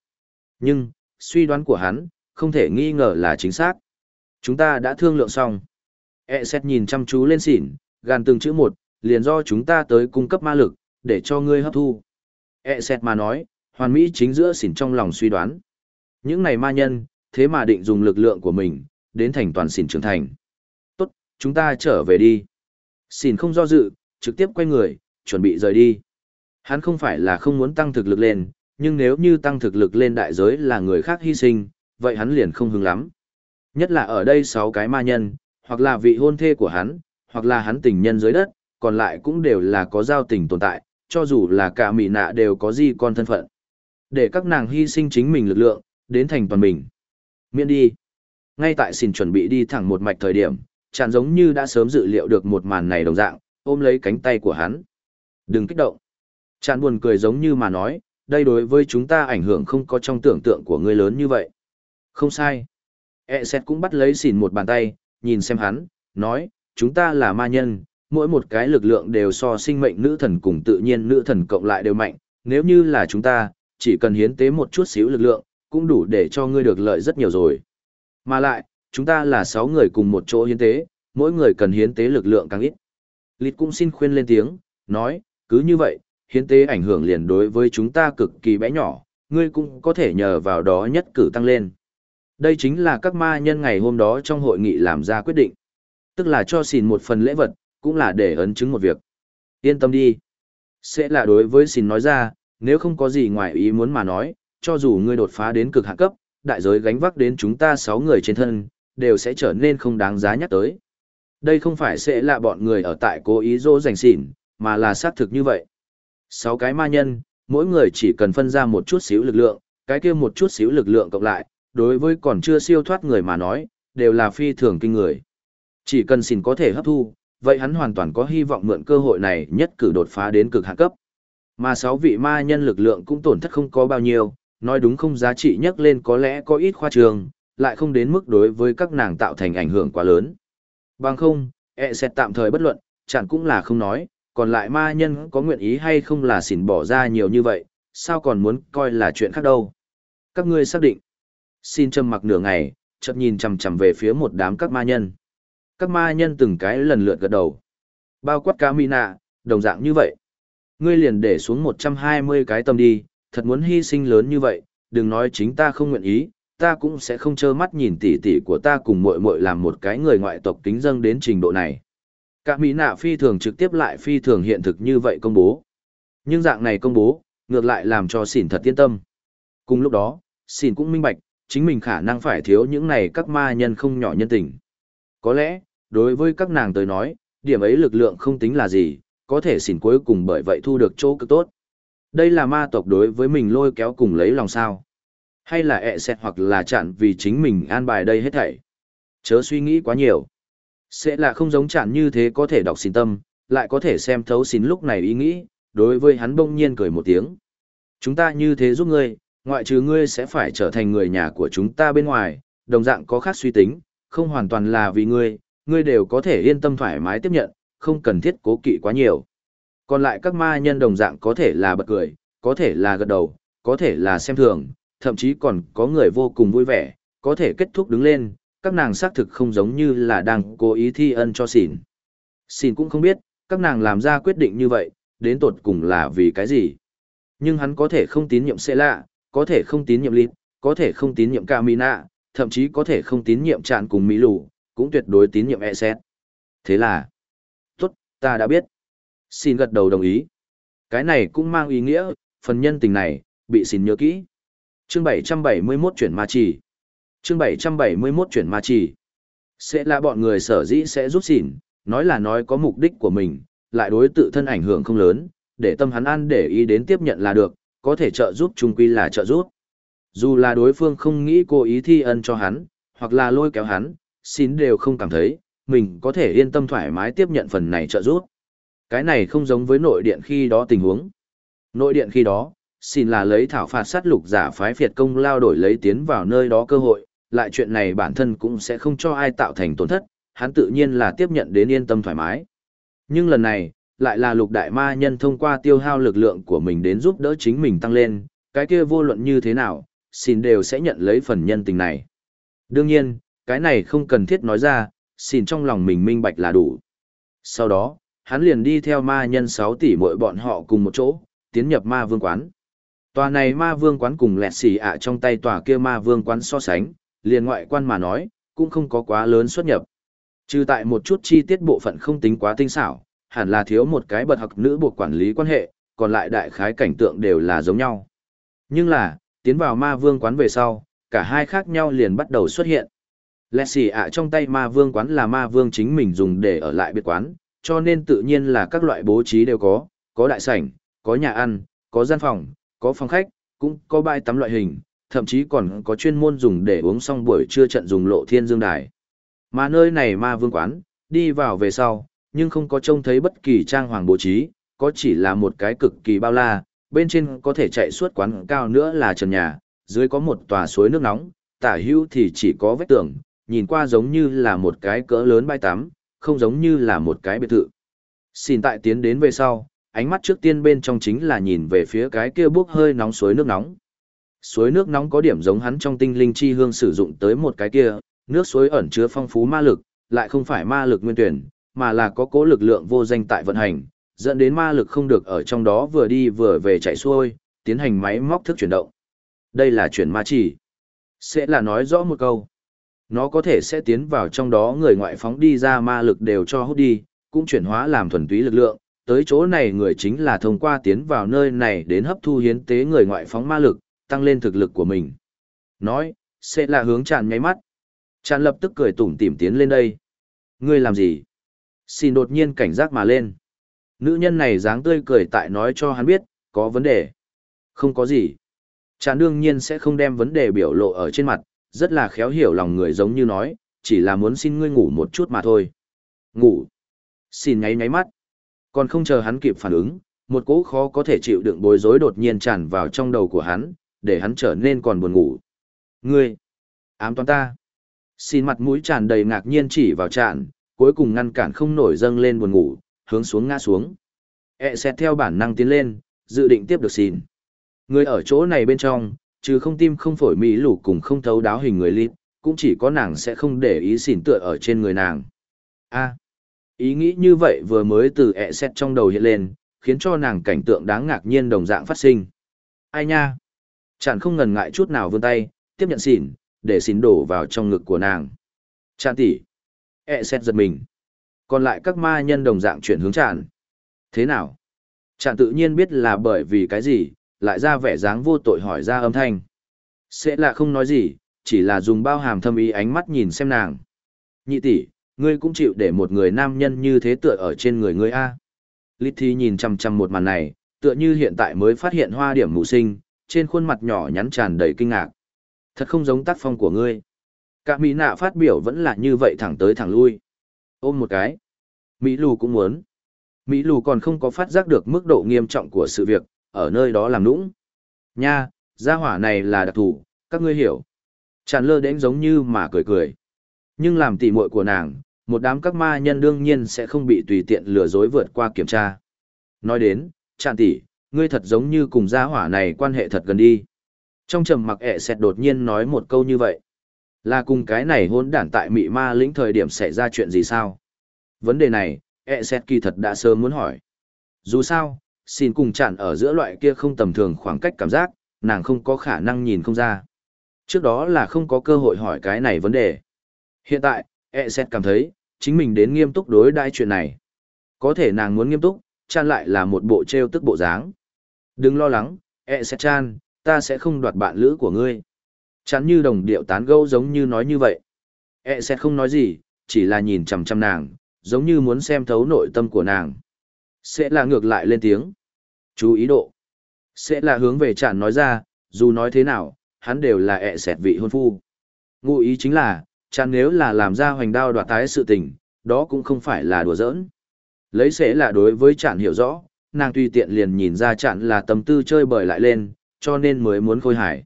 Nhưng, suy đoán của hắn, không thể nghi ngờ là chính xác. Chúng ta đã thương lượng xong. E xét nhìn chăm chú lên xỉn, gàn từng chữ một, liền do chúng ta tới cung cấp ma lực, để cho ngươi hấp thu. E xét mà nói, hoàn mỹ chính giữa xỉn trong lòng suy đoán. Những này ma nhân, thế mà định dùng lực lượng của mình, đến thành toàn xỉn trưởng thành. Tốt, chúng ta trở về đi. Xỉn không do dự, trực tiếp quay người, chuẩn bị rời đi. Hắn không phải là không muốn tăng thực lực lên, nhưng nếu như tăng thực lực lên đại giới là người khác hy sinh, vậy hắn liền không hứng lắm. Nhất là ở đây sáu cái ma nhân, hoặc là vị hôn thê của hắn, hoặc là hắn tình nhân dưới đất, còn lại cũng đều là có giao tình tồn tại, cho dù là cả mị nạ đều có gì con thân phận. Để các nàng hy sinh chính mình lực lượng, đến thành toàn mình. Miễn đi. Ngay tại xin chuẩn bị đi thẳng một mạch thời điểm, chẳng giống như đã sớm dự liệu được một màn này đồng dạng, ôm lấy cánh tay của hắn. Đừng kích động. Chàng buồn cười giống như mà nói, đây đối với chúng ta ảnh hưởng không có trong tưởng tượng của ngươi lớn như vậy. Không sai. E xét cũng bắt lấy xỉn một bàn tay, nhìn xem hắn, nói, chúng ta là ma nhân, mỗi một cái lực lượng đều so sinh mệnh nữ thần cùng tự nhiên nữ thần cộng lại đều mạnh, nếu như là chúng ta, chỉ cần hiến tế một chút xíu lực lượng, cũng đủ để cho ngươi được lợi rất nhiều rồi. Mà lại, chúng ta là 6 người cùng một chỗ hiến tế, mỗi người cần hiến tế lực lượng càng ít. Lịt cũng xin khuyên lên tiếng, nói, cứ như vậy, hiến tế ảnh hưởng liền đối với chúng ta cực kỳ bé nhỏ, ngươi cũng có thể nhờ vào đó nhất cử tăng lên. Đây chính là các ma nhân ngày hôm đó trong hội nghị làm ra quyết định. Tức là cho xìn một phần lễ vật, cũng là để ấn chứng một việc. Yên tâm đi. Sẽ là đối với xìn nói ra, nếu không có gì ngoài ý muốn mà nói, cho dù ngươi đột phá đến cực hạn cấp, đại giới gánh vác đến chúng ta 6 người trên thân, đều sẽ trở nên không đáng giá nhắc tới. Đây không phải sẽ là bọn người ở tại cố ý dỗ dành xỉn, mà là xác thực như vậy sáu cái ma nhân, mỗi người chỉ cần phân ra một chút xíu lực lượng, cái kia một chút xíu lực lượng cộng lại, đối với còn chưa siêu thoát người mà nói, đều là phi thường kinh người. Chỉ cần xin có thể hấp thu, vậy hắn hoàn toàn có hy vọng mượn cơ hội này nhất cử đột phá đến cực hạn cấp. Mà sáu vị ma nhân lực lượng cũng tổn thất không có bao nhiêu, nói đúng không giá trị nhất lên có lẽ có ít khoa trường, lại không đến mức đối với các nàng tạo thành ảnh hưởng quá lớn. Bằng không, e sẽ tạm thời bất luận, chẳng cũng là không nói, còn lại ma nhân có nguyện ý hay không là xỉn bỏ ra nhiều như vậy, sao còn muốn coi là chuyện khác đâu. Các ngươi xác định. Xin trầm mặc nửa ngày, chợt nhìn chằm chằm về phía một đám các ma nhân. Các ma nhân từng cái lần lượt gật đầu. Bao quát cá mina, đồng dạng như vậy. Ngươi liền để xuống 120 cái tâm đi, thật muốn hy sinh lớn như vậy, đừng nói chính ta không nguyện ý, ta cũng sẽ không trơ mắt nhìn tỷ tỷ của ta cùng muội muội làm một cái người ngoại tộc kính dâng đến trình độ này. Cả mỹ nạ phi thường trực tiếp lại phi thường hiện thực như vậy công bố. Nhưng dạng này công bố, ngược lại làm cho xỉn thật yên tâm. Cùng lúc đó, xỉn cũng minh bạch, chính mình khả năng phải thiếu những này các ma nhân không nhỏ nhân tình. Có lẽ, đối với các nàng tới nói, điểm ấy lực lượng không tính là gì, có thể xỉn cuối cùng bởi vậy thu được chỗ cực tốt. Đây là ma tộc đối với mình lôi kéo cùng lấy lòng sao. Hay là ẹ xẹt hoặc là chặn vì chính mình an bài đây hết thảy. Chớ suy nghĩ quá nhiều. Sẽ là không giống chản như thế có thể đọc xin tâm, lại có thể xem thấu xin lúc này ý nghĩ, đối với hắn bỗng nhiên cười một tiếng. Chúng ta như thế giúp ngươi, ngoại trừ ngươi sẽ phải trở thành người nhà của chúng ta bên ngoài, đồng dạng có khác suy tính, không hoàn toàn là vì ngươi, ngươi đều có thể yên tâm thoải mái tiếp nhận, không cần thiết cố kỵ quá nhiều. Còn lại các ma nhân đồng dạng có thể là bật cười, có thể là gật đầu, có thể là xem thường, thậm chí còn có người vô cùng vui vẻ, có thể kết thúc đứng lên, các nàng xác thực không giống như là đang cố ý thi ân cho xỉn. Xỉn cũng không biết, các nàng làm ra quyết định như vậy, đến tột cùng là vì cái gì. Nhưng hắn có thể không tín nhiệm sẽ lạ, có thể không tín nhiệm Lít, có thể không tín nhiệm Camina, thậm chí có thể không tín nhiệm Trạn cùng Mỹ Lù, cũng tuyệt đối tín nhiệm Eset. Thế là, tốt, ta đã biết. Xin gật đầu đồng ý. Cái này cũng mang ý nghĩa, phần nhân tình này, bị xin nhớ kỹ. Chương 771 chuyển ma chỉ. Chương 771 chuyển ma chỉ. Sẽ là bọn người sở dĩ sẽ giúp xỉn, nói là nói có mục đích của mình, lại đối tự thân ảnh hưởng không lớn, để tâm hắn ăn để ý đến tiếp nhận là được, có thể trợ giúp chung quy là trợ giúp. Dù là đối phương không nghĩ cố ý thi ân cho hắn, hoặc là lôi kéo hắn, xin đều không cảm thấy, mình có thể yên tâm thoải mái tiếp nhận phần này trợ giúp. Cái này không giống với nội điện khi đó tình huống. Nội điện khi đó, xin là lấy thảo phạt sát lục giả phái phiệt công lao đổi lấy tiến vào nơi đó cơ hội, lại chuyện này bản thân cũng sẽ không cho ai tạo thành tổn thất, hắn tự nhiên là tiếp nhận đến yên tâm thoải mái. Nhưng lần này, lại là lục đại ma nhân thông qua tiêu hao lực lượng của mình đến giúp đỡ chính mình tăng lên, cái kia vô luận như thế nào, xin đều sẽ nhận lấy phần nhân tình này. Đương nhiên, cái này không cần thiết nói ra, xin trong lòng mình minh bạch là đủ. Sau đó, hắn liền đi theo ma nhân 6 tỷ mỗi bọn họ cùng một chỗ, tiến nhập ma vương quán. Tòa này ma vương quán cùng lẹt xì ạ trong tay tòa kia ma vương quán so sánh, liền ngoại quan mà nói, cũng không có quá lớn xuất nhập. Trừ tại một chút chi tiết bộ phận không tính quá tinh xảo, hẳn là thiếu một cái bật học nữ buộc quản lý quan hệ, còn lại đại khái cảnh tượng đều là giống nhau. Nhưng là, tiến vào ma vương quán về sau, cả hai khác nhau liền bắt đầu xuất hiện. Lẹ xì ạ trong tay ma vương quán là ma vương chính mình dùng để ở lại biệt quán, cho nên tự nhiên là các loại bố trí đều có, có đại sảnh, có nhà ăn, có gian phòng, có phòng khách, cũng có bãi tắm loại hình, thậm chí còn có chuyên môn dùng để uống xong buổi trưa trận dùng lộ thiên dương đài. Mà nơi này ma vương quán, đi vào về sau, nhưng không có trông thấy bất kỳ trang hoàng bố trí, có chỉ là một cái cực kỳ bao la, bên trên có thể chạy suốt quán cao nữa là trần nhà, dưới có một tòa suối nước nóng, tả hữu thì chỉ có vách tường, nhìn qua giống như là một cái cỡ lớn bãi tắm, không giống như là một cái biệt thự. Xin tại tiến đến về sau, ánh mắt trước tiên bên trong chính là nhìn về phía cái kia bốc hơi nóng suối nước nóng. Suối nước nóng có điểm giống hắn trong tinh linh chi hương sử dụng tới một cái kia, nước suối ẩn chứa phong phú ma lực, lại không phải ma lực nguyên tuyển, mà là có cố lực lượng vô danh tại vận hành, dẫn đến ma lực không được ở trong đó vừa đi vừa về chạy xuôi, tiến hành máy móc thức chuyển động. Đây là chuyển ma chỉ. Sẽ là nói rõ một câu. Nó có thể sẽ tiến vào trong đó người ngoại phóng đi ra ma lực đều cho hút đi, cũng chuyển hóa làm thuần túy lực lượng. Tới chỗ này người chính là thông qua tiến vào nơi này đến hấp thu hiến tế người ngoại phóng ma lực, tăng lên thực lực của mình. Nói, sẽ là hướng tràn nháy mắt. Tràn lập tức cười tủm tỉm tiến lên đây. Ngươi làm gì? Xin đột nhiên cảnh giác mà lên. Nữ nhân này dáng tươi cười tại nói cho hắn biết, có vấn đề. Không có gì. Tràn đương nhiên sẽ không đem vấn đề biểu lộ ở trên mặt, rất là khéo hiểu lòng người giống như nói, chỉ là muốn xin ngươi ngủ một chút mà thôi. Ngủ. Xin nháy nháy mắt. Còn không chờ hắn kịp phản ứng, một cỗ khó có thể chịu đựng bối rối đột nhiên tràn vào trong đầu của hắn, để hắn trở nên còn buồn ngủ. Ngươi. Ám toán ta. Xin mặt mũi tràn đầy ngạc nhiên chỉ vào tràn, cuối cùng ngăn cản không nổi dâng lên buồn ngủ, hướng xuống ngã xuống. E xét theo bản năng tiến lên, dự định tiếp được xin. Người ở chỗ này bên trong, trừ không tim không phổi mỹ lủ cùng không thấu đáo hình người lít, cũng chỉ có nàng sẽ không để ý xỉn tựa ở trên người nàng. a ý nghĩ như vậy vừa mới từ ẹ xét trong đầu hiện lên, khiến cho nàng cảnh tượng đáng ngạc nhiên đồng dạng phát sinh. Ai nha? Chẳng không ngần ngại chút nào vươn tay, tiếp nhận xỉn, để xỉn đổ vào trong ngực của nàng. Chạn tỷ. e xét giật mình. Còn lại các ma nhân đồng dạng chuyển hướng chạn. Thế nào? Chạn tự nhiên biết là bởi vì cái gì, lại ra vẻ dáng vô tội hỏi ra âm thanh. Sẽ là không nói gì, chỉ là dùng bao hàm thâm ý ánh mắt nhìn xem nàng. Nhị tỷ, ngươi cũng chịu để một người nam nhân như thế tựa ở trên người ngươi a. Lít thi nhìn chằm chằm một màn này, tựa như hiện tại mới phát hiện hoa điểm mụ sinh, trên khuôn mặt nhỏ nhắn tràn đầy kinh ngạc. Thật không giống tác phong của ngươi. Cả Mỹ nạ phát biểu vẫn là như vậy thẳng tới thẳng lui. Ôm một cái. Mỹ lù cũng muốn. Mỹ lù còn không có phát giác được mức độ nghiêm trọng của sự việc, ở nơi đó làm nũng. Nha, gia hỏa này là đặc thù, các ngươi hiểu. Tràn lơ đến giống như mà cười cười. Nhưng làm tỉ muội của nàng, một đám các ma nhân đương nhiên sẽ không bị tùy tiện lừa dối vượt qua kiểm tra. Nói đến, tràn tỷ, ngươi thật giống như cùng gia hỏa này quan hệ thật gần đi. Trong trầm mặc ẹ sẹt đột nhiên nói một câu như vậy. Là cùng cái này hôn đản tại mị ma lĩnh thời điểm xảy ra chuyện gì sao? Vấn đề này, ẹ sẹt kỳ thật đã sớm muốn hỏi. Dù sao, xin cùng chặn ở giữa loại kia không tầm thường khoảng cách cảm giác, nàng không có khả năng nhìn không ra. Trước đó là không có cơ hội hỏi cái này vấn đề. Hiện tại, ẹ xét cảm thấy, chính mình đến nghiêm túc đối đãi chuyện này. Có thể nàng muốn nghiêm túc, chặn lại là một bộ treo tức bộ dáng. Đừng lo lắng, e sẽ chan, ta sẽ không đoạt bạn lữ của ngươi. Chán như đồng điệu tán gẫu giống như nói như vậy. E sẽ không nói gì, chỉ là nhìn chằm chằm nàng, giống như muốn xem thấu nội tâm của nàng. Sẽ là ngược lại lên tiếng. Chú ý độ. Sẽ là hướng về chản nói ra, dù nói thế nào, hắn đều là ẹ sẹt vị hôn phu. Ngụ ý chính là, chản nếu là làm ra hoành đao đoạt tái sự tình, đó cũng không phải là đùa giỡn. Lấy sẽ là đối với chản hiểu rõ, nàng tùy tiện liền nhìn ra chặn là tâm tư chơi bời lại lên, cho nên mới muốn khôi hải.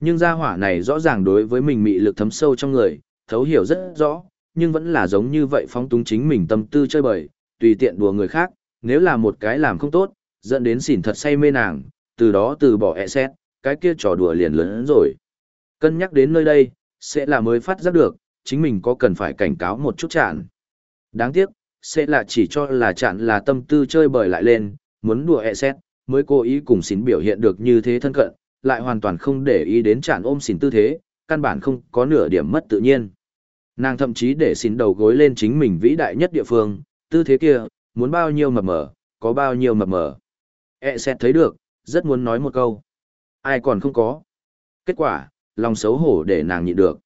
Nhưng gia hỏa này rõ ràng đối với mình mị lực thấm sâu trong người, thấu hiểu rất rõ, nhưng vẫn là giống như vậy phóng túng chính mình tâm tư chơi bời, tùy tiện đùa người khác, nếu là một cái làm không tốt, dẫn đến xỉn thật say mê nàng, từ đó từ bỏ e xét, cái kia trò đùa liền lớn rồi. Cân nhắc đến nơi đây, sẽ là mới phát giác được, chính mình có cần phải cảnh cáo một chút chạn. Đáng tiếc, sẽ là chỉ cho là chạn là tâm tư chơi bời lại lên, muốn đùa ẹ xét, mới cố ý cùng xỉn biểu hiện được như thế thân cận, lại hoàn toàn không để ý đến chản ôm xỉn tư thế, căn bản không có nửa điểm mất tự nhiên. Nàng thậm chí để xỉn đầu gối lên chính mình vĩ đại nhất địa phương, tư thế kia, muốn bao nhiêu mập mờ, có bao nhiêu mập mờ. E xét thấy được, rất muốn nói một câu. Ai còn không có. Kết quả, lòng xấu hổ để nàng nhịn được.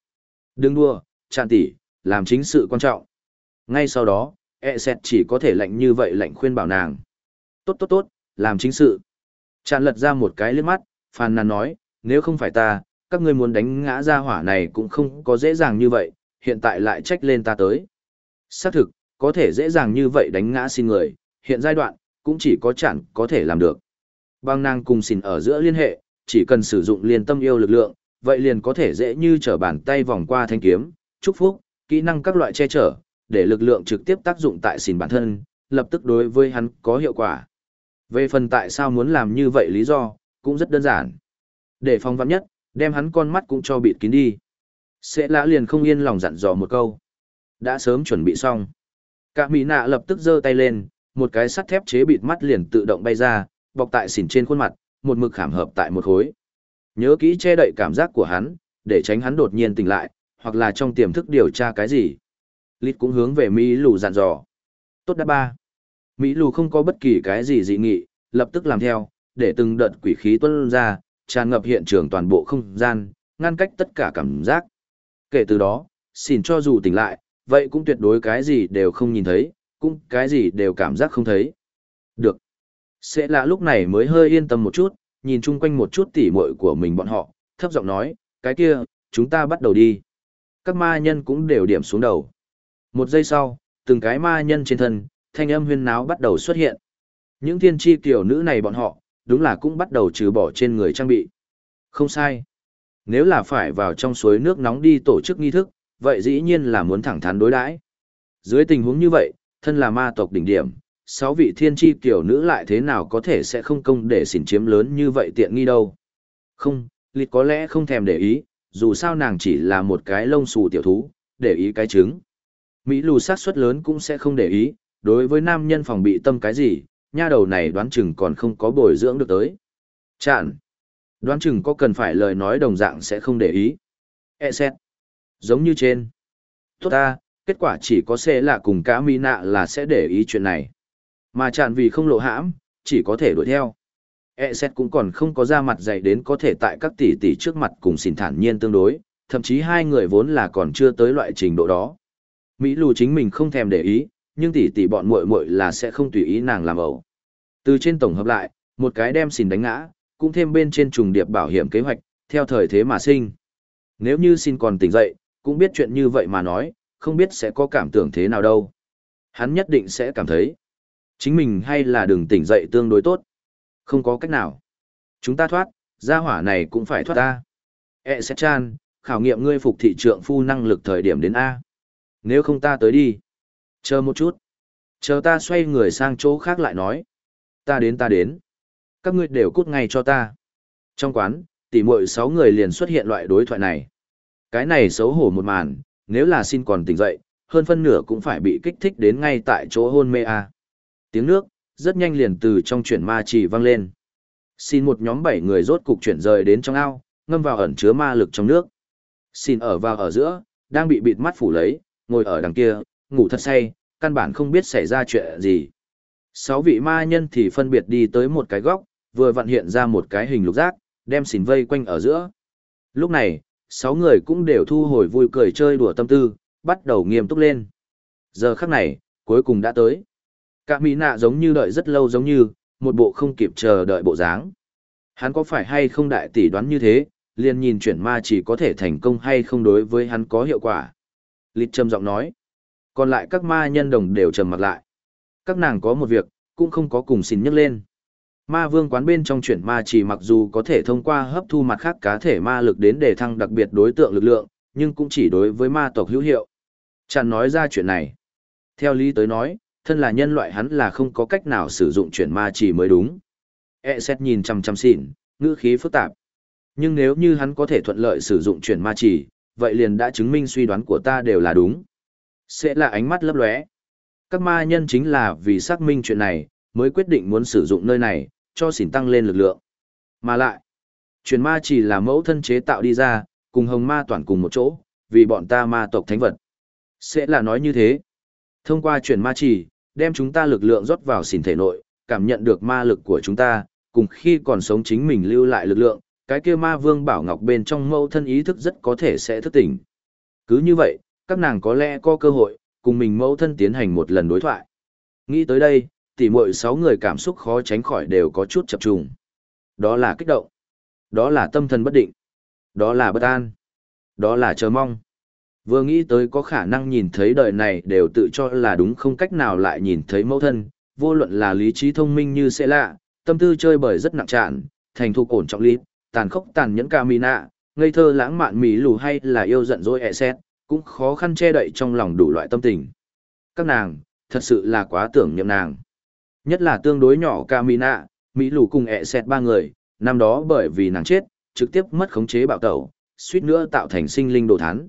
Đừng đua, chạn tỉ, làm chính sự quan trọng. Ngay sau đó, e xét chỉ có thể lạnh như vậy lạnh khuyên bảo nàng. Tốt tốt tốt, làm chính sự. Chạn lật ra một cái liếc mắt, phàn nàn nói, nếu không phải ta, các ngươi muốn đánh ngã ra hỏa này cũng không có dễ dàng như vậy, hiện tại lại trách lên ta tới. Xác thực, có thể dễ dàng như vậy đánh ngã xin người, hiện giai đoạn, cũng chỉ có chạn có thể làm được. Bang nàng cùng xin ở giữa liên hệ, chỉ cần sử dụng liên tâm yêu lực lượng, vậy liền có thể dễ như trở bàn tay vòng qua thanh kiếm, chúc phúc, kỹ năng các loại che chở, để lực lượng trực tiếp tác dụng tại xìn bản thân, lập tức đối với hắn có hiệu quả. Về phần tại sao muốn làm như vậy lý do, cũng rất đơn giản. Để phòng vắng nhất, đem hắn con mắt cũng cho bịt kín đi. Sẽ lã liền không yên lòng dặn dò một câu. Đã sớm chuẩn bị xong. Cả mỹ nạ lập tức giơ tay lên, một cái sắt thép chế bịt mắt liền tự động bay ra, bọc tại xỉn trên khuôn mặt, một mực khảm hợp tại một khối. Nhớ kỹ che đậy cảm giác của hắn, để tránh hắn đột nhiên tỉnh lại, hoặc là trong tiềm thức điều tra cái gì. Lít cũng hướng về Mỹ lù dặn dò. Tốt đã ba. Mỹ lù không có bất kỳ cái gì dị nghị, lập tức làm theo, để từng đợt quỷ khí tuôn ra, tràn ngập hiện trường toàn bộ không gian, ngăn cách tất cả cảm giác. Kể từ đó, xỉn cho dù tỉnh lại, vậy cũng tuyệt đối cái gì đều không nhìn thấy, cũng cái gì đều cảm giác không thấy. Được. Sẽ là lúc này mới hơi yên tâm một chút, nhìn chung quanh một chút tỉ muội của mình bọn họ, thấp giọng nói, cái kia, chúng ta bắt đầu đi. Các ma nhân cũng đều điểm xuống đầu. Một giây sau, từng cái ma nhân trên thân, thanh âm huyên náo bắt đầu xuất hiện. Những thiên tri tiểu nữ này bọn họ, đúng là cũng bắt đầu trừ bỏ trên người trang bị. Không sai. Nếu là phải vào trong suối nước nóng đi tổ chức nghi thức, vậy dĩ nhiên là muốn thẳng thắn đối đãi. Dưới tình huống như vậy, thân là ma tộc đỉnh điểm, sáu vị thiên tri tiểu nữ lại thế nào có thể sẽ không công để xỉn chiếm lớn như vậy tiện nghi đâu. Không, lịch có lẽ không thèm để ý, dù sao nàng chỉ là một cái lông xù tiểu thú, để ý cái trứng. Mỹ lù sát suất lớn cũng sẽ không để ý, đối với nam nhân phòng bị tâm cái gì, nha đầu này đoán chừng còn không có bồi dưỡng được tới. Chạn. Đoán chừng có cần phải lời nói đồng dạng sẽ không để ý. E xét. Giống như trên. Tốt ta, kết quả chỉ có xe là cùng cá mỹ nạ là sẽ để ý chuyện này. Mà chạn vì không lộ hãm, chỉ có thể đuổi theo. E xét cũng còn không có ra mặt dày đến có thể tại các tỷ tỷ trước mặt cùng xin thản nhiên tương đối, thậm chí hai người vốn là còn chưa tới loại trình độ đó. Mỹ lù chính mình không thèm để ý, nhưng tỷ tỷ bọn muội muội là sẽ không tùy ý nàng làm ẩu. Từ trên tổng hợp lại, một cái đem xin đánh ngã, cũng thêm bên trên trùng điệp bảo hiểm kế hoạch, theo thời thế mà sinh. Nếu như xin còn tỉnh dậy, cũng biết chuyện như vậy mà nói, không biết sẽ có cảm tưởng thế nào đâu. Hắn nhất định sẽ cảm thấy, chính mình hay là đừng tỉnh dậy tương đối tốt. Không có cách nào. Chúng ta thoát, gia hỏa này cũng phải thoát ta. E sẽ chan, khảo nghiệm ngươi phục thị trượng phu năng lực thời điểm đến A. Nếu không ta tới đi. Chờ một chút. Chờ ta xoay người sang chỗ khác lại nói. Ta đến ta đến. Các ngươi đều cút ngay cho ta. Trong quán, tỉ muội sáu người liền xuất hiện loại đối thoại này. Cái này xấu hổ một màn, nếu là xin còn tỉnh dậy, hơn phân nửa cũng phải bị kích thích đến ngay tại chỗ hôn mê a. Tiếng nước, rất nhanh liền từ trong chuyển ma chỉ vang lên. Xin một nhóm bảy người rốt cục chuyển rời đến trong ao, ngâm vào ẩn chứa ma lực trong nước. Xin ở vào ở giữa, đang bị bịt mắt phủ lấy, ngồi ở đằng kia, ngủ thật say, căn bản không biết xảy ra chuyện gì. Sáu vị ma nhân thì phân biệt đi tới một cái góc, vừa vặn hiện ra một cái hình lục giác, đem xỉn vây quanh ở giữa. Lúc này, sáu người cũng đều thu hồi vui cười chơi đùa tâm tư, bắt đầu nghiêm túc lên. Giờ khắc này, cuối cùng đã tới. Cả mỹ nạ giống như đợi rất lâu giống như, một bộ không kịp chờ đợi bộ dáng. Hắn có phải hay không đại tỷ đoán như thế, liền nhìn chuyển ma chỉ có thể thành công hay không đối với hắn có hiệu quả. Lịch trầm giọng nói. Còn lại các ma nhân đồng đều trầm mặt lại. Các nàng có một việc, cũng không có cùng xin nhấc lên. Ma vương quán bên trong chuyển ma chỉ mặc dù có thể thông qua hấp thu mặt khác cá thể ma lực đến để thăng đặc biệt đối tượng lực lượng, nhưng cũng chỉ đối với ma tộc hữu hiệu. Chẳng nói ra chuyện này. Theo lý tới nói, thân là nhân loại hắn là không có cách nào sử dụng chuyển ma chỉ mới đúng. E xét nhìn chăm chăm xỉn, ngữ khí phức tạp. Nhưng nếu như hắn có thể thuận lợi sử dụng chuyển ma chỉ, vậy liền đã chứng minh suy đoán của ta đều là đúng. Sẽ là ánh mắt lấp lóe. Các ma nhân chính là vì xác minh chuyện này, mới quyết định muốn sử dụng nơi này, cho xỉn tăng lên lực lượng. Mà lại, truyền ma chỉ là mẫu thân chế tạo đi ra, cùng hồng ma toàn cùng một chỗ, vì bọn ta ma tộc thánh vật. Sẽ là nói như thế. Thông qua truyền ma chỉ, đem chúng ta lực lượng rót vào xỉn thể nội, cảm nhận được ma lực của chúng ta, cùng khi còn sống chính mình lưu lại lực lượng, cái kia ma vương bảo ngọc bên trong mẫu thân ý thức rất có thể sẽ thức tỉnh. Cứ như vậy, các nàng có lẽ có cơ hội, cùng mình mẫu thân tiến hành một lần đối thoại. Nghĩ tới đây, tỉ muội sáu người cảm xúc khó tránh khỏi đều có chút chập trùng. Đó là kích động. Đó là tâm thần bất định. Đó là bất an. Đó là chờ mong. Vừa nghĩ tới có khả năng nhìn thấy đời này đều tự cho là đúng không cách nào lại nhìn thấy mẫu thân, vô luận là lý trí thông minh như sẽ lạ, tâm tư chơi bời rất nặng trạn, thành thu ổn trọng lý, tàn khốc tàn nhẫn ca mì nạ, ngây thơ lãng mạn mỹ lù hay là yêu giận dỗi ẹ xét, cũng khó khăn che đậy trong lòng đủ loại tâm tình. Các nàng, thật sự là quá tưởng niệm nàng. Nhất là tương đối nhỏ ca mì nạ, mỹ lù cùng ẹ xét ba người, năm đó bởi vì nàng chết, trực tiếp mất khống chế bạo tẩu, suýt nữa tạo thành sinh linh đồ thán.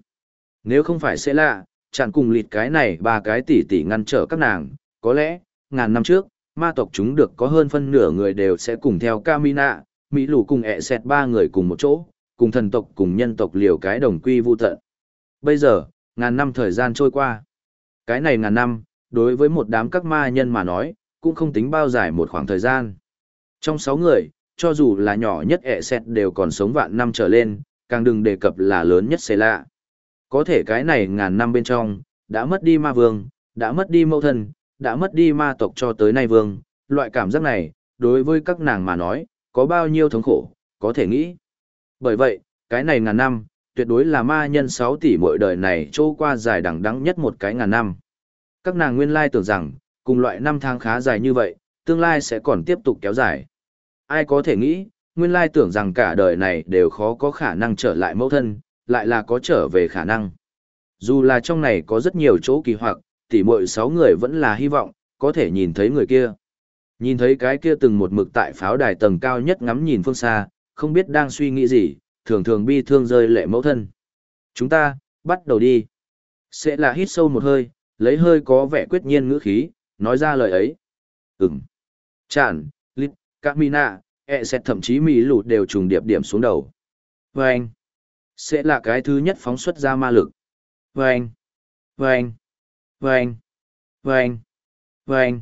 Nếu không phải sẽ lạ, chẳng cùng lịt cái này ba cái tỷ tỷ ngăn trở các nàng, có lẽ, ngàn năm trước, ma tộc chúng được có hơn phân nửa người đều sẽ cùng theo Camina, Mỹ lù cùng ẹ xẹt ba người cùng một chỗ, cùng thần tộc cùng nhân tộc liều cái đồng quy vu tận. Bây giờ, ngàn năm thời gian trôi qua. Cái này ngàn năm, đối với một đám các ma nhân mà nói, cũng không tính bao dài một khoảng thời gian. Trong sáu người, cho dù là nhỏ nhất ẹ xẹt đều còn sống vạn năm trở lên, càng đừng đề cập là lớn nhất xê lạ. Có thể cái này ngàn năm bên trong, đã mất đi ma vương, đã mất đi mẫu thân, đã mất đi ma tộc cho tới nay vương, loại cảm giác này, đối với các nàng mà nói, có bao nhiêu thống khổ, có thể nghĩ. Bởi vậy, cái này ngàn năm, tuyệt đối là ma nhân 6 tỷ mỗi đời này trôi qua dài đẳng đắng nhất một cái ngàn năm. Các nàng nguyên lai tưởng rằng, cùng loại năm tháng khá dài như vậy, tương lai sẽ còn tiếp tục kéo dài. Ai có thể nghĩ, nguyên lai tưởng rằng cả đời này đều khó có khả năng trở lại mẫu thân, lại là có trở về khả năng. Dù là trong này có rất nhiều chỗ kỳ hoặc, tỷ muội sáu người vẫn là hy vọng, có thể nhìn thấy người kia. Nhìn thấy cái kia từng một mực tại pháo đài tầng cao nhất ngắm nhìn phương xa, không biết đang suy nghĩ gì, thường thường bi thương rơi lệ mẫu thân. Chúng ta, bắt đầu đi. Sẽ là hít sâu một hơi, lấy hơi có vẻ quyết nhiên ngữ khí, nói ra lời ấy. Ừm. Chản, Lít, Camina, e xét thậm chí mỹ lụt đều trùng điệp điểm xuống đầu. Vâng. Sẽ là cái thứ nhất phóng xuất ra ma lực. Vâng. Vâng. anh. Vâng. anh.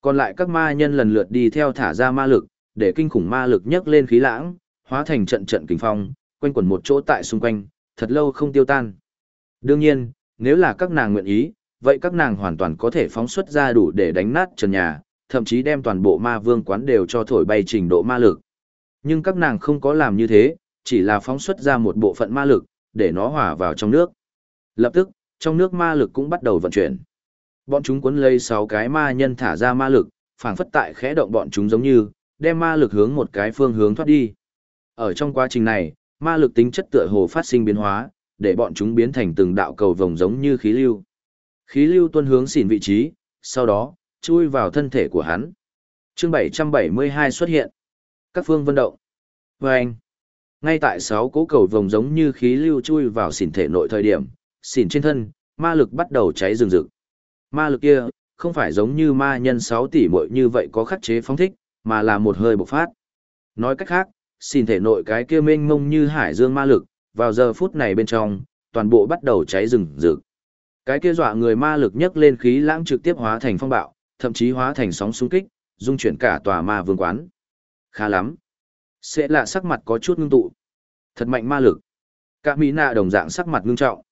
Còn lại các ma nhân lần lượt đi theo thả ra ma lực, để kinh khủng ma lực nhấc lên khí lãng, hóa thành trận trận kinh phong, quanh quẩn một chỗ tại xung quanh, thật lâu không tiêu tan. Đương nhiên, nếu là các nàng nguyện ý, vậy các nàng hoàn toàn có thể phóng xuất ra đủ để đánh nát trần nhà, thậm chí đem toàn bộ ma vương quán đều cho thổi bay trình độ ma lực. Nhưng các nàng không có làm như thế, chỉ là phóng xuất ra một bộ phận ma lực, để nó hòa vào trong nước. Lập tức, trong nước ma lực cũng bắt đầu vận chuyển. Bọn chúng cuốn lấy sáu cái ma nhân thả ra ma lực, phảng phất tại khẽ động bọn chúng giống như, đem ma lực hướng một cái phương hướng thoát đi. Ở trong quá trình này, ma lực tính chất tựa hồ phát sinh biến hóa, để bọn chúng biến thành từng đạo cầu vồng giống như khí lưu. Khí lưu tuân hướng xỉn vị trí, sau đó, chui vào thân thể của hắn. Chương 772 xuất hiện. Các phương vận động. Vâng. anh. Ngay tại sáu cố cầu vồng giống như khí lưu chui vào xỉn thể nội thời điểm, xỉn trên thân, ma lực bắt đầu cháy rừng rực. Ma lực kia, không phải giống như ma nhân 6 tỷ muội như vậy có khắc chế phóng thích, mà là một hơi bộc phát. Nói cách khác, xin thể nội cái kia mênh mông như hải dương ma lực, vào giờ phút này bên trong, toàn bộ bắt đầu cháy rừng rực. Cái kia dọa người ma lực nhấc lên khí lãng trực tiếp hóa thành phong bạo, thậm chí hóa thành sóng xung kích, dung chuyển cả tòa ma vương quán. Khá lắm. Sẽ lạ sắc mặt có chút ngưng tụ. Thật mạnh ma lực. Cả mỹ nạ đồng dạng sắc mặt ngưng trọng.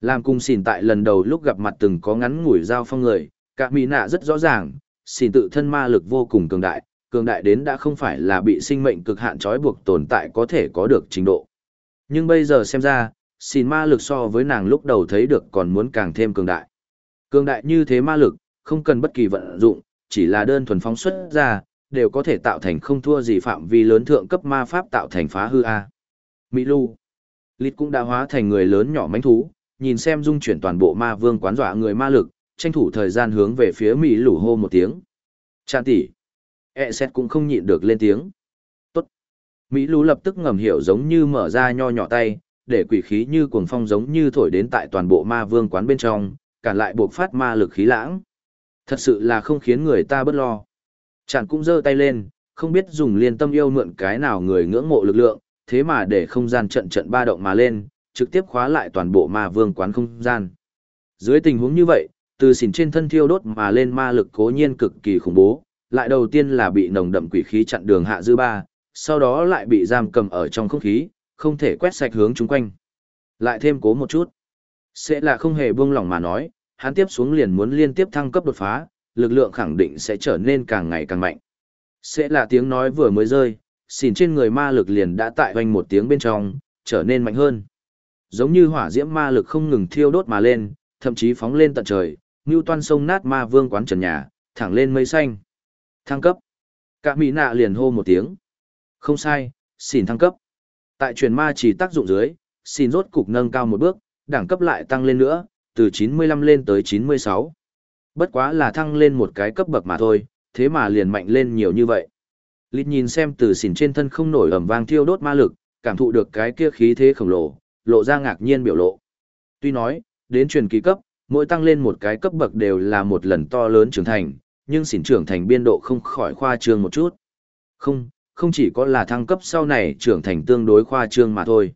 Làm cùng xỉn tại lần đầu lúc gặp mặt từng có ngắn ngủi giao phong người, cả mỹ nạ rất rõ ràng, xỉn tự thân ma lực vô cùng cường đại, cường đại đến đã không phải là bị sinh mệnh cực hạn trói buộc tồn tại có thể có được trình độ. Nhưng bây giờ xem ra, xỉn ma lực so với nàng lúc đầu thấy được còn muốn càng thêm cường đại. Cường đại như thế ma lực, không cần bất kỳ vận dụng, chỉ là đơn thuần phóng xuất ra, đều có thể tạo thành không thua gì phạm vi lớn thượng cấp ma pháp tạo thành phá hư A. Mỹ Lu. Lít cũng đã hóa thành người lớn nhỏ mánh thú, nhìn xem dung chuyển toàn bộ ma vương quán dọa người ma lực, tranh thủ thời gian hướng về phía Mỹ lủ hô một tiếng. Chạn tỷ. E xét cũng không nhịn được lên tiếng. Tốt. Mỹ lũ lập tức ngầm hiểu giống như mở ra nho nhỏ tay, để quỷ khí như cuồng phong giống như thổi đến tại toàn bộ ma vương quán bên trong, cản lại buộc phát ma lực khí lãng. Thật sự là không khiến người ta bất lo. Chạn cũng giơ tay lên, không biết dùng liên tâm yêu mượn cái nào người ngưỡng mộ lực lượng, thế mà để không gian trận trận ba động mà lên, trực tiếp khóa lại toàn bộ ma vương quán không gian. Dưới tình huống như vậy, từ xỉn trên thân thiêu đốt mà lên ma lực cố nhiên cực kỳ khủng bố, lại đầu tiên là bị nồng đậm quỷ khí chặn đường hạ dư ba, sau đó lại bị giam cầm ở trong không khí, không thể quét sạch hướng chúng quanh. Lại thêm cố một chút. Sẽ là không hề buông lỏng mà nói, hắn tiếp xuống liền muốn liên tiếp thăng cấp đột phá, lực lượng khẳng định sẽ trở nên càng ngày càng mạnh. Sẽ là tiếng nói vừa mới rơi, xỉn trên người ma lực liền đã tại hoành một tiếng bên trong, trở nên mạnh hơn. Giống như hỏa diễm ma lực không ngừng thiêu đốt mà lên, thậm chí phóng lên tận trời, như toan sông nát ma vương quán trần nhà, thẳng lên mây xanh. Thăng cấp. Cả mỹ nạ liền hô một tiếng. Không sai, xỉn thăng cấp. Tại truyền ma chỉ tác dụng dưới, xỉn rốt cục nâng cao một bước, đẳng cấp lại tăng lên nữa, từ 95 lên tới 96. Bất quá là thăng lên một cái cấp bậc mà thôi, thế mà liền mạnh lên nhiều như vậy. Lít nhìn xem từ xỉn trên thân không nổi ẩm vang thiêu đốt ma lực, cảm thụ được cái kia khí thế khổng lồ, lộ ra ngạc nhiên biểu lộ. Tuy nói, đến truyền kỳ cấp, mỗi tăng lên một cái cấp bậc đều là một lần to lớn trưởng thành, nhưng xỉn trưởng thành biên độ không khỏi khoa trương một chút. Không, không chỉ có là thăng cấp sau này trưởng thành tương đối khoa trương mà thôi.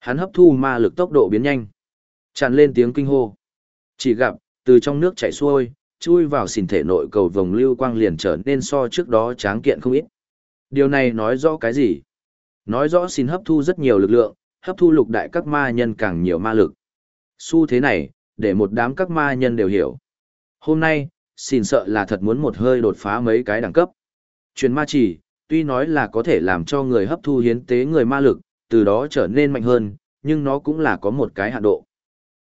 Hắn hấp thu ma lực tốc độ biến nhanh. Tràn lên tiếng kinh hô. Chỉ gặp, từ trong nước chảy xuôi, chui vào xỉn thể nội cầu vòng lưu quang liền trở nên so trước đó tráng kiện không ít. Điều này nói rõ cái gì? Nói rõ xin hấp thu rất nhiều lực lượng, hấp thu lục đại các ma nhân càng nhiều ma lực. Xu thế này, để một đám các ma nhân đều hiểu. Hôm nay, xin sợ là thật muốn một hơi đột phá mấy cái đẳng cấp. Truyền ma chỉ, tuy nói là có thể làm cho người hấp thu hiến tế người ma lực, từ đó trở nên mạnh hơn, nhưng nó cũng là có một cái hạn độ.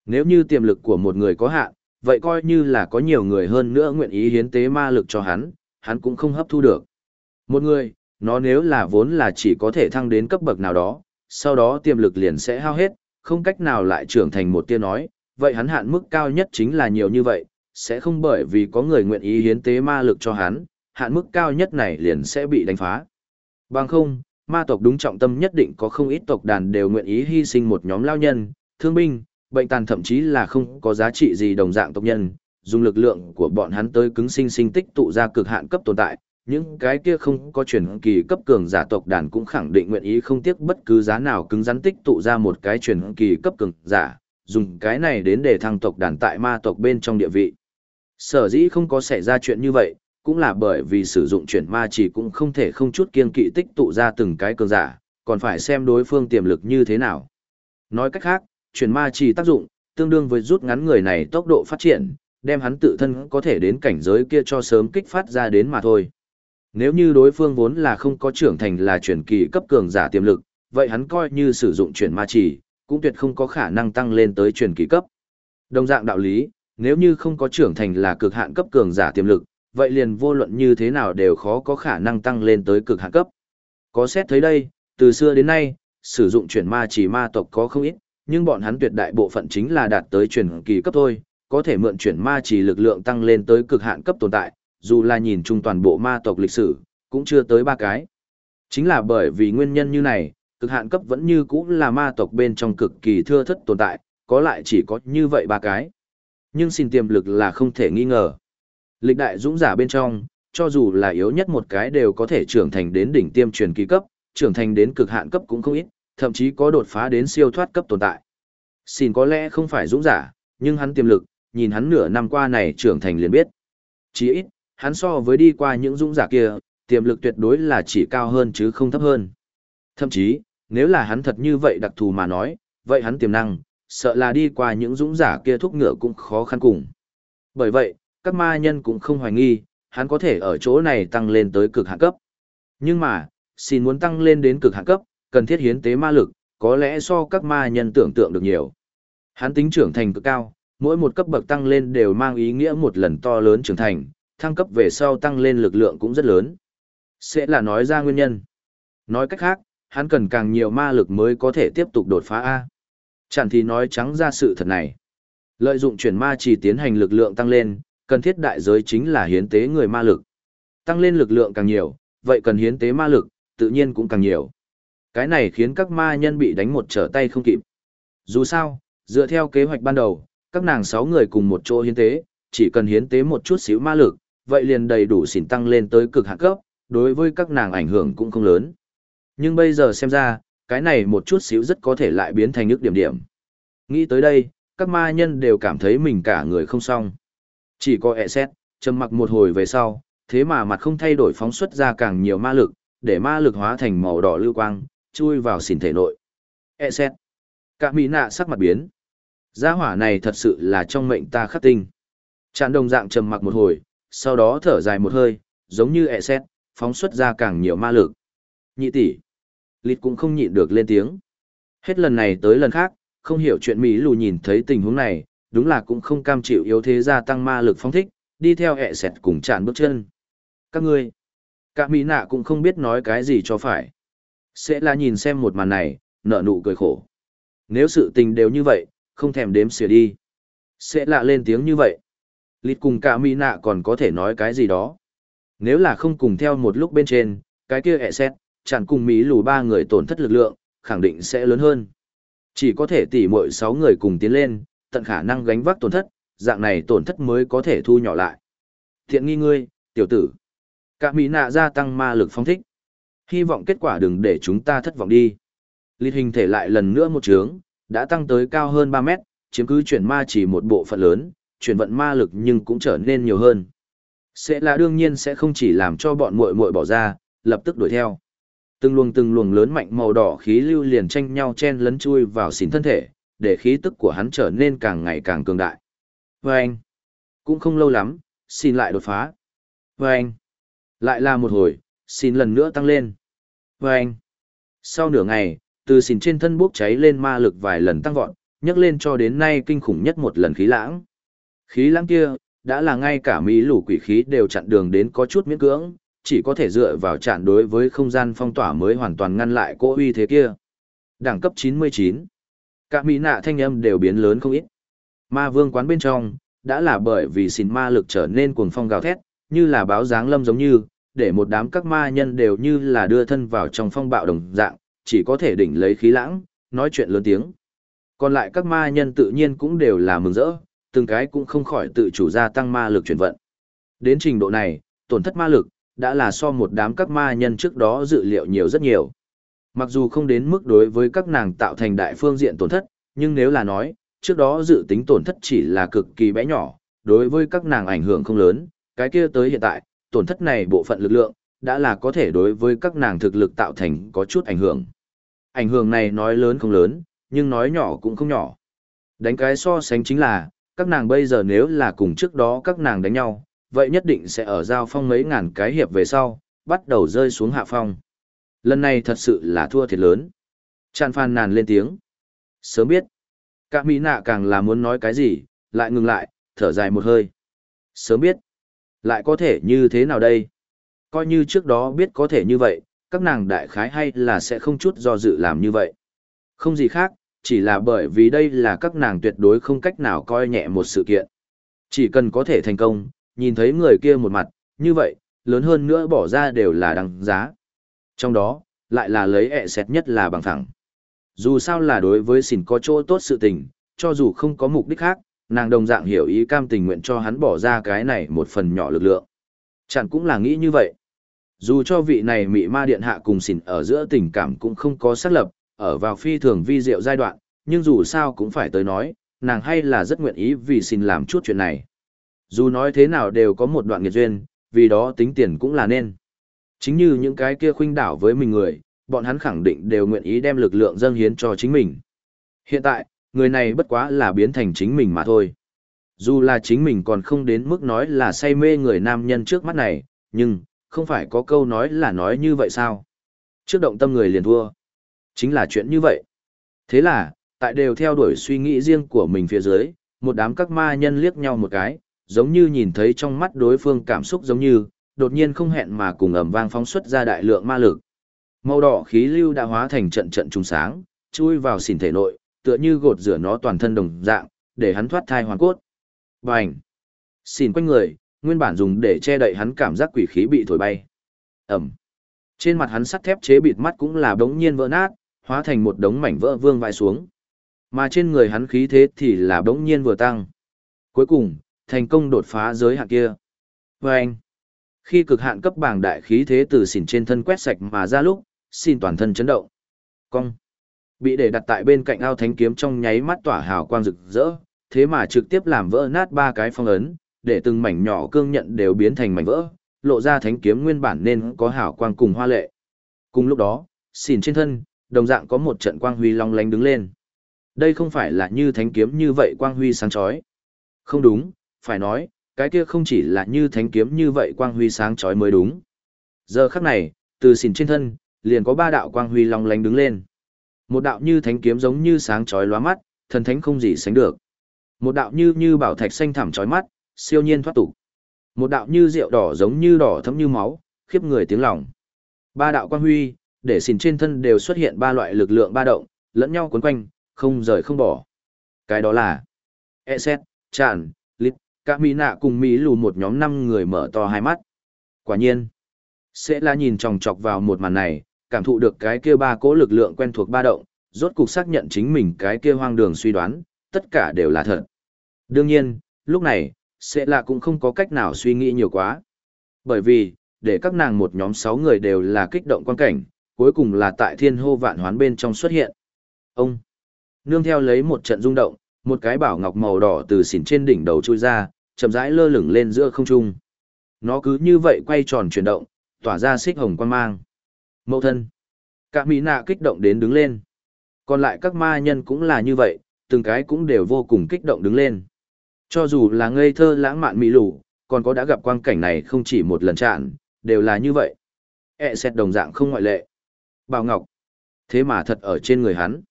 Nếu như tiềm lực của một người có hạn, vậy coi như là có nhiều người hơn nữa nguyện ý hiến tế ma lực cho hắn, hắn cũng không hấp thu được. Một người, nó nếu là vốn là chỉ có thể thăng đến cấp bậc nào đó, sau đó tiềm lực liền sẽ hao hết, không cách nào lại trưởng thành một tia nói, vậy hắn hạn mức cao nhất chính là nhiều như vậy, sẽ không bởi vì có người nguyện ý hiến tế ma lực cho hắn, hạn mức cao nhất này liền sẽ bị đánh phá. Bằng không, ma tộc đúng trọng tâm nhất định có không ít tộc đàn đều nguyện ý hy sinh một nhóm lao nhân, thương binh, bệnh tàn thậm chí là không có giá trị gì đồng dạng tộc nhân, dùng lực lượng của bọn hắn tới cứng sinh sinh tích tụ ra cực hạn cấp tồn tại, những cái kia không có truyền kỳ cấp cường giả tộc đàn cũng khẳng định nguyện ý không tiếc bất cứ giá nào cứng rắn tích tụ ra một cái truyền kỳ cấp cường giả, dùng cái này đến để thăng tộc đàn tại ma tộc bên trong địa vị. Sở dĩ không có xảy ra chuyện như vậy, cũng là bởi vì sử dụng chuyển ma chỉ cũng không thể không chút kiên kỵ tích tụ ra từng cái cường giả, còn phải xem đối phương tiềm lực như thế nào. Nói cách khác, chuyển ma chỉ tác dụng, tương đương với rút ngắn người này tốc độ phát triển, đem hắn tự thân có thể đến cảnh giới kia cho sớm kích phát ra đến mà thôi. Nếu như đối phương vốn là không có trưởng thành là chuyển kỳ cấp cường giả tiềm lực, vậy hắn coi như sử dụng chuyển ma chỉ, cũng tuyệt không có khả năng tăng lên tới chuyển kỳ cấp. Đồng dạng đạo lý, nếu như không có trưởng thành là cực hạn cấp cường giả tiềm lực, vậy liền vô luận như thế nào đều khó có khả năng tăng lên tới cực hạn cấp. Có xét thấy đây, từ xưa đến nay, sử dụng chuyển ma chỉ ma tộc có không ít, nhưng bọn hắn tuyệt đại bộ phận chính là đạt tới chuyển kỳ cấp thôi, có thể mượn chuyển ma chỉ lực lượng tăng lên tới cực hạn cấp tồn tại, dù là nhìn chung toàn bộ ma tộc lịch sử, cũng chưa tới ba cái. Chính là bởi vì nguyên nhân như này, cực hạn cấp vẫn như cũ là ma tộc bên trong cực kỳ thưa thất tồn tại, có lại chỉ có như vậy ba cái. Nhưng xin tiềm lực là không thể nghi ngờ. Lịch đại dũng giả bên trong, cho dù là yếu nhất một cái đều có thể trưởng thành đến đỉnh tiêm truyền kỳ cấp, trưởng thành đến cực hạn cấp cũng không ít, thậm chí có đột phá đến siêu thoát cấp tồn tại. Xin có lẽ không phải dũng giả, nhưng hắn tiềm lực, nhìn hắn nửa năm qua này trưởng thành liền biết. Chỉ ít, hắn so với đi qua những dũng giả kia, tiềm lực tuyệt đối là chỉ cao hơn chứ không thấp hơn. Thậm chí, nếu là hắn thật như vậy đặc thù mà nói, vậy hắn tiềm năng, sợ là đi qua những dũng giả kia thúc ngựa cũng khó khăn cùng. Bởi vậy, các ma nhân cũng không hoài nghi, hắn có thể ở chỗ này tăng lên tới cực hạn cấp. Nhưng mà, xin muốn tăng lên đến cực hạn cấp, cần thiết hiến tế ma lực, có lẽ so các ma nhân tưởng tượng được nhiều. Hắn tính trưởng thành cực cao, mỗi một cấp bậc tăng lên đều mang ý nghĩa một lần to lớn trưởng thành, thăng cấp về sau tăng lên lực lượng cũng rất lớn. Sẽ là nói ra nguyên nhân. Nói cách khác, hắn cần càng nhiều ma lực mới có thể tiếp tục đột phá A. Chẳng thì nói trắng ra sự thật này. Lợi dụng chuyển ma chỉ tiến hành lực lượng tăng lên, cần thiết đại giới chính là hiến tế người ma lực. Tăng lên lực lượng càng nhiều, vậy cần hiến tế ma lực, tự nhiên cũng càng nhiều. Cái này khiến các ma nhân bị đánh một trở tay không kịp. Dù sao, dựa theo kế hoạch ban đầu, các nàng 6 người cùng một chỗ hiến tế, chỉ cần hiến tế một chút xíu ma lực, vậy liền đầy đủ xỉn tăng lên tới cực hạ cấp, đối với các nàng ảnh hưởng cũng không lớn. Nhưng bây giờ xem ra, cái này một chút xíu rất có thể lại biến thành nước điểm điểm. Nghĩ tới đây, các ma nhân đều cảm thấy mình cả người không xong. Chỉ có ẹ xét, trầm mặc một hồi về sau, thế mà mặt không thay đổi phóng xuất ra càng nhiều ma lực, để ma lực hóa thành màu đỏ lưu quang, chui vào xỉn thể nội. E xét. Cả mỹ nạ sắc mặt biến. Gia hỏa này thật sự là trong mệnh ta khắc tinh. Tràn đồng dạng trầm mặc một hồi, sau đó thở dài một hơi, giống như ẹ xét, phóng xuất ra càng nhiều ma lực. Nhị tỷ. Lịt cũng không nhịn được lên tiếng. Hết lần này tới lần khác, không hiểu chuyện Mỹ lù nhìn thấy tình huống này, đúng là cũng không cam chịu yếu thế gia tăng ma lực phóng thích, đi theo ẹ sẹt cùng chạn bước chân. Các ngươi, cả Mỹ nạ cũng không biết nói cái gì cho phải. Sẽ là nhìn xem một màn này, nở nụ cười khổ. Nếu sự tình đều như vậy, không thèm đếm xỉa đi. Sẽ lạ lên tiếng như vậy. Lịt cùng cả Mỹ nạ còn có thể nói cái gì đó. Nếu là không cùng theo một lúc bên trên, cái kia ẹ xét, chẳng cùng Mỹ lù ba người tổn thất lực lượng, khẳng định sẽ lớn hơn. Chỉ có thể tỉ mỗi sáu người cùng tiến lên, tận khả năng gánh vác tổn thất, dạng này tổn thất mới có thể thu nhỏ lại. Thiện nghi ngươi, tiểu tử. Cả Mỹ nạ gia tăng ma lực phong thích. Hy vọng kết quả đừng để chúng ta thất vọng đi. Lịt hình thể lại lần nữa một trướng, đã tăng tới cao hơn 3 mét, chiếm cứ chuyển ma chỉ một bộ phận lớn, chuyển vận ma lực nhưng cũng trở nên nhiều hơn. Sẽ là đương nhiên sẽ không chỉ làm cho bọn muội muội bỏ ra, lập tức đuổi theo. Từng luồng từng luồng lớn mạnh màu đỏ khí lưu liền tranh nhau chen lấn chui vào xỉn thân thể, để khí tức của hắn trở nên càng ngày càng cường đại. Và anh, cũng không lâu lắm, xin lại đột phá. Và anh, lại là một hồi, xin lần nữa tăng lên. Và anh, sau nửa ngày, từ xỉn trên thân bốc cháy lên ma lực vài lần tăng vọt, nhấc lên cho đến nay kinh khủng nhất một lần khí lãng. Khí lãng kia, đã là ngay cả mỹ lũ quỷ khí đều chặn đường đến có chút miễn cưỡng, chỉ có thể dựa vào chặn đối với không gian phong tỏa mới hoàn toàn ngăn lại cỗ uy thế kia. Đẳng cấp 99. Cả mỹ nạ thanh âm đều biến lớn không ít. Ma vương quán bên trong, đã là bởi vì xin ma lực trở nên cuồng phong gào thét, như là báo dáng lâm giống như, để một đám các ma nhân đều như là đưa thân vào trong phong bạo đồng dạng, chỉ có thể đỉnh lấy khí lãng, nói chuyện lớn tiếng. Còn lại các ma nhân tự nhiên cũng đều là mừng rỡ, từng cái cũng không khỏi tự chủ gia tăng ma lực chuyển vận. Đến trình độ này, tổn thất ma lực, đã là so một đám các ma nhân trước đó dự liệu nhiều rất nhiều. Mặc dù không đến mức đối với các nàng tạo thành đại phương diện tổn thất, nhưng nếu là nói, trước đó dự tính tổn thất chỉ là cực kỳ bé nhỏ, đối với các nàng ảnh hưởng không lớn, cái kia tới hiện tại, tổn thất này bộ phận lực lượng, đã là có thể đối với các nàng thực lực tạo thành có chút ảnh hưởng. Ảnh hưởng này nói lớn không lớn, nhưng nói nhỏ cũng không nhỏ. Đánh cái so sánh chính là, các nàng bây giờ nếu là cùng trước đó các nàng đánh nhau, vậy nhất định sẽ ở giao phong mấy ngàn cái hiệp về sau, bắt đầu rơi xuống hạ phong. Lần này thật sự là thua thiệt lớn. Tràn phàn nàn lên tiếng. Sớm biết. Cả mỹ nạ càng là muốn nói cái gì, lại ngừng lại, thở dài một hơi. Sớm biết. Lại có thể như thế nào đây? Coi như trước đó biết có thể như vậy, các nàng đại khái hay là sẽ không chút do dự làm như vậy. Không gì khác, chỉ là bởi vì đây là các nàng tuyệt đối không cách nào coi nhẹ một sự kiện. Chỉ cần có thể thành công, nhìn thấy người kia một mặt, như vậy, lớn hơn nữa bỏ ra đều là đăng giá. Trong đó, lại là lấy ẹ xét nhất là bằng thẳng. Dù sao là đối với xỉn có chỗ tốt sự tình, cho dù không có mục đích khác, nàng đồng dạng hiểu ý cam tình nguyện cho hắn bỏ ra cái này một phần nhỏ lực lượng. Chẳng cũng là nghĩ như vậy. Dù cho vị này mị ma điện hạ cùng xỉn ở giữa tình cảm cũng không có xác lập, ở vào phi thường vi diệu giai đoạn, nhưng dù sao cũng phải tới nói, nàng hay là rất nguyện ý vì xin làm chút chuyện này. Dù nói thế nào đều có một đoạn nghiệt duyên, vì đó tính tiền cũng là nên. Chính như những cái kia khuynh đảo với mình người, bọn hắn khẳng định đều nguyện ý đem lực lượng dâng hiến cho chính mình. Hiện tại, người này bất quá là biến thành chính mình mà thôi. Dù là chính mình còn không đến mức nói là say mê người nam nhân trước mắt này, nhưng, không phải có câu nói là nói như vậy sao? Trước động tâm người liền thua. Chính là chuyện như vậy. Thế là, tại đều theo đuổi suy nghĩ riêng của mình phía dưới, một đám các ma nhân liếc nhau một cái, giống như nhìn thấy trong mắt đối phương cảm xúc giống như, đột nhiên không hẹn mà cùng ầm vang phóng xuất ra đại lượng ma lực. Màu đỏ khí lưu đã hóa thành trận trận trùng sáng, chui vào xỉn thể nội, tựa như gột rửa nó toàn thân đồng dạng, để hắn thoát thai hoàn cốt. Bành! Xỉn quanh người, nguyên bản dùng để che đậy hắn cảm giác quỷ khí bị thổi bay. Ẩm! Trên mặt hắn sắt thép chế bịt mắt cũng là đống nhiên vỡ nát, hóa thành một đống mảnh vỡ vương vai xuống. Mà trên người hắn khí thế thì là bỗng nhiên vừa tăng. Cuối cùng, thành công đột phá giới hạn kia. Và anh, Khi cực hạn cấp bảng đại khí thế từ xỉn trên thân quét sạch mà ra lúc, xin toàn thân chấn động. Cong. Bị để đặt tại bên cạnh ao thánh kiếm trong nháy mắt tỏa hào quang rực rỡ, thế mà trực tiếp làm vỡ nát ba cái phong ấn, để từng mảnh nhỏ cương nhận đều biến thành mảnh vỡ, lộ ra thánh kiếm nguyên bản nên có hào quang cùng hoa lệ. Cùng lúc đó, xỉn trên thân, đồng dạng có một trận quang huy long lánh đứng lên. Đây không phải là như thánh kiếm như vậy quang huy sáng chói. Không đúng, phải nói, cái kia không chỉ là như thánh kiếm như vậy quang huy sáng chói mới đúng. Giờ khắc này, từ xỉn trên thân, liền có ba đạo quang huy long lánh đứng lên. Một đạo như thánh kiếm giống như sáng chói lóa mắt, thần thánh không gì sánh được. Một đạo như như bảo thạch xanh thẳm chói mắt, siêu nhiên thoát tục. Một đạo như rượu đỏ giống như đỏ thấm như máu, khiếp người tiếng lòng. Ba đạo quang huy, để xỉn trên thân đều xuất hiện ba loại lực lượng ba động, lẫn nhau cuốn quanh, không rời không bỏ. Cái đó là Eset, Tràn, Lít, cả Mỹ nạ cùng Mỹ lù một nhóm năm người mở to hai mắt. Quả nhiên, sẽ là nhìn chòng chọc vào một màn này, cảm thụ được cái kia ba cỗ lực lượng quen thuộc ba động, rốt cục xác nhận chính mình cái kia hoang đường suy đoán, tất cả đều là thật. Đương nhiên, lúc này, sẽ là cũng không có cách nào suy nghĩ nhiều quá. Bởi vì, để các nàng một nhóm sáu người đều là kích động quan cảnh, cuối cùng là tại thiên hô vạn hoán bên trong xuất hiện. Ông, nương theo lấy một trận rung động, một cái bảo ngọc màu đỏ từ xỉn trên đỉnh đầu trôi ra, chậm rãi lơ lửng lên giữa không trung. Nó cứ như vậy quay tròn chuyển động, tỏa ra xích hồng quan mang. Mậu thân. Cả mỹ nạ kích động đến đứng lên. Còn lại các ma nhân cũng là như vậy, từng cái cũng đều vô cùng kích động đứng lên. Cho dù là ngây thơ lãng mạn mỹ lù, còn có đã gặp quang cảnh này không chỉ một lần chạn, đều là như vậy. E xét đồng dạng không ngoại lệ. Bảo Ngọc. Thế mà thật ở trên người hắn.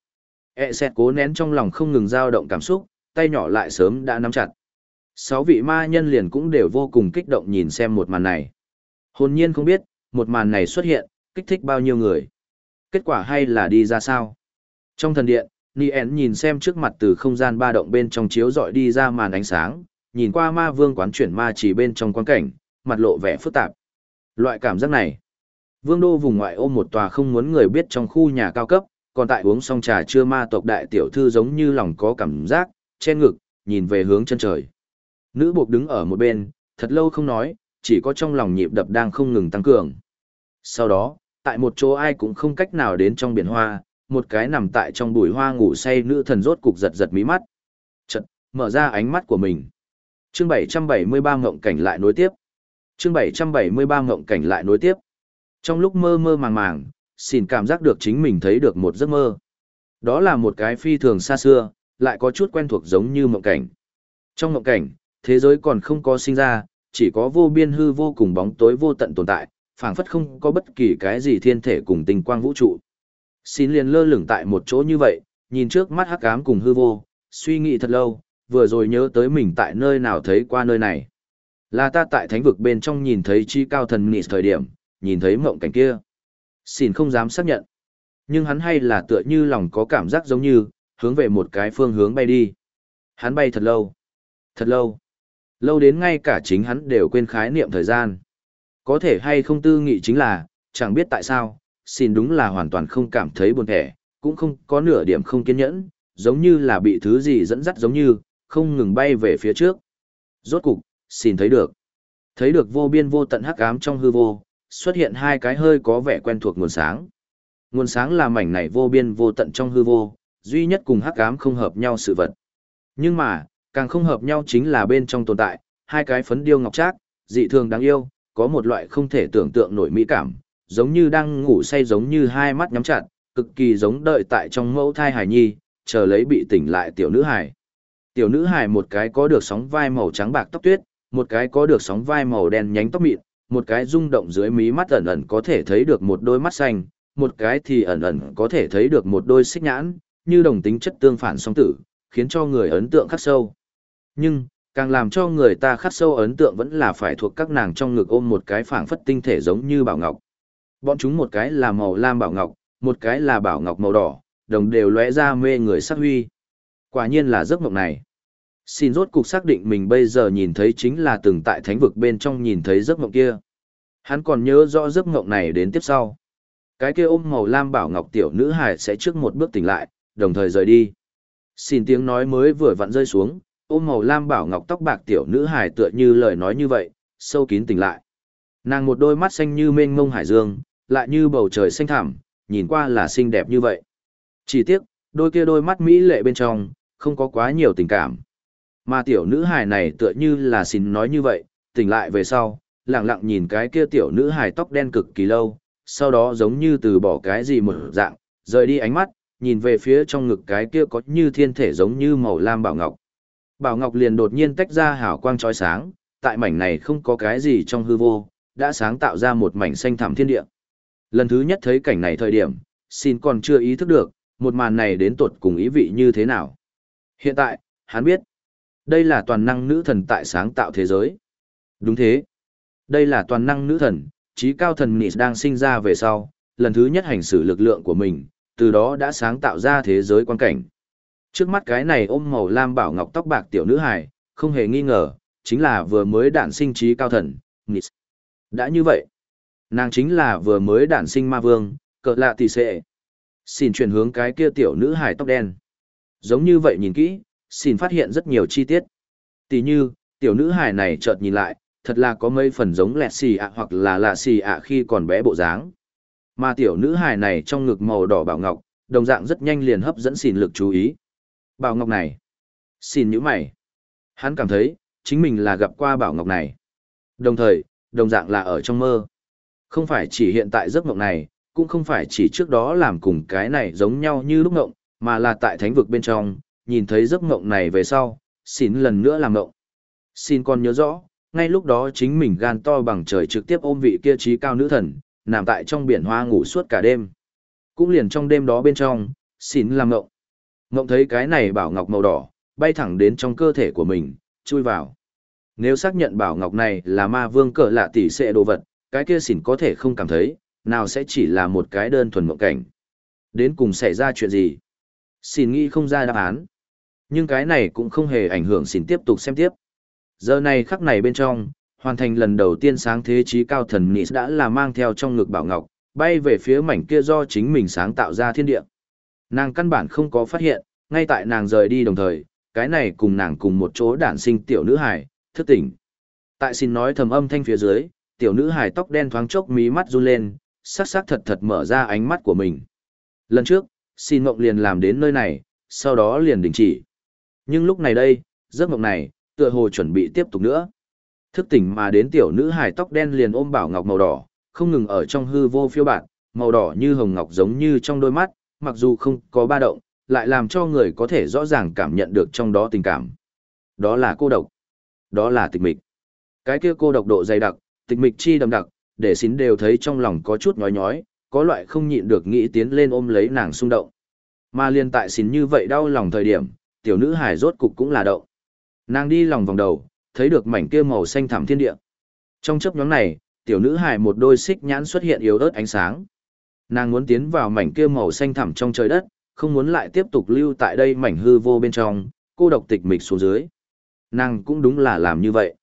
E xét cố nén trong lòng không ngừng dao động cảm xúc, tay nhỏ lại sớm đã nắm chặt. Sáu vị ma nhân liền cũng đều vô cùng kích động nhìn xem một màn này. Hồn nhiên không biết, một màn này xuất hiện, kích thích bao nhiêu người. Kết quả hay là đi ra sao? Trong thần điện, Nien nhìn xem trước mặt từ không gian ba động bên trong chiếu dọi đi ra màn ánh sáng, nhìn qua ma vương quán chuyển ma chỉ bên trong quan cảnh, mặt lộ vẻ phức tạp. Loại cảm giác này, vương đô vùng ngoại ô một tòa không muốn người biết trong khu nhà cao cấp, còn tại uống xong trà chưa ma tộc đại tiểu thư giống như lòng có cảm giác, che ngực, nhìn về hướng chân trời. Nữ buộc đứng ở một bên, thật lâu không nói, chỉ có trong lòng nhịp đập đang không ngừng tăng cường. Sau đó, tại một chỗ ai cũng không cách nào đến trong biển hoa, một cái nằm tại trong bụi hoa ngủ say nữ thần rốt cục giật giật mí mắt. Chật, mở ra ánh mắt của mình. Chương 773 ngộng cảnh lại nối tiếp. Chương 773 ngộng cảnh lại nối tiếp. Trong lúc mơ mơ màng màng, xin cảm giác được chính mình thấy được một giấc mơ. Đó là một cái phi thường xa xưa, lại có chút quen thuộc giống như mộng cảnh. Trong mộng cảnh, thế giới còn không có sinh ra, chỉ có vô biên hư vô cùng bóng tối vô tận tồn tại, phảng phất không có bất kỳ cái gì thiên thể cùng tình quang vũ trụ. Xin liền lơ lửng tại một chỗ như vậy, nhìn trước mắt hắc ám cùng hư vô, suy nghĩ thật lâu, vừa rồi nhớ tới mình tại nơi nào thấy qua nơi này. Là ta tại thánh vực bên trong nhìn thấy chi cao thần nị thời điểm, nhìn thấy mộng cảnh kia. Xin không dám xác nhận. Nhưng hắn hay là tựa như lòng có cảm giác giống như, hướng về một cái phương hướng bay đi. Hắn bay thật lâu. Thật lâu. Lâu đến ngay cả chính hắn đều quên khái niệm thời gian. Có thể hay không tư nghị chính là, chẳng biết tại sao, xin đúng là hoàn toàn không cảm thấy buồn thẻ, cũng không có nửa điểm không kiên nhẫn, giống như là bị thứ gì dẫn dắt giống như, không ngừng bay về phía trước. Rốt cục, xin thấy được. Thấy được vô biên vô tận hắc ám trong hư vô, xuất hiện hai cái hơi có vẻ quen thuộc nguồn sáng. Nguồn sáng là mảnh này vô biên vô tận trong hư vô, duy nhất cùng hắc ám không hợp nhau sự vật. Nhưng mà, càng không hợp nhau chính là bên trong tồn tại, hai cái phấn điêu ngọc trác, dị thường đáng yêu, có một loại không thể tưởng tượng nổi mỹ cảm, giống như đang ngủ say giống như hai mắt nhắm chặt, cực kỳ giống đợi tại trong mẫu thai hài nhi, chờ lấy bị tỉnh lại tiểu nữ hài. Tiểu nữ hài một cái có được sóng vai màu trắng bạc tóc tuyết, một cái có được sóng vai màu đen nhánh tóc mịn, một cái rung động dưới mí mắt ẩn ẩn có thể thấy được một đôi mắt xanh, một cái thì ẩn ẩn có thể thấy được một đôi xích nhãn, như đồng tính chất tương phản song tử, khiến cho người ấn tượng khắc sâu. Nhưng, càng làm cho người ta khắc sâu ấn tượng vẫn là phải thuộc các nàng trong ngực ôm một cái phảng phất tinh thể giống như bảo ngọc. Bọn chúng một cái là màu lam bảo ngọc, một cái là bảo ngọc màu đỏ, đồng đều lóe ra mê người sắc huy. Quả nhiên là giấc mộng này. Xin rốt cục xác định mình bây giờ nhìn thấy chính là từng tại thánh vực bên trong nhìn thấy giấc mộng kia. Hắn còn nhớ rõ giấc mộng này đến tiếp sau. Cái kia ôm màu lam bảo ngọc tiểu nữ hài sẽ trước một bước tỉnh lại, đồng thời rời đi. Xin tiếng nói mới vừa vặn rơi xuống, ôm màu lam bảo ngọc tóc bạc tiểu nữ hài tựa như lời nói như vậy, sâu kín tỉnh lại. Nàng một đôi mắt xanh như mênh mông hải dương, lại như bầu trời xanh thẳm, nhìn qua là xinh đẹp như vậy. Chỉ tiếc, đôi kia đôi mắt mỹ lệ bên trong, không có quá nhiều tình cảm. Mà tiểu nữ hài này tựa như là xin nói như vậy, tỉnh lại về sau, lặng lặng nhìn cái kia tiểu nữ hài tóc đen cực kỳ lâu, sau đó giống như từ bỏ cái gì một dạng, rời đi ánh mắt, nhìn về phía trong ngực cái kia có như thiên thể giống như màu lam bảo ngọc. Bảo ngọc liền đột nhiên tách ra hào quang chói sáng, tại mảnh này không có cái gì trong hư vô, đã sáng tạo ra một mảnh xanh thẳm thiên địa. Lần thứ nhất thấy cảnh này thời điểm, xin còn chưa ý thức được, một màn này đến tuột cùng ý vị như thế nào. Hiện tại, hắn biết, đây là toàn năng nữ thần tại sáng tạo thế giới. Đúng thế. Đây là toàn năng nữ thần, trí cao thần Nis đang sinh ra về sau, lần thứ nhất hành xử lực lượng của mình, từ đó đã sáng tạo ra thế giới quan cảnh. Trước mắt cái này ôm màu lam bảo ngọc tóc bạc tiểu nữ hài, không hề nghi ngờ, chính là vừa mới đản sinh trí cao thần, Nis. Đã như vậy, nàng chính là vừa mới đản sinh ma vương, cỡ lạ tỷ sệ. Xin chuyển hướng cái kia tiểu nữ hài tóc đen. Giống như vậy nhìn kỹ, xin phát hiện rất nhiều chi tiết. Tỷ như, tiểu nữ hài này chợt nhìn lại, thật là có mấy phần giống lẹt xì ạ hoặc là lạ xì ạ khi còn bé bộ dáng. Mà tiểu nữ hài này trong ngực màu đỏ bảo ngọc, đồng dạng rất nhanh liền hấp dẫn xìn lực chú ý. Bảo ngọc này. Xin nhíu mày. Hắn cảm thấy, chính mình là gặp qua bảo ngọc này. Đồng thời, đồng dạng là ở trong mơ. Không phải chỉ hiện tại giấc mộng này, cũng không phải chỉ trước đó làm cùng cái này giống nhau như lúc mộng, mà là tại thánh vực bên trong, nhìn thấy giấc mộng này về sau, xin lần nữa làm mộng. Xin còn nhớ rõ, ngay lúc đó chính mình gan to bằng trời trực tiếp ôm vị kia trí cao nữ thần, nằm tại trong biển hoa ngủ suốt cả đêm. Cũng liền trong đêm đó bên trong, xin làm mộng. Mộng thấy cái này bảo ngọc màu đỏ, bay thẳng đến trong cơ thể của mình, chui vào. Nếu xác nhận bảo ngọc này là ma vương cỡ lạ tỷ sẽ đồ vật, cái kia xỉn có thể không cảm thấy, nào sẽ chỉ là một cái đơn thuần mộng cảnh. Đến cùng xảy ra chuyện gì? Xin nghĩ không ra đáp án. Nhưng cái này cũng không hề ảnh hưởng xin tiếp tục xem tiếp. Giờ này khắc này bên trong, hoàn thành lần đầu tiên sáng thế trí cao thần Nị đã là mang theo trong ngực bảo ngọc, bay về phía mảnh kia do chính mình sáng tạo ra thiên địa. Nàng căn bản không có phát hiện, ngay tại nàng rời đi đồng thời, cái này cùng nàng cùng một chỗ đản sinh tiểu nữ hải, thức tỉnh. Tại xin nói thầm âm thanh phía dưới, tiểu nữ hải tóc đen thoáng chốc mí mắt run lên, sắc sắc thật thật mở ra ánh mắt của mình. Lần trước, xin mộng liền làm đến nơi này, sau đó liền đình chỉ. Nhưng lúc này đây, giấc mộng này, tựa hồ chuẩn bị tiếp tục nữa. Thức tỉnh mà đến tiểu nữ hài tóc đen liền ôm bảo ngọc màu đỏ, không ngừng ở trong hư vô phiêu bạn, màu đỏ như hồng ngọc giống như trong đôi mắt, mặc dù không có ba động, lại làm cho người có thể rõ ràng cảm nhận được trong đó tình cảm. Đó là cô độc. Đó là tịch mịch. Cái kia cô độc độ dày đặc, tịch mịch chi đậm đặc, để xín đều thấy trong lòng có chút nhói nhói, có loại không nhịn được nghĩ tiến lên ôm lấy nàng xung động. Mà liên tại xín như vậy đau lòng thời điểm, tiểu nữ hài rốt cục cũng là động. Nàng đi lòng vòng đầu, thấy được mảnh kia màu xanh thẳm thiên địa. Trong chớp nhoáng này, tiểu nữ hài một đôi xích nhãn xuất hiện yếu ớt ánh sáng. Nàng muốn tiến vào mảnh kia màu xanh thẳm trong trời đất, không muốn lại tiếp tục lưu tại đây mảnh hư vô bên trong, cô độc tịch mịch xuống dưới. Nàng cũng đúng là làm như vậy.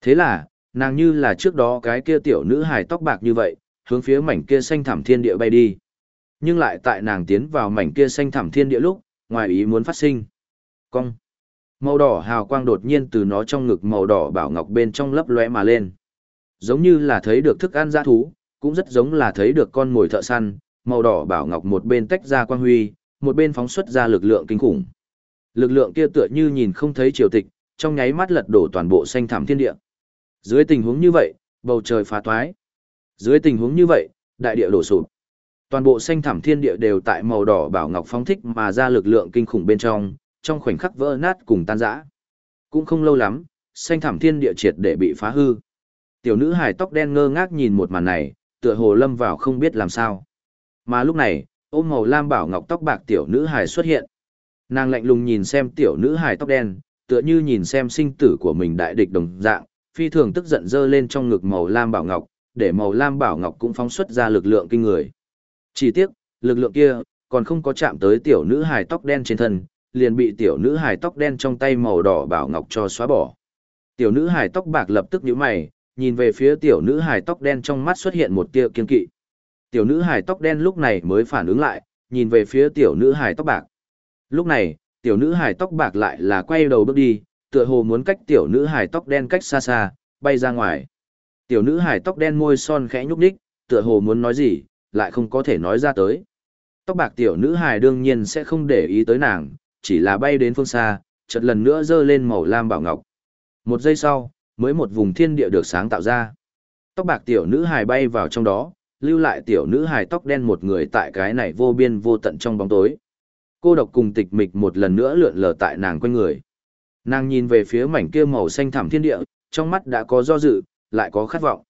Thế là, nàng như là trước đó cái kia tiểu nữ hài tóc bạc như vậy, hướng phía mảnh kia xanh thẳm thiên địa bay đi. Nhưng lại tại nàng tiến vào mảnh kia xanh thẳm thiên địa lúc, ngoài ý muốn phát sinh. Cong. Màu đỏ hào quang đột nhiên từ nó trong ngực màu đỏ bảo ngọc bên trong lấp lóe mà lên. Giống như là thấy được thức ăn dã thú, cũng rất giống là thấy được con mồi thợ săn, màu đỏ bảo ngọc một bên tách ra quang huy, một bên phóng xuất ra lực lượng kinh khủng. Lực lượng kia tựa như nhìn không thấy triều tịch, trong nháy mắt lật đổ toàn bộ xanh thảm thiên địa. Dưới tình huống như vậy, bầu trời phá toái. Dưới tình huống như vậy, đại địa đổ sụp. Toàn bộ xanh thảm thiên địa đều tại màu đỏ bảo ngọc phóng thích mà ra lực lượng kinh khủng bên trong, trong khoảnh khắc vỡ nát cùng tan rã. Cũng không lâu lắm, xanh thảm thiên địa triệt để bị phá hư. Tiểu nữ hài tóc đen ngơ ngác nhìn một màn này, tựa hồ lâm vào không biết làm sao. Mà lúc này, ôm màu lam bảo ngọc tóc bạc tiểu nữ hài xuất hiện. Nàng lạnh lùng nhìn xem tiểu nữ hài tóc đen, tựa như nhìn xem sinh tử của mình đại địch đồng dạng, phi thường tức giận dơ lên trong ngực màu lam bảo ngọc, để màu lam bảo ngọc cũng phóng xuất ra lực lượng kinh người. Chỉ tiếc, lực lượng kia còn không có chạm tới tiểu nữ hài tóc đen trên thân, liền bị tiểu nữ hài tóc đen trong tay màu đỏ bảo ngọc cho xóa bỏ. Tiểu nữ hài tóc bạc lập tức nhíu mày, nhìn về phía tiểu nữ hài tóc đen trong mắt xuất hiện một tia kiên kỵ. Tiểu nữ hài tóc đen lúc này mới phản ứng lại, nhìn về phía tiểu nữ hài tóc bạc. Lúc này, tiểu nữ hài tóc bạc lại là quay đầu bước đi, tựa hồ muốn cách tiểu nữ hài tóc đen cách xa xa, bay ra ngoài. Tiểu nữ hài tóc đen môi son khẽ nhúc nhích, tựa hồ muốn nói gì, lại không có thể nói ra tới. Tóc bạc tiểu nữ hài đương nhiên sẽ không để ý tới nàng, chỉ là bay đến phương xa, chợt lần nữa dơ lên màu lam bảo ngọc. Một giây sau, mới một vùng thiên địa được sáng tạo ra. Tóc bạc tiểu nữ hài bay vào trong đó, lưu lại tiểu nữ hài tóc đen một người tại cái này vô biên vô tận trong bóng tối. Cô độc cùng tịch mịch một lần nữa lượn lờ tại nàng quanh người. Nàng nhìn về phía mảnh kia màu xanh thẳm thiên địa, trong mắt đã có do dự, lại có khát vọng.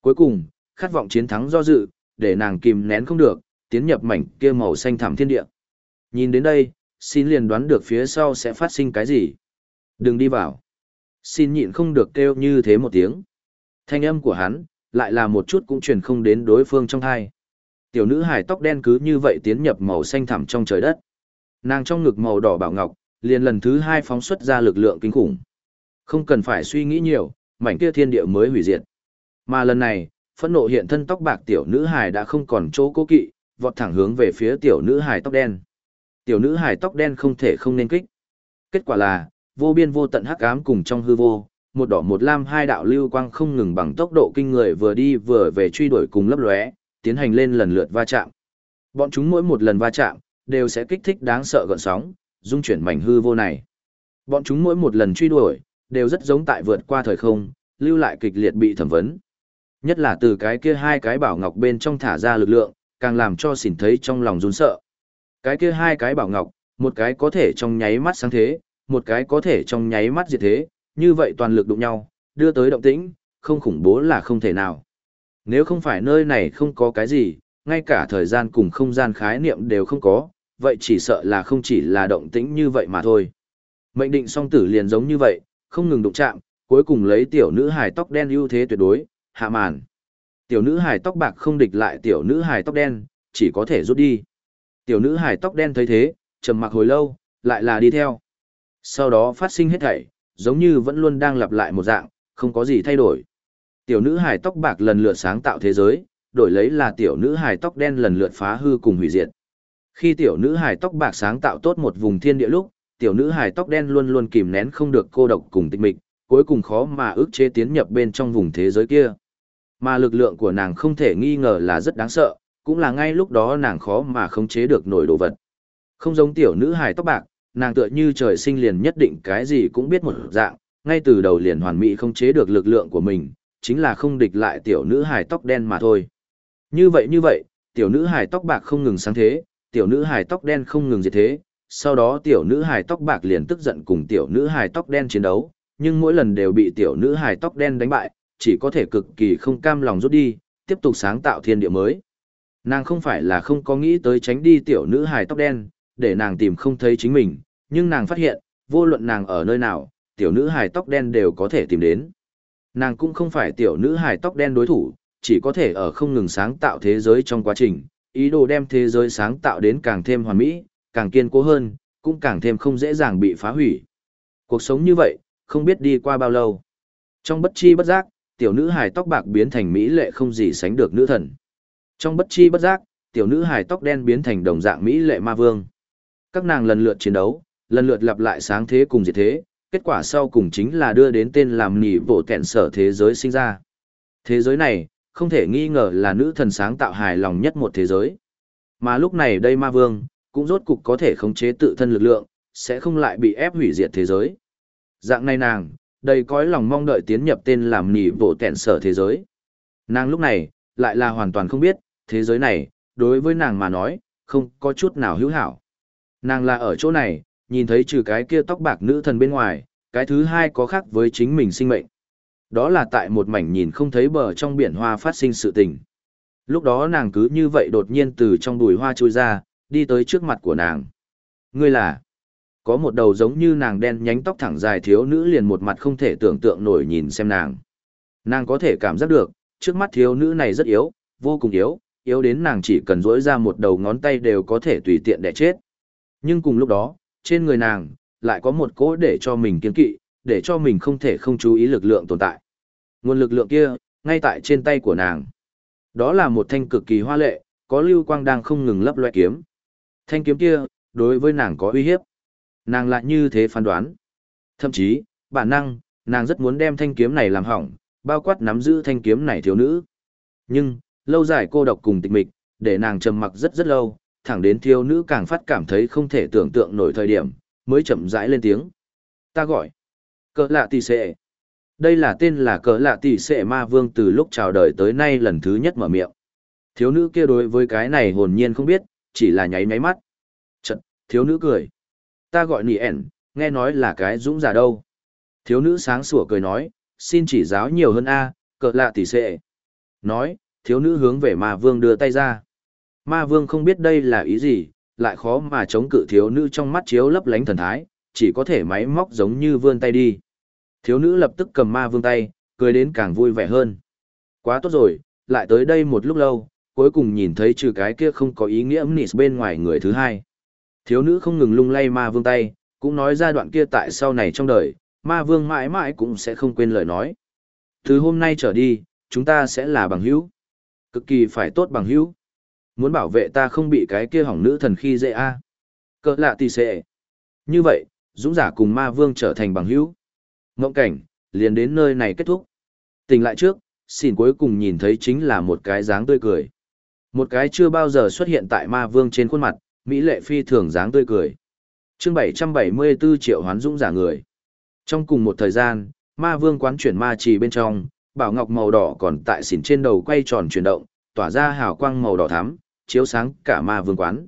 Cuối cùng, khát vọng chiến thắng do dự, để nàng kìm nén không được, tiến nhập mảnh kia màu xanh thẳm thiên địa. Nhìn đến đây, xin liền đoán được phía sau sẽ phát sinh cái gì. Đừng đi vào. Xin nhịn không được kêu như thế một tiếng. Thanh âm của hắn, lại là một chút cũng truyền không đến đối phương trong thai. Tiểu nữ hài tóc đen cứ như vậy tiến nhập màu xanh thẳm trong trời đất. Nàng trong ngực màu đỏ bảo ngọc, liền lần thứ hai phóng xuất ra lực lượng kinh khủng. Không cần phải suy nghĩ nhiều, mảnh kia thiên địa mới hủy diệt. Mà lần này, phẫn nộ hiện thân tóc bạc tiểu nữ hài đã không còn chỗ cố kỵ, vọt thẳng hướng về phía tiểu nữ hài tóc đen. Tiểu nữ hài tóc đen không thể không nên kích. Kết quả là, vô biên vô tận hắc ám cùng trong hư vô, một đỏ một lam hai đạo lưu quang không ngừng bằng tốc độ kinh người vừa đi vừa về truy đuổi cùng lấp lóe, tiến hành lên lần lượt va chạm. Bọn chúng mỗi một lần va chạm, đều sẽ kích thích đáng sợ gợn sóng, dung chuyển mảnh hư vô này. Bọn chúng mỗi một lần truy đuổi, đều rất giống tại vượt qua thời không, lưu lại kịch liệt bị thẩm vấn. Nhất là từ cái kia hai cái bảo ngọc bên trong thả ra lực lượng, càng làm cho xỉn thấy trong lòng run sợ. Cái kia hai cái bảo ngọc, một cái có thể trong nháy mắt sáng thế, một cái có thể trong nháy mắt diệt thế, như vậy toàn lực đụng nhau, đưa tới động tĩnh, không khủng bố là không thể nào. Nếu không phải nơi này không có cái gì, ngay cả thời gian cùng không gian khái niệm đều không có, vậy chỉ sợ là không chỉ là động tĩnh như vậy mà thôi. Mệnh định song tử liền giống như vậy, không ngừng đụng chạm, cuối cùng lấy tiểu nữ hài tóc đen ưu thế tuyệt đối, hạ màn. Tiểu nữ hài tóc bạc không địch lại tiểu nữ hài tóc đen, chỉ có thể rút đi. Tiểu nữ hài tóc đen thấy thế, trầm mặc hồi lâu, lại là đi theo. Sau đó phát sinh hết thảy, giống như vẫn luôn đang lặp lại một dạng, không có gì thay đổi. Tiểu nữ hài tóc bạc lần lượt sáng tạo thế giới, đổi lấy là tiểu nữ hài tóc đen lần lượt phá hư cùng hủy diệt. Khi tiểu nữ hài tóc bạc sáng tạo tốt một vùng thiên địa lúc, tiểu nữ hài tóc đen luôn luôn kìm nén không được cô độc cùng tịch mịch, cuối cùng khó mà ước chế tiến nhập bên trong vùng thế giới kia. Mà lực lượng của nàng không thể nghi ngờ là rất đáng sợ, cũng là ngay lúc đó nàng khó mà khống chế được nổi đồ vật. Không giống tiểu nữ hài tóc bạc, nàng tựa như trời sinh liền nhất định cái gì cũng biết một dạng, ngay từ đầu liền hoàn mỹ không chế được lực lượng của mình, chính là không địch lại tiểu nữ hài tóc đen mà thôi. Như vậy như vậy, tiểu nữ hài tóc bạc không ngừng sáng thế, tiểu nữ hài tóc đen không ngừng diệt thế, sau đó tiểu nữ hài tóc bạc liền tức giận cùng tiểu nữ hài tóc đen chiến đấu, nhưng mỗi lần đều bị tiểu nữ hài tóc đen đánh bại, chỉ có thể cực kỳ không cam lòng rút đi, tiếp tục sáng tạo thiên địa mới. Nàng không phải là không có nghĩ tới tránh đi tiểu nữ hài tóc đen, để nàng tìm không thấy chính mình, nhưng nàng phát hiện, vô luận nàng ở nơi nào, tiểu nữ hài tóc đen đều có thể tìm đến. Nàng cũng không phải tiểu nữ hài tóc đen đối thủ, chỉ có thể ở không ngừng sáng tạo thế giới trong quá trình, ý đồ đem thế giới sáng tạo đến càng thêm hoàn mỹ, càng kiên cố hơn, cũng càng thêm không dễ dàng bị phá hủy. Cuộc sống như vậy, không biết đi qua bao lâu. Trong bất chi bất giác, tiểu nữ hài tóc bạc biến thành mỹ lệ không gì sánh được nữ thần. Trong bất chi bất giác, tiểu nữ hài tóc đen biến thành đồng dạng mỹ lệ ma vương. Các nàng lần lượt chiến đấu, lần lượt lặp lại sáng thế cùng diệt thế, kết quả sau cùng chính là đưa đến tên làm nỉ bộ kẹn sở thế giới sinh ra. Thế giới này, không thể nghi ngờ là nữ thần sáng tạo hài lòng nhất một thế giới. Mà lúc này đây ma vương, cũng rốt cục có thể khống chế tự thân lực lượng, sẽ không lại bị ép hủy diệt thế giới. Dạng này nàng, đầy cõi lòng mong đợi tiến nhập tên làm nỉ bộ kẹn sở thế giới. Nàng lúc này, lại là hoàn toàn không biết, thế giới này, đối với nàng mà nói, không có chút nào hữu hảo. Nàng là ở chỗ này, nhìn thấy trừ cái kia tóc bạc nữ thần bên ngoài, cái thứ hai có khác với chính mình sinh mệnh. Đó là tại một mảnh nhìn không thấy bờ trong biển hoa phát sinh sự tình. Lúc đó nàng cứ như vậy đột nhiên từ trong bụi hoa trôi ra, đi tới trước mặt của nàng. Ngươi là... Có một đầu giống như nàng đen nhánh tóc thẳng dài thiếu nữ liền một mặt không thể tưởng tượng nổi nhìn xem nàng. Nàng có thể cảm giác được, trước mắt thiếu nữ này rất yếu, vô cùng yếu, yếu đến nàng chỉ cần rỗi ra một đầu ngón tay đều có thể tùy tiện để chết. Nhưng cùng lúc đó, trên người nàng, lại có một cỗ để cho mình kiên kỵ, để cho mình không thể không chú ý lực lượng tồn tại. Nguồn lực lượng kia, ngay tại trên tay của nàng. Đó là một thanh cực kỳ hoa lệ, có lưu quang đang không ngừng lấp loe kiếm. Thanh kiếm kia, đối với nàng có uy hiếp. Nàng lại như thế phán đoán. Thậm chí, bản năng, nàng rất muốn đem thanh kiếm này làm hỏng, bao quát nắm giữ thanh kiếm này thiếu nữ. Nhưng, lâu dài cô độc cùng tịch mịch, để nàng trầm mặc rất rất lâu, thẳng đến thiếu nữ càng phát cảm thấy không thể tưởng tượng nổi thời điểm, mới chậm rãi lên tiếng. Ta gọi. Cỡ lạ tỷ sệ. Đây là tên là cỡ lạ tỷ sệ ma vương từ lúc chào đời tới nay lần thứ nhất mở miệng. Thiếu nữ kia đối với cái này hồn nhiên không biết, chỉ là nháy nháy mắt. Chật, thiếu nữ cười. Ta gọi nỉ ẻn, nghe nói là cái dũng giả đâu. Thiếu nữ sáng sủa cười nói, xin chỉ giáo nhiều hơn A, cỡ lạ tỷ sệ. Nói, thiếu nữ hướng về ma vương đưa tay ra. Ma vương không biết đây là ý gì, lại khó mà chống cự thiếu nữ trong mắt chiếu lấp lánh thần thái, chỉ có thể máy móc giống như vươn tay đi. Thiếu nữ lập tức cầm ma vương tay, cười đến càng vui vẻ hơn. Quá tốt rồi, lại tới đây một lúc lâu, cuối cùng nhìn thấy trừ cái kia không có ý nghĩa nịt bên ngoài người thứ hai. Thiếu nữ không ngừng lung lay ma vương tay, cũng nói ra đoạn kia tại sau này trong đời, ma vương mãi mãi cũng sẽ không quên lời nói. Từ hôm nay trở đi, chúng ta sẽ là bằng hữu. Cực kỳ phải tốt bằng hữu. Muốn bảo vệ ta không bị cái kia hỏng nữ thần khi dễ a à. Cỡ lạ tì xệ. Như vậy, dũng giả cùng ma vương trở thành bằng hữu. Ngộng cảnh, liền đến nơi này kết thúc. Tỉnh lại trước, xin cuối cùng nhìn thấy chính là một cái dáng tươi cười. Một cái chưa bao giờ xuất hiện tại ma vương trên khuôn mặt, Mỹ lệ phi thường dáng tươi cười. chương 774 triệu hoán dũng giả người. Trong cùng một thời gian, ma vương quán chuyển ma trì bên trong, bảo ngọc màu đỏ còn tại xỉn trên đầu quay tròn chuyển động, tỏa ra hào quang màu đỏ thắm, chiếu sáng cả ma vương quán.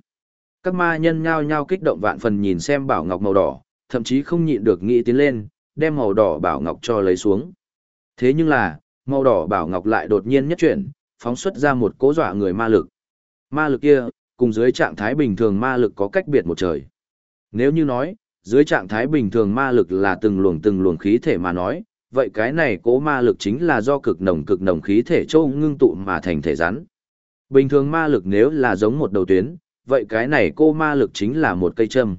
Các ma nhân nhao nhao kích động vạn phần nhìn xem bảo ngọc màu đỏ, thậm chí không nhịn được nghĩ tiến lên, đem màu đỏ bảo ngọc cho lấy xuống. Thế nhưng là, màu đỏ bảo ngọc lại đột nhiên nhất chuyển, phóng xuất ra một cố dọa người ma lực. Ma lực kia, cùng dưới trạng thái bình thường ma lực có cách biệt một trời. Nếu như nói, dưới trạng thái bình thường ma lực là từng luồng từng luồng khí thể mà nói, vậy cái này cố ma lực chính là do cực nồng cực nồng khí thể châu ngưng tụ mà thành thể rắn. Bình thường ma lực nếu là giống một đầu tuyến, vậy cái này cô ma lực chính là một cây châm.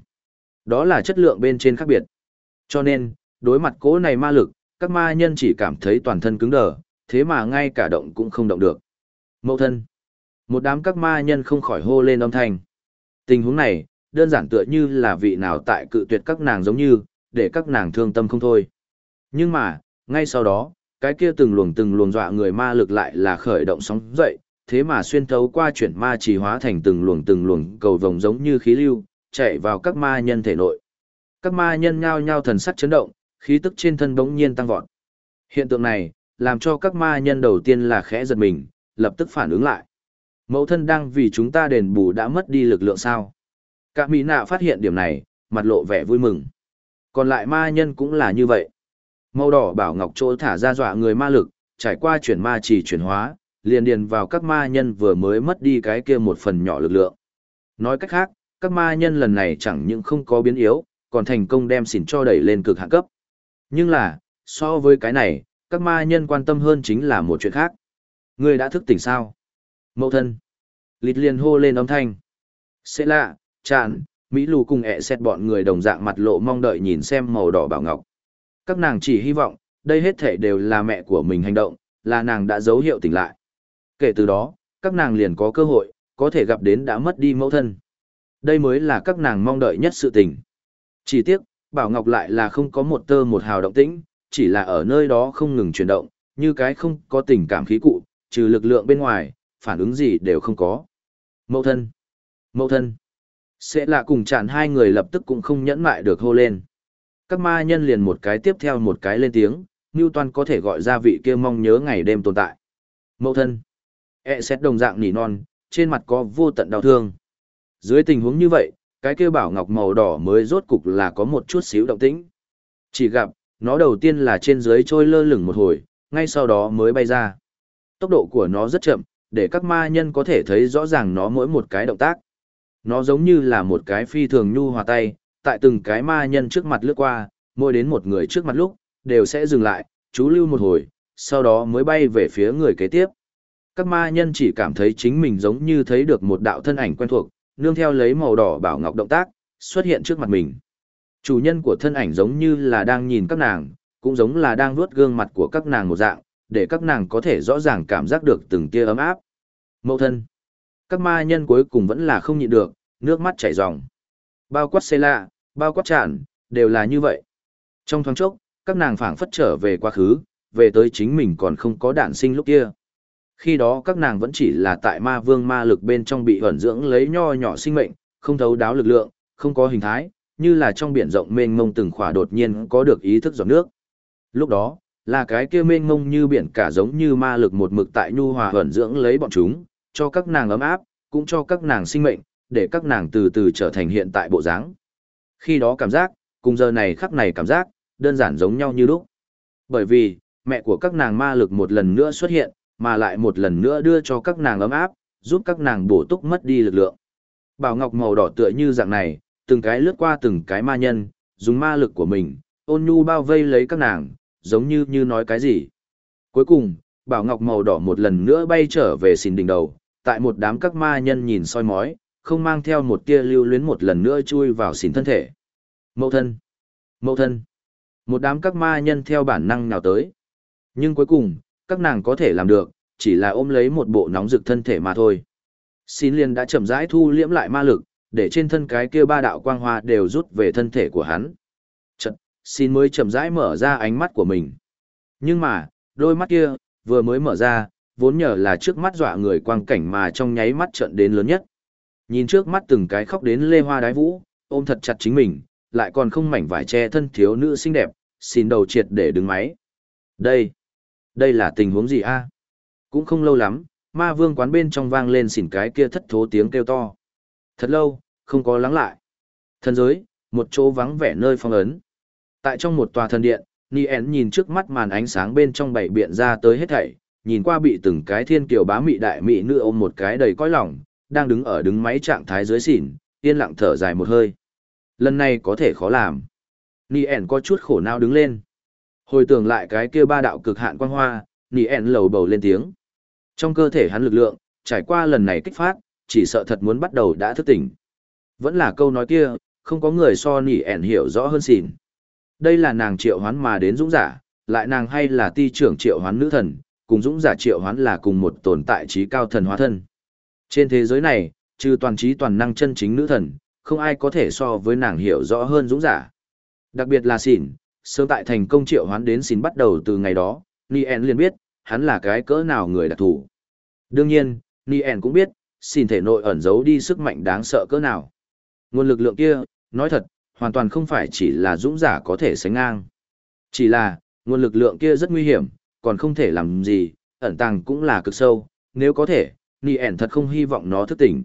Đó là chất lượng bên trên khác biệt. Cho nên, đối mặt cố này ma lực, các ma nhân chỉ cảm thấy toàn thân cứng đờ, thế mà ngay cả động cũng không động được. Mậu thân. Một đám các ma nhân không khỏi hô lên âm thanh. Tình huống này, đơn giản tựa như là vị nào tại cự tuyệt các nàng giống như, để các nàng thương tâm không thôi. Nhưng mà, ngay sau đó, cái kia từng luồng từng luồng dọa người ma lực lại là khởi động sóng dậy, thế mà xuyên thấu qua chuyển ma chỉ hóa thành từng luồng từng luồng cầu vồng giống như khí lưu, chạy vào các ma nhân thể nội. Các ma nhân nhao nhao thần sắc chấn động, khí tức trên thân bỗng nhiên tăng vọt. Hiện tượng này, làm cho các ma nhân đầu tiên là khẽ giật mình, lập tức phản ứng lại. Mẫu thân đang vì chúng ta đền bù đã mất đi lực lượng sao. Cả mỹ nạ phát hiện điểm này, mặt lộ vẻ vui mừng. Còn lại ma nhân cũng là như vậy. Màu đỏ bảo ngọc chỗ thả ra dọa người ma lực, trải qua chuyển ma chỉ chuyển hóa, liền điền vào các ma nhân vừa mới mất đi cái kia một phần nhỏ lực lượng. Nói cách khác, các ma nhân lần này chẳng những không có biến yếu, còn thành công đem xỉn cho đẩy lên cực hạ cấp. Nhưng là, so với cái này, các ma nhân quan tâm hơn chính là một chuyện khác. Người đã thức tỉnh sao? Mậu thân. Lịt liền hô lên âm thanh. Sẽ lạ, chạn, Mỹ lù cùng ẹ xét bọn người đồng dạng mặt lộ mong đợi nhìn xem màu đỏ bảo ngọc. Các nàng chỉ hy vọng, đây hết thể đều là mẹ của mình hành động, là nàng đã dấu hiệu tỉnh lại. Kể từ đó, các nàng liền có cơ hội, có thể gặp đến đã mất đi mẫu thân. Đây mới là các nàng mong đợi nhất sự tình. Chỉ tiếc, Bảo Ngọc lại là không có một tơ một hào động tĩnh, chỉ là ở nơi đó không ngừng chuyển động, như cái không có tình cảm khí cụ, trừ lực lượng bên ngoài, phản ứng gì đều không có. Mẫu thân! Mẫu thân! Sẽ là cùng chặn hai người lập tức cũng không nhẫn mại được hô lên. Các ma nhân liền một cái tiếp theo một cái lên tiếng, Newton có thể gọi ra vị kia mong nhớ ngày đêm tồn tại. Mẫu thân! E xét đồng dạng nỉ non, trên mặt có vô tận đau thương. Dưới tình huống như vậy, cái kia bảo ngọc màu đỏ mới rốt cục là có một chút xíu động tĩnh. Chỉ gặp, nó đầu tiên là trên dưới trôi lơ lửng một hồi, ngay sau đó mới bay ra. Tốc độ của nó rất chậm, để các ma nhân có thể thấy rõ ràng nó mỗi một cái động tác. Nó giống như là một cái phi thường nhu hòa tay, tại từng cái ma nhân trước mặt lướt qua, mỗi đến một người trước mặt lúc, đều sẽ dừng lại, chú lưu một hồi, sau đó mới bay về phía người kế tiếp. Các ma nhân chỉ cảm thấy chính mình giống như thấy được một đạo thân ảnh quen thuộc, nương theo lấy màu đỏ bảo ngọc động tác, xuất hiện trước mặt mình. Chủ nhân của thân ảnh giống như là đang nhìn các nàng, cũng giống là đang vuốt gương mặt của các nàng một dạng, để các nàng có thể rõ ràng cảm giác được từng tia ấm áp. Mẫu thân. Các ma nhân cuối cùng vẫn là không nhịn được, nước mắt chảy ròng. Bao quát xê lạ, bao quát tràn, đều là như vậy. Trong thoáng chốc, các nàng phảng phất trở về quá khứ, về tới chính mình còn không có đản sinh lúc kia. Khi đó các nàng vẫn chỉ là tại ma vương ma lực bên trong bị ẩn dưỡng lấy nho nhỏ sinh mệnh, không thấu đáo lực lượng, không có hình thái, như là trong biển rộng mênh mông từng khỏa đột nhiên có được ý thức giọt nước. Lúc đó, là cái kia mênh mông như biển cả giống như ma lực một mực tại nhu hòa ẩn dưỡng lấy bọn chúng, cho các nàng ấm áp, cũng cho các nàng sinh mệnh, để các nàng từ từ trở thành hiện tại bộ dáng. Khi đó cảm giác, cùng giờ này khắc này cảm giác, đơn giản giống nhau như lúc. Bởi vì, mẹ của các nàng ma lực một lần nữa xuất hiện, mà lại một lần nữa đưa cho các nàng ấm áp, giúp các nàng bổ túc mất đi lực lượng. Bảo ngọc màu đỏ tựa như dạng này, từng cái lướt qua từng cái ma nhân, dùng ma lực của mình, ôn nhu bao vây lấy các nàng, giống như như nói cái gì. Cuối cùng, bảo ngọc màu đỏ một lần nữa bay trở về xìn đỉnh đầu, tại một đám các ma nhân nhìn soi mói, không mang theo một tia lưu luyến một lần nữa chui vào xỉn thân thể. Mậu thân! Mậu thân! Một đám các ma nhân theo bản năng nào tới. Nhưng cuối cùng, các nàng có thể làm được, chỉ là ôm lấy một bộ nóng rực thân thể mà thôi. Xin liền đã chậm rãi thu liễm lại ma lực, để trên thân cái kia ba đạo quang hoa đều rút về thân thể của hắn. Chật, xin mới chậm rãi mở ra ánh mắt của mình. Nhưng mà, đôi mắt kia, vừa mới mở ra, vốn nhờ là trước mắt dọa người quang cảnh mà trong nháy mắt trận đến lớn nhất. Nhìn trước mắt từng cái khóc đến lê hoa đái vũ, ôm thật chặt chính mình, lại còn không mảnh vải che thân thiếu nữ xinh đẹp, xin đầu triệt để đứng máy. Đây, đây là tình huống gì a? Cũng không lâu lắm, ma vương quán bên trong vang lên xỉn cái kia thất thố tiếng kêu to. Thật lâu, không có lắng lại. Thần giới, một chỗ vắng vẻ nơi phong ấn. Tại trong một tòa thần điện, Nien nhìn trước mắt màn ánh sáng bên trong bảy biện ra tới hết thảy, nhìn qua bị từng cái thiên kiều bá mị đại mị nữ ôm một cái đầy cõi lòng, đang đứng ở đứng máy trạng thái dưới xỉn, yên lặng thở dài một hơi. Lần này có thể khó làm. Nien có chút khổ não đứng lên. Hồi tưởng lại cái kia ba đạo cực hạn quang hoa, Nien lầu bầu lên tiếng. Trong cơ thể hắn lực lượng, trải qua lần này kích phát, chỉ sợ thật muốn bắt đầu đã thức tỉnh. Vẫn là câu nói kia, không có người so nỉ ẻn hiểu rõ hơn xỉn. Đây là nàng triệu hoán mà đến dũng giả, lại nàng hay là ti trưởng triệu hoán nữ thần, cùng dũng giả triệu hoán là cùng một tồn tại trí cao thần hóa thân. Trên thế giới này, trừ toàn trí toàn năng chân chính nữ thần, không ai có thể so với nàng hiểu rõ hơn dũng giả. Đặc biệt là xỉn, sớm tại thành công triệu hoán đến xỉn bắt đầu từ ngày đó, Nien liền biết, hắn là cái cỡ nào người đặc thủ. Đương nhiên, Nien cũng biết, xỉn thể nội ẩn giấu đi sức mạnh đáng sợ cỡ nào. Nguồn lực lượng kia, nói thật, hoàn toàn không phải chỉ là dũng giả có thể sánh ngang. Chỉ là, nguồn lực lượng kia rất nguy hiểm, còn không thể làm gì, ẩn tàng cũng là cực sâu, nếu có thể, Nì ẻn thật không hy vọng nó thức tỉnh.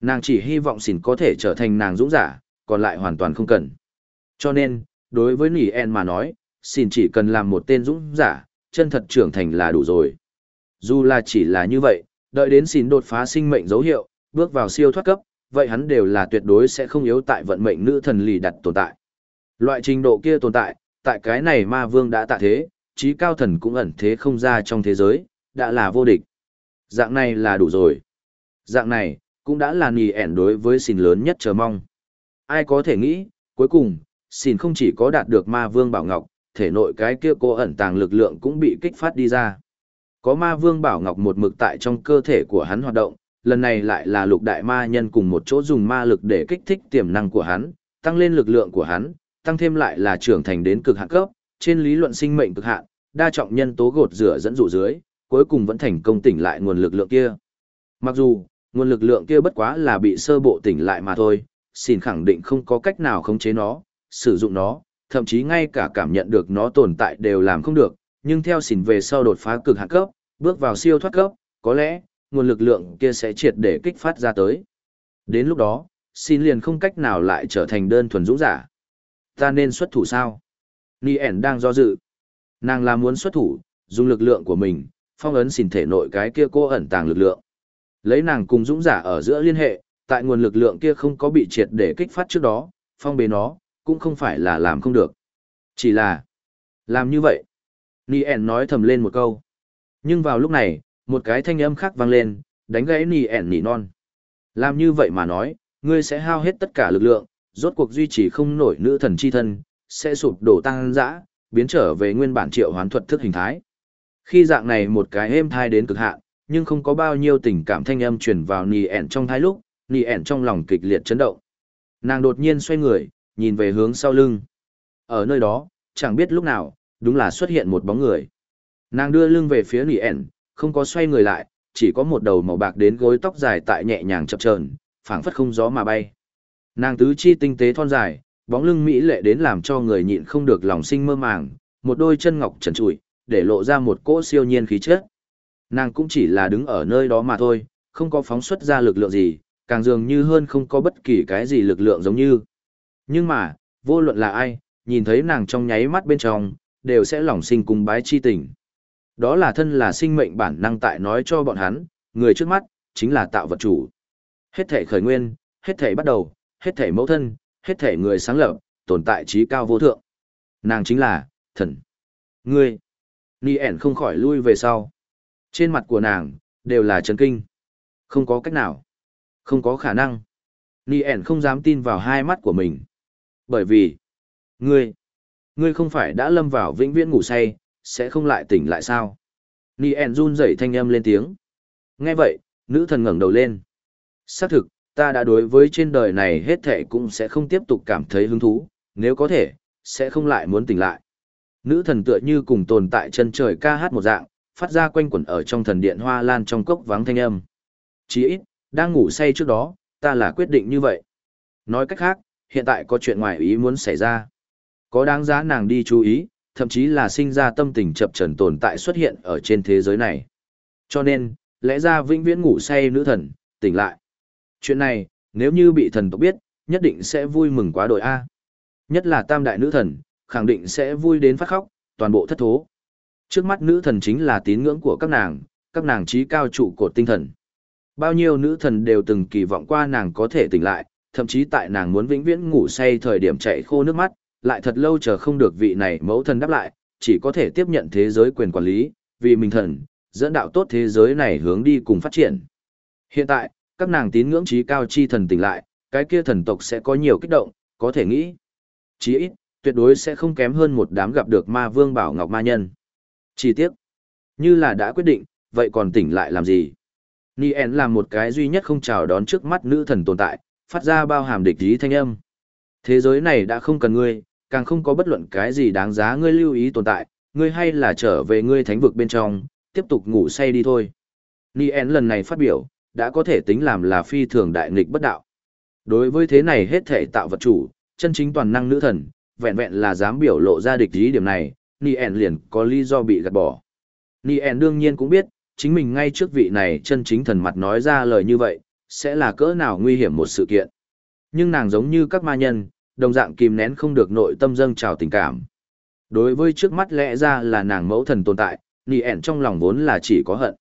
Nàng chỉ hy vọng xỉn có thể trở thành nàng dũng giả, còn lại hoàn toàn không cần. Cho nên, đối với Nì ẻn mà nói, xỉn chỉ cần làm một tên dũng giả, chân thật trưởng thành là đủ rồi. Dù là chỉ là như vậy, đợi đến xỉn đột phá sinh mệnh dấu hiệu, bước vào siêu thoát cấp, vậy hắn đều là tuyệt đối sẽ không yếu tại vận mệnh nữ thần lì đặt tồn tại. Loại trình độ kia tồn tại, tại cái này ma vương đã tạ thế, trí cao thần cũng ẩn thế không ra trong thế giới, đã là vô địch. Dạng này là đủ rồi. Dạng này, cũng đã là nì ẻn đối với xin lớn nhất chờ mong. Ai có thể nghĩ, cuối cùng, xin không chỉ có đạt được ma vương bảo ngọc, thể nội cái kia cô ẩn tàng lực lượng cũng bị kích phát đi ra. Có ma vương bảo ngọc một mực tại trong cơ thể của hắn hoạt động, lần này lại là lục đại ma nhân cùng một chỗ dùng ma lực để kích thích tiềm năng của hắn, tăng lên lực lượng của hắn, tăng thêm lại là trưởng thành đến cực hạn cấp, trên lý luận sinh mệnh cực hạn, đa trọng nhân tố gột rửa dẫn dụ dưới, cuối cùng vẫn thành công tỉnh lại nguồn lực lượng kia. Mặc dù, nguồn lực lượng kia bất quá là bị sơ bộ tỉnh lại mà thôi, xin khẳng định không có cách nào khống chế nó, sử dụng nó, thậm chí ngay cả cảm nhận được nó tồn tại đều làm không được, nhưng theo xỉn về sau đột phá cực hạn cấp, bước vào siêu thoát cấp, có lẽ, nguồn lực lượng kia sẽ triệt để kích phát ra tới. Đến lúc đó, xin liền không cách nào lại trở thành đơn thuần dũng giả. Ta nên xuất thủ sao? Nien đang do dự. Nàng là muốn xuất thủ, dùng lực lượng của mình, phong ấn xin thể nội cái kia cô ẩn tàng lực lượng. Lấy nàng cùng dũng giả ở giữa liên hệ, tại nguồn lực lượng kia không có bị triệt để kích phát trước đó, phong bế nó, cũng không phải là làm không được. Chỉ là, làm như vậy. Nien nói thầm lên một câu. Nhưng vào lúc này, một cái thanh âm khác vang lên, đánh gãy nỉ ẻn nỉ non. Làm như vậy mà nói, ngươi sẽ hao hết tất cả lực lượng, rốt cuộc duy trì không nổi nữ thần chi thân, sẽ sụp đổ tăng dã, biến trở về nguyên bản triệu hoán thuật thức hình thái. Khi dạng này một cái êm thai đến cực hạn, nhưng không có bao nhiêu tình cảm thanh âm truyền vào nì ẻn trong thai lúc, nì ẻn trong lòng kịch liệt chấn động. Nàng đột nhiên xoay người, nhìn về hướng sau lưng. Ở nơi đó, chẳng biết lúc nào, đúng là xuất hiện một bóng người. Nàng đưa lưng về phía nì ẻn, không có xoay người lại, chỉ có một đầu màu bạc đến gối tóc dài tại nhẹ nhàng chập chờn, phảng phất không gió mà bay. Nàng tứ chi tinh tế thon dài, bóng lưng mỹ lệ đến làm cho người nhịn không được lòng sinh mơ màng, một đôi chân ngọc trần trụi, để lộ ra một cỗ siêu nhiên khí chất. Nàng cũng chỉ là đứng ở nơi đó mà thôi, không có phóng xuất ra lực lượng gì, càng dường như hơn không có bất kỳ cái gì lực lượng giống như. Nhưng mà, vô luận là ai, nhìn thấy nàng trong nháy mắt bên trong, đều sẽ lòng sinh cùng bái chi tình. Đó là thân là sinh mệnh bản năng tại nói cho bọn hắn, người trước mắt, chính là tạo vật chủ. Hết thể khởi nguyên, hết thể bắt đầu, hết thể mẫu thân, hết thể người sáng lập, tồn tại trí cao vô thượng. Nàng chính là, thần. Ngươi. Ni ẻn không khỏi lui về sau. Trên mặt của nàng, đều là chấn kinh. Không có cách nào. Không có khả năng. Ni ẻn không dám tin vào hai mắt của mình. Bởi vì, ngươi, ngươi không phải đã lâm vào vĩnh viễn ngủ say, sẽ không lại tỉnh lại sao? Ni ẻn run rẩy thanh âm lên tiếng. Nghe vậy, nữ thần ngẩng đầu lên. Xác thực, ta đã đối với trên đời này hết thệ cũng sẽ không tiếp tục cảm thấy hứng thú, nếu có thể, sẽ không lại muốn tỉnh lại. Nữ thần tựa như cùng tồn tại chân trời ca hát một dạng, phát ra quanh quẩn ở trong thần điện hoa lan trong cốc vắng thanh âm. Chỉ ít, đang ngủ say trước đó, ta là quyết định như vậy. Nói cách khác, hiện tại có chuyện ngoài ý muốn xảy ra. Có đáng giá nàng đi chú ý, thậm chí là sinh ra tâm tình chập trần tồn tại xuất hiện ở trên thế giới này. Cho nên, lẽ ra vĩnh viễn ngủ say nữ thần, tỉnh lại. Chuyện này, nếu như bị thần tộc biết, nhất định sẽ vui mừng quá đội A. Nhất là tam đại nữ thần, khẳng định sẽ vui đến phát khóc, toàn bộ thất thố. Trước mắt nữ thần chính là tín ngưỡng của các nàng, các nàng trí cao trụ cột tinh thần. Bao nhiêu nữ thần đều từng kỳ vọng qua nàng có thể tỉnh lại, thậm chí tại nàng muốn vĩnh viễn ngủ say thời điểm chạy khô nước mắt, lại thật lâu chờ không được vị này mẫu thần đáp lại, chỉ có thể tiếp nhận thế giới quyền quản lý, vì mình thần, dẫn đạo tốt thế giới này hướng đi cùng phát triển. Hiện tại, các nàng tín ngưỡng trí cao chi thần tỉnh lại, cái kia thần tộc sẽ có nhiều kích động, có thể nghĩ. Chí ít, tuyệt đối sẽ không kém hơn một đám gặp được ma vương bảo ngọc ma nhân. Chi tiết, như là đã quyết định, vậy còn tỉnh lại làm gì? Nien là một cái duy nhất không chào đón trước mắt nữ thần tồn tại, phát ra bao hàm địch ý thanh âm. Thế giới này đã không cần ngươi, càng không có bất luận cái gì đáng giá ngươi lưu ý tồn tại, ngươi hay là trở về ngươi thánh vực bên trong, tiếp tục ngủ say đi thôi. Nien lần này phát biểu, đã có thể tính làm là phi thường đại nghịch bất đạo. Đối với thế này hết thể tạo vật chủ, chân chính toàn năng nữ thần, vẹn vẹn là dám biểu lộ ra địch ý điểm này, Nien liền có lý do bị gạt bỏ. Nien đương nhiên cũng biết, chính mình ngay trước vị này chân chính thần mặt nói ra lời như vậy, sẽ là cỡ nào nguy hiểm một sự kiện. Nhưng nàng giống như các ma nhân, đồng dạng kìm nén không được nội tâm dâng trào tình cảm. Đối với trước mắt lẽ ra là nàng mẫu thần tồn tại, Nien trong lòng vốn là chỉ có hận.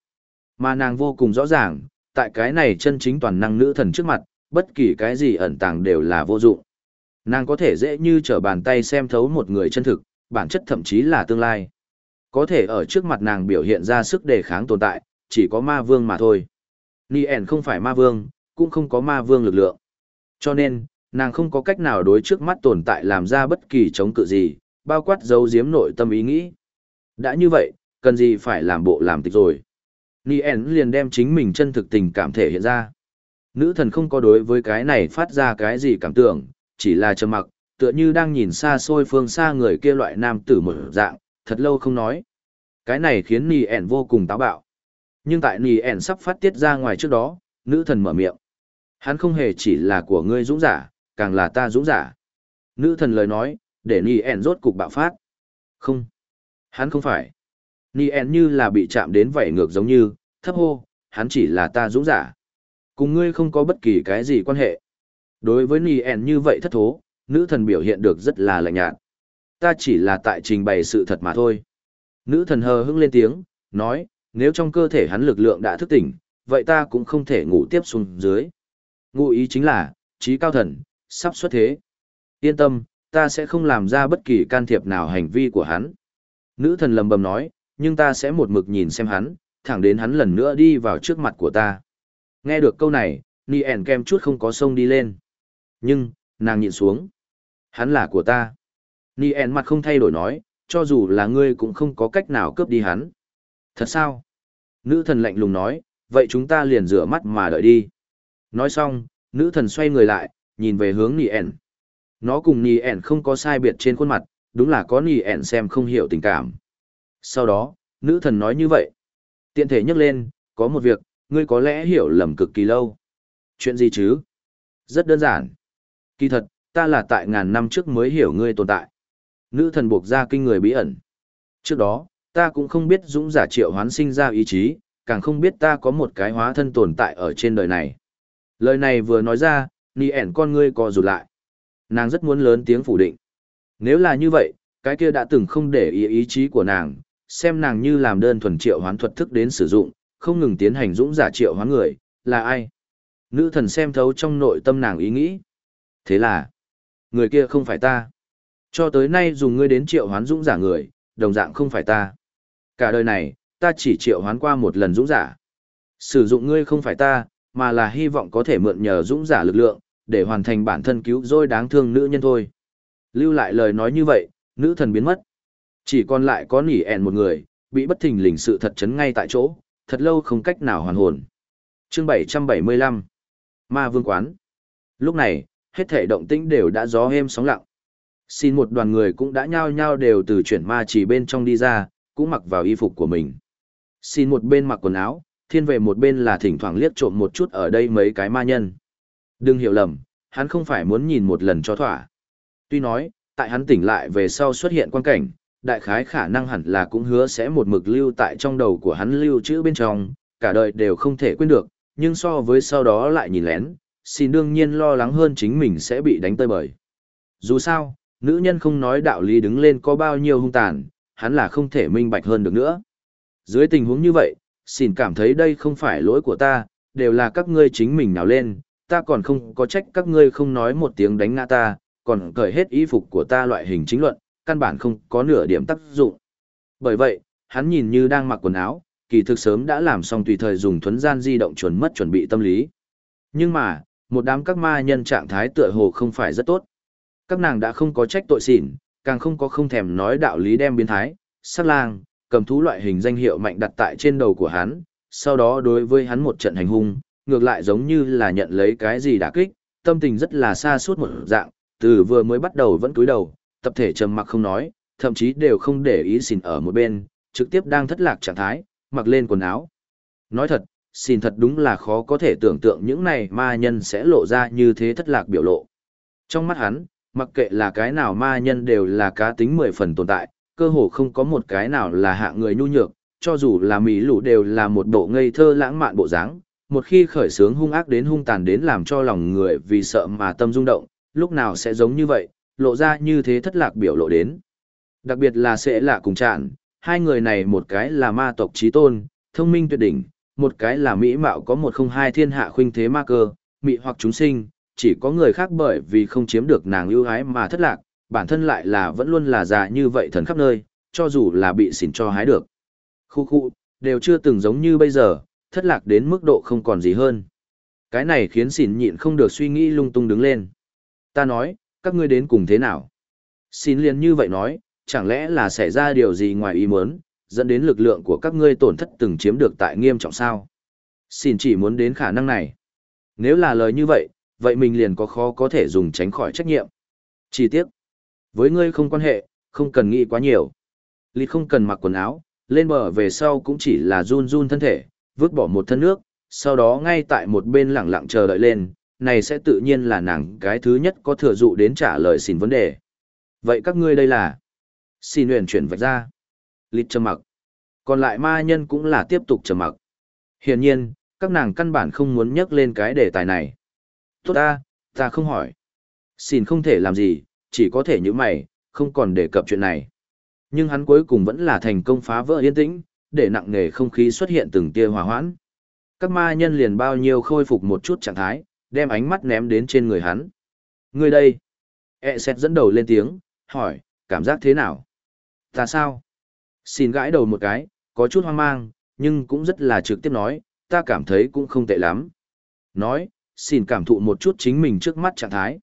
Mà nàng vô cùng rõ ràng, tại cái này chân chính toàn năng nữ thần trước mặt, bất kỳ cái gì ẩn tàng đều là vô dụng. Nàng có thể dễ như trở bàn tay xem thấu một người chân thực, bản chất thậm chí là tương lai. Có thể ở trước mặt nàng biểu hiện ra sức đề kháng tồn tại, chỉ có ma vương mà thôi. Nien không phải ma vương, cũng không có ma vương lực lượng. Cho nên, nàng không có cách nào đối trước mắt tồn tại làm ra bất kỳ chống cự gì, bao quát giấu giếm nội tâm ý nghĩ. Đã như vậy, cần gì phải làm bộ làm tịch rồi. Nien liền đem chính mình chân thực tình cảm thể hiện ra. Nữ thần không có đối với cái này phát ra cái gì cảm tưởng, chỉ là trầm mặc, tựa như đang nhìn xa xôi phương xa người kia loại nam tử mở dạng, thật lâu không nói. Cái này khiến Nien vô cùng táo bạo. Nhưng tại Nien sắp phát tiết ra ngoài trước đó, nữ thần mở miệng. Hắn không hề chỉ là của ngươi dũng giả, càng là ta dũng giả. Nữ thần lời nói, để Nien rốt cục bạo phát. Không. Hắn không phải. Nien như là bị chạm đến vảy ngược giống như, thấp hô, hắn chỉ là ta dũng giả. Cùng ngươi không có bất kỳ cái gì quan hệ. Đối với Nien như vậy thất thố, nữ thần biểu hiện được rất là lạnh nhạt. Ta chỉ là tại trình bày sự thật mà thôi. Nữ thần hờ hững lên tiếng, nói, nếu trong cơ thể hắn lực lượng đã thức tỉnh, vậy ta cũng không thể ngủ tiếp xuống dưới. Ngụ ý chính là, trí cao thần, sắp xuất thế. Yên tâm, ta sẽ không làm ra bất kỳ can thiệp nào hành vi của hắn. Nữ thần lầm bầm nói, nhưng ta sẽ một mực nhìn xem hắn, thẳng đến hắn lần nữa đi vào trước mặt của ta. Nghe được câu này, Ni ẻn kem chút không có sông đi lên. Nhưng, nàng nhịn xuống. Hắn là của ta. Ni ẻn mặt không thay đổi nói, cho dù là ngươi cũng không có cách nào cướp đi hắn. Thật sao? Nữ thần lạnh lùng nói, vậy chúng ta liền rửa mắt mà đợi đi. Nói xong, nữ thần xoay người lại, nhìn về hướng Ni ẻn. Nó cùng Ni ẻn không có sai biệt trên khuôn mặt, đúng là có Ni ẻn xem không hiểu tình cảm. Sau đó, nữ thần nói như vậy. Tiện thể nhắc lên, có một việc, ngươi có lẽ hiểu lầm cực kỳ lâu. Chuyện gì chứ? Rất đơn giản. Kỳ thật, ta là tại ngàn năm trước mới hiểu ngươi tồn tại. Nữ thần buộc ra kinh người bí ẩn. Trước đó, ta cũng không biết dũng giả triệu hoán sinh ra ý chí, càng không biết ta có một cái hóa thân tồn tại ở trên đời này. Lời này vừa nói ra, ni ẻn con ngươi co rụt lại. Nàng rất muốn lớn tiếng phủ định. Nếu là như vậy, cái kia đã từng không để ý ý chí của nàng, xem nàng như làm đơn thuần triệu hoán thuật thức đến sử dụng, không ngừng tiến hành dũng giả triệu hoán người, là ai? Nữ thần xem thấu trong nội tâm nàng ý nghĩ. Thế là, người kia không phải ta. Cho tới nay dùng ngươi đến triệu hoán dũng giả người, đồng dạng không phải ta. Cả đời này, ta chỉ triệu hoán qua một lần dũng giả. Sử dụng ngươi không phải ta, mà là hy vọng có thể mượn nhờ dũng giả lực lượng, để hoàn thành bản thân cứu rỗi đáng thương nữ nhân thôi. Lưu lại lời nói như vậy, nữ thần biến mất. Chỉ còn lại có nỉ ẻn một người, bị bất thình lình sự thật chấn ngay tại chỗ, thật lâu không cách nào hoàn hồn. Chương 775 Ma Vương Quán Lúc này, hết thể động tĩnh đều đã gió êm sóng lặng. Xin một đoàn người cũng đã nhao nhao đều từ chuyển ma chỉ bên trong đi ra, cũng mặc vào y phục của mình. Xin một bên mặc quần áo, thiên về một bên là thỉnh thoảng liếc trộm một chút ở đây mấy cái ma nhân. Đừng hiểu lầm, hắn không phải muốn nhìn một lần cho thỏa. Tuy nói, tại hắn tỉnh lại về sau xuất hiện quan cảnh, đại khái khả năng hẳn là cũng hứa sẽ một mực lưu tại trong đầu của hắn lưu trữ bên trong, cả đời đều không thể quên được, nhưng so với sau đó lại nhìn lén, xin đương nhiên lo lắng hơn chính mình sẽ bị đánh tơi bời. Dù sao, nữ nhân không nói đạo lý đứng lên có bao nhiêu hung tàn, hắn là không thể minh bạch hơn được nữa. Dưới tình huống như vậy, xin cảm thấy đây không phải lỗi của ta, đều là các ngươi chính mình nào lên, ta còn không có trách các ngươi không nói một tiếng đánh ngã ta, còn cởi hết y phục của ta loại hình chính luận, căn bản không có nửa điểm tác dụng. Bởi vậy, hắn nhìn như đang mặc quần áo, kỳ thực sớm đã làm xong tùy thời dùng thuấn gian di động chuẩn mất chuẩn bị tâm lý. Nhưng mà, một đám các ma nhân trạng thái tựa hồ không phải rất tốt. Các nàng đã không có trách tội xỉn, càng không có không thèm nói đạo lý đem biến thái, sát lang, cầm thú loại hình danh hiệu mạnh đặt tại trên đầu của hắn, sau đó đối với hắn một trận hành hung, ngược lại giống như là nhận lấy cái gì đả kích, tâm tình rất là xa suốt một dạng, từ vừa mới bắt đầu vẫn cúi đầu, tập thể trầm mặc không nói, thậm chí đều không để ý xỉn ở một bên, trực tiếp đang thất lạc trạng thái, mặc lên quần áo. Nói thật, xin thật đúng là khó có thể tưởng tượng những này ma nhân sẽ lộ ra như thế thất lạc biểu lộ. Trong mắt hắn, mặc kệ là cái nào ma nhân đều là cá tính mười phần tồn tại, cơ hồ không có một cái nào là hạ người nhu nhược, cho dù là mỹ lũ đều là một bộ ngây thơ lãng mạn bộ dáng. Một khi khởi sướng hung ác đến hung tàn đến làm cho lòng người vì sợ mà tâm rung động, lúc nào sẽ giống như vậy, lộ ra như thế thất lạc biểu lộ đến. Đặc biệt là sẽ lạ cùng chạn, hai người này một cái là ma tộc trí tôn, thông minh tuyệt đỉnh, một cái là mỹ mạo có một không hai thiên hạ khuynh thế ma cơ, mỹ hoặc chúng sinh, chỉ có người khác bởi vì không chiếm được nàng ưu ái mà thất lạc, bản thân lại là vẫn luôn là già như vậy thần khắp nơi, cho dù là bị xỉn cho hái được. Khu khu, đều chưa từng giống như bây giờ, thất lạc đến mức độ không còn gì hơn. Cái này khiến xỉn nhịn không được suy nghĩ lung tung đứng lên. Ta nói, các ngươi đến cùng thế nào? Xin liền như vậy nói, chẳng lẽ là xảy ra điều gì ngoài ý muốn, dẫn đến lực lượng của các ngươi tổn thất từng chiếm được tại nghiêm trọng sao? Xin chỉ muốn đến khả năng này. Nếu là lời như vậy, vậy mình liền có khó có thể dùng tránh khỏi trách nhiệm. Chi tiết. Với ngươi không quan hệ, không cần nghĩ quá nhiều. Lịt không cần mặc quần áo, lên bờ về sau cũng chỉ là run run thân thể, vứt bỏ một thân nước, sau đó ngay tại một bên lẳng lặng chờ đợi lên, này sẽ tự nhiên là nàng cái thứ nhất có thừa dụ đến trả lời xin vấn đề. Vậy các ngươi đây là? Xin huyền chuyển vạch ra. Lịt trầm mặc. Còn lại ma nhân cũng là tiếp tục trầm mặc. Hiển nhiên, các nàng căn bản không muốn nhắc lên cái đề tài này. Tốt ta, ta không hỏi. Xin không thể làm gì, chỉ có thể như mày, không còn đề cập chuyện này. Nhưng hắn cuối cùng vẫn là thành công phá vỡ yên tĩnh, để nặng nề không khí xuất hiện từng tia hòa hoãn. Các ma nhân liền bao nhiêu khôi phục một chút trạng thái, đem ánh mắt ném đến trên người hắn. Người đây. E xét dẫn đầu lên tiếng, hỏi, cảm giác thế nào? Ta sao? Xin gãi đầu một cái, có chút hoang mang, nhưng cũng rất là trực tiếp nói, ta cảm thấy cũng không tệ lắm. Nói, xin cảm thụ một chút chính mình trước mắt trạng thái.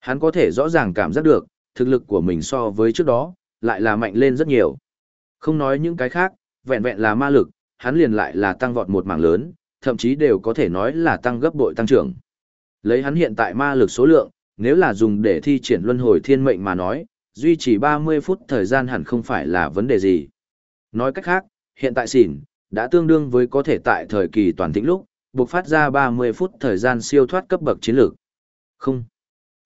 Hắn có thể rõ ràng cảm giác được, thực lực của mình so với trước đó, lại là mạnh lên rất nhiều. Không nói những cái khác, vẹn vẹn là ma lực, hắn liền lại là tăng vọt một mảng lớn, thậm chí đều có thể nói là tăng gấp bội tăng trưởng. Lấy hắn hiện tại ma lực số lượng, nếu là dùng để thi triển luân hồi thiên mệnh mà nói, duy trì 30 phút thời gian hẳn không phải là vấn đề gì. Nói cách khác, hiện tại xỉn, đã tương đương với có thể tại thời kỳ toàn thịnh lúc, buộc phát ra 30 phút thời gian siêu thoát cấp bậc chiến lược. Không.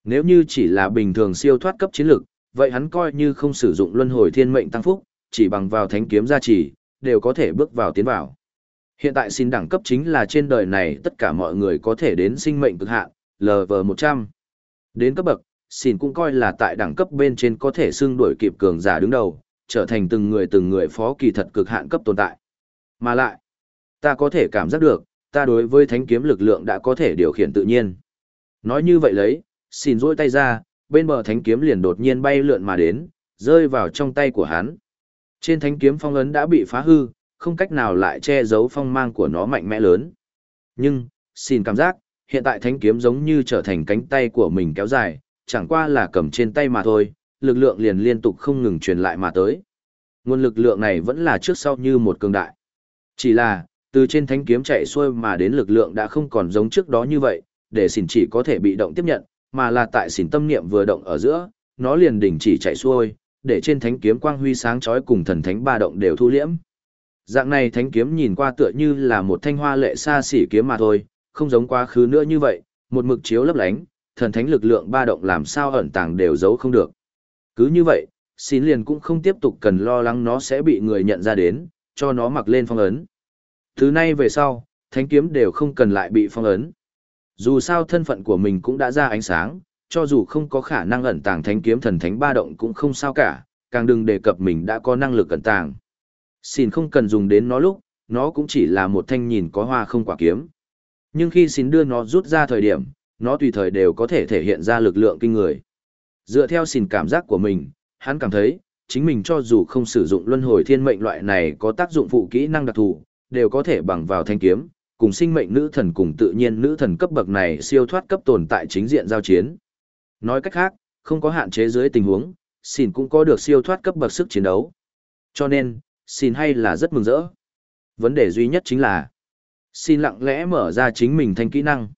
Nếu như chỉ là bình thường siêu thoát cấp chiến lược, vậy hắn coi như không sử dụng luân hồi thiên mệnh tăng phúc, chỉ bằng vào thánh kiếm gia trì, đều có thể bước vào tiến vào. Hiện tại xin đẳng cấp chính là trên đời này tất cả mọi người có thể đến sinh mệnh cực hạn, LV100. Đến cấp bậc, xin cũng coi là tại đẳng cấp bên trên có thể xưng đuổi kịp cường giả đứng đầu, trở thành từng người từng người phó kỳ thật cực hạn cấp tồn tại. Mà lại, ta có thể cảm giác được, ta đối với thánh kiếm lực lượng đã có thể điều khiển tự nhiên. Nói như vậy lấy, xin rôi tay ra, bên bờ thánh kiếm liền đột nhiên bay lượn mà đến, rơi vào trong tay của hắn. Trên thánh kiếm phong ấn đã bị phá hư, không cách nào lại che giấu phong mang của nó mạnh mẽ lớn. Nhưng, xin cảm giác, hiện tại thánh kiếm giống như trở thành cánh tay của mình kéo dài, chẳng qua là cầm trên tay mà thôi, lực lượng liền liên tục không ngừng truyền lại mà tới. Nguồn lực lượng này vẫn là trước sau như một cường đại. Chỉ là, từ trên thánh kiếm chạy xuôi mà đến lực lượng đã không còn giống trước đó như vậy, để xỉn chỉ có thể bị động tiếp nhận, mà là tại xỉn tâm niệm vừa động ở giữa, nó liền đình chỉ chạy xuôi, để trên thánh kiếm quang huy sáng chói cùng thần thánh ba động đều thu liễm. Dạng này thánh kiếm nhìn qua tựa như là một thanh hoa lệ xa xỉ kiếm mà thôi, không giống quá khứ nữa như vậy, một mực chiếu lấp lánh, thần thánh lực lượng ba động làm sao ẩn tàng đều giấu không được. Cứ như vậy, xin liền cũng không tiếp tục cần lo lắng nó sẽ bị người nhận ra đến, cho nó mặc lên phong ấn. Từ nay về sau, thánh kiếm đều không cần lại bị phong ấn. Dù sao thân phận của mình cũng đã ra ánh sáng, cho dù không có khả năng ẩn tàng thánh kiếm thần thánh ba động cũng không sao cả, càng đừng đề cập mình đã có năng lực ẩn tàng. Xin không cần dùng đến nó lúc, nó cũng chỉ là một thanh nhìn có hoa không quả kiếm. Nhưng khi xin đưa nó rút ra thời điểm, nó tùy thời đều có thể thể hiện ra lực lượng kinh người. Dựa theo xin cảm giác của mình, hắn cảm thấy, chính mình cho dù không sử dụng luân hồi thiên mệnh loại này có tác dụng phụ kỹ năng đặc thù, đều có thể bằng vào thanh kiếm, cùng sinh mệnh nữ thần cùng tự nhiên nữ thần cấp bậc này siêu thoát cấp tồn tại chính diện giao chiến. Nói cách khác, không có hạn chế dưới tình huống, xin cũng có được siêu thoát cấp bậc sức chiến đấu. Cho nên, xin hay là rất mừng rỡ. Vấn đề duy nhất chính là, xin lặng lẽ mở ra chính mình thành kỹ năng.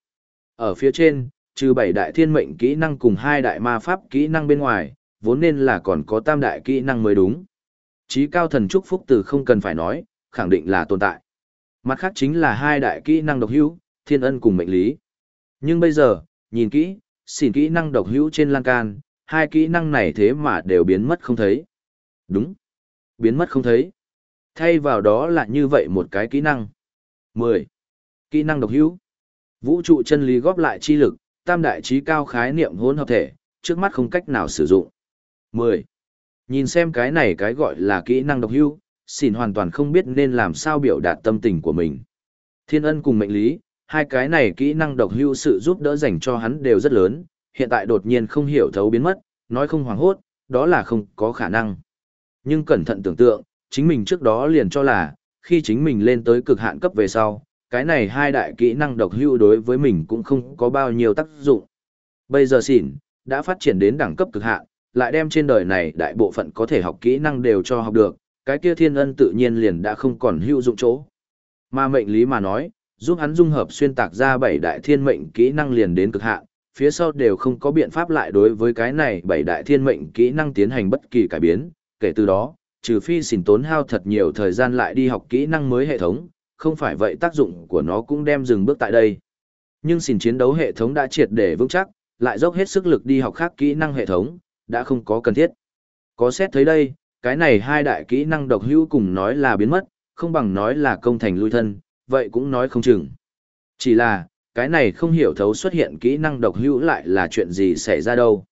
Ở phía trên, trừ bảy đại thiên mệnh kỹ năng cùng hai đại ma pháp kỹ năng bên ngoài, vốn nên là còn có tam đại kỹ năng mới đúng. Chí cao thần chúc phúc từ không cần phải nói, khẳng định là tồn tại. Mặt khác chính là hai đại kỹ năng độc hữu, thiên ân cùng mệnh lý. Nhưng bây giờ, nhìn kỹ, xỉn kỹ năng độc hữu trên lan can, hai kỹ năng này thế mà đều biến mất không thấy. Đúng. Biến mất không thấy. Thay vào đó là như vậy một cái kỹ năng. 10. Kỹ năng độc hữu. Vũ trụ chân lý góp lại chi lực, tam đại trí cao khái niệm hỗn hợp thể, trước mắt không cách nào sử dụng. 10. Nhìn xem cái này cái gọi là kỹ năng độc hưu, xỉn hoàn toàn không biết nên làm sao biểu đạt tâm tình của mình. Thiên ân cùng mệnh lý, hai cái này kỹ năng độc hưu sự giúp đỡ dành cho hắn đều rất lớn, hiện tại đột nhiên không hiểu thấu biến mất, nói không hoảng hốt, đó là không có khả năng. Nhưng cẩn thận tưởng tượng, chính mình trước đó liền cho là, khi chính mình lên tới cực hạn cấp về sau, cái này hai đại kỹ năng độc hữu đối với mình cũng không có bao nhiêu tác dụng. Bây giờ xỉn, đã phát triển đến đẳng cấp cực hạn, lại đem trên đời này đại bộ phận có thể học kỹ năng đều cho học được, cái kia thiên ân tự nhiên liền đã không còn hữu dụng chỗ. Mà mệnh lý mà nói, giúp hắn dung hợp xuyên tạc ra bảy đại thiên mệnh kỹ năng liền đến cực hạn, phía sau đều không có biện pháp lại đối với cái này bảy đại thiên mệnh kỹ năng tiến hành bất kỳ cải biến, kể từ đó, trừ phi xỉn tốn hao thật nhiều thời gian lại đi học kỹ năng mới hệ thống, không phải vậy tác dụng của nó cũng đem dừng bước tại đây. Nhưng xin chiến đấu hệ thống đã triệt để vững chắc, lại dốc hết sức lực đi học khác kỹ năng hệ thống, đã không có cần thiết. Có xét thấy đây, cái này hai đại kỹ năng độc hữu cùng nói là biến mất, không bằng nói là công thành lui thân, vậy cũng nói không chừng. Chỉ là, cái này không hiểu thấu xuất hiện kỹ năng độc hữu lại là chuyện gì xảy ra đâu.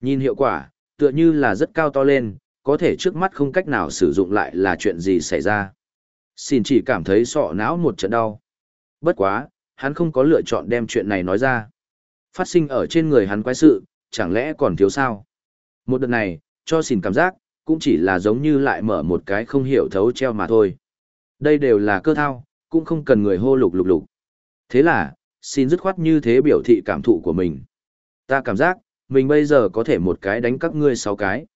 Nhìn hiệu quả, tựa như là rất cao to lên, có thể trước mắt không cách nào sử dụng lại là chuyện gì xảy ra. Xin chỉ cảm thấy sọ não một trận đau. Bất quá, hắn không có lựa chọn đem chuyện này nói ra. Phát sinh ở trên người hắn quái sự, chẳng lẽ còn thiếu sao? Một đợt này, cho xin cảm giác, cũng chỉ là giống như lại mở một cái không hiểu thấu treo mà thôi. Đây đều là cơ thao, cũng không cần người hô lục lục lục. Thế là, xin dứt khoát như thế biểu thị cảm thụ của mình. Ta cảm giác, mình bây giờ có thể một cái đánh các ngươi sáu cái.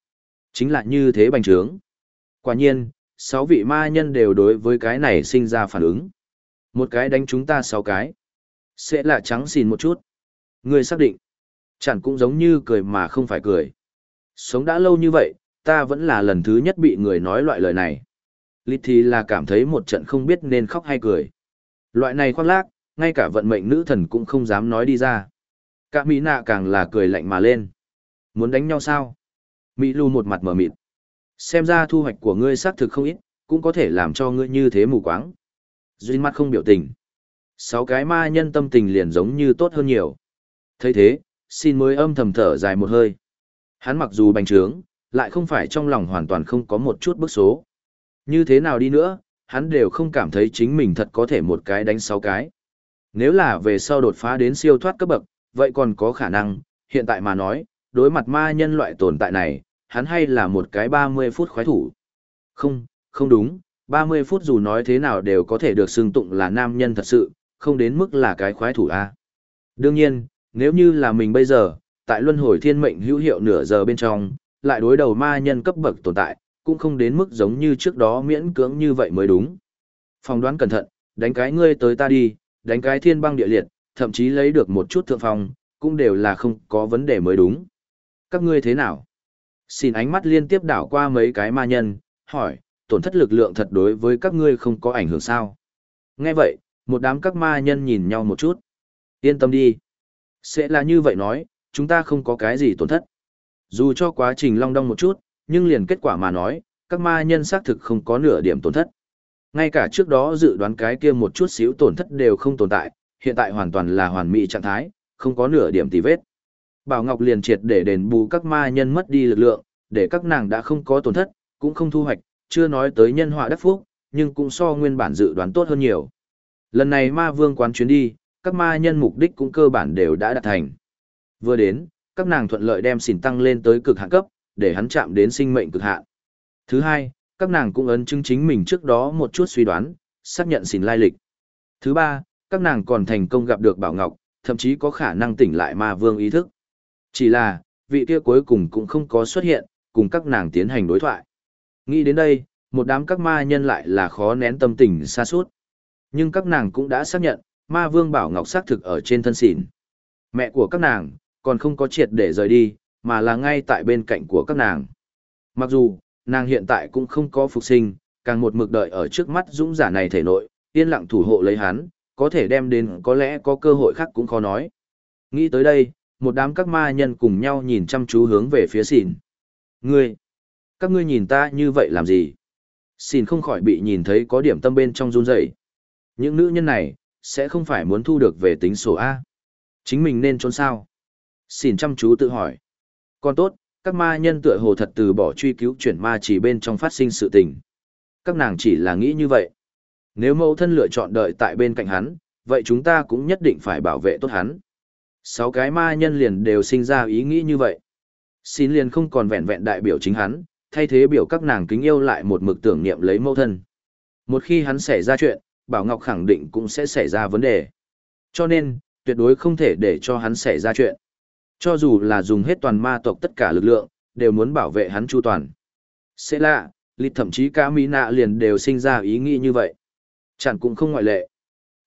Chính là như thế bành trướng. Quả nhiên, sáu vị ma nhân đều đối với cái này sinh ra phản ứng. Một cái đánh chúng ta sáu cái. Sẽ là trắng xìn một chút. Ngươi xác định. Chẳng cũng giống như cười mà không phải cười. Sống đã lâu như vậy, ta vẫn là lần thứ nhất bị người nói loại lời này. Lít thì là cảm thấy một trận không biết nên khóc hay cười. Loại này khoác lác, ngay cả vận mệnh nữ thần cũng không dám nói đi ra. Cả Mỹ nạ càng là cười lạnh mà lên. Muốn đánh nhau sao? Mỹ Lu một mặt mở mịt. Xem ra thu hoạch của ngươi xác thực không ít, cũng có thể làm cho ngươi như thế mù quáng. Duyên mắt không biểu tình. Sáu cái ma nhân tâm tình liền giống như tốt hơn nhiều. thấy thế, xin mới âm thầm thở dài một hơi. Hắn mặc dù bành trướng, lại không phải trong lòng hoàn toàn không có một chút bức số. Như thế nào đi nữa, hắn đều không cảm thấy chính mình thật có thể một cái đánh sáu cái. Nếu là về sau đột phá đến siêu thoát cấp bậc, vậy còn có khả năng, hiện tại mà nói, đối mặt ma nhân loại tồn tại này, hắn hay là một cái 30 phút khoái thủ. Không, không đúng, 30 phút dù nói thế nào đều có thể được xưng tụng là nam nhân thật sự, không đến mức là cái khoái thủ A. Đương nhiên, nếu như là mình bây giờ, tại luân hồi thiên mệnh hữu hiệu nửa giờ bên trong, lại đối đầu ma nhân cấp bậc tồn tại, cũng không đến mức giống như trước đó miễn cưỡng như vậy mới đúng. Phòng đoán cẩn thận, đánh cái ngươi tới ta đi, đánh cái thiên băng địa liệt, thậm chí lấy được một chút thượng phong, cũng đều là không có vấn đề mới đúng. Các ngươi thế nào? Xin ánh mắt liên tiếp đảo qua mấy cái ma nhân, hỏi, tổn thất lực lượng thật đối với các ngươi không có ảnh hưởng sao? Nghe vậy, một đám các ma nhân nhìn nhau một chút. Yên tâm đi. Sẽ là như vậy nói, chúng ta không có cái gì tổn thất. Dù cho quá trình long đong một chút, nhưng liền kết quả mà nói, các ma nhân xác thực không có nửa điểm tổn thất. Ngay cả trước đó dự đoán cái kia một chút xíu tổn thất đều không tồn tại, hiện tại hoàn toàn là hoàn mỹ trạng thái, không có nửa điểm tì vết. Bảo Ngọc liền triệt để đền bù các ma nhân mất đi lực lượng, để các nàng đã không có tổn thất, cũng không thu hoạch, chưa nói tới nhân họa đắc phúc, nhưng cũng so nguyên bản dự đoán tốt hơn nhiều. Lần này ma vương quán chuyến đi, các ma nhân mục đích cũng cơ bản đều đã đạt thành. Vừa đến, các nàng thuận lợi đem xỉn tăng lên tới cực hạn cấp, để hắn chạm đến sinh mệnh cực hạn. Thứ hai, các nàng cũng ấn chứng chính mình trước đó một chút suy đoán, xác nhận xỉn lai lịch. Thứ ba, các nàng còn thành công gặp được Bảo Ngọc, thậm chí có khả năng tỉnh lại ma vương ý thức. Chỉ là, vị kia cuối cùng cũng không có xuất hiện, cùng các nàng tiến hành đối thoại. Nghĩ đến đây, một đám các ma nhân lại là khó nén tâm tình xa suốt. Nhưng các nàng cũng đã xác nhận, ma vương Bảo Ngọc xác thực ở trên thân xỉn. Mẹ của các nàng, còn không có triệt để rời đi, mà là ngay tại bên cạnh của các nàng. Mặc dù, nàng hiện tại cũng không có phục sinh, càng một mực đợi ở trước mắt dũng giả này thể nội, yên lặng thủ hộ lấy hắn, có thể đem đến có lẽ có cơ hội khác cũng khó nói. Nghĩ tới đây, một đám các ma nhân cùng nhau nhìn chăm chú hướng về phía xỉn. Ngươi, các ngươi nhìn ta như vậy làm gì? Xỉn không khỏi bị nhìn thấy có điểm tâm bên trong run rẩy. Những nữ nhân này, sẽ không phải muốn thu được về tính sổ A. Chính mình nên trốn sao? Xỉn chăm chú tự hỏi. Còn tốt, các ma nhân tựa hồ thật từ bỏ truy cứu chuyển ma chỉ bên trong phát sinh sự tình. Các nàng chỉ là nghĩ như vậy. Nếu mẫu thân lựa chọn đợi tại bên cạnh hắn, vậy chúng ta cũng nhất định phải bảo vệ tốt hắn. Sáu cái ma nhân liền đều sinh ra ý nghĩ như vậy. Xin liền không còn vẹn vẹn đại biểu chính hắn, thay thế biểu các nàng kính yêu lại một mực tưởng niệm lấy mẫu thân. Một khi hắn xảy ra chuyện, Bảo Ngọc khẳng định cũng sẽ xảy ra vấn đề. Cho nên, tuyệt đối không thể để cho hắn xảy ra chuyện. Cho dù là dùng hết toàn ma tộc tất cả lực lượng, đều muốn bảo vệ hắn chu toàn. Sẽ lạ, lịch thậm chí cả Mỹ nạ liền đều sinh ra ý nghĩ như vậy. Chẳng cũng không ngoại lệ.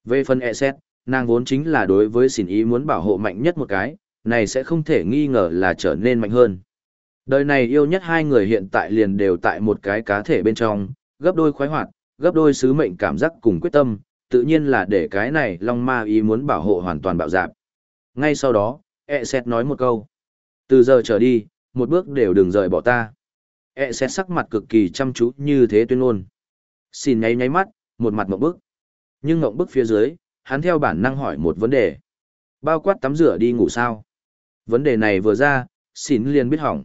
Về phần e xét, nàng vốn chính là đối với xỉn ý muốn bảo hộ mạnh nhất một cái, này sẽ không thể nghi ngờ là trở nên mạnh hơn. Đời này yêu nhất hai người hiện tại liền đều tại một cái cá thể bên trong, gấp đôi khoái hoạt, gấp đôi sứ mệnh cảm giác cùng quyết tâm, tự nhiên là để cái này Long Ma ý muốn bảo hộ hoàn toàn bạo dạp. Ngay sau đó, E xét nói một câu. Từ giờ trở đi, một bước đều đừng rời bỏ ta. E xét sắc mặt cực kỳ chăm chú như thế tuyên ngôn. Xin nháy nháy mắt, một mặt mộng bức. Nhưng mộng bức phía dưới, hắn theo bản năng hỏi một vấn đề. Bao quát tắm rửa đi ngủ sao? Vấn đề này vừa ra, xin liền biết hỏng.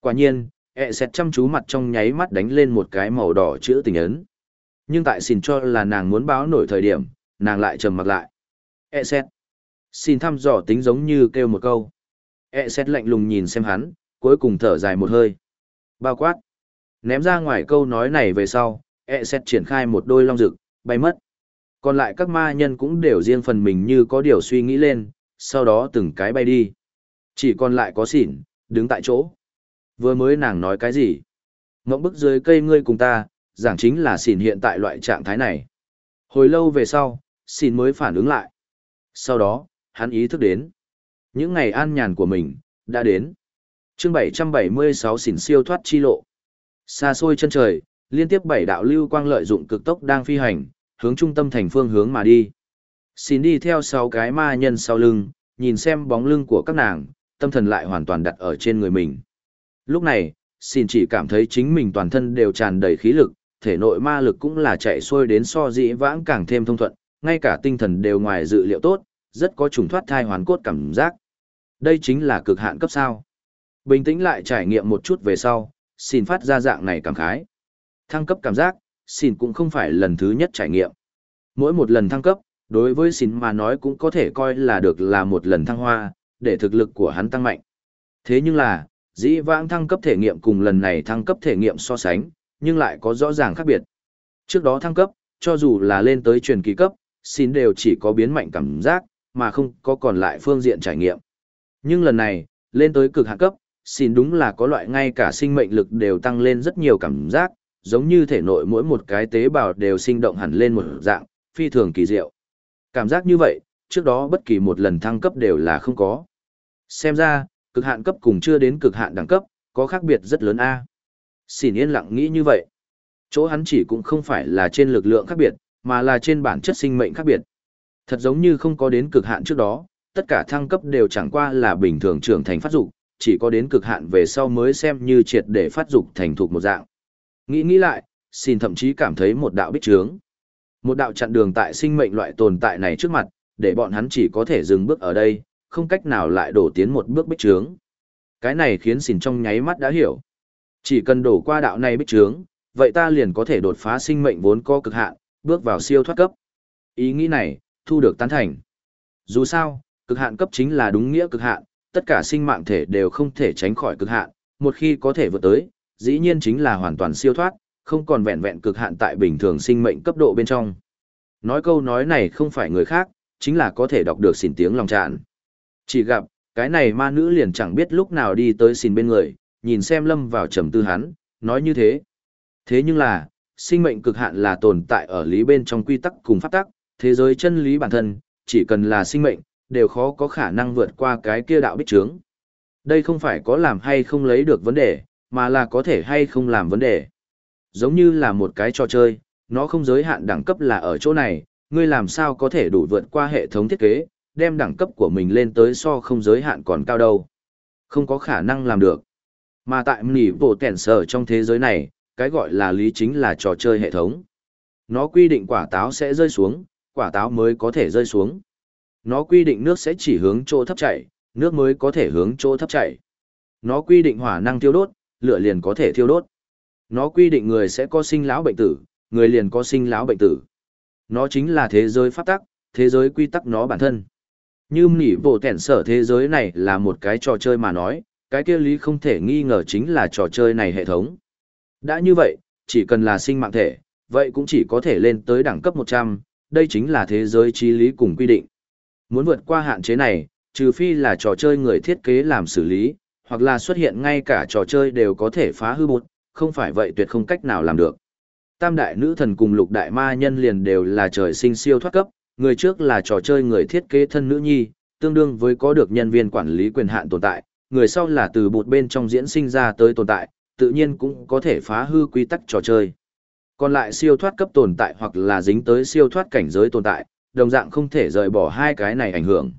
Quả nhiên, ẹ xẹt chăm chú mặt trong nháy mắt đánh lên một cái màu đỏ chữ tình ấn. Nhưng tại xin cho là nàng muốn báo nổi thời điểm, nàng lại trầm mặt lại. ẹ xẹt. Xin thăm dò tính giống như kêu một câu. ẹ xẹt lạnh lùng nhìn xem hắn, cuối cùng thở dài một hơi. Bao quát. Ném ra ngoài câu nói này về sau, ẹ xẹt triển khai một đôi long rực, bay mất. Còn lại các ma nhân cũng đều riêng phần mình như có điều suy nghĩ lên, sau đó từng cái bay đi. Chỉ còn lại có xỉn, đứng tại chỗ. Vừa mới nàng nói cái gì? Ngộng bức dưới cây ngươi cùng ta, giảng chính là xỉn hiện tại loại trạng thái này. Hồi lâu về sau, xỉn mới phản ứng lại. Sau đó, hắn ý thức đến. Những ngày an nhàn của mình, đã đến. chương 776 xỉn siêu thoát chi lộ. Xa xôi chân trời, Liên tiếp bảy đạo lưu quang lợi dụng cực tốc đang phi hành, hướng trung tâm thành phương hướng mà đi. Xin đi theo sáu cái ma nhân sau lưng, nhìn xem bóng lưng của các nàng, tâm thần lại hoàn toàn đặt ở trên người mình. Lúc này, xin chỉ cảm thấy chính mình toàn thân đều tràn đầy khí lực, thể nội ma lực cũng là chạy xuôi đến so dĩ vãng càng thêm thông thuận, ngay cả tinh thần đều ngoài dự liệu tốt, rất có trùng thoát thai hoàn cốt cảm giác. Đây chính là cực hạn cấp sao. Bình tĩnh lại trải nghiệm một chút về sau, xin phát ra dạng này cảm khái. Thăng cấp cảm giác, xin cũng không phải lần thứ nhất trải nghiệm. Mỗi một lần thăng cấp, đối với xin mà nói cũng có thể coi là được là một lần thăng hoa, để thực lực của hắn tăng mạnh. Thế nhưng là, dĩ vãng thăng cấp thể nghiệm cùng lần này thăng cấp thể nghiệm so sánh, nhưng lại có rõ ràng khác biệt. Trước đó thăng cấp, cho dù là lên tới truyền kỳ cấp, xin đều chỉ có biến mạnh cảm giác, mà không có còn lại phương diện trải nghiệm. Nhưng lần này, lên tới cực hạn cấp, xin đúng là có loại ngay cả sinh mệnh lực đều tăng lên rất nhiều cảm giác, giống như thể nội mỗi một cái tế bào đều sinh động hẳn lên một dạng, phi thường kỳ diệu. Cảm giác như vậy, trước đó bất kỳ một lần thăng cấp đều là không có. Xem ra, cực hạn cấp cùng chưa đến cực hạn đẳng cấp, có khác biệt rất lớn a. xỉn yên lặng nghĩ như vậy. Chỗ hắn chỉ cũng không phải là trên lực lượng khác biệt, mà là trên bản chất sinh mệnh khác biệt. Thật giống như không có đến cực hạn trước đó, tất cả thăng cấp đều chẳng qua là bình thường trưởng thành phát dục, chỉ có đến cực hạn về sau mới xem như triệt để phát dục thành thục một dạng. Nghĩ nghĩ lại, xin thậm chí cảm thấy một đạo bích trướng. Một đạo chặn đường tại sinh mệnh loại tồn tại này trước mặt, để bọn hắn chỉ có thể dừng bước ở đây, không cách nào lại đổ tiến một bước bích trướng. Cái này khiến xin trong nháy mắt đã hiểu. Chỉ cần đổ qua đạo này bích trướng, vậy ta liền có thể đột phá sinh mệnh vốn có cực hạn, bước vào siêu thoát cấp. Ý nghĩ này, thu được tán thành. Dù sao, cực hạn cấp chính là đúng nghĩa cực hạn, tất cả sinh mạng thể đều không thể tránh khỏi cực hạn, một khi có thể vượt tới, dĩ nhiên chính là hoàn toàn siêu thoát, không còn vẹn vẹn cực hạn tại bình thường sinh mệnh cấp độ bên trong. Nói câu nói này không phải người khác, chính là có thể đọc được xỉn tiếng lòng tràn. Chỉ gặp, cái này ma nữ liền chẳng biết lúc nào đi tới xỉn bên người, nhìn xem lâm vào trầm tư hắn, nói như thế. Thế nhưng là, sinh mệnh cực hạn là tồn tại ở lý bên trong quy tắc cùng pháp tắc, thế giới chân lý bản thân, chỉ cần là sinh mệnh, đều khó có khả năng vượt qua cái kia đạo bích trướng. Đây không phải có làm hay không lấy được vấn đề, mà là có thể hay không làm vấn đề. Giống như là một cái trò chơi, nó không giới hạn đẳng cấp là ở chỗ này, ngươi làm sao có thể đủ vượt qua hệ thống thiết kế, đem đẳng cấp của mình lên tới so không giới hạn còn cao đâu. Không có khả năng làm được. Mà tại mỉ bộ tẻn sở trong thế giới này, cái gọi là lý chính là trò chơi hệ thống. Nó quy định quả táo sẽ rơi xuống, quả táo mới có thể rơi xuống. Nó quy định nước sẽ chỉ hướng chỗ thấp chảy, nước mới có thể hướng chỗ thấp chảy. Nó quy định hỏa năng tiêu đốt, lửa liền có thể thiêu đốt. Nó quy định người sẽ có sinh lão bệnh tử, người liền có sinh lão bệnh tử. Nó chính là thế giới pháp tắc, thế giới quy tắc nó bản thân. Như nỉ bộ tẻn sở thế giới này là một cái trò chơi mà nói, cái kia lý không thể nghi ngờ chính là trò chơi này hệ thống. Đã như vậy, chỉ cần là sinh mạng thể, vậy cũng chỉ có thể lên tới đẳng cấp 100, đây chính là thế giới trí lý cùng quy định. Muốn vượt qua hạn chế này, trừ phi là trò chơi người thiết kế làm xử lý, hoặc là xuất hiện ngay cả trò chơi đều có thể phá hư bột, không phải vậy tuyệt không cách nào làm được. Tam đại nữ thần cùng lục đại ma nhân liền đều là trời sinh siêu thoát cấp, người trước là trò chơi người thiết kế thân nữ nhi, tương đương với có được nhân viên quản lý quyền hạn tồn tại, người sau là từ bột bên trong diễn sinh ra tới tồn tại, tự nhiên cũng có thể phá hư quy tắc trò chơi. Còn lại siêu thoát cấp tồn tại hoặc là dính tới siêu thoát cảnh giới tồn tại, đồng dạng không thể rời bỏ hai cái này ảnh hưởng.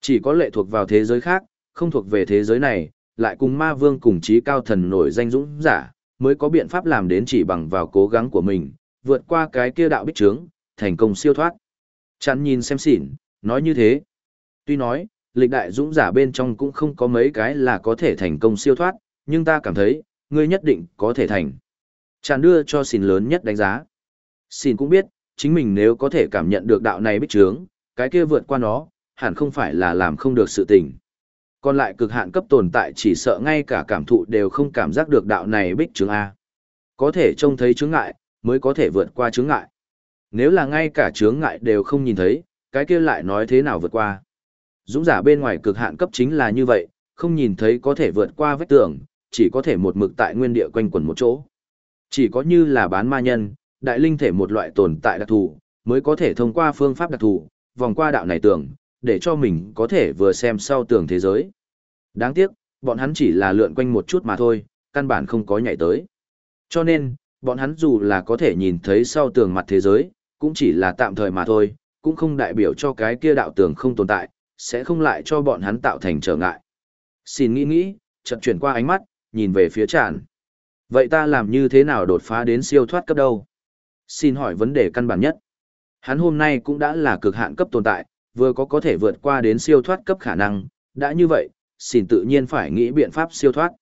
Chỉ có lệ thuộc vào thế giới khác, không thuộc về thế giới này, lại cùng ma vương cùng trí cao thần nổi danh dũng giả, mới có biện pháp làm đến chỉ bằng vào cố gắng của mình, vượt qua cái kia đạo bích trướng, thành công siêu thoát. Chắn nhìn xem xỉn, nói như thế. Tuy nói, lịch đại dũng giả bên trong cũng không có mấy cái là có thể thành công siêu thoát, nhưng ta cảm thấy, ngươi nhất định có thể thành. Chắn đưa cho xỉn lớn nhất đánh giá. Xỉn cũng biết, chính mình nếu có thể cảm nhận được đạo này bích trướng, cái kia vượt qua nó, hẳn không phải là làm không được sự tình. Còn lại cực hạn cấp tồn tại chỉ sợ ngay cả cảm thụ đều không cảm giác được đạo này bích chướng A. Có thể trông thấy chướng ngại, mới có thể vượt qua chướng ngại. Nếu là ngay cả chướng ngại đều không nhìn thấy, cái kia lại nói thế nào vượt qua. Dũng giả bên ngoài cực hạn cấp chính là như vậy, không nhìn thấy có thể vượt qua vách tường, chỉ có thể một mực tại nguyên địa quanh quẩn một chỗ. Chỉ có như là bán ma nhân, đại linh thể một loại tồn tại đặc thù, mới có thể thông qua phương pháp đặc thù, vòng qua đạo này tưởng để cho mình có thể vừa xem sau tường thế giới. Đáng tiếc, bọn hắn chỉ là lượn quanh một chút mà thôi, căn bản không có nhảy tới. Cho nên, Bọn hắn dù là có thể nhìn thấy sau tường mặt thế giới, cũng chỉ là tạm thời mà thôi, cũng không đại biểu cho cái kia đạo tường không tồn tại, sẽ không lại cho bọn hắn tạo thành trở ngại. Xin nghĩ nghĩ, chợt chuyển qua ánh mắt, nhìn về phía tràn. Vậy ta làm như thế nào đột phá đến siêu thoát cấp đâu? Xin hỏi vấn đề căn bản nhất. Hắn hôm nay cũng đã là cực hạn cấp tồn tại, vừa có có thể vượt qua đến siêu thoát cấp khả năng, đã như vậy, xin tự nhiên phải nghĩ biện pháp siêu thoát.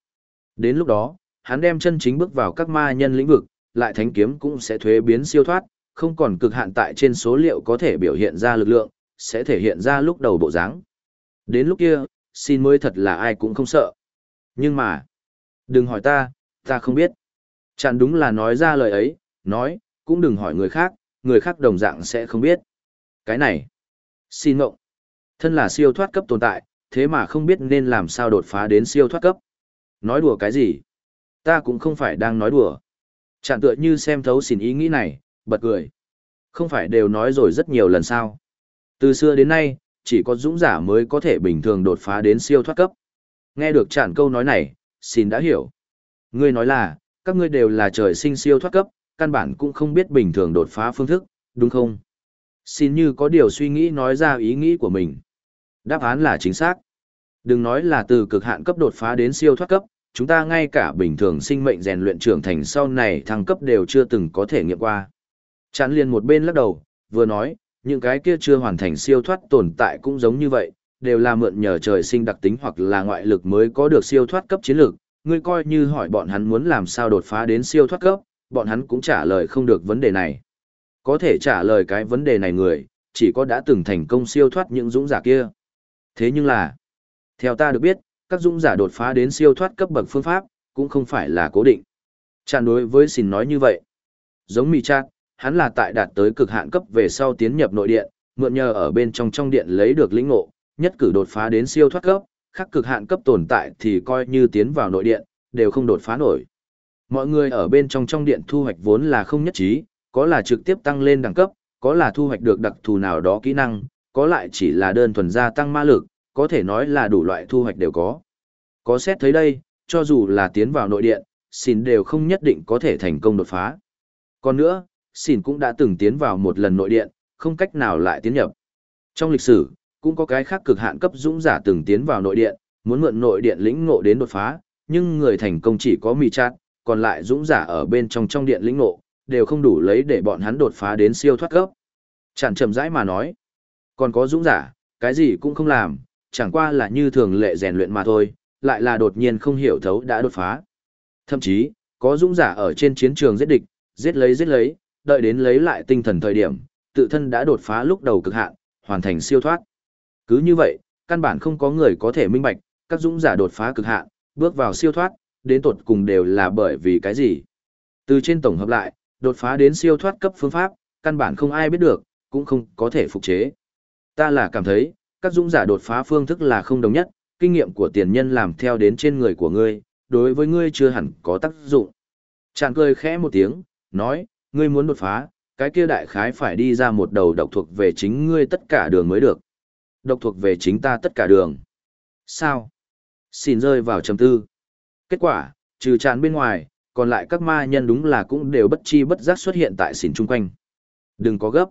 Đến lúc đó, hắn đem chân chính bước vào các ma nhân lĩnh vực, lại thánh kiếm cũng sẽ thuế biến siêu thoát, không còn cực hạn tại trên số liệu có thể biểu hiện ra lực lượng, sẽ thể hiện ra lúc đầu bộ dáng. Đến lúc kia, xin mới thật là ai cũng không sợ. Nhưng mà, đừng hỏi ta, ta không biết. Chẳng đúng là nói ra lời ấy, nói, cũng đừng hỏi người khác, người khác đồng dạng sẽ không biết. Cái này, xin ngộng. Thân là siêu thoát cấp tồn tại, thế mà không biết nên làm sao đột phá đến siêu thoát cấp. Nói đùa cái gì? Ta cũng không phải đang nói đùa. Chẳng tựa như xem thấu xỉn ý nghĩ này, bật cười. Không phải đều nói rồi rất nhiều lần sao. Từ xưa đến nay, chỉ có dũng giả mới có thể bình thường đột phá đến siêu thoát cấp. Nghe được chản câu nói này, xin đã hiểu. Ngươi nói là, các ngươi đều là trời sinh siêu thoát cấp, căn bản cũng không biết bình thường đột phá phương thức, đúng không? Xin như có điều suy nghĩ nói ra ý nghĩ của mình. Đáp án là chính xác. Đừng nói là từ cực hạn cấp đột phá đến siêu thoát cấp, chúng ta ngay cả bình thường sinh mệnh rèn luyện trưởng thành sau này thăng cấp đều chưa từng có thể nghiệm qua. Chán liền một bên lắc đầu, vừa nói, những cái kia chưa hoàn thành siêu thoát tồn tại cũng giống như vậy, đều là mượn nhờ trời sinh đặc tính hoặc là ngoại lực mới có được siêu thoát cấp chiến lược, ngươi coi như hỏi bọn hắn muốn làm sao đột phá đến siêu thoát cấp, bọn hắn cũng trả lời không được vấn đề này. Có thể trả lời cái vấn đề này người, chỉ có đã từng thành công siêu thoát những dũng giả kia. Thế nhưng là, theo ta được biết, các dũng giả đột phá đến siêu thoát cấp bậc phương pháp, cũng không phải là cố định. Chạn đối với xin nói như vậy. Giống mì chát, hắn là tại đạt tới cực hạn cấp về sau tiến nhập nội điện, mượn nhờ ở bên trong trong điện lấy được lĩnh ngộ, nhất cử đột phá đến siêu thoát cấp, khắc cực hạn cấp tồn tại thì coi như tiến vào nội điện, đều không đột phá nổi. Mọi người ở bên trong trong điện thu hoạch vốn là không nhất trí, có là trực tiếp tăng lên đẳng cấp, có là thu hoạch được đặc thù nào đó kỹ năng, có lại chỉ là đơn thuần gia tăng ma lực, có thể nói là đủ loại thu hoạch đều có. Có xét thấy đây, cho dù là tiến vào nội điện, xin đều không nhất định có thể thành công đột phá. Còn nữa, xin cũng đã từng tiến vào một lần nội điện, không cách nào lại tiến nhập. Trong lịch sử, cũng có cái khác cực hạn cấp dũng giả từng tiến vào nội điện, muốn mượn nội điện lĩnh ngộ đến đột phá, nhưng người thành công chỉ có mì chát, còn lại dũng giả ở bên trong trong điện lĩnh ngộ, đều không đủ lấy để bọn hắn đột phá đến siêu thoát cấp. Chẳng chậm rãi mà nói, còn có dũng giả, cái gì cũng không làm, chẳng qua là như thường lệ rèn luyện mà thôi, lại là đột nhiên không hiểu thấu đã đột phá. Thậm chí, có dũng giả ở trên chiến trường giết địch, giết lấy giết lấy, đợi đến lấy lại tinh thần thời điểm, tự thân đã đột phá lúc đầu cực hạn, hoàn thành siêu thoát. Cứ như vậy, căn bản không có người có thể minh bạch, các dũng giả đột phá cực hạn, bước vào siêu thoát, đến tột cùng đều là bởi vì cái gì. Từ trên tổng hợp lại, đột phá đến siêu thoát cấp phương pháp, căn bản không ai biết được, cũng không có thể phục chế. Ta là cảm thấy, các dũng giả đột phá phương thức là không đồng nhất, kinh nghiệm của tiền nhân làm theo đến trên người của ngươi, đối với ngươi chưa hẳn có tác dụng. Chàng cười khẽ một tiếng, nói, ngươi muốn đột phá, cái kia đại khái phải đi ra một đầu độc thuộc về chính ngươi tất cả đường mới được. Độc thuộc về chính ta tất cả đường. Sao? Xin rơi vào trầm tư. Kết quả, trừ tràn bên ngoài, còn lại các ma nhân đúng là cũng đều bất chi bất giác xuất hiện tại xỉn chung quanh. Đừng có gấp.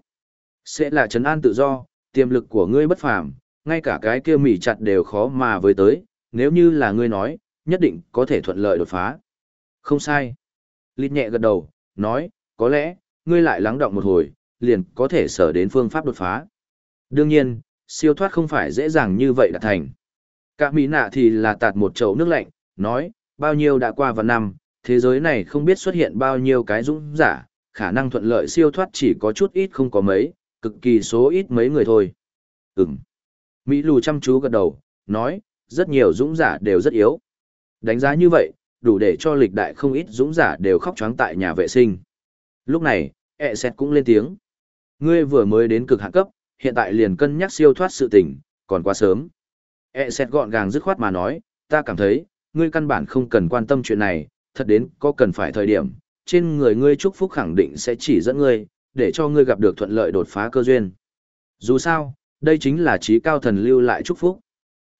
Sẽ là trấn an tự do, tiềm lực của ngươi bất phàm, ngay cả cái kia mỉ chặt đều khó mà với tới, nếu như là ngươi nói, nhất định có thể thuận lợi đột phá. Không sai. Lít nhẹ gật đầu, nói, có lẽ, ngươi lại lắng động một hồi, liền có thể sở đến phương pháp đột phá. Đương nhiên, siêu thoát không phải dễ dàng như vậy đạt thành. Cả mỹ nạ thì là tạt một chậu nước lạnh, nói, bao nhiêu đã qua và năm, thế giới này không biết xuất hiện bao nhiêu cái dũng giả, khả năng thuận lợi siêu thoát chỉ có chút ít không có mấy, cực kỳ số ít mấy người thôi. Ừm. Mỹ lù chăm chú gật đầu, nói, rất nhiều dũng giả đều rất yếu. Đánh giá như vậy, đủ để cho lịch đại không ít dũng giả đều khóc choáng tại nhà vệ sinh. Lúc này, ẹ xét cũng lên tiếng. Ngươi vừa mới đến cực hạn cấp, hiện tại liền cân nhắc siêu thoát sự tình, còn quá sớm. E xét gọn gàng dứt khoát mà nói, ta cảm thấy, ngươi căn bản không cần quan tâm chuyện này, thật đến có cần phải thời điểm, trên người ngươi chúc phúc khẳng định sẽ chỉ dẫn ngươi, để cho ngươi gặp được thuận lợi đột phá cơ duyên. Dù sao, đây chính là trí cao thần lưu lại chúc phúc.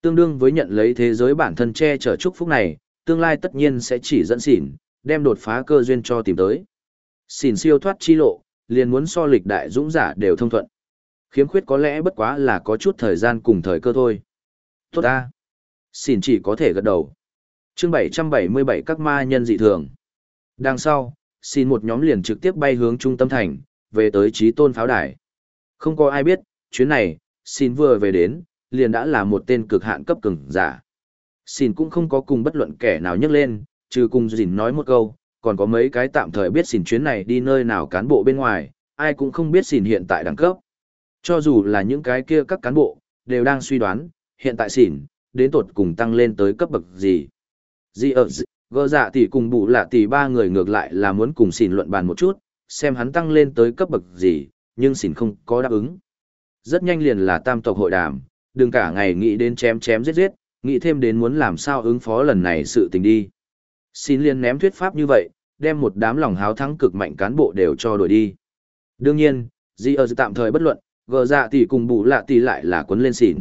Tương đương với nhận lấy thế giới bản thân che chở chúc phúc này, tương lai tất nhiên sẽ chỉ dẫn xỉn, đem đột phá cơ duyên cho tìm tới. Xỉn siêu thoát chi lộ, liền muốn so lịch đại dũng giả đều thông thuận. Khiếm khuyết có lẽ bất quá là có chút thời gian cùng thời cơ thôi. Tốt ta. Xỉn chỉ có thể gật đầu chương 777 các ma nhân dị thường. Đằng sau, xin một nhóm liền trực tiếp bay hướng trung tâm thành, về tới trí tôn pháo đài. Không có ai biết, chuyến này, xin vừa về đến, liền đã là một tên cực hạn cấp cường giả. Xin cũng không có cùng bất luận kẻ nào nhắc lên, trừ cùng dình nói một câu, còn có mấy cái tạm thời biết xin chuyến này đi nơi nào cán bộ bên ngoài, ai cũng không biết xin hiện tại đẳng cấp. Cho dù là những cái kia các cán bộ, đều đang suy đoán, hiện tại xỉn, đến tột cùng tăng lên tới cấp bậc gì. Di ở gỡ dạ tỷ cùng bụ lạ tỷ ba người ngược lại là muốn cùng xỉn luận bàn một chút, xem hắn tăng lên tới cấp bậc gì, nhưng xỉn không có đáp ứng. Rất nhanh liền là tam tộc hội đàm, đừng cả ngày nghĩ đến chém chém giết giết, nghĩ thêm đến muốn làm sao ứng phó lần này sự tình đi. Xin liền ném thuyết pháp như vậy, đem một đám lòng háo thắng cực mạnh cán bộ đều cho đuổi đi. Đương nhiên, Di ở tạm thời bất luận, gờ dạ tỷ cùng bù lạ tỷ lại là cuốn lên xỉn.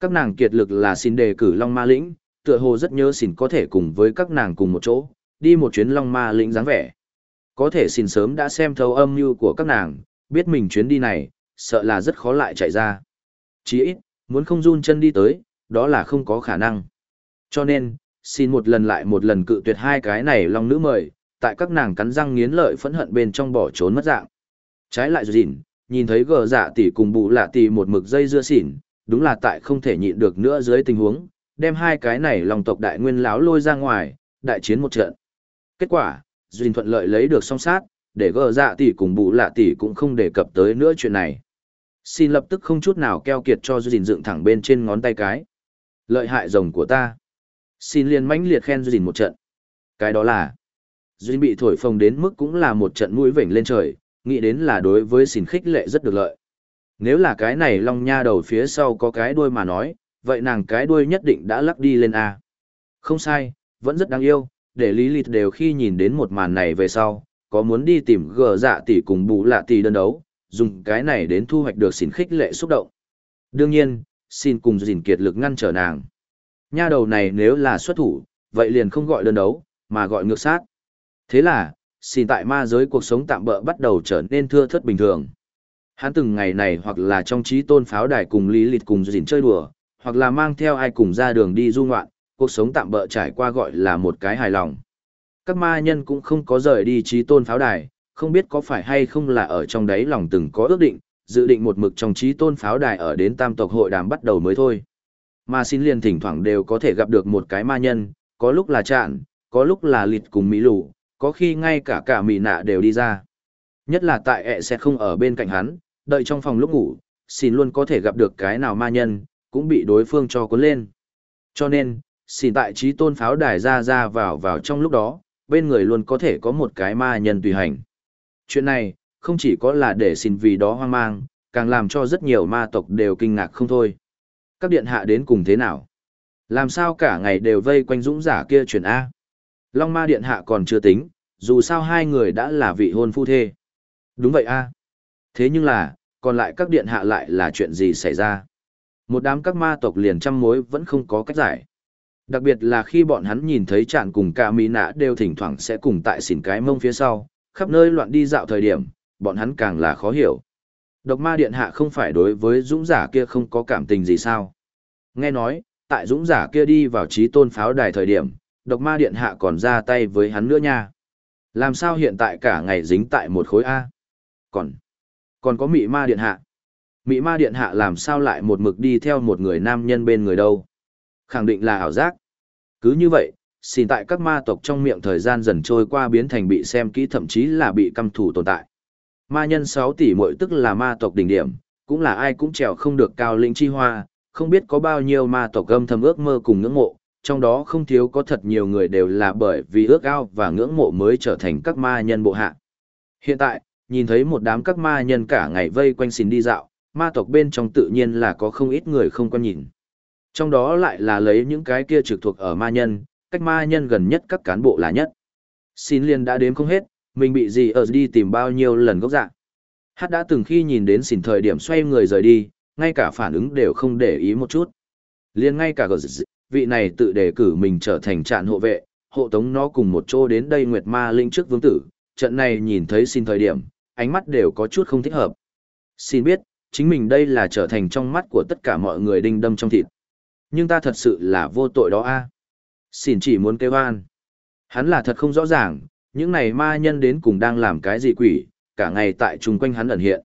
Các nàng kiệt lực là xin đề cử Long Ma Lĩnh, tựa hồ rất nhớ xỉn có thể cùng với các nàng cùng một chỗ, đi một chuyến Long Ma Lĩnh dáng vẻ. Có thể xỉn sớm đã xem thấu âm mưu của các nàng, biết mình chuyến đi này, sợ là rất khó lại chạy ra. Chỉ ít, muốn không run chân đi tới, đó là không có khả năng. Cho nên, xin một lần lại một lần cự tuyệt hai cái này long nữ mời, tại các nàng cắn răng nghiến lợi phẫn hận bên trong bỏ trốn mất dạng. Trái lại dịn, nhìn thấy gờ dạ tỷ cùng bụ lạ tỷ một mực dây dưa xỉn, đúng là tại không thể nhịn được nữa dưới tình huống, đem hai cái này lòng tộc đại nguyên láo lôi ra ngoài, đại chiến một trận. Kết quả, duyên thuận lợi lấy được song sát, để gờ dạ tỷ cùng bụ lạ tỷ cũng không đề cập tới nữa chuyện này. Xin lập tức không chút nào keo kiệt cho duyên dựng thẳng bên trên ngón tay cái. Lợi hại rồng của ta. Xin liền mãnh liệt khen duyên một trận. Cái đó là, duyên bị thổi phồng đến mức cũng là một trận mũi vểnh lên trời, nghĩ đến là đối với xin khích lệ rất được lợi. Nếu là cái này long nha đầu phía sau có cái đuôi mà nói, vậy nàng cái đuôi nhất định đã lắc đi lên A. Không sai, vẫn rất đáng yêu, để lý lịch đều khi nhìn đến một màn này về sau, có muốn đi tìm gờ dạ tỷ cùng bù lạ tỷ đơn đấu, dùng cái này đến thu hoạch được xin khích lệ xúc động. Đương nhiên, xin cùng dình kiệt lực ngăn trở nàng. Nha đầu này nếu là xuất thủ, vậy liền không gọi đơn đấu, mà gọi ngược sát. Thế là, xin tại ma giới cuộc sống tạm bỡ bắt đầu trở nên thưa thớt bình thường. Hắn từng ngày này hoặc là trong trí tôn pháo đài cùng lý lịch cùng dình chơi đùa, hoặc là mang theo ai cùng ra đường đi du ngoạn, cuộc sống tạm bỡ trải qua gọi là một cái hài lòng. Các ma nhân cũng không có rời đi trí tôn pháo đài, không biết có phải hay không là ở trong đấy lòng từng có ước định, dự định một mực trong trí tôn pháo đài ở đến tam tộc hội đàm bắt đầu mới thôi. Ma xin liền thỉnh thoảng đều có thể gặp được một cái ma nhân, có lúc là chạn, có lúc là lịt cùng mỹ lù, có khi ngay cả cả mỹ nạ đều đi ra. Nhất là tại ẹ sẽ không ở bên cạnh hắn, đợi trong phòng lúc ngủ, xin luôn có thể gặp được cái nào ma nhân, cũng bị đối phương cho cuốn lên. Cho nên, xin tại trí tôn pháo đài ra ra vào vào trong lúc đó, bên người luôn có thể có một cái ma nhân tùy hành. Chuyện này, không chỉ có là để xin vì đó hoang mang, càng làm cho rất nhiều ma tộc đều kinh ngạc không thôi. Các điện hạ đến cùng thế nào? Làm sao cả ngày đều vây quanh dũng giả kia chuyển A? Long ma điện hạ còn chưa tính, dù sao hai người đã là vị hôn phu thê. Đúng vậy A. Thế nhưng là, còn lại các điện hạ lại là chuyện gì xảy ra? Một đám các ma tộc liền trăm mối vẫn không có cách giải. Đặc biệt là khi bọn hắn nhìn thấy chàng cùng cả mỹ nạ đều thỉnh thoảng sẽ cùng tại xỉn cái mông phía sau, khắp nơi loạn đi dạo thời điểm, bọn hắn càng là khó hiểu. Độc ma điện hạ không phải đối với dũng giả kia không có cảm tình gì sao? Nghe nói, tại dũng giả kia đi vào trí tôn pháo đài thời điểm, độc ma điện hạ còn ra tay với hắn nữa nha. Làm sao hiện tại cả ngày dính tại một khối A? Còn, còn có mị ma điện hạ. Mị ma điện hạ làm sao lại một mực đi theo một người nam nhân bên người đâu? Khẳng định là ảo giác. Cứ như vậy, xin tại các ma tộc trong miệng thời gian dần trôi qua biến thành bị xem kỹ thậm chí là bị căm thủ tồn tại. Ma nhân 6 tỷ mỗi tức là ma tộc đỉnh điểm, cũng là ai cũng trèo không được cao lĩnh chi hoa, không biết có bao nhiêu ma tộc gâm thầm ước mơ cùng ngưỡng mộ, trong đó không thiếu có thật nhiều người đều là bởi vì ước ao và ngưỡng mộ mới trở thành các ma nhân bộ hạ. Hiện tại, nhìn thấy một đám các ma nhân cả ngày vây quanh xin đi dạo, ma tộc bên trong tự nhiên là có không ít người không quan nhìn. Trong đó lại là lấy những cái kia trực thuộc ở ma nhân, cách ma nhân gần nhất các cán bộ là nhất. Xin liền đã đếm không hết, mình bị gì ở đi tìm bao nhiêu lần gốc dạng. Hát đã từng khi nhìn đến xỉn thời điểm xoay người rời đi, ngay cả phản ứng đều không để ý một chút. Liền ngay cả gờ vị này tự đề cử mình trở thành trạn hộ vệ, hộ tống nó cùng một chỗ đến đây Nguyệt Ma Linh trước vương tử, trận này nhìn thấy xin thời điểm, ánh mắt đều có chút không thích hợp. Xin biết, chính mình đây là trở thành trong mắt của tất cả mọi người đinh đâm trong thịt. Nhưng ta thật sự là vô tội đó a. Xin chỉ muốn kêu an. Hắn là thật không rõ ràng, những này ma nhân đến cùng đang làm cái gì quỷ, cả ngày tại chung quanh hắn ẩn hiện.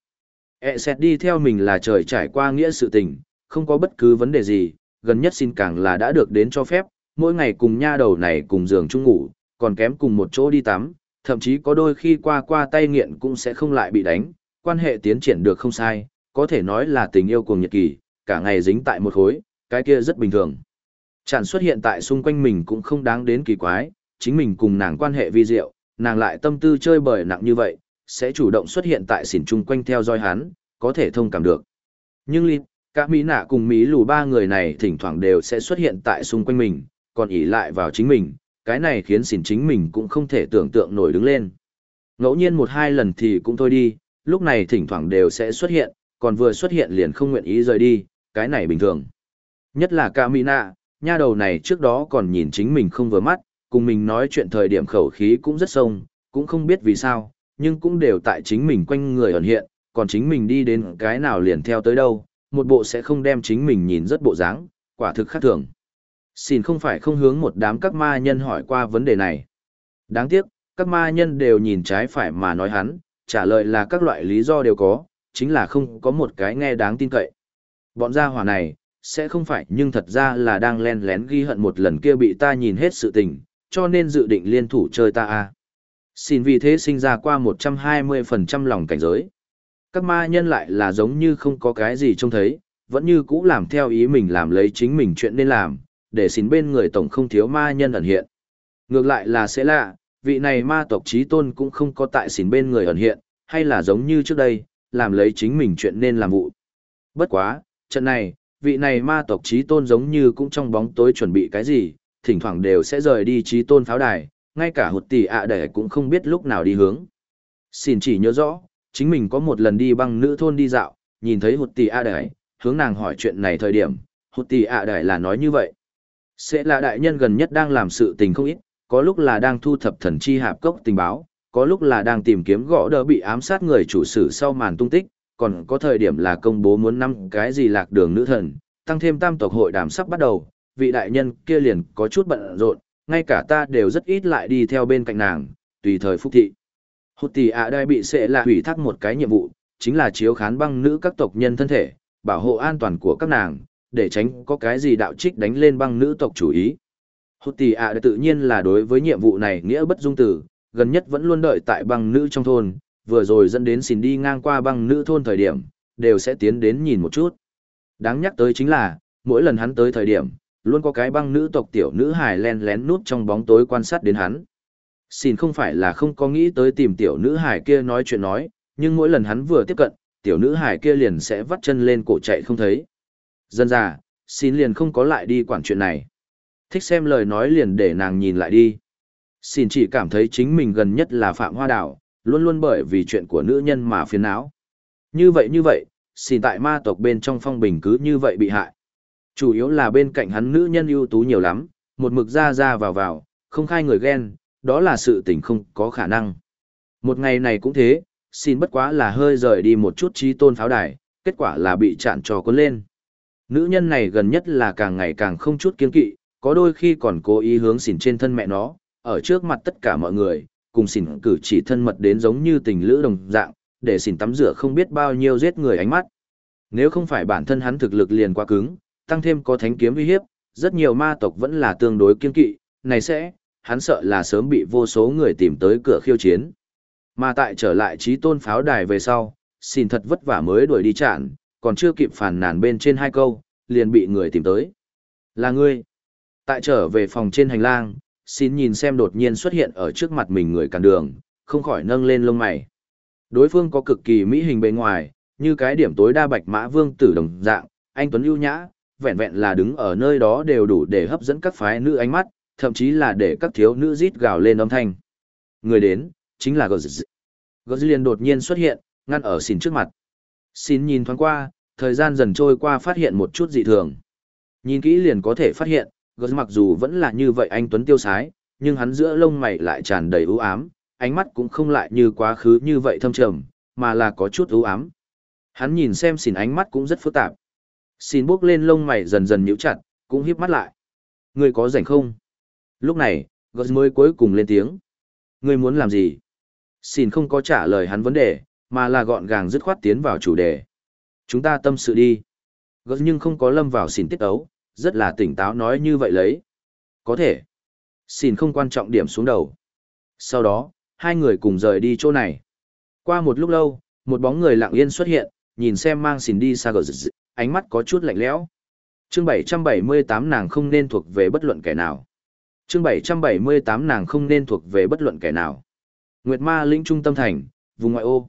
E xét đi theo mình là trời trải qua nghĩa sự tình, không có bất cứ vấn đề gì, gần nhất xin càng là đã được đến cho phép, mỗi ngày cùng nha đầu này cùng giường chung ngủ, còn kém cùng một chỗ đi tắm, thậm chí có đôi khi qua qua tay nghiện cũng sẽ không lại bị đánh, quan hệ tiến triển được không sai, có thể nói là tình yêu cuồng nhiệt kỳ, cả ngày dính tại một khối, cái kia rất bình thường. Chẳng xuất hiện tại xung quanh mình cũng không đáng đến kỳ quái, chính mình cùng nàng quan hệ vi diệu, nàng lại tâm tư chơi bời nặng như vậy, sẽ chủ động xuất hiện tại xỉn chung quanh theo dõi hắn, có thể thông cảm được. Nhưng Linh, cả Mỹ nạ cùng Mỹ lù ba người này thỉnh thoảng đều sẽ xuất hiện tại xung quanh mình, còn ỉ lại vào chính mình, cái này khiến xỉn chính mình cũng không thể tưởng tượng nổi đứng lên. Ngẫu nhiên một hai lần thì cũng thôi đi, lúc này thỉnh thoảng đều sẽ xuất hiện, còn vừa xuất hiện liền không nguyện ý rời đi, cái này bình thường. Nhất là ca Mỹ nạ, nha đầu này trước đó còn nhìn chính mình không vừa mắt, cùng mình nói chuyện thời điểm khẩu khí cũng rất sông, cũng không biết vì sao, nhưng cũng đều tại chính mình quanh người ẩn hiện, còn chính mình đi đến cái nào liền theo tới đâu, một bộ sẽ không đem chính mình nhìn rất bộ dáng, quả thực khác thường. Xin không phải không hướng một đám các ma nhân hỏi qua vấn đề này. Đáng tiếc, các ma nhân đều nhìn trái phải mà nói hắn, trả lời là các loại lý do đều có, chính là không có một cái nghe đáng tin cậy. Bọn gia hỏa này, sẽ không phải nhưng thật ra là đang len lén ghi hận một lần kia bị ta nhìn hết sự tình, cho nên dự định liên thủ chơi ta a. Xin vì thế sinh ra qua 120% lòng cảnh giới. Các ma nhân lại là giống như không có cái gì trông thấy, vẫn như cũ làm theo ý mình làm lấy chính mình chuyện nên làm, để xin bên người tổng không thiếu ma nhân ẩn hiện. Ngược lại là sẽ lạ, vị này ma tộc trí tôn cũng không có tại xin bên người ẩn hiện, hay là giống như trước đây, làm lấy chính mình chuyện nên làm vụ. Bất quá, trận này, vị này ma tộc trí tôn giống như cũng trong bóng tối chuẩn bị cái gì, thỉnh thoảng đều sẽ rời đi trí tôn pháo đài, ngay cả hụt tỷ ạ à cũng không biết lúc nào đi hướng. Xin chỉ nhớ rõ, chính mình có một lần đi băng nữ thôn đi dạo, nhìn thấy hụt tỷ ạ à hướng nàng hỏi chuyện này thời điểm, hụt tỷ ạ à là nói như vậy. Sẽ là đại nhân gần nhất đang làm sự tình không ít, có lúc là đang thu thập thần chi hạp cốc tình báo, có lúc là đang tìm kiếm gõ đỡ bị ám sát người chủ sử sau màn tung tích, còn có thời điểm là công bố muốn năm cái gì lạc đường nữ thần, tăng thêm tam tộc hội đàm sắp bắt đầu, vị đại nhân kia liền có chút bận rộn, ngay cả ta đều rất ít lại đi theo bên cạnh nàng, tùy thời phúc thị. Hụt tỷ ạ đây bị sẽ là hủy thác một cái nhiệm vụ, chính là chiếu khán băng nữ các tộc nhân thân thể, bảo hộ an toàn của các nàng, để tránh có cái gì đạo trích đánh lên băng nữ tộc chủ ý. Hụt tỷ ạ tự nhiên là đối với nhiệm vụ này nghĩa bất dung từ gần nhất vẫn luôn đợi tại băng nữ trong thôn, vừa rồi dẫn đến xin đi ngang qua băng nữ thôn thời điểm, đều sẽ tiến đến nhìn một chút. Đáng nhắc tới chính là, mỗi lần hắn tới thời điểm, luôn có cái băng nữ tộc tiểu nữ hài len lén nút trong bóng tối quan sát đến hắn. Xin không phải là không có nghĩ tới tìm tiểu nữ hài kia nói chuyện nói, nhưng mỗi lần hắn vừa tiếp cận, tiểu nữ hài kia liền sẽ vắt chân lên cổ chạy không thấy. Dân già, xin liền không có lại đi quản chuyện này. Thích xem lời nói liền để nàng nhìn lại đi. Xin chỉ cảm thấy chính mình gần nhất là Phạm Hoa Đảo, luôn luôn bởi vì chuyện của nữ nhân mà phiền não. Như vậy như vậy, xin tại ma tộc bên trong phong bình cứ như vậy bị hại. Chủ yếu là bên cạnh hắn nữ nhân ưu tú nhiều lắm, một mực ra ra vào vào, không khai người ghen, đó là sự tình không có khả năng. Một ngày này cũng thế, xin bất quá là hơi rời đi một chút trí tôn pháo đài, kết quả là bị chạn trò cuốn lên. Nữ nhân này gần nhất là càng ngày càng không chút kiên kỵ, có đôi khi còn cố ý hướng xỉn trên thân mẹ nó, ở trước mặt tất cả mọi người, cùng xỉn cử chỉ thân mật đến giống như tình lữ đồng dạng, để xỉn tắm rửa không biết bao nhiêu giết người ánh mắt. Nếu không phải bản thân hắn thực lực liền quá cứng, tăng thêm có thánh kiếm uy hiếp, rất nhiều ma tộc vẫn là tương đối kiên kỵ, này sẽ, hắn sợ là sớm bị vô số người tìm tới cửa khiêu chiến. Mà tại trở lại trí tôn pháo đài về sau, xin thật vất vả mới đuổi đi chặn, còn chưa kịp phản nàn bên trên hai câu, liền bị người tìm tới. Là ngươi. Tại trở về phòng trên hành lang, xin nhìn xem đột nhiên xuất hiện ở trước mặt mình người cản đường, không khỏi nâng lên lông mày. Đối phương có cực kỳ mỹ hình bề ngoài, như cái điểm tối đa bạch mã vương tử đồng dạng, anh Tuấn ưu nhã, vẹn vẹn là đứng ở nơi đó đều đủ để hấp dẫn các phái nữ ánh mắt, thậm chí là để các thiếu nữ rít gào lên âm thanh. Người đến, chính là Gozz. Gozz liền đột nhiên xuất hiện, ngăn ở xin trước mặt. Xin nhìn thoáng qua, thời gian dần trôi qua phát hiện một chút dị thường. Nhìn kỹ liền có thể phát hiện, Gus mặc dù vẫn là như vậy anh Tuấn tiêu sái, nhưng hắn giữa lông mày lại tràn đầy ưu ám, ánh mắt cũng không lại như quá khứ như vậy thâm trầm, mà là có chút ưu ám. Hắn nhìn xem xỉn ánh mắt cũng rất phức tạp. Xin bước lên lông mày dần dần nhíu chặt, cũng híp mắt lại. Ngươi có rảnh không? Lúc này, Gớt mới cuối cùng lên tiếng. Ngươi muốn làm gì? Xin không có trả lời hắn vấn đề, mà là gọn gàng dứt khoát tiến vào chủ đề. Chúng ta tâm sự đi. Gớt nhưng không có lâm vào xỉn tiết ấu, rất là tỉnh táo nói như vậy lấy. Có thể. Xin không quan trọng điểm xuống đầu. Sau đó, hai người cùng rời đi chỗ này. Qua một lúc lâu, một bóng người lặng yên xuất hiện, nhìn xem mang xin đi xa gờ dị, ánh mắt có chút lạnh lẽo. Chương 778 nàng không nên thuộc về bất luận kẻ nào. Chương 778 nàng không nên thuộc về bất luận kẻ nào. Nguyệt Ma lĩnh trung tâm thành, vùng ngoại ô.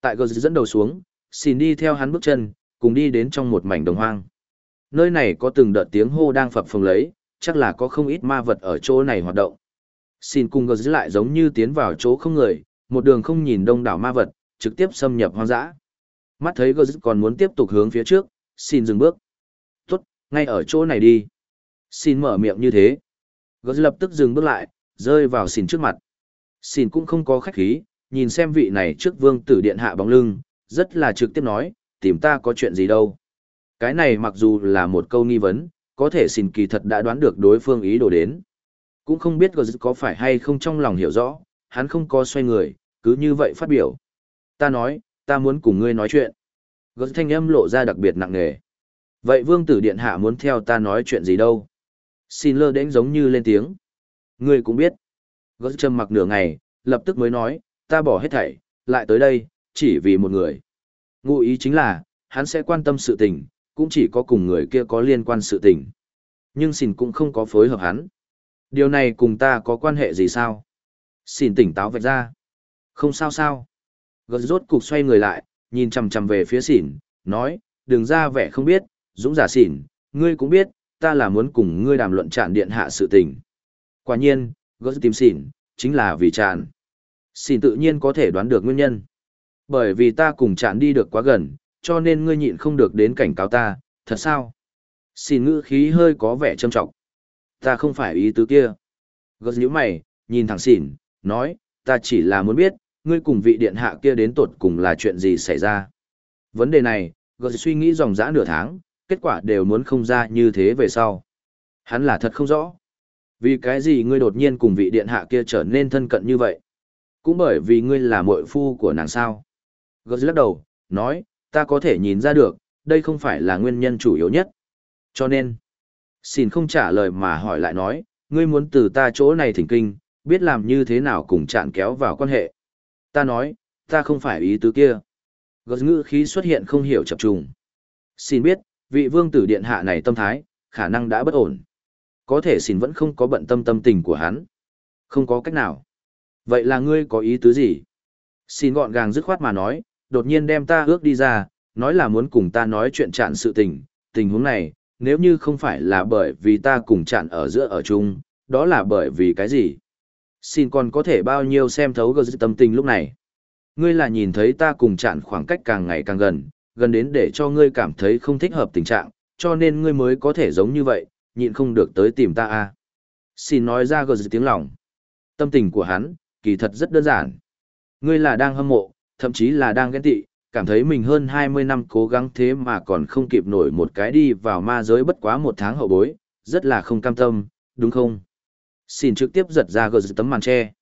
Tại gờ dẫn đầu xuống, xin đi theo hắn bước chân, cùng đi đến trong một mảnh đồng hoang. Nơi này có từng đợt tiếng hô đang phập phồng lấy, chắc là có không ít ma vật ở chỗ này hoạt động. Xin cùng gờ lại giống như tiến vào chỗ không người, một đường không nhìn đông đảo ma vật, trực tiếp xâm nhập hoang dã. Mắt thấy gờ còn muốn tiếp tục hướng phía trước, xin dừng bước. Tốt, ngay ở chỗ này đi. Xin mở miệng như thế. Gờ lập tức dừng bước lại, rơi vào xin trước mặt. Xin cũng không có khách khí, nhìn xem vị này trước vương tử điện hạ bóng lưng, rất là trực tiếp nói, tìm ta có chuyện gì đâu. Cái này mặc dù là một câu nghi vấn, có thể xin kỳ thật đã đoán được đối phương ý đồ đến. Cũng không biết có phải hay không trong lòng hiểu rõ, hắn không có xoay người, cứ như vậy phát biểu. Ta nói, ta muốn cùng ngươi nói chuyện. Gớt thanh âm lộ ra đặc biệt nặng nề. Vậy vương tử điện hạ muốn theo ta nói chuyện gì đâu? Xin lơ đến giống như lên tiếng. Ngươi cũng biết. Gớt trầm mặc nửa ngày, lập tức mới nói, ta bỏ hết thảy, lại tới đây, chỉ vì một người. Ngụ ý chính là, hắn sẽ quan tâm sự tình, cũng chỉ có cùng người kia có liên quan sự tình. Nhưng xin cũng không có phối hợp hắn. Điều này cùng ta có quan hệ gì sao? Xin tỉnh táo vạch ra. Không sao sao. Gật rốt cục xoay người lại, nhìn chằm chằm về phía xỉn, nói, đừng ra vẻ không biết, dũng giả xỉn, ngươi cũng biết, ta là muốn cùng ngươi đàm luận tràn điện hạ sự tình. Quả nhiên, gật tìm xỉn, chính là vì tràn. Xỉn tự nhiên có thể đoán được nguyên nhân. Bởi vì ta cùng tràn đi được quá gần, cho nên ngươi nhịn không được đến cảnh cáo ta, thật sao? Xin ngữ khí hơi có vẻ trầm trọng. Ta không phải ý tứ kia. Gật nhíu mày, nhìn thẳng xỉn, nói, ta chỉ là muốn biết, ngươi cùng vị điện hạ kia đến tột cùng là chuyện gì xảy ra. Vấn đề này, gật suy nghĩ dòng dã nửa tháng, kết quả đều muốn không ra như thế về sau. Hắn là thật không rõ. Vì cái gì ngươi đột nhiên cùng vị điện hạ kia trở nên thân cận như vậy? Cũng bởi vì ngươi là muội phu của nàng sao. Gật lắc đầu, nói, ta có thể nhìn ra được, đây không phải là nguyên nhân chủ yếu nhất. Cho nên, xin không trả lời mà hỏi lại nói, ngươi muốn từ ta chỗ này thỉnh kinh, biết làm như thế nào cùng chạn kéo vào quan hệ. Ta nói, ta không phải ý tứ kia. Gật ngữ khí xuất hiện không hiểu chập trùng. Xin biết, vị vương tử điện hạ này tâm thái, khả năng đã bất ổn. Có thể xin vẫn không có bận tâm tâm tình của hắn. Không có cách nào. Vậy là ngươi có ý tứ gì? Xin gọn gàng dứt khoát mà nói, đột nhiên đem ta ước đi ra, nói là muốn cùng ta nói chuyện chạn sự tình, tình huống này, nếu như không phải là bởi vì ta cùng chạn ở giữa ở chung, đó là bởi vì cái gì? Xin còn có thể bao nhiêu xem thấu gờ tâm tình lúc này. Ngươi là nhìn thấy ta cùng chạn khoảng cách càng ngày càng gần, gần đến để cho ngươi cảm thấy không thích hợp tình trạng, cho nên ngươi mới có thể giống như vậy, nhịn không được tới tìm ta à. Xin nói ra gờ tiếng lòng. Tâm tình của hắn, kỳ thật rất đơn giản. Ngươi là đang hâm mộ, thậm chí là đang ghen tị, cảm thấy mình hơn 20 năm cố gắng thế mà còn không kịp nổi một cái đi vào ma giới bất quá một tháng hậu bối, rất là không cam tâm, đúng không? Xin trực tiếp giật ra gờ tấm màn che,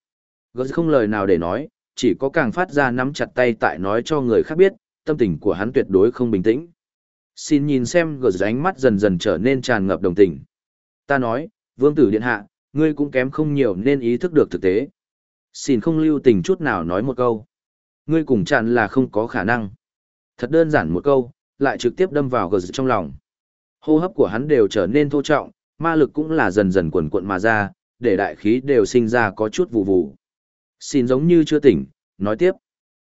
Gờ không lời nào để nói, chỉ có càng phát ra nắm chặt tay tại nói cho người khác biết, tâm tình của hắn tuyệt đối không bình tĩnh. Xin nhìn xem gờ ánh mắt dần dần trở nên tràn ngập đồng tình. Ta nói, vương tử điện hạ, ngươi cũng kém không nhiều nên ý thức được thực tế. Xin không lưu tình chút nào nói một câu. Ngươi cùng chặn là không có khả năng. Thật đơn giản một câu, lại trực tiếp đâm vào gờ trong lòng. Hô hấp của hắn đều trở nên thô trọng, ma lực cũng là dần dần quần cuộn mà ra, để đại khí đều sinh ra có chút vụ vụ. Xin giống như chưa tỉnh, nói tiếp.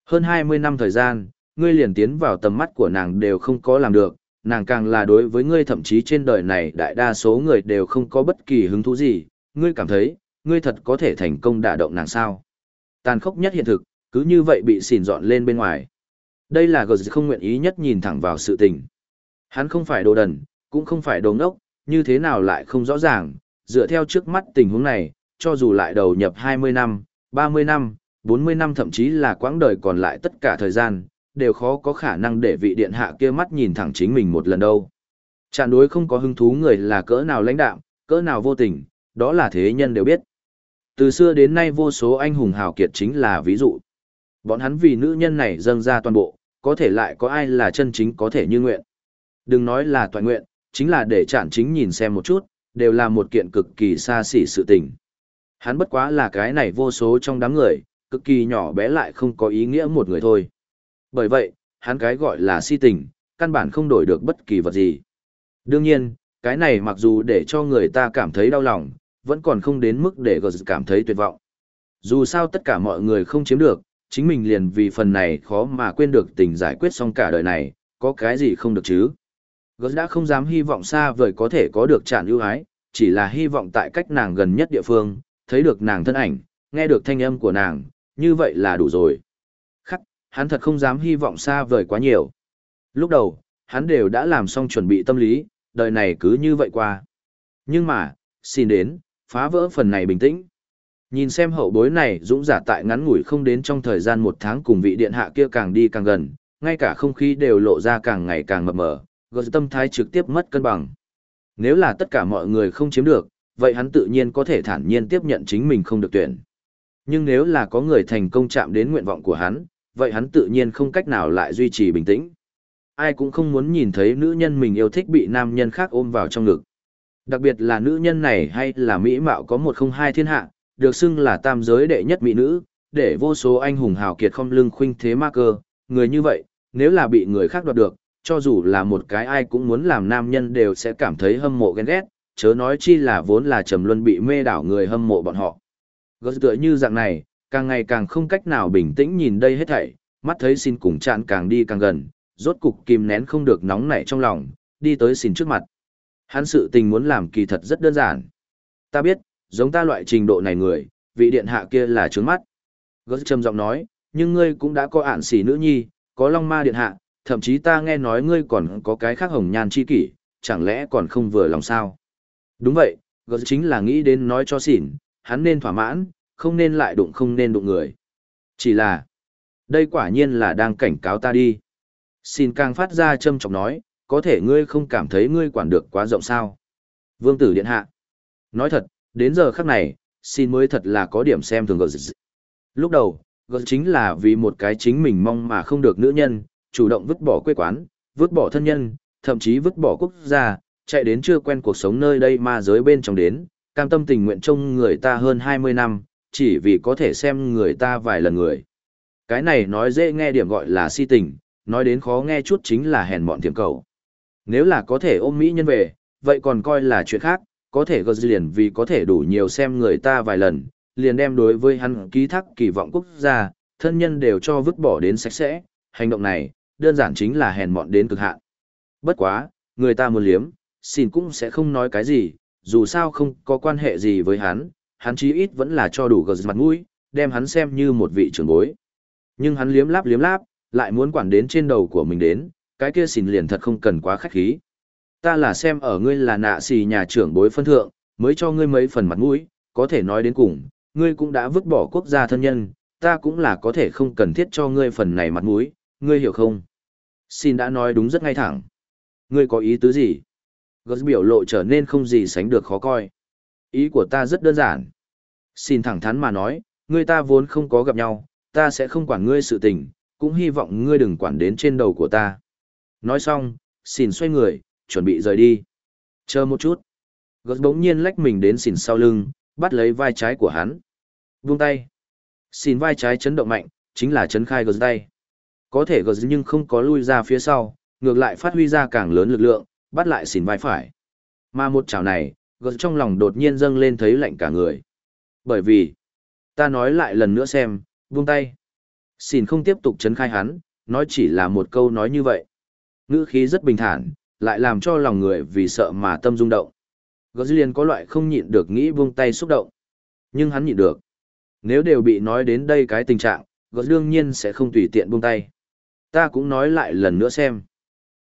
Hơn 20 năm thời gian, ngươi liền tiến vào tầm mắt của nàng đều không có làm được, nàng càng là đối với ngươi thậm chí trên đời này đại đa số người đều không có bất kỳ hứng thú gì, ngươi cảm thấy, ngươi thật có thể thành công đả động nàng sao. Tàn khốc nhất hiện thực, cứ như vậy bị xỉn dọn lên bên ngoài. Đây là gờ không nguyện ý nhất nhìn thẳng vào sự tình. Hắn không phải đồ đần, cũng không phải đồ ngốc, như thế nào lại không rõ ràng, dựa theo trước mắt tình huống này, cho dù lại đầu nhập 20 năm, 30 năm, 40 năm thậm chí là quãng đời còn lại tất cả thời gian, đều khó có khả năng để vị điện hạ kia mắt nhìn thẳng chính mình một lần đâu. Chạn đối không có hứng thú người là cỡ nào lãnh đạm, cỡ nào vô tình, đó là thế nhân đều biết. Từ xưa đến nay vô số anh hùng hào kiệt chính là ví dụ. Bọn hắn vì nữ nhân này dâng ra toàn bộ, có thể lại có ai là chân chính có thể như nguyện. Đừng nói là toàn nguyện, chính là để chản chính nhìn xem một chút, đều là một kiện cực kỳ xa xỉ sự tình. Hắn bất quá là cái này vô số trong đám người, cực kỳ nhỏ bé lại không có ý nghĩa một người thôi. Bởi vậy, hắn cái gọi là si tình, căn bản không đổi được bất kỳ vật gì. Đương nhiên, cái này mặc dù để cho người ta cảm thấy đau lòng, vẫn còn không đến mức để gờ cảm thấy tuyệt vọng. Dù sao tất cả mọi người không chiếm được, chính mình liền vì phần này khó mà quên được tình giải quyết xong cả đời này, có cái gì không được chứ. Gớt đã không dám hy vọng xa vời có thể có được tràn ưu ái, chỉ là hy vọng tại cách nàng gần nhất địa phương, thấy được nàng thân ảnh, nghe được thanh âm của nàng, như vậy là đủ rồi. Khắc, hắn thật không dám hy vọng xa vời quá nhiều. Lúc đầu, hắn đều đã làm xong chuẩn bị tâm lý, đời này cứ như vậy qua. Nhưng mà, xin đến, phá vỡ phần này bình tĩnh. Nhìn xem hậu bối này dũng giả tại ngắn ngủi không đến trong thời gian một tháng cùng vị điện hạ kia càng đi càng gần, ngay cả không khí đều lộ ra càng ngày càng mập mờ, gợi tâm thái trực tiếp mất cân bằng. Nếu là tất cả mọi người không chiếm được, vậy hắn tự nhiên có thể thản nhiên tiếp nhận chính mình không được tuyển. Nhưng nếu là có người thành công chạm đến nguyện vọng của hắn, vậy hắn tự nhiên không cách nào lại duy trì bình tĩnh. Ai cũng không muốn nhìn thấy nữ nhân mình yêu thích bị nam nhân khác ôm vào trong ngực. Đặc biệt là nữ nhân này hay là mỹ mạo có một không hai thiên hạ, được xưng là tam giới đệ nhất mỹ nữ, để vô số anh hùng hào kiệt không lưng khuynh thế ma cơ, người như vậy, nếu là bị người khác đoạt được, cho dù là một cái ai cũng muốn làm nam nhân đều sẽ cảm thấy hâm mộ ghen ghét, chớ nói chi là vốn là trầm luân bị mê đảo người hâm mộ bọn họ. Gớt tựa như dạng này, càng ngày càng không cách nào bình tĩnh nhìn đây hết thảy, mắt thấy xin cùng chạn càng đi càng gần, rốt cục kìm nén không được nóng nảy trong lòng, đi tới xin trước mặt. Hắn sự tình muốn làm kỳ thật rất đơn giản. Ta biết, giống ta loại trình độ này người, vị điện hạ kia là trướng mắt. Gớt trầm giọng nói, nhưng ngươi cũng đã có ản xỉ nữ nhi, có long ma điện hạ, thậm chí ta nghe nói ngươi còn có cái khác hồng nhan chi kỷ, chẳng lẽ còn không vừa lòng sao? Đúng vậy, gớt chính là nghĩ đến nói cho xỉn, hắn nên thỏa mãn, không nên lại đụng không nên đụng người. Chỉ là, đây quả nhiên là đang cảnh cáo ta đi. Xin càng phát ra châm trọng nói, có thể ngươi không cảm thấy ngươi quản được quá rộng sao. Vương tử điện hạ. Nói thật, đến giờ khắc này, xin mới thật là có điểm xem thường gờ Lúc đầu, gờ chính là vì một cái chính mình mong mà không được nữ nhân, chủ động vứt bỏ quê quán, vứt bỏ thân nhân, thậm chí vứt bỏ quốc gia, chạy đến chưa quen cuộc sống nơi đây mà giới bên trong đến, cam tâm tình nguyện trông người ta hơn 20 năm, chỉ vì có thể xem người ta vài lần người. Cái này nói dễ nghe điểm gọi là si tình, nói đến khó nghe chút chính là hèn mọn tiệm cầu. Nếu là có thể ôm Mỹ nhân về, vậy còn coi là chuyện khác, có thể gật liền vì có thể đủ nhiều xem người ta vài lần, liền đem đối với hắn ký thác kỳ vọng quốc gia, thân nhân đều cho vứt bỏ đến sạch sẽ, hành động này, đơn giản chính là hèn mọn đến cực hạn. Bất quá, người ta muốn liếm, xin cũng sẽ không nói cái gì, dù sao không có quan hệ gì với hắn, hắn chí ít vẫn là cho đủ gật mặt mũi, đem hắn xem như một vị trưởng bối. Nhưng hắn liếm láp liếm láp, lại muốn quản đến trên đầu của mình đến, cái kia xin liền thật không cần quá khách khí. Ta là xem ở ngươi là nạ xì nhà trưởng bối phân thượng, mới cho ngươi mấy phần mặt mũi, có thể nói đến cùng, ngươi cũng đã vứt bỏ quốc gia thân nhân, ta cũng là có thể không cần thiết cho ngươi phần này mặt mũi, ngươi hiểu không? Xin đã nói đúng rất ngay thẳng. Ngươi có ý tứ gì? Gus biểu lộ trở nên không gì sánh được khó coi. Ý của ta rất đơn giản. Xin thẳng thắn mà nói, ngươi ta vốn không có gặp nhau, ta sẽ không quản ngươi sự tình, cũng hy vọng ngươi đừng quản đến trên đầu của ta. Nói xong, xin xoay người, chuẩn bị rời đi. Chờ một chút. Gớt bỗng nhiên lách mình đến xỉn sau lưng, bắt lấy vai trái của hắn. Buông tay. xỉn vai trái chấn động mạnh, chính là chấn khai gớt tay. Có thể gớt nhưng không có lui ra phía sau, ngược lại phát huy ra càng lớn lực lượng, bắt lại xỉn vai phải. Mà một chảo này, gớt trong lòng đột nhiên dâng lên thấy lạnh cả người. Bởi vì, ta nói lại lần nữa xem, buông tay. Xỉn không tiếp tục chấn khai hắn, nói chỉ là một câu nói như vậy. Ngữ khí rất bình thản, lại làm cho lòng người vì sợ mà tâm rung động. Gớt liền có loại không nhịn được nghĩ buông tay xúc động. Nhưng hắn nhịn được. Nếu đều bị nói đến đây cái tình trạng, gớt đương nhiên sẽ không tùy tiện buông tay. Ta cũng nói lại lần nữa xem.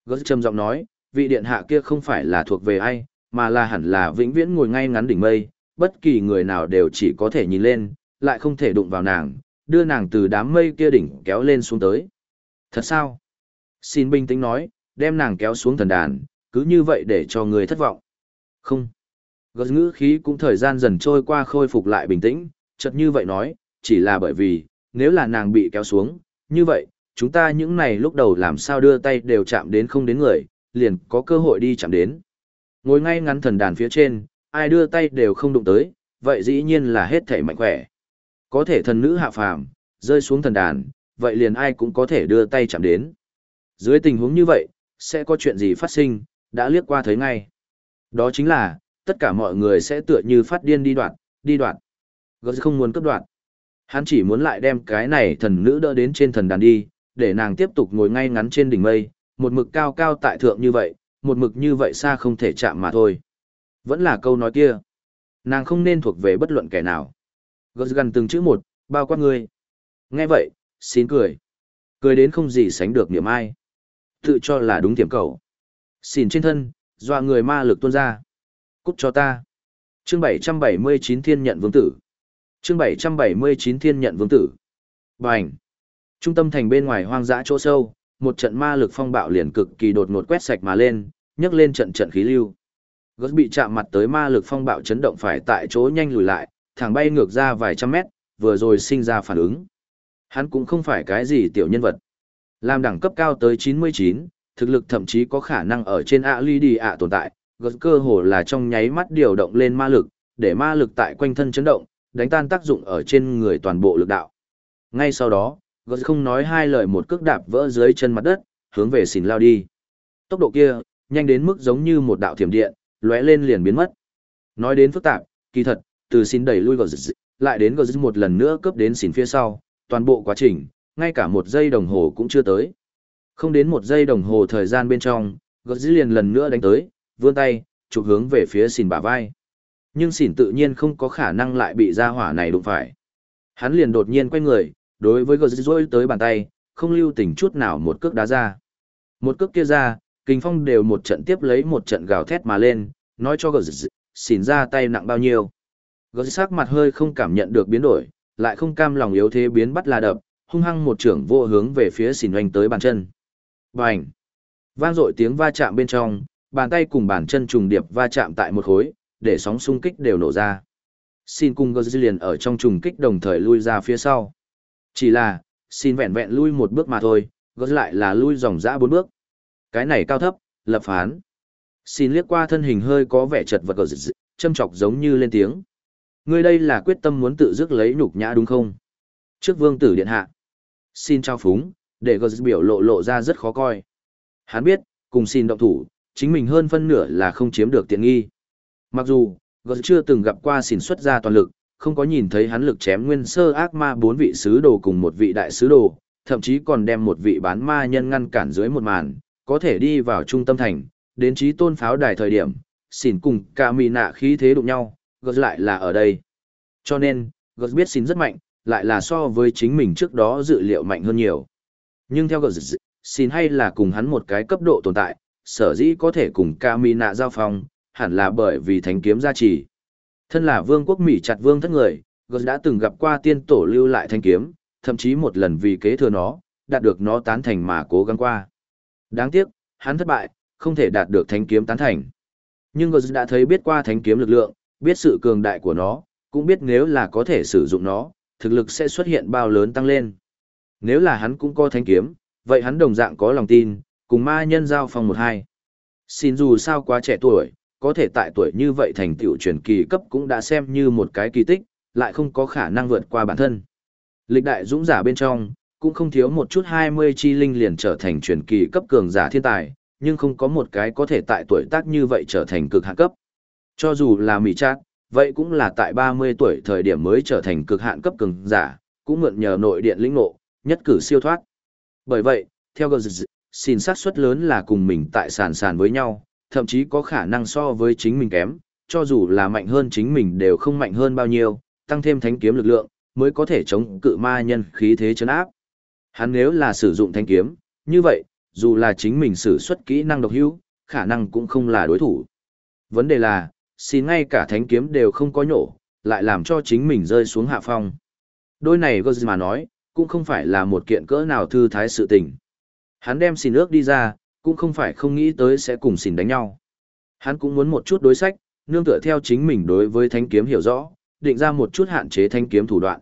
Gớt trầm giọng nói, vị điện hạ kia không phải là thuộc về ai, mà là hẳn là vĩnh viễn ngồi ngay ngắn đỉnh mây, bất kỳ người nào đều chỉ có thể nhìn lên, lại không thể đụng vào nàng, đưa nàng từ đám mây kia đỉnh kéo lên xuống tới. Thật sao? Xin bình tĩnh nói, đem nàng kéo xuống thần đàn, cứ như vậy để cho người thất vọng. Không. Gật ngữ khí cũng thời gian dần trôi qua khôi phục lại bình tĩnh, chợt như vậy nói, chỉ là bởi vì, nếu là nàng bị kéo xuống, như vậy, chúng ta những này lúc đầu làm sao đưa tay đều chạm đến không đến người, liền có cơ hội đi chạm đến. Ngồi ngay ngắn thần đàn phía trên, ai đưa tay đều không đụng tới, vậy dĩ nhiên là hết thể mạnh khỏe. Có thể thần nữ hạ phàm, rơi xuống thần đàn, vậy liền ai cũng có thể đưa tay chạm đến. Dưới tình huống như vậy, sẽ có chuyện gì phát sinh, đã liếc qua thấy ngay. Đó chính là, tất cả mọi người sẽ tựa như phát điên đi đoạn, đi đoạn. Gớt không muốn cấp đoạn. Hắn chỉ muốn lại đem cái này thần nữ đỡ đến trên thần đàn đi, để nàng tiếp tục ngồi ngay ngắn trên đỉnh mây, một mực cao cao tại thượng như vậy, một mực như vậy xa không thể chạm mà thôi. Vẫn là câu nói kia. Nàng không nên thuộc về bất luận kẻ nào. Gớt gần từng chữ một, bao quát ngươi. Nghe vậy, xin cười. Cười đến không gì sánh được niệm ai. Tự cho là đúng tiềm cầu. Xin trên thân, dọa người ma lực tuôn ra. Cút cho ta. Chương 779 thiên nhận vương tử. Chương 779 thiên nhận vương tử. Bành. Trung tâm thành bên ngoài hoang dã chỗ sâu, một trận ma lực phong bạo liền cực kỳ đột ngột quét sạch mà lên, nhấc lên trận trận khí lưu. Gớt bị chạm mặt tới ma lực phong bạo chấn động phải tại chỗ nhanh lùi lại, thẳng bay ngược ra vài trăm mét, vừa rồi sinh ra phản ứng. Hắn cũng không phải cái gì tiểu nhân vật. Làm đẳng cấp cao tới 99, thực lực thậm chí có khả năng ở trên ạ ly đi ạ tồn tại, gật cơ hồ là trong nháy mắt điều động lên ma lực, để ma lực tại quanh thân chấn động, đánh tan tác dụng ở trên người toàn bộ lực đạo. Ngay sau đó, gật không nói hai lời một cước đạp vỡ dưới chân mặt đất, hướng về xỉn lao đi. Tốc độ kia, nhanh đến mức giống như một đạo thiểm điện, lóe lên liền biến mất. Nói đến phức tạp, kỳ thật, từ xin đẩy lui gật lại đến gật một lần nữa cướp đến xỉn phía sau, toàn bộ quá trình, ngay cả một giây đồng hồ cũng chưa tới. Không đến một giây đồng hồ thời gian bên trong, gớt liền lần nữa đánh tới, vươn tay, chụp hướng về phía xỉn bả vai. Nhưng xỉn tự nhiên không có khả năng lại bị ra hỏa này đụng phải. Hắn liền đột nhiên quay người, đối với gờ rôi tới bàn tay, không lưu tình chút nào một cước đá ra. Một cước kia ra, kinh phong đều một trận tiếp lấy một trận gào thét mà lên, nói cho gờ xỉn ra tay nặng bao nhiêu. Gờ sắc mặt hơi không cảm nhận được biến đổi, lại không cam lòng yếu thế biến bắt là đập, hung hăng một trưởng vô hướng về phía xỉn oanh tới bàn chân. Bành! Vang dội tiếng va chạm bên trong, bàn tay cùng bàn chân trùng điệp va chạm tại một khối, để sóng xung kích đều nổ ra. Xin cùng Gơ liền ở trong trùng kích đồng thời lui ra phía sau. Chỉ là, xin vẹn vẹn lui một bước mà thôi, Gơ lại là lui dòng dã bốn bước. Cái này cao thấp, lập phán. Xin liếc qua thân hình hơi có vẻ chật vật Gơ châm chọc giống như lên tiếng. Ngươi đây là quyết tâm muốn tự dứt lấy nhục nhã đúng không? Trước vương tử điện hạ. Xin trao phúng, để gờ biểu lộ lộ ra rất khó coi. Hắn biết, cùng xin động thủ, chính mình hơn phân nửa là không chiếm được tiện nghi. Mặc dù, gờ chưa từng gặp qua xin xuất ra toàn lực, không có nhìn thấy hắn lực chém nguyên sơ ác ma bốn vị sứ đồ cùng một vị đại sứ đồ, thậm chí còn đem một vị bán ma nhân ngăn cản dưới một màn, có thể đi vào trung tâm thành, đến trí tôn pháo đài thời điểm, xỉn cùng cả mì nạ khí thế đụng nhau, Gớt lại là ở đây. Cho nên, Gớt biết xỉn rất mạnh, lại là so với chính mình trước đó dự liệu mạnh hơn nhiều. Nhưng theo Gớt, xin hay là cùng hắn một cái cấp độ tồn tại, sở dĩ có thể cùng kamina giao phong hẳn là bởi vì thánh kiếm gia trì. Thân là vương quốc Mỹ chặt vương thất người, Gớt đã từng gặp qua tiên tổ lưu lại thánh kiếm, thậm chí một lần vì kế thừa nó, đạt được nó tán thành mà cố gắng qua. Đáng tiếc, hắn thất bại, không thể đạt được thánh kiếm tán thành. Nhưng Gớt đã thấy biết qua thánh kiếm lực lượng, biết sự cường đại của nó, cũng biết nếu là có thể sử dụng nó, thực lực sẽ xuất hiện bao lớn tăng lên. Nếu là hắn cũng có thánh kiếm, vậy hắn đồng dạng có lòng tin, cùng ma nhân giao phong một hai. Xin dù sao quá trẻ tuổi, có thể tại tuổi như vậy thành tựu truyền kỳ cấp cũng đã xem như một cái kỳ tích, lại không có khả năng vượt qua bản thân. Lịch đại dũng giả bên trong, cũng không thiếu một chút 20 chi linh liền trở thành truyền kỳ cấp cường giả thiên tài, nhưng không có một cái có thể tại tuổi tác như vậy trở thành cực hạ cấp. Cho dù là mỹ chát, vậy cũng là tại 30 tuổi thời điểm mới trở thành cực hạn cấp cường giả, cũng mượn nhờ nội điện lĩnh ngộ, nhất cử siêu thoát. Bởi vậy, theo gờ xin xác suất lớn là cùng mình tại sàn sàn với nhau, thậm chí có khả năng so với chính mình kém, cho dù là mạnh hơn chính mình đều không mạnh hơn bao nhiêu, tăng thêm thánh kiếm lực lượng, mới có thể chống cự ma nhân khí thế chấn áp. Hắn nếu là sử dụng thánh kiếm, như vậy, dù là chính mình sử xuất kỹ năng độc hữu, khả năng cũng không là đối thủ. Vấn đề là, xin ngay cả thánh kiếm đều không có nhổ, lại làm cho chính mình rơi xuống hạ phong. Đôi này gơ mà nói, cũng không phải là một kiện cỡ nào thư thái sự tình. Hắn đem xin ước đi ra, cũng không phải không nghĩ tới sẽ cùng xin đánh nhau. Hắn cũng muốn một chút đối sách, nương tựa theo chính mình đối với thánh kiếm hiểu rõ, định ra một chút hạn chế thanh kiếm thủ đoạn.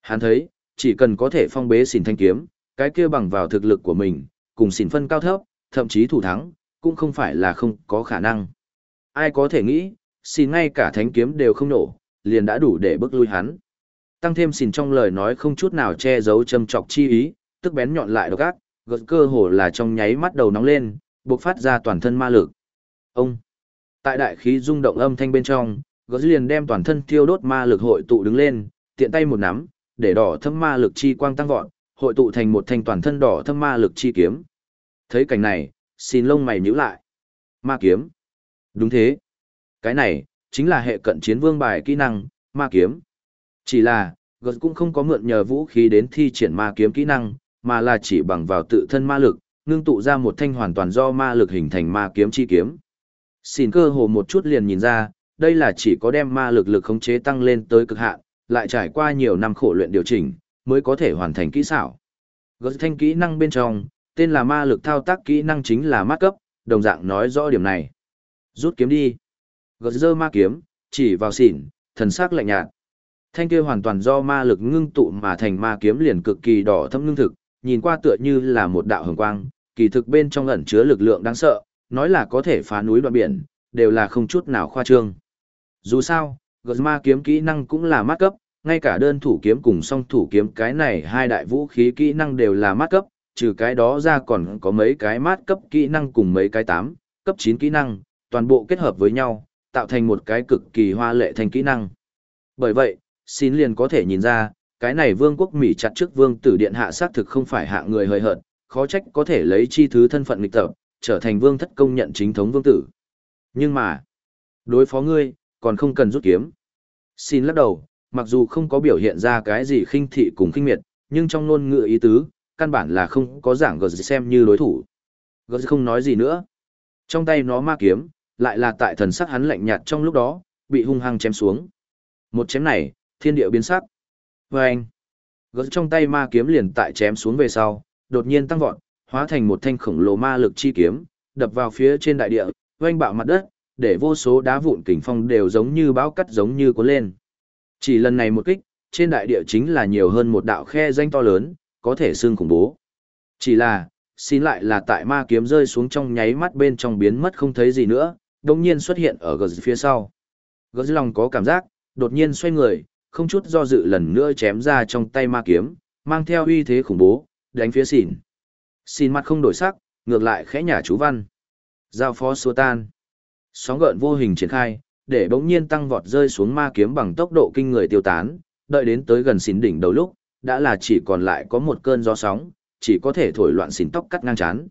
Hắn thấy, chỉ cần có thể phong bế xỉn thanh kiếm, cái kia bằng vào thực lực của mình, cùng xỉn phân cao thấp, thậm chí thủ thắng, cũng không phải là không có khả năng. Ai có thể nghĩ, xìn ngay cả thánh kiếm đều không nổ, liền đã đủ để bức lui hắn. Tăng thêm xìn trong lời nói không chút nào che giấu châm chọc chi ý, tức bén nhọn lại độc ác, gật cơ hồ là trong nháy mắt đầu nóng lên, bộc phát ra toàn thân ma lực. Ông! Tại đại khí rung động âm thanh bên trong, gật liền đem toàn thân thiêu đốt ma lực hội tụ đứng lên, tiện tay một nắm, để đỏ thâm ma lực chi quang tăng vọt, hội tụ thành một thanh toàn thân đỏ thâm ma lực chi kiếm. Thấy cảnh này, xin lông mày nhíu lại. Ma kiếm. Đúng thế. Cái này, chính là hệ cận chiến vương bài kỹ năng, ma kiếm. Chỉ là, gật cũng không có mượn nhờ vũ khí đến thi triển ma kiếm kỹ năng, mà là chỉ bằng vào tự thân ma lực, ngưng tụ ra một thanh hoàn toàn do ma lực hình thành ma kiếm chi kiếm. Xin cơ hồ một chút liền nhìn ra, đây là chỉ có đem ma lực lực khống chế tăng lên tới cực hạn, lại trải qua nhiều năm khổ luyện điều chỉnh, mới có thể hoàn thành kỹ xảo. Gật thanh kỹ năng bên trong, tên là ma lực thao tác kỹ năng chính là mát cấp, đồng dạng nói rõ điểm này. Rút kiếm đi. Gật dơ ma kiếm, chỉ vào xỉn, thần sắc lạnh nhạt. Thanh kia hoàn toàn do ma lực ngưng tụ mà thành ma kiếm liền cực kỳ đỏ thâm ngưng thực, nhìn qua tựa như là một đạo hồng quang, kỳ thực bên trong ẩn chứa lực lượng đáng sợ, nói là có thể phá núi đoạn biển, đều là không chút nào khoa trương. Dù sao, gật ma kiếm kỹ năng cũng là mát cấp, ngay cả đơn thủ kiếm cùng song thủ kiếm cái này hai đại vũ khí kỹ năng đều là mát cấp, trừ cái đó ra còn có mấy cái mát cấp kỹ năng cùng mấy cái tám cấp chín kỹ năng, toàn bộ kết hợp với nhau, tạo thành một cái cực kỳ hoa lệ thành kỹ năng. Bởi vậy, xin liền có thể nhìn ra, cái này vương quốc Mỹ chặt trước vương tử điện hạ xác thực không phải hạ người hời hợt, khó trách có thể lấy chi thứ thân phận nghịch tập, trở thành vương thất công nhận chính thống vương tử. Nhưng mà, đối phó ngươi, còn không cần rút kiếm. Xin lắc đầu, mặc dù không có biểu hiện ra cái gì khinh thị cùng khinh miệt, nhưng trong ngôn ngữ ý tứ, căn bản là không có giảng gờ xem như đối thủ. Gờ không nói gì nữa. Trong tay nó ma kiếm, lại là tại thần sắc hắn lạnh nhạt trong lúc đó, bị hung hăng chém xuống. Một chém này, thiên địa biến sắc. Vâng. Và anh, gỡ trong tay ma kiếm liền tại chém xuống về sau, đột nhiên tăng vọt, hóa thành một thanh khổng lồ ma lực chi kiếm, đập vào phía trên đại địa, oanh bạo mặt đất, để vô số đá vụn kình phong đều giống như bão cắt giống như cuốn lên. Chỉ lần này một kích, trên đại địa chính là nhiều hơn một đạo khe danh to lớn, có thể xương khủng bố. Chỉ là, xin lại là tại ma kiếm rơi xuống trong nháy mắt bên trong biến mất không thấy gì nữa, đông nhiên xuất hiện ở gờ phía sau. Gờ lòng có cảm giác, đột nhiên xoay người, không chút do dự lần nữa chém ra trong tay ma kiếm, mang theo uy thế khủng bố, đánh phía xỉn. Xỉn mặt không đổi sắc, ngược lại khẽ nhả chú văn. Giao phó xua tan. Sóng gợn vô hình triển khai, để bỗng nhiên tăng vọt rơi xuống ma kiếm bằng tốc độ kinh người tiêu tán, đợi đến tới gần xỉn đỉnh đầu lúc, đã là chỉ còn lại có một cơn gió sóng, chỉ có thể thổi loạn xỉn tóc cắt ngang chán.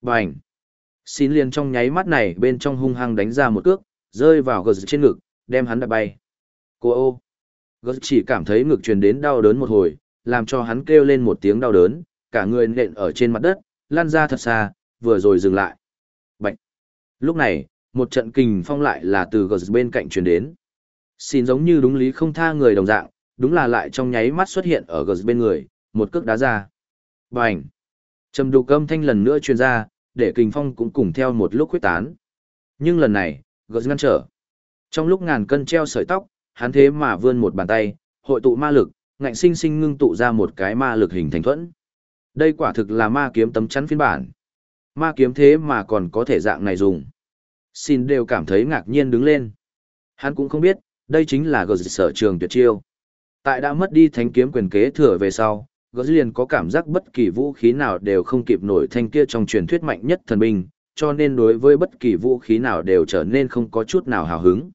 Bành! Xin liền trong nháy mắt này bên trong hung hăng đánh ra một cước, rơi vào gờ trên ngực, đem hắn đập bay. Cô ô! Gờ chỉ cảm thấy ngực truyền đến đau đớn một hồi, làm cho hắn kêu lên một tiếng đau đớn, cả người nện ở trên mặt đất, lăn ra thật xa, vừa rồi dừng lại. Bạch! Lúc này, một trận kình phong lại là từ gờ bên cạnh truyền đến. Xin giống như đúng lý không tha người đồng dạng, đúng là lại trong nháy mắt xuất hiện ở gờ bên người, một cước đá ra. Bành! Trầm đục âm thanh lần nữa truyền ra, để kình phong cũng cùng theo một lúc quyết tán. Nhưng lần này, gớt ngăn trở. Trong lúc ngàn cân treo sợi tóc, hắn thế mà vươn một bàn tay, hội tụ ma lực, ngạnh sinh sinh ngưng tụ ra một cái ma lực hình thành thuẫn. Đây quả thực là ma kiếm tấm chắn phiên bản. Ma kiếm thế mà còn có thể dạng này dùng. Xin đều cảm thấy ngạc nhiên đứng lên. Hắn cũng không biết, đây chính là gờ sở trường tuyệt chiêu. Tại đã mất đi thánh kiếm quyền kế thừa về sau, gờ liền có cảm giác bất kỳ vũ khí nào đều không kịp nổi thanh kia trong truyền thuyết mạnh nhất thần binh, cho nên đối với bất kỳ vũ khí nào đều trở nên không có chút nào hào hứng.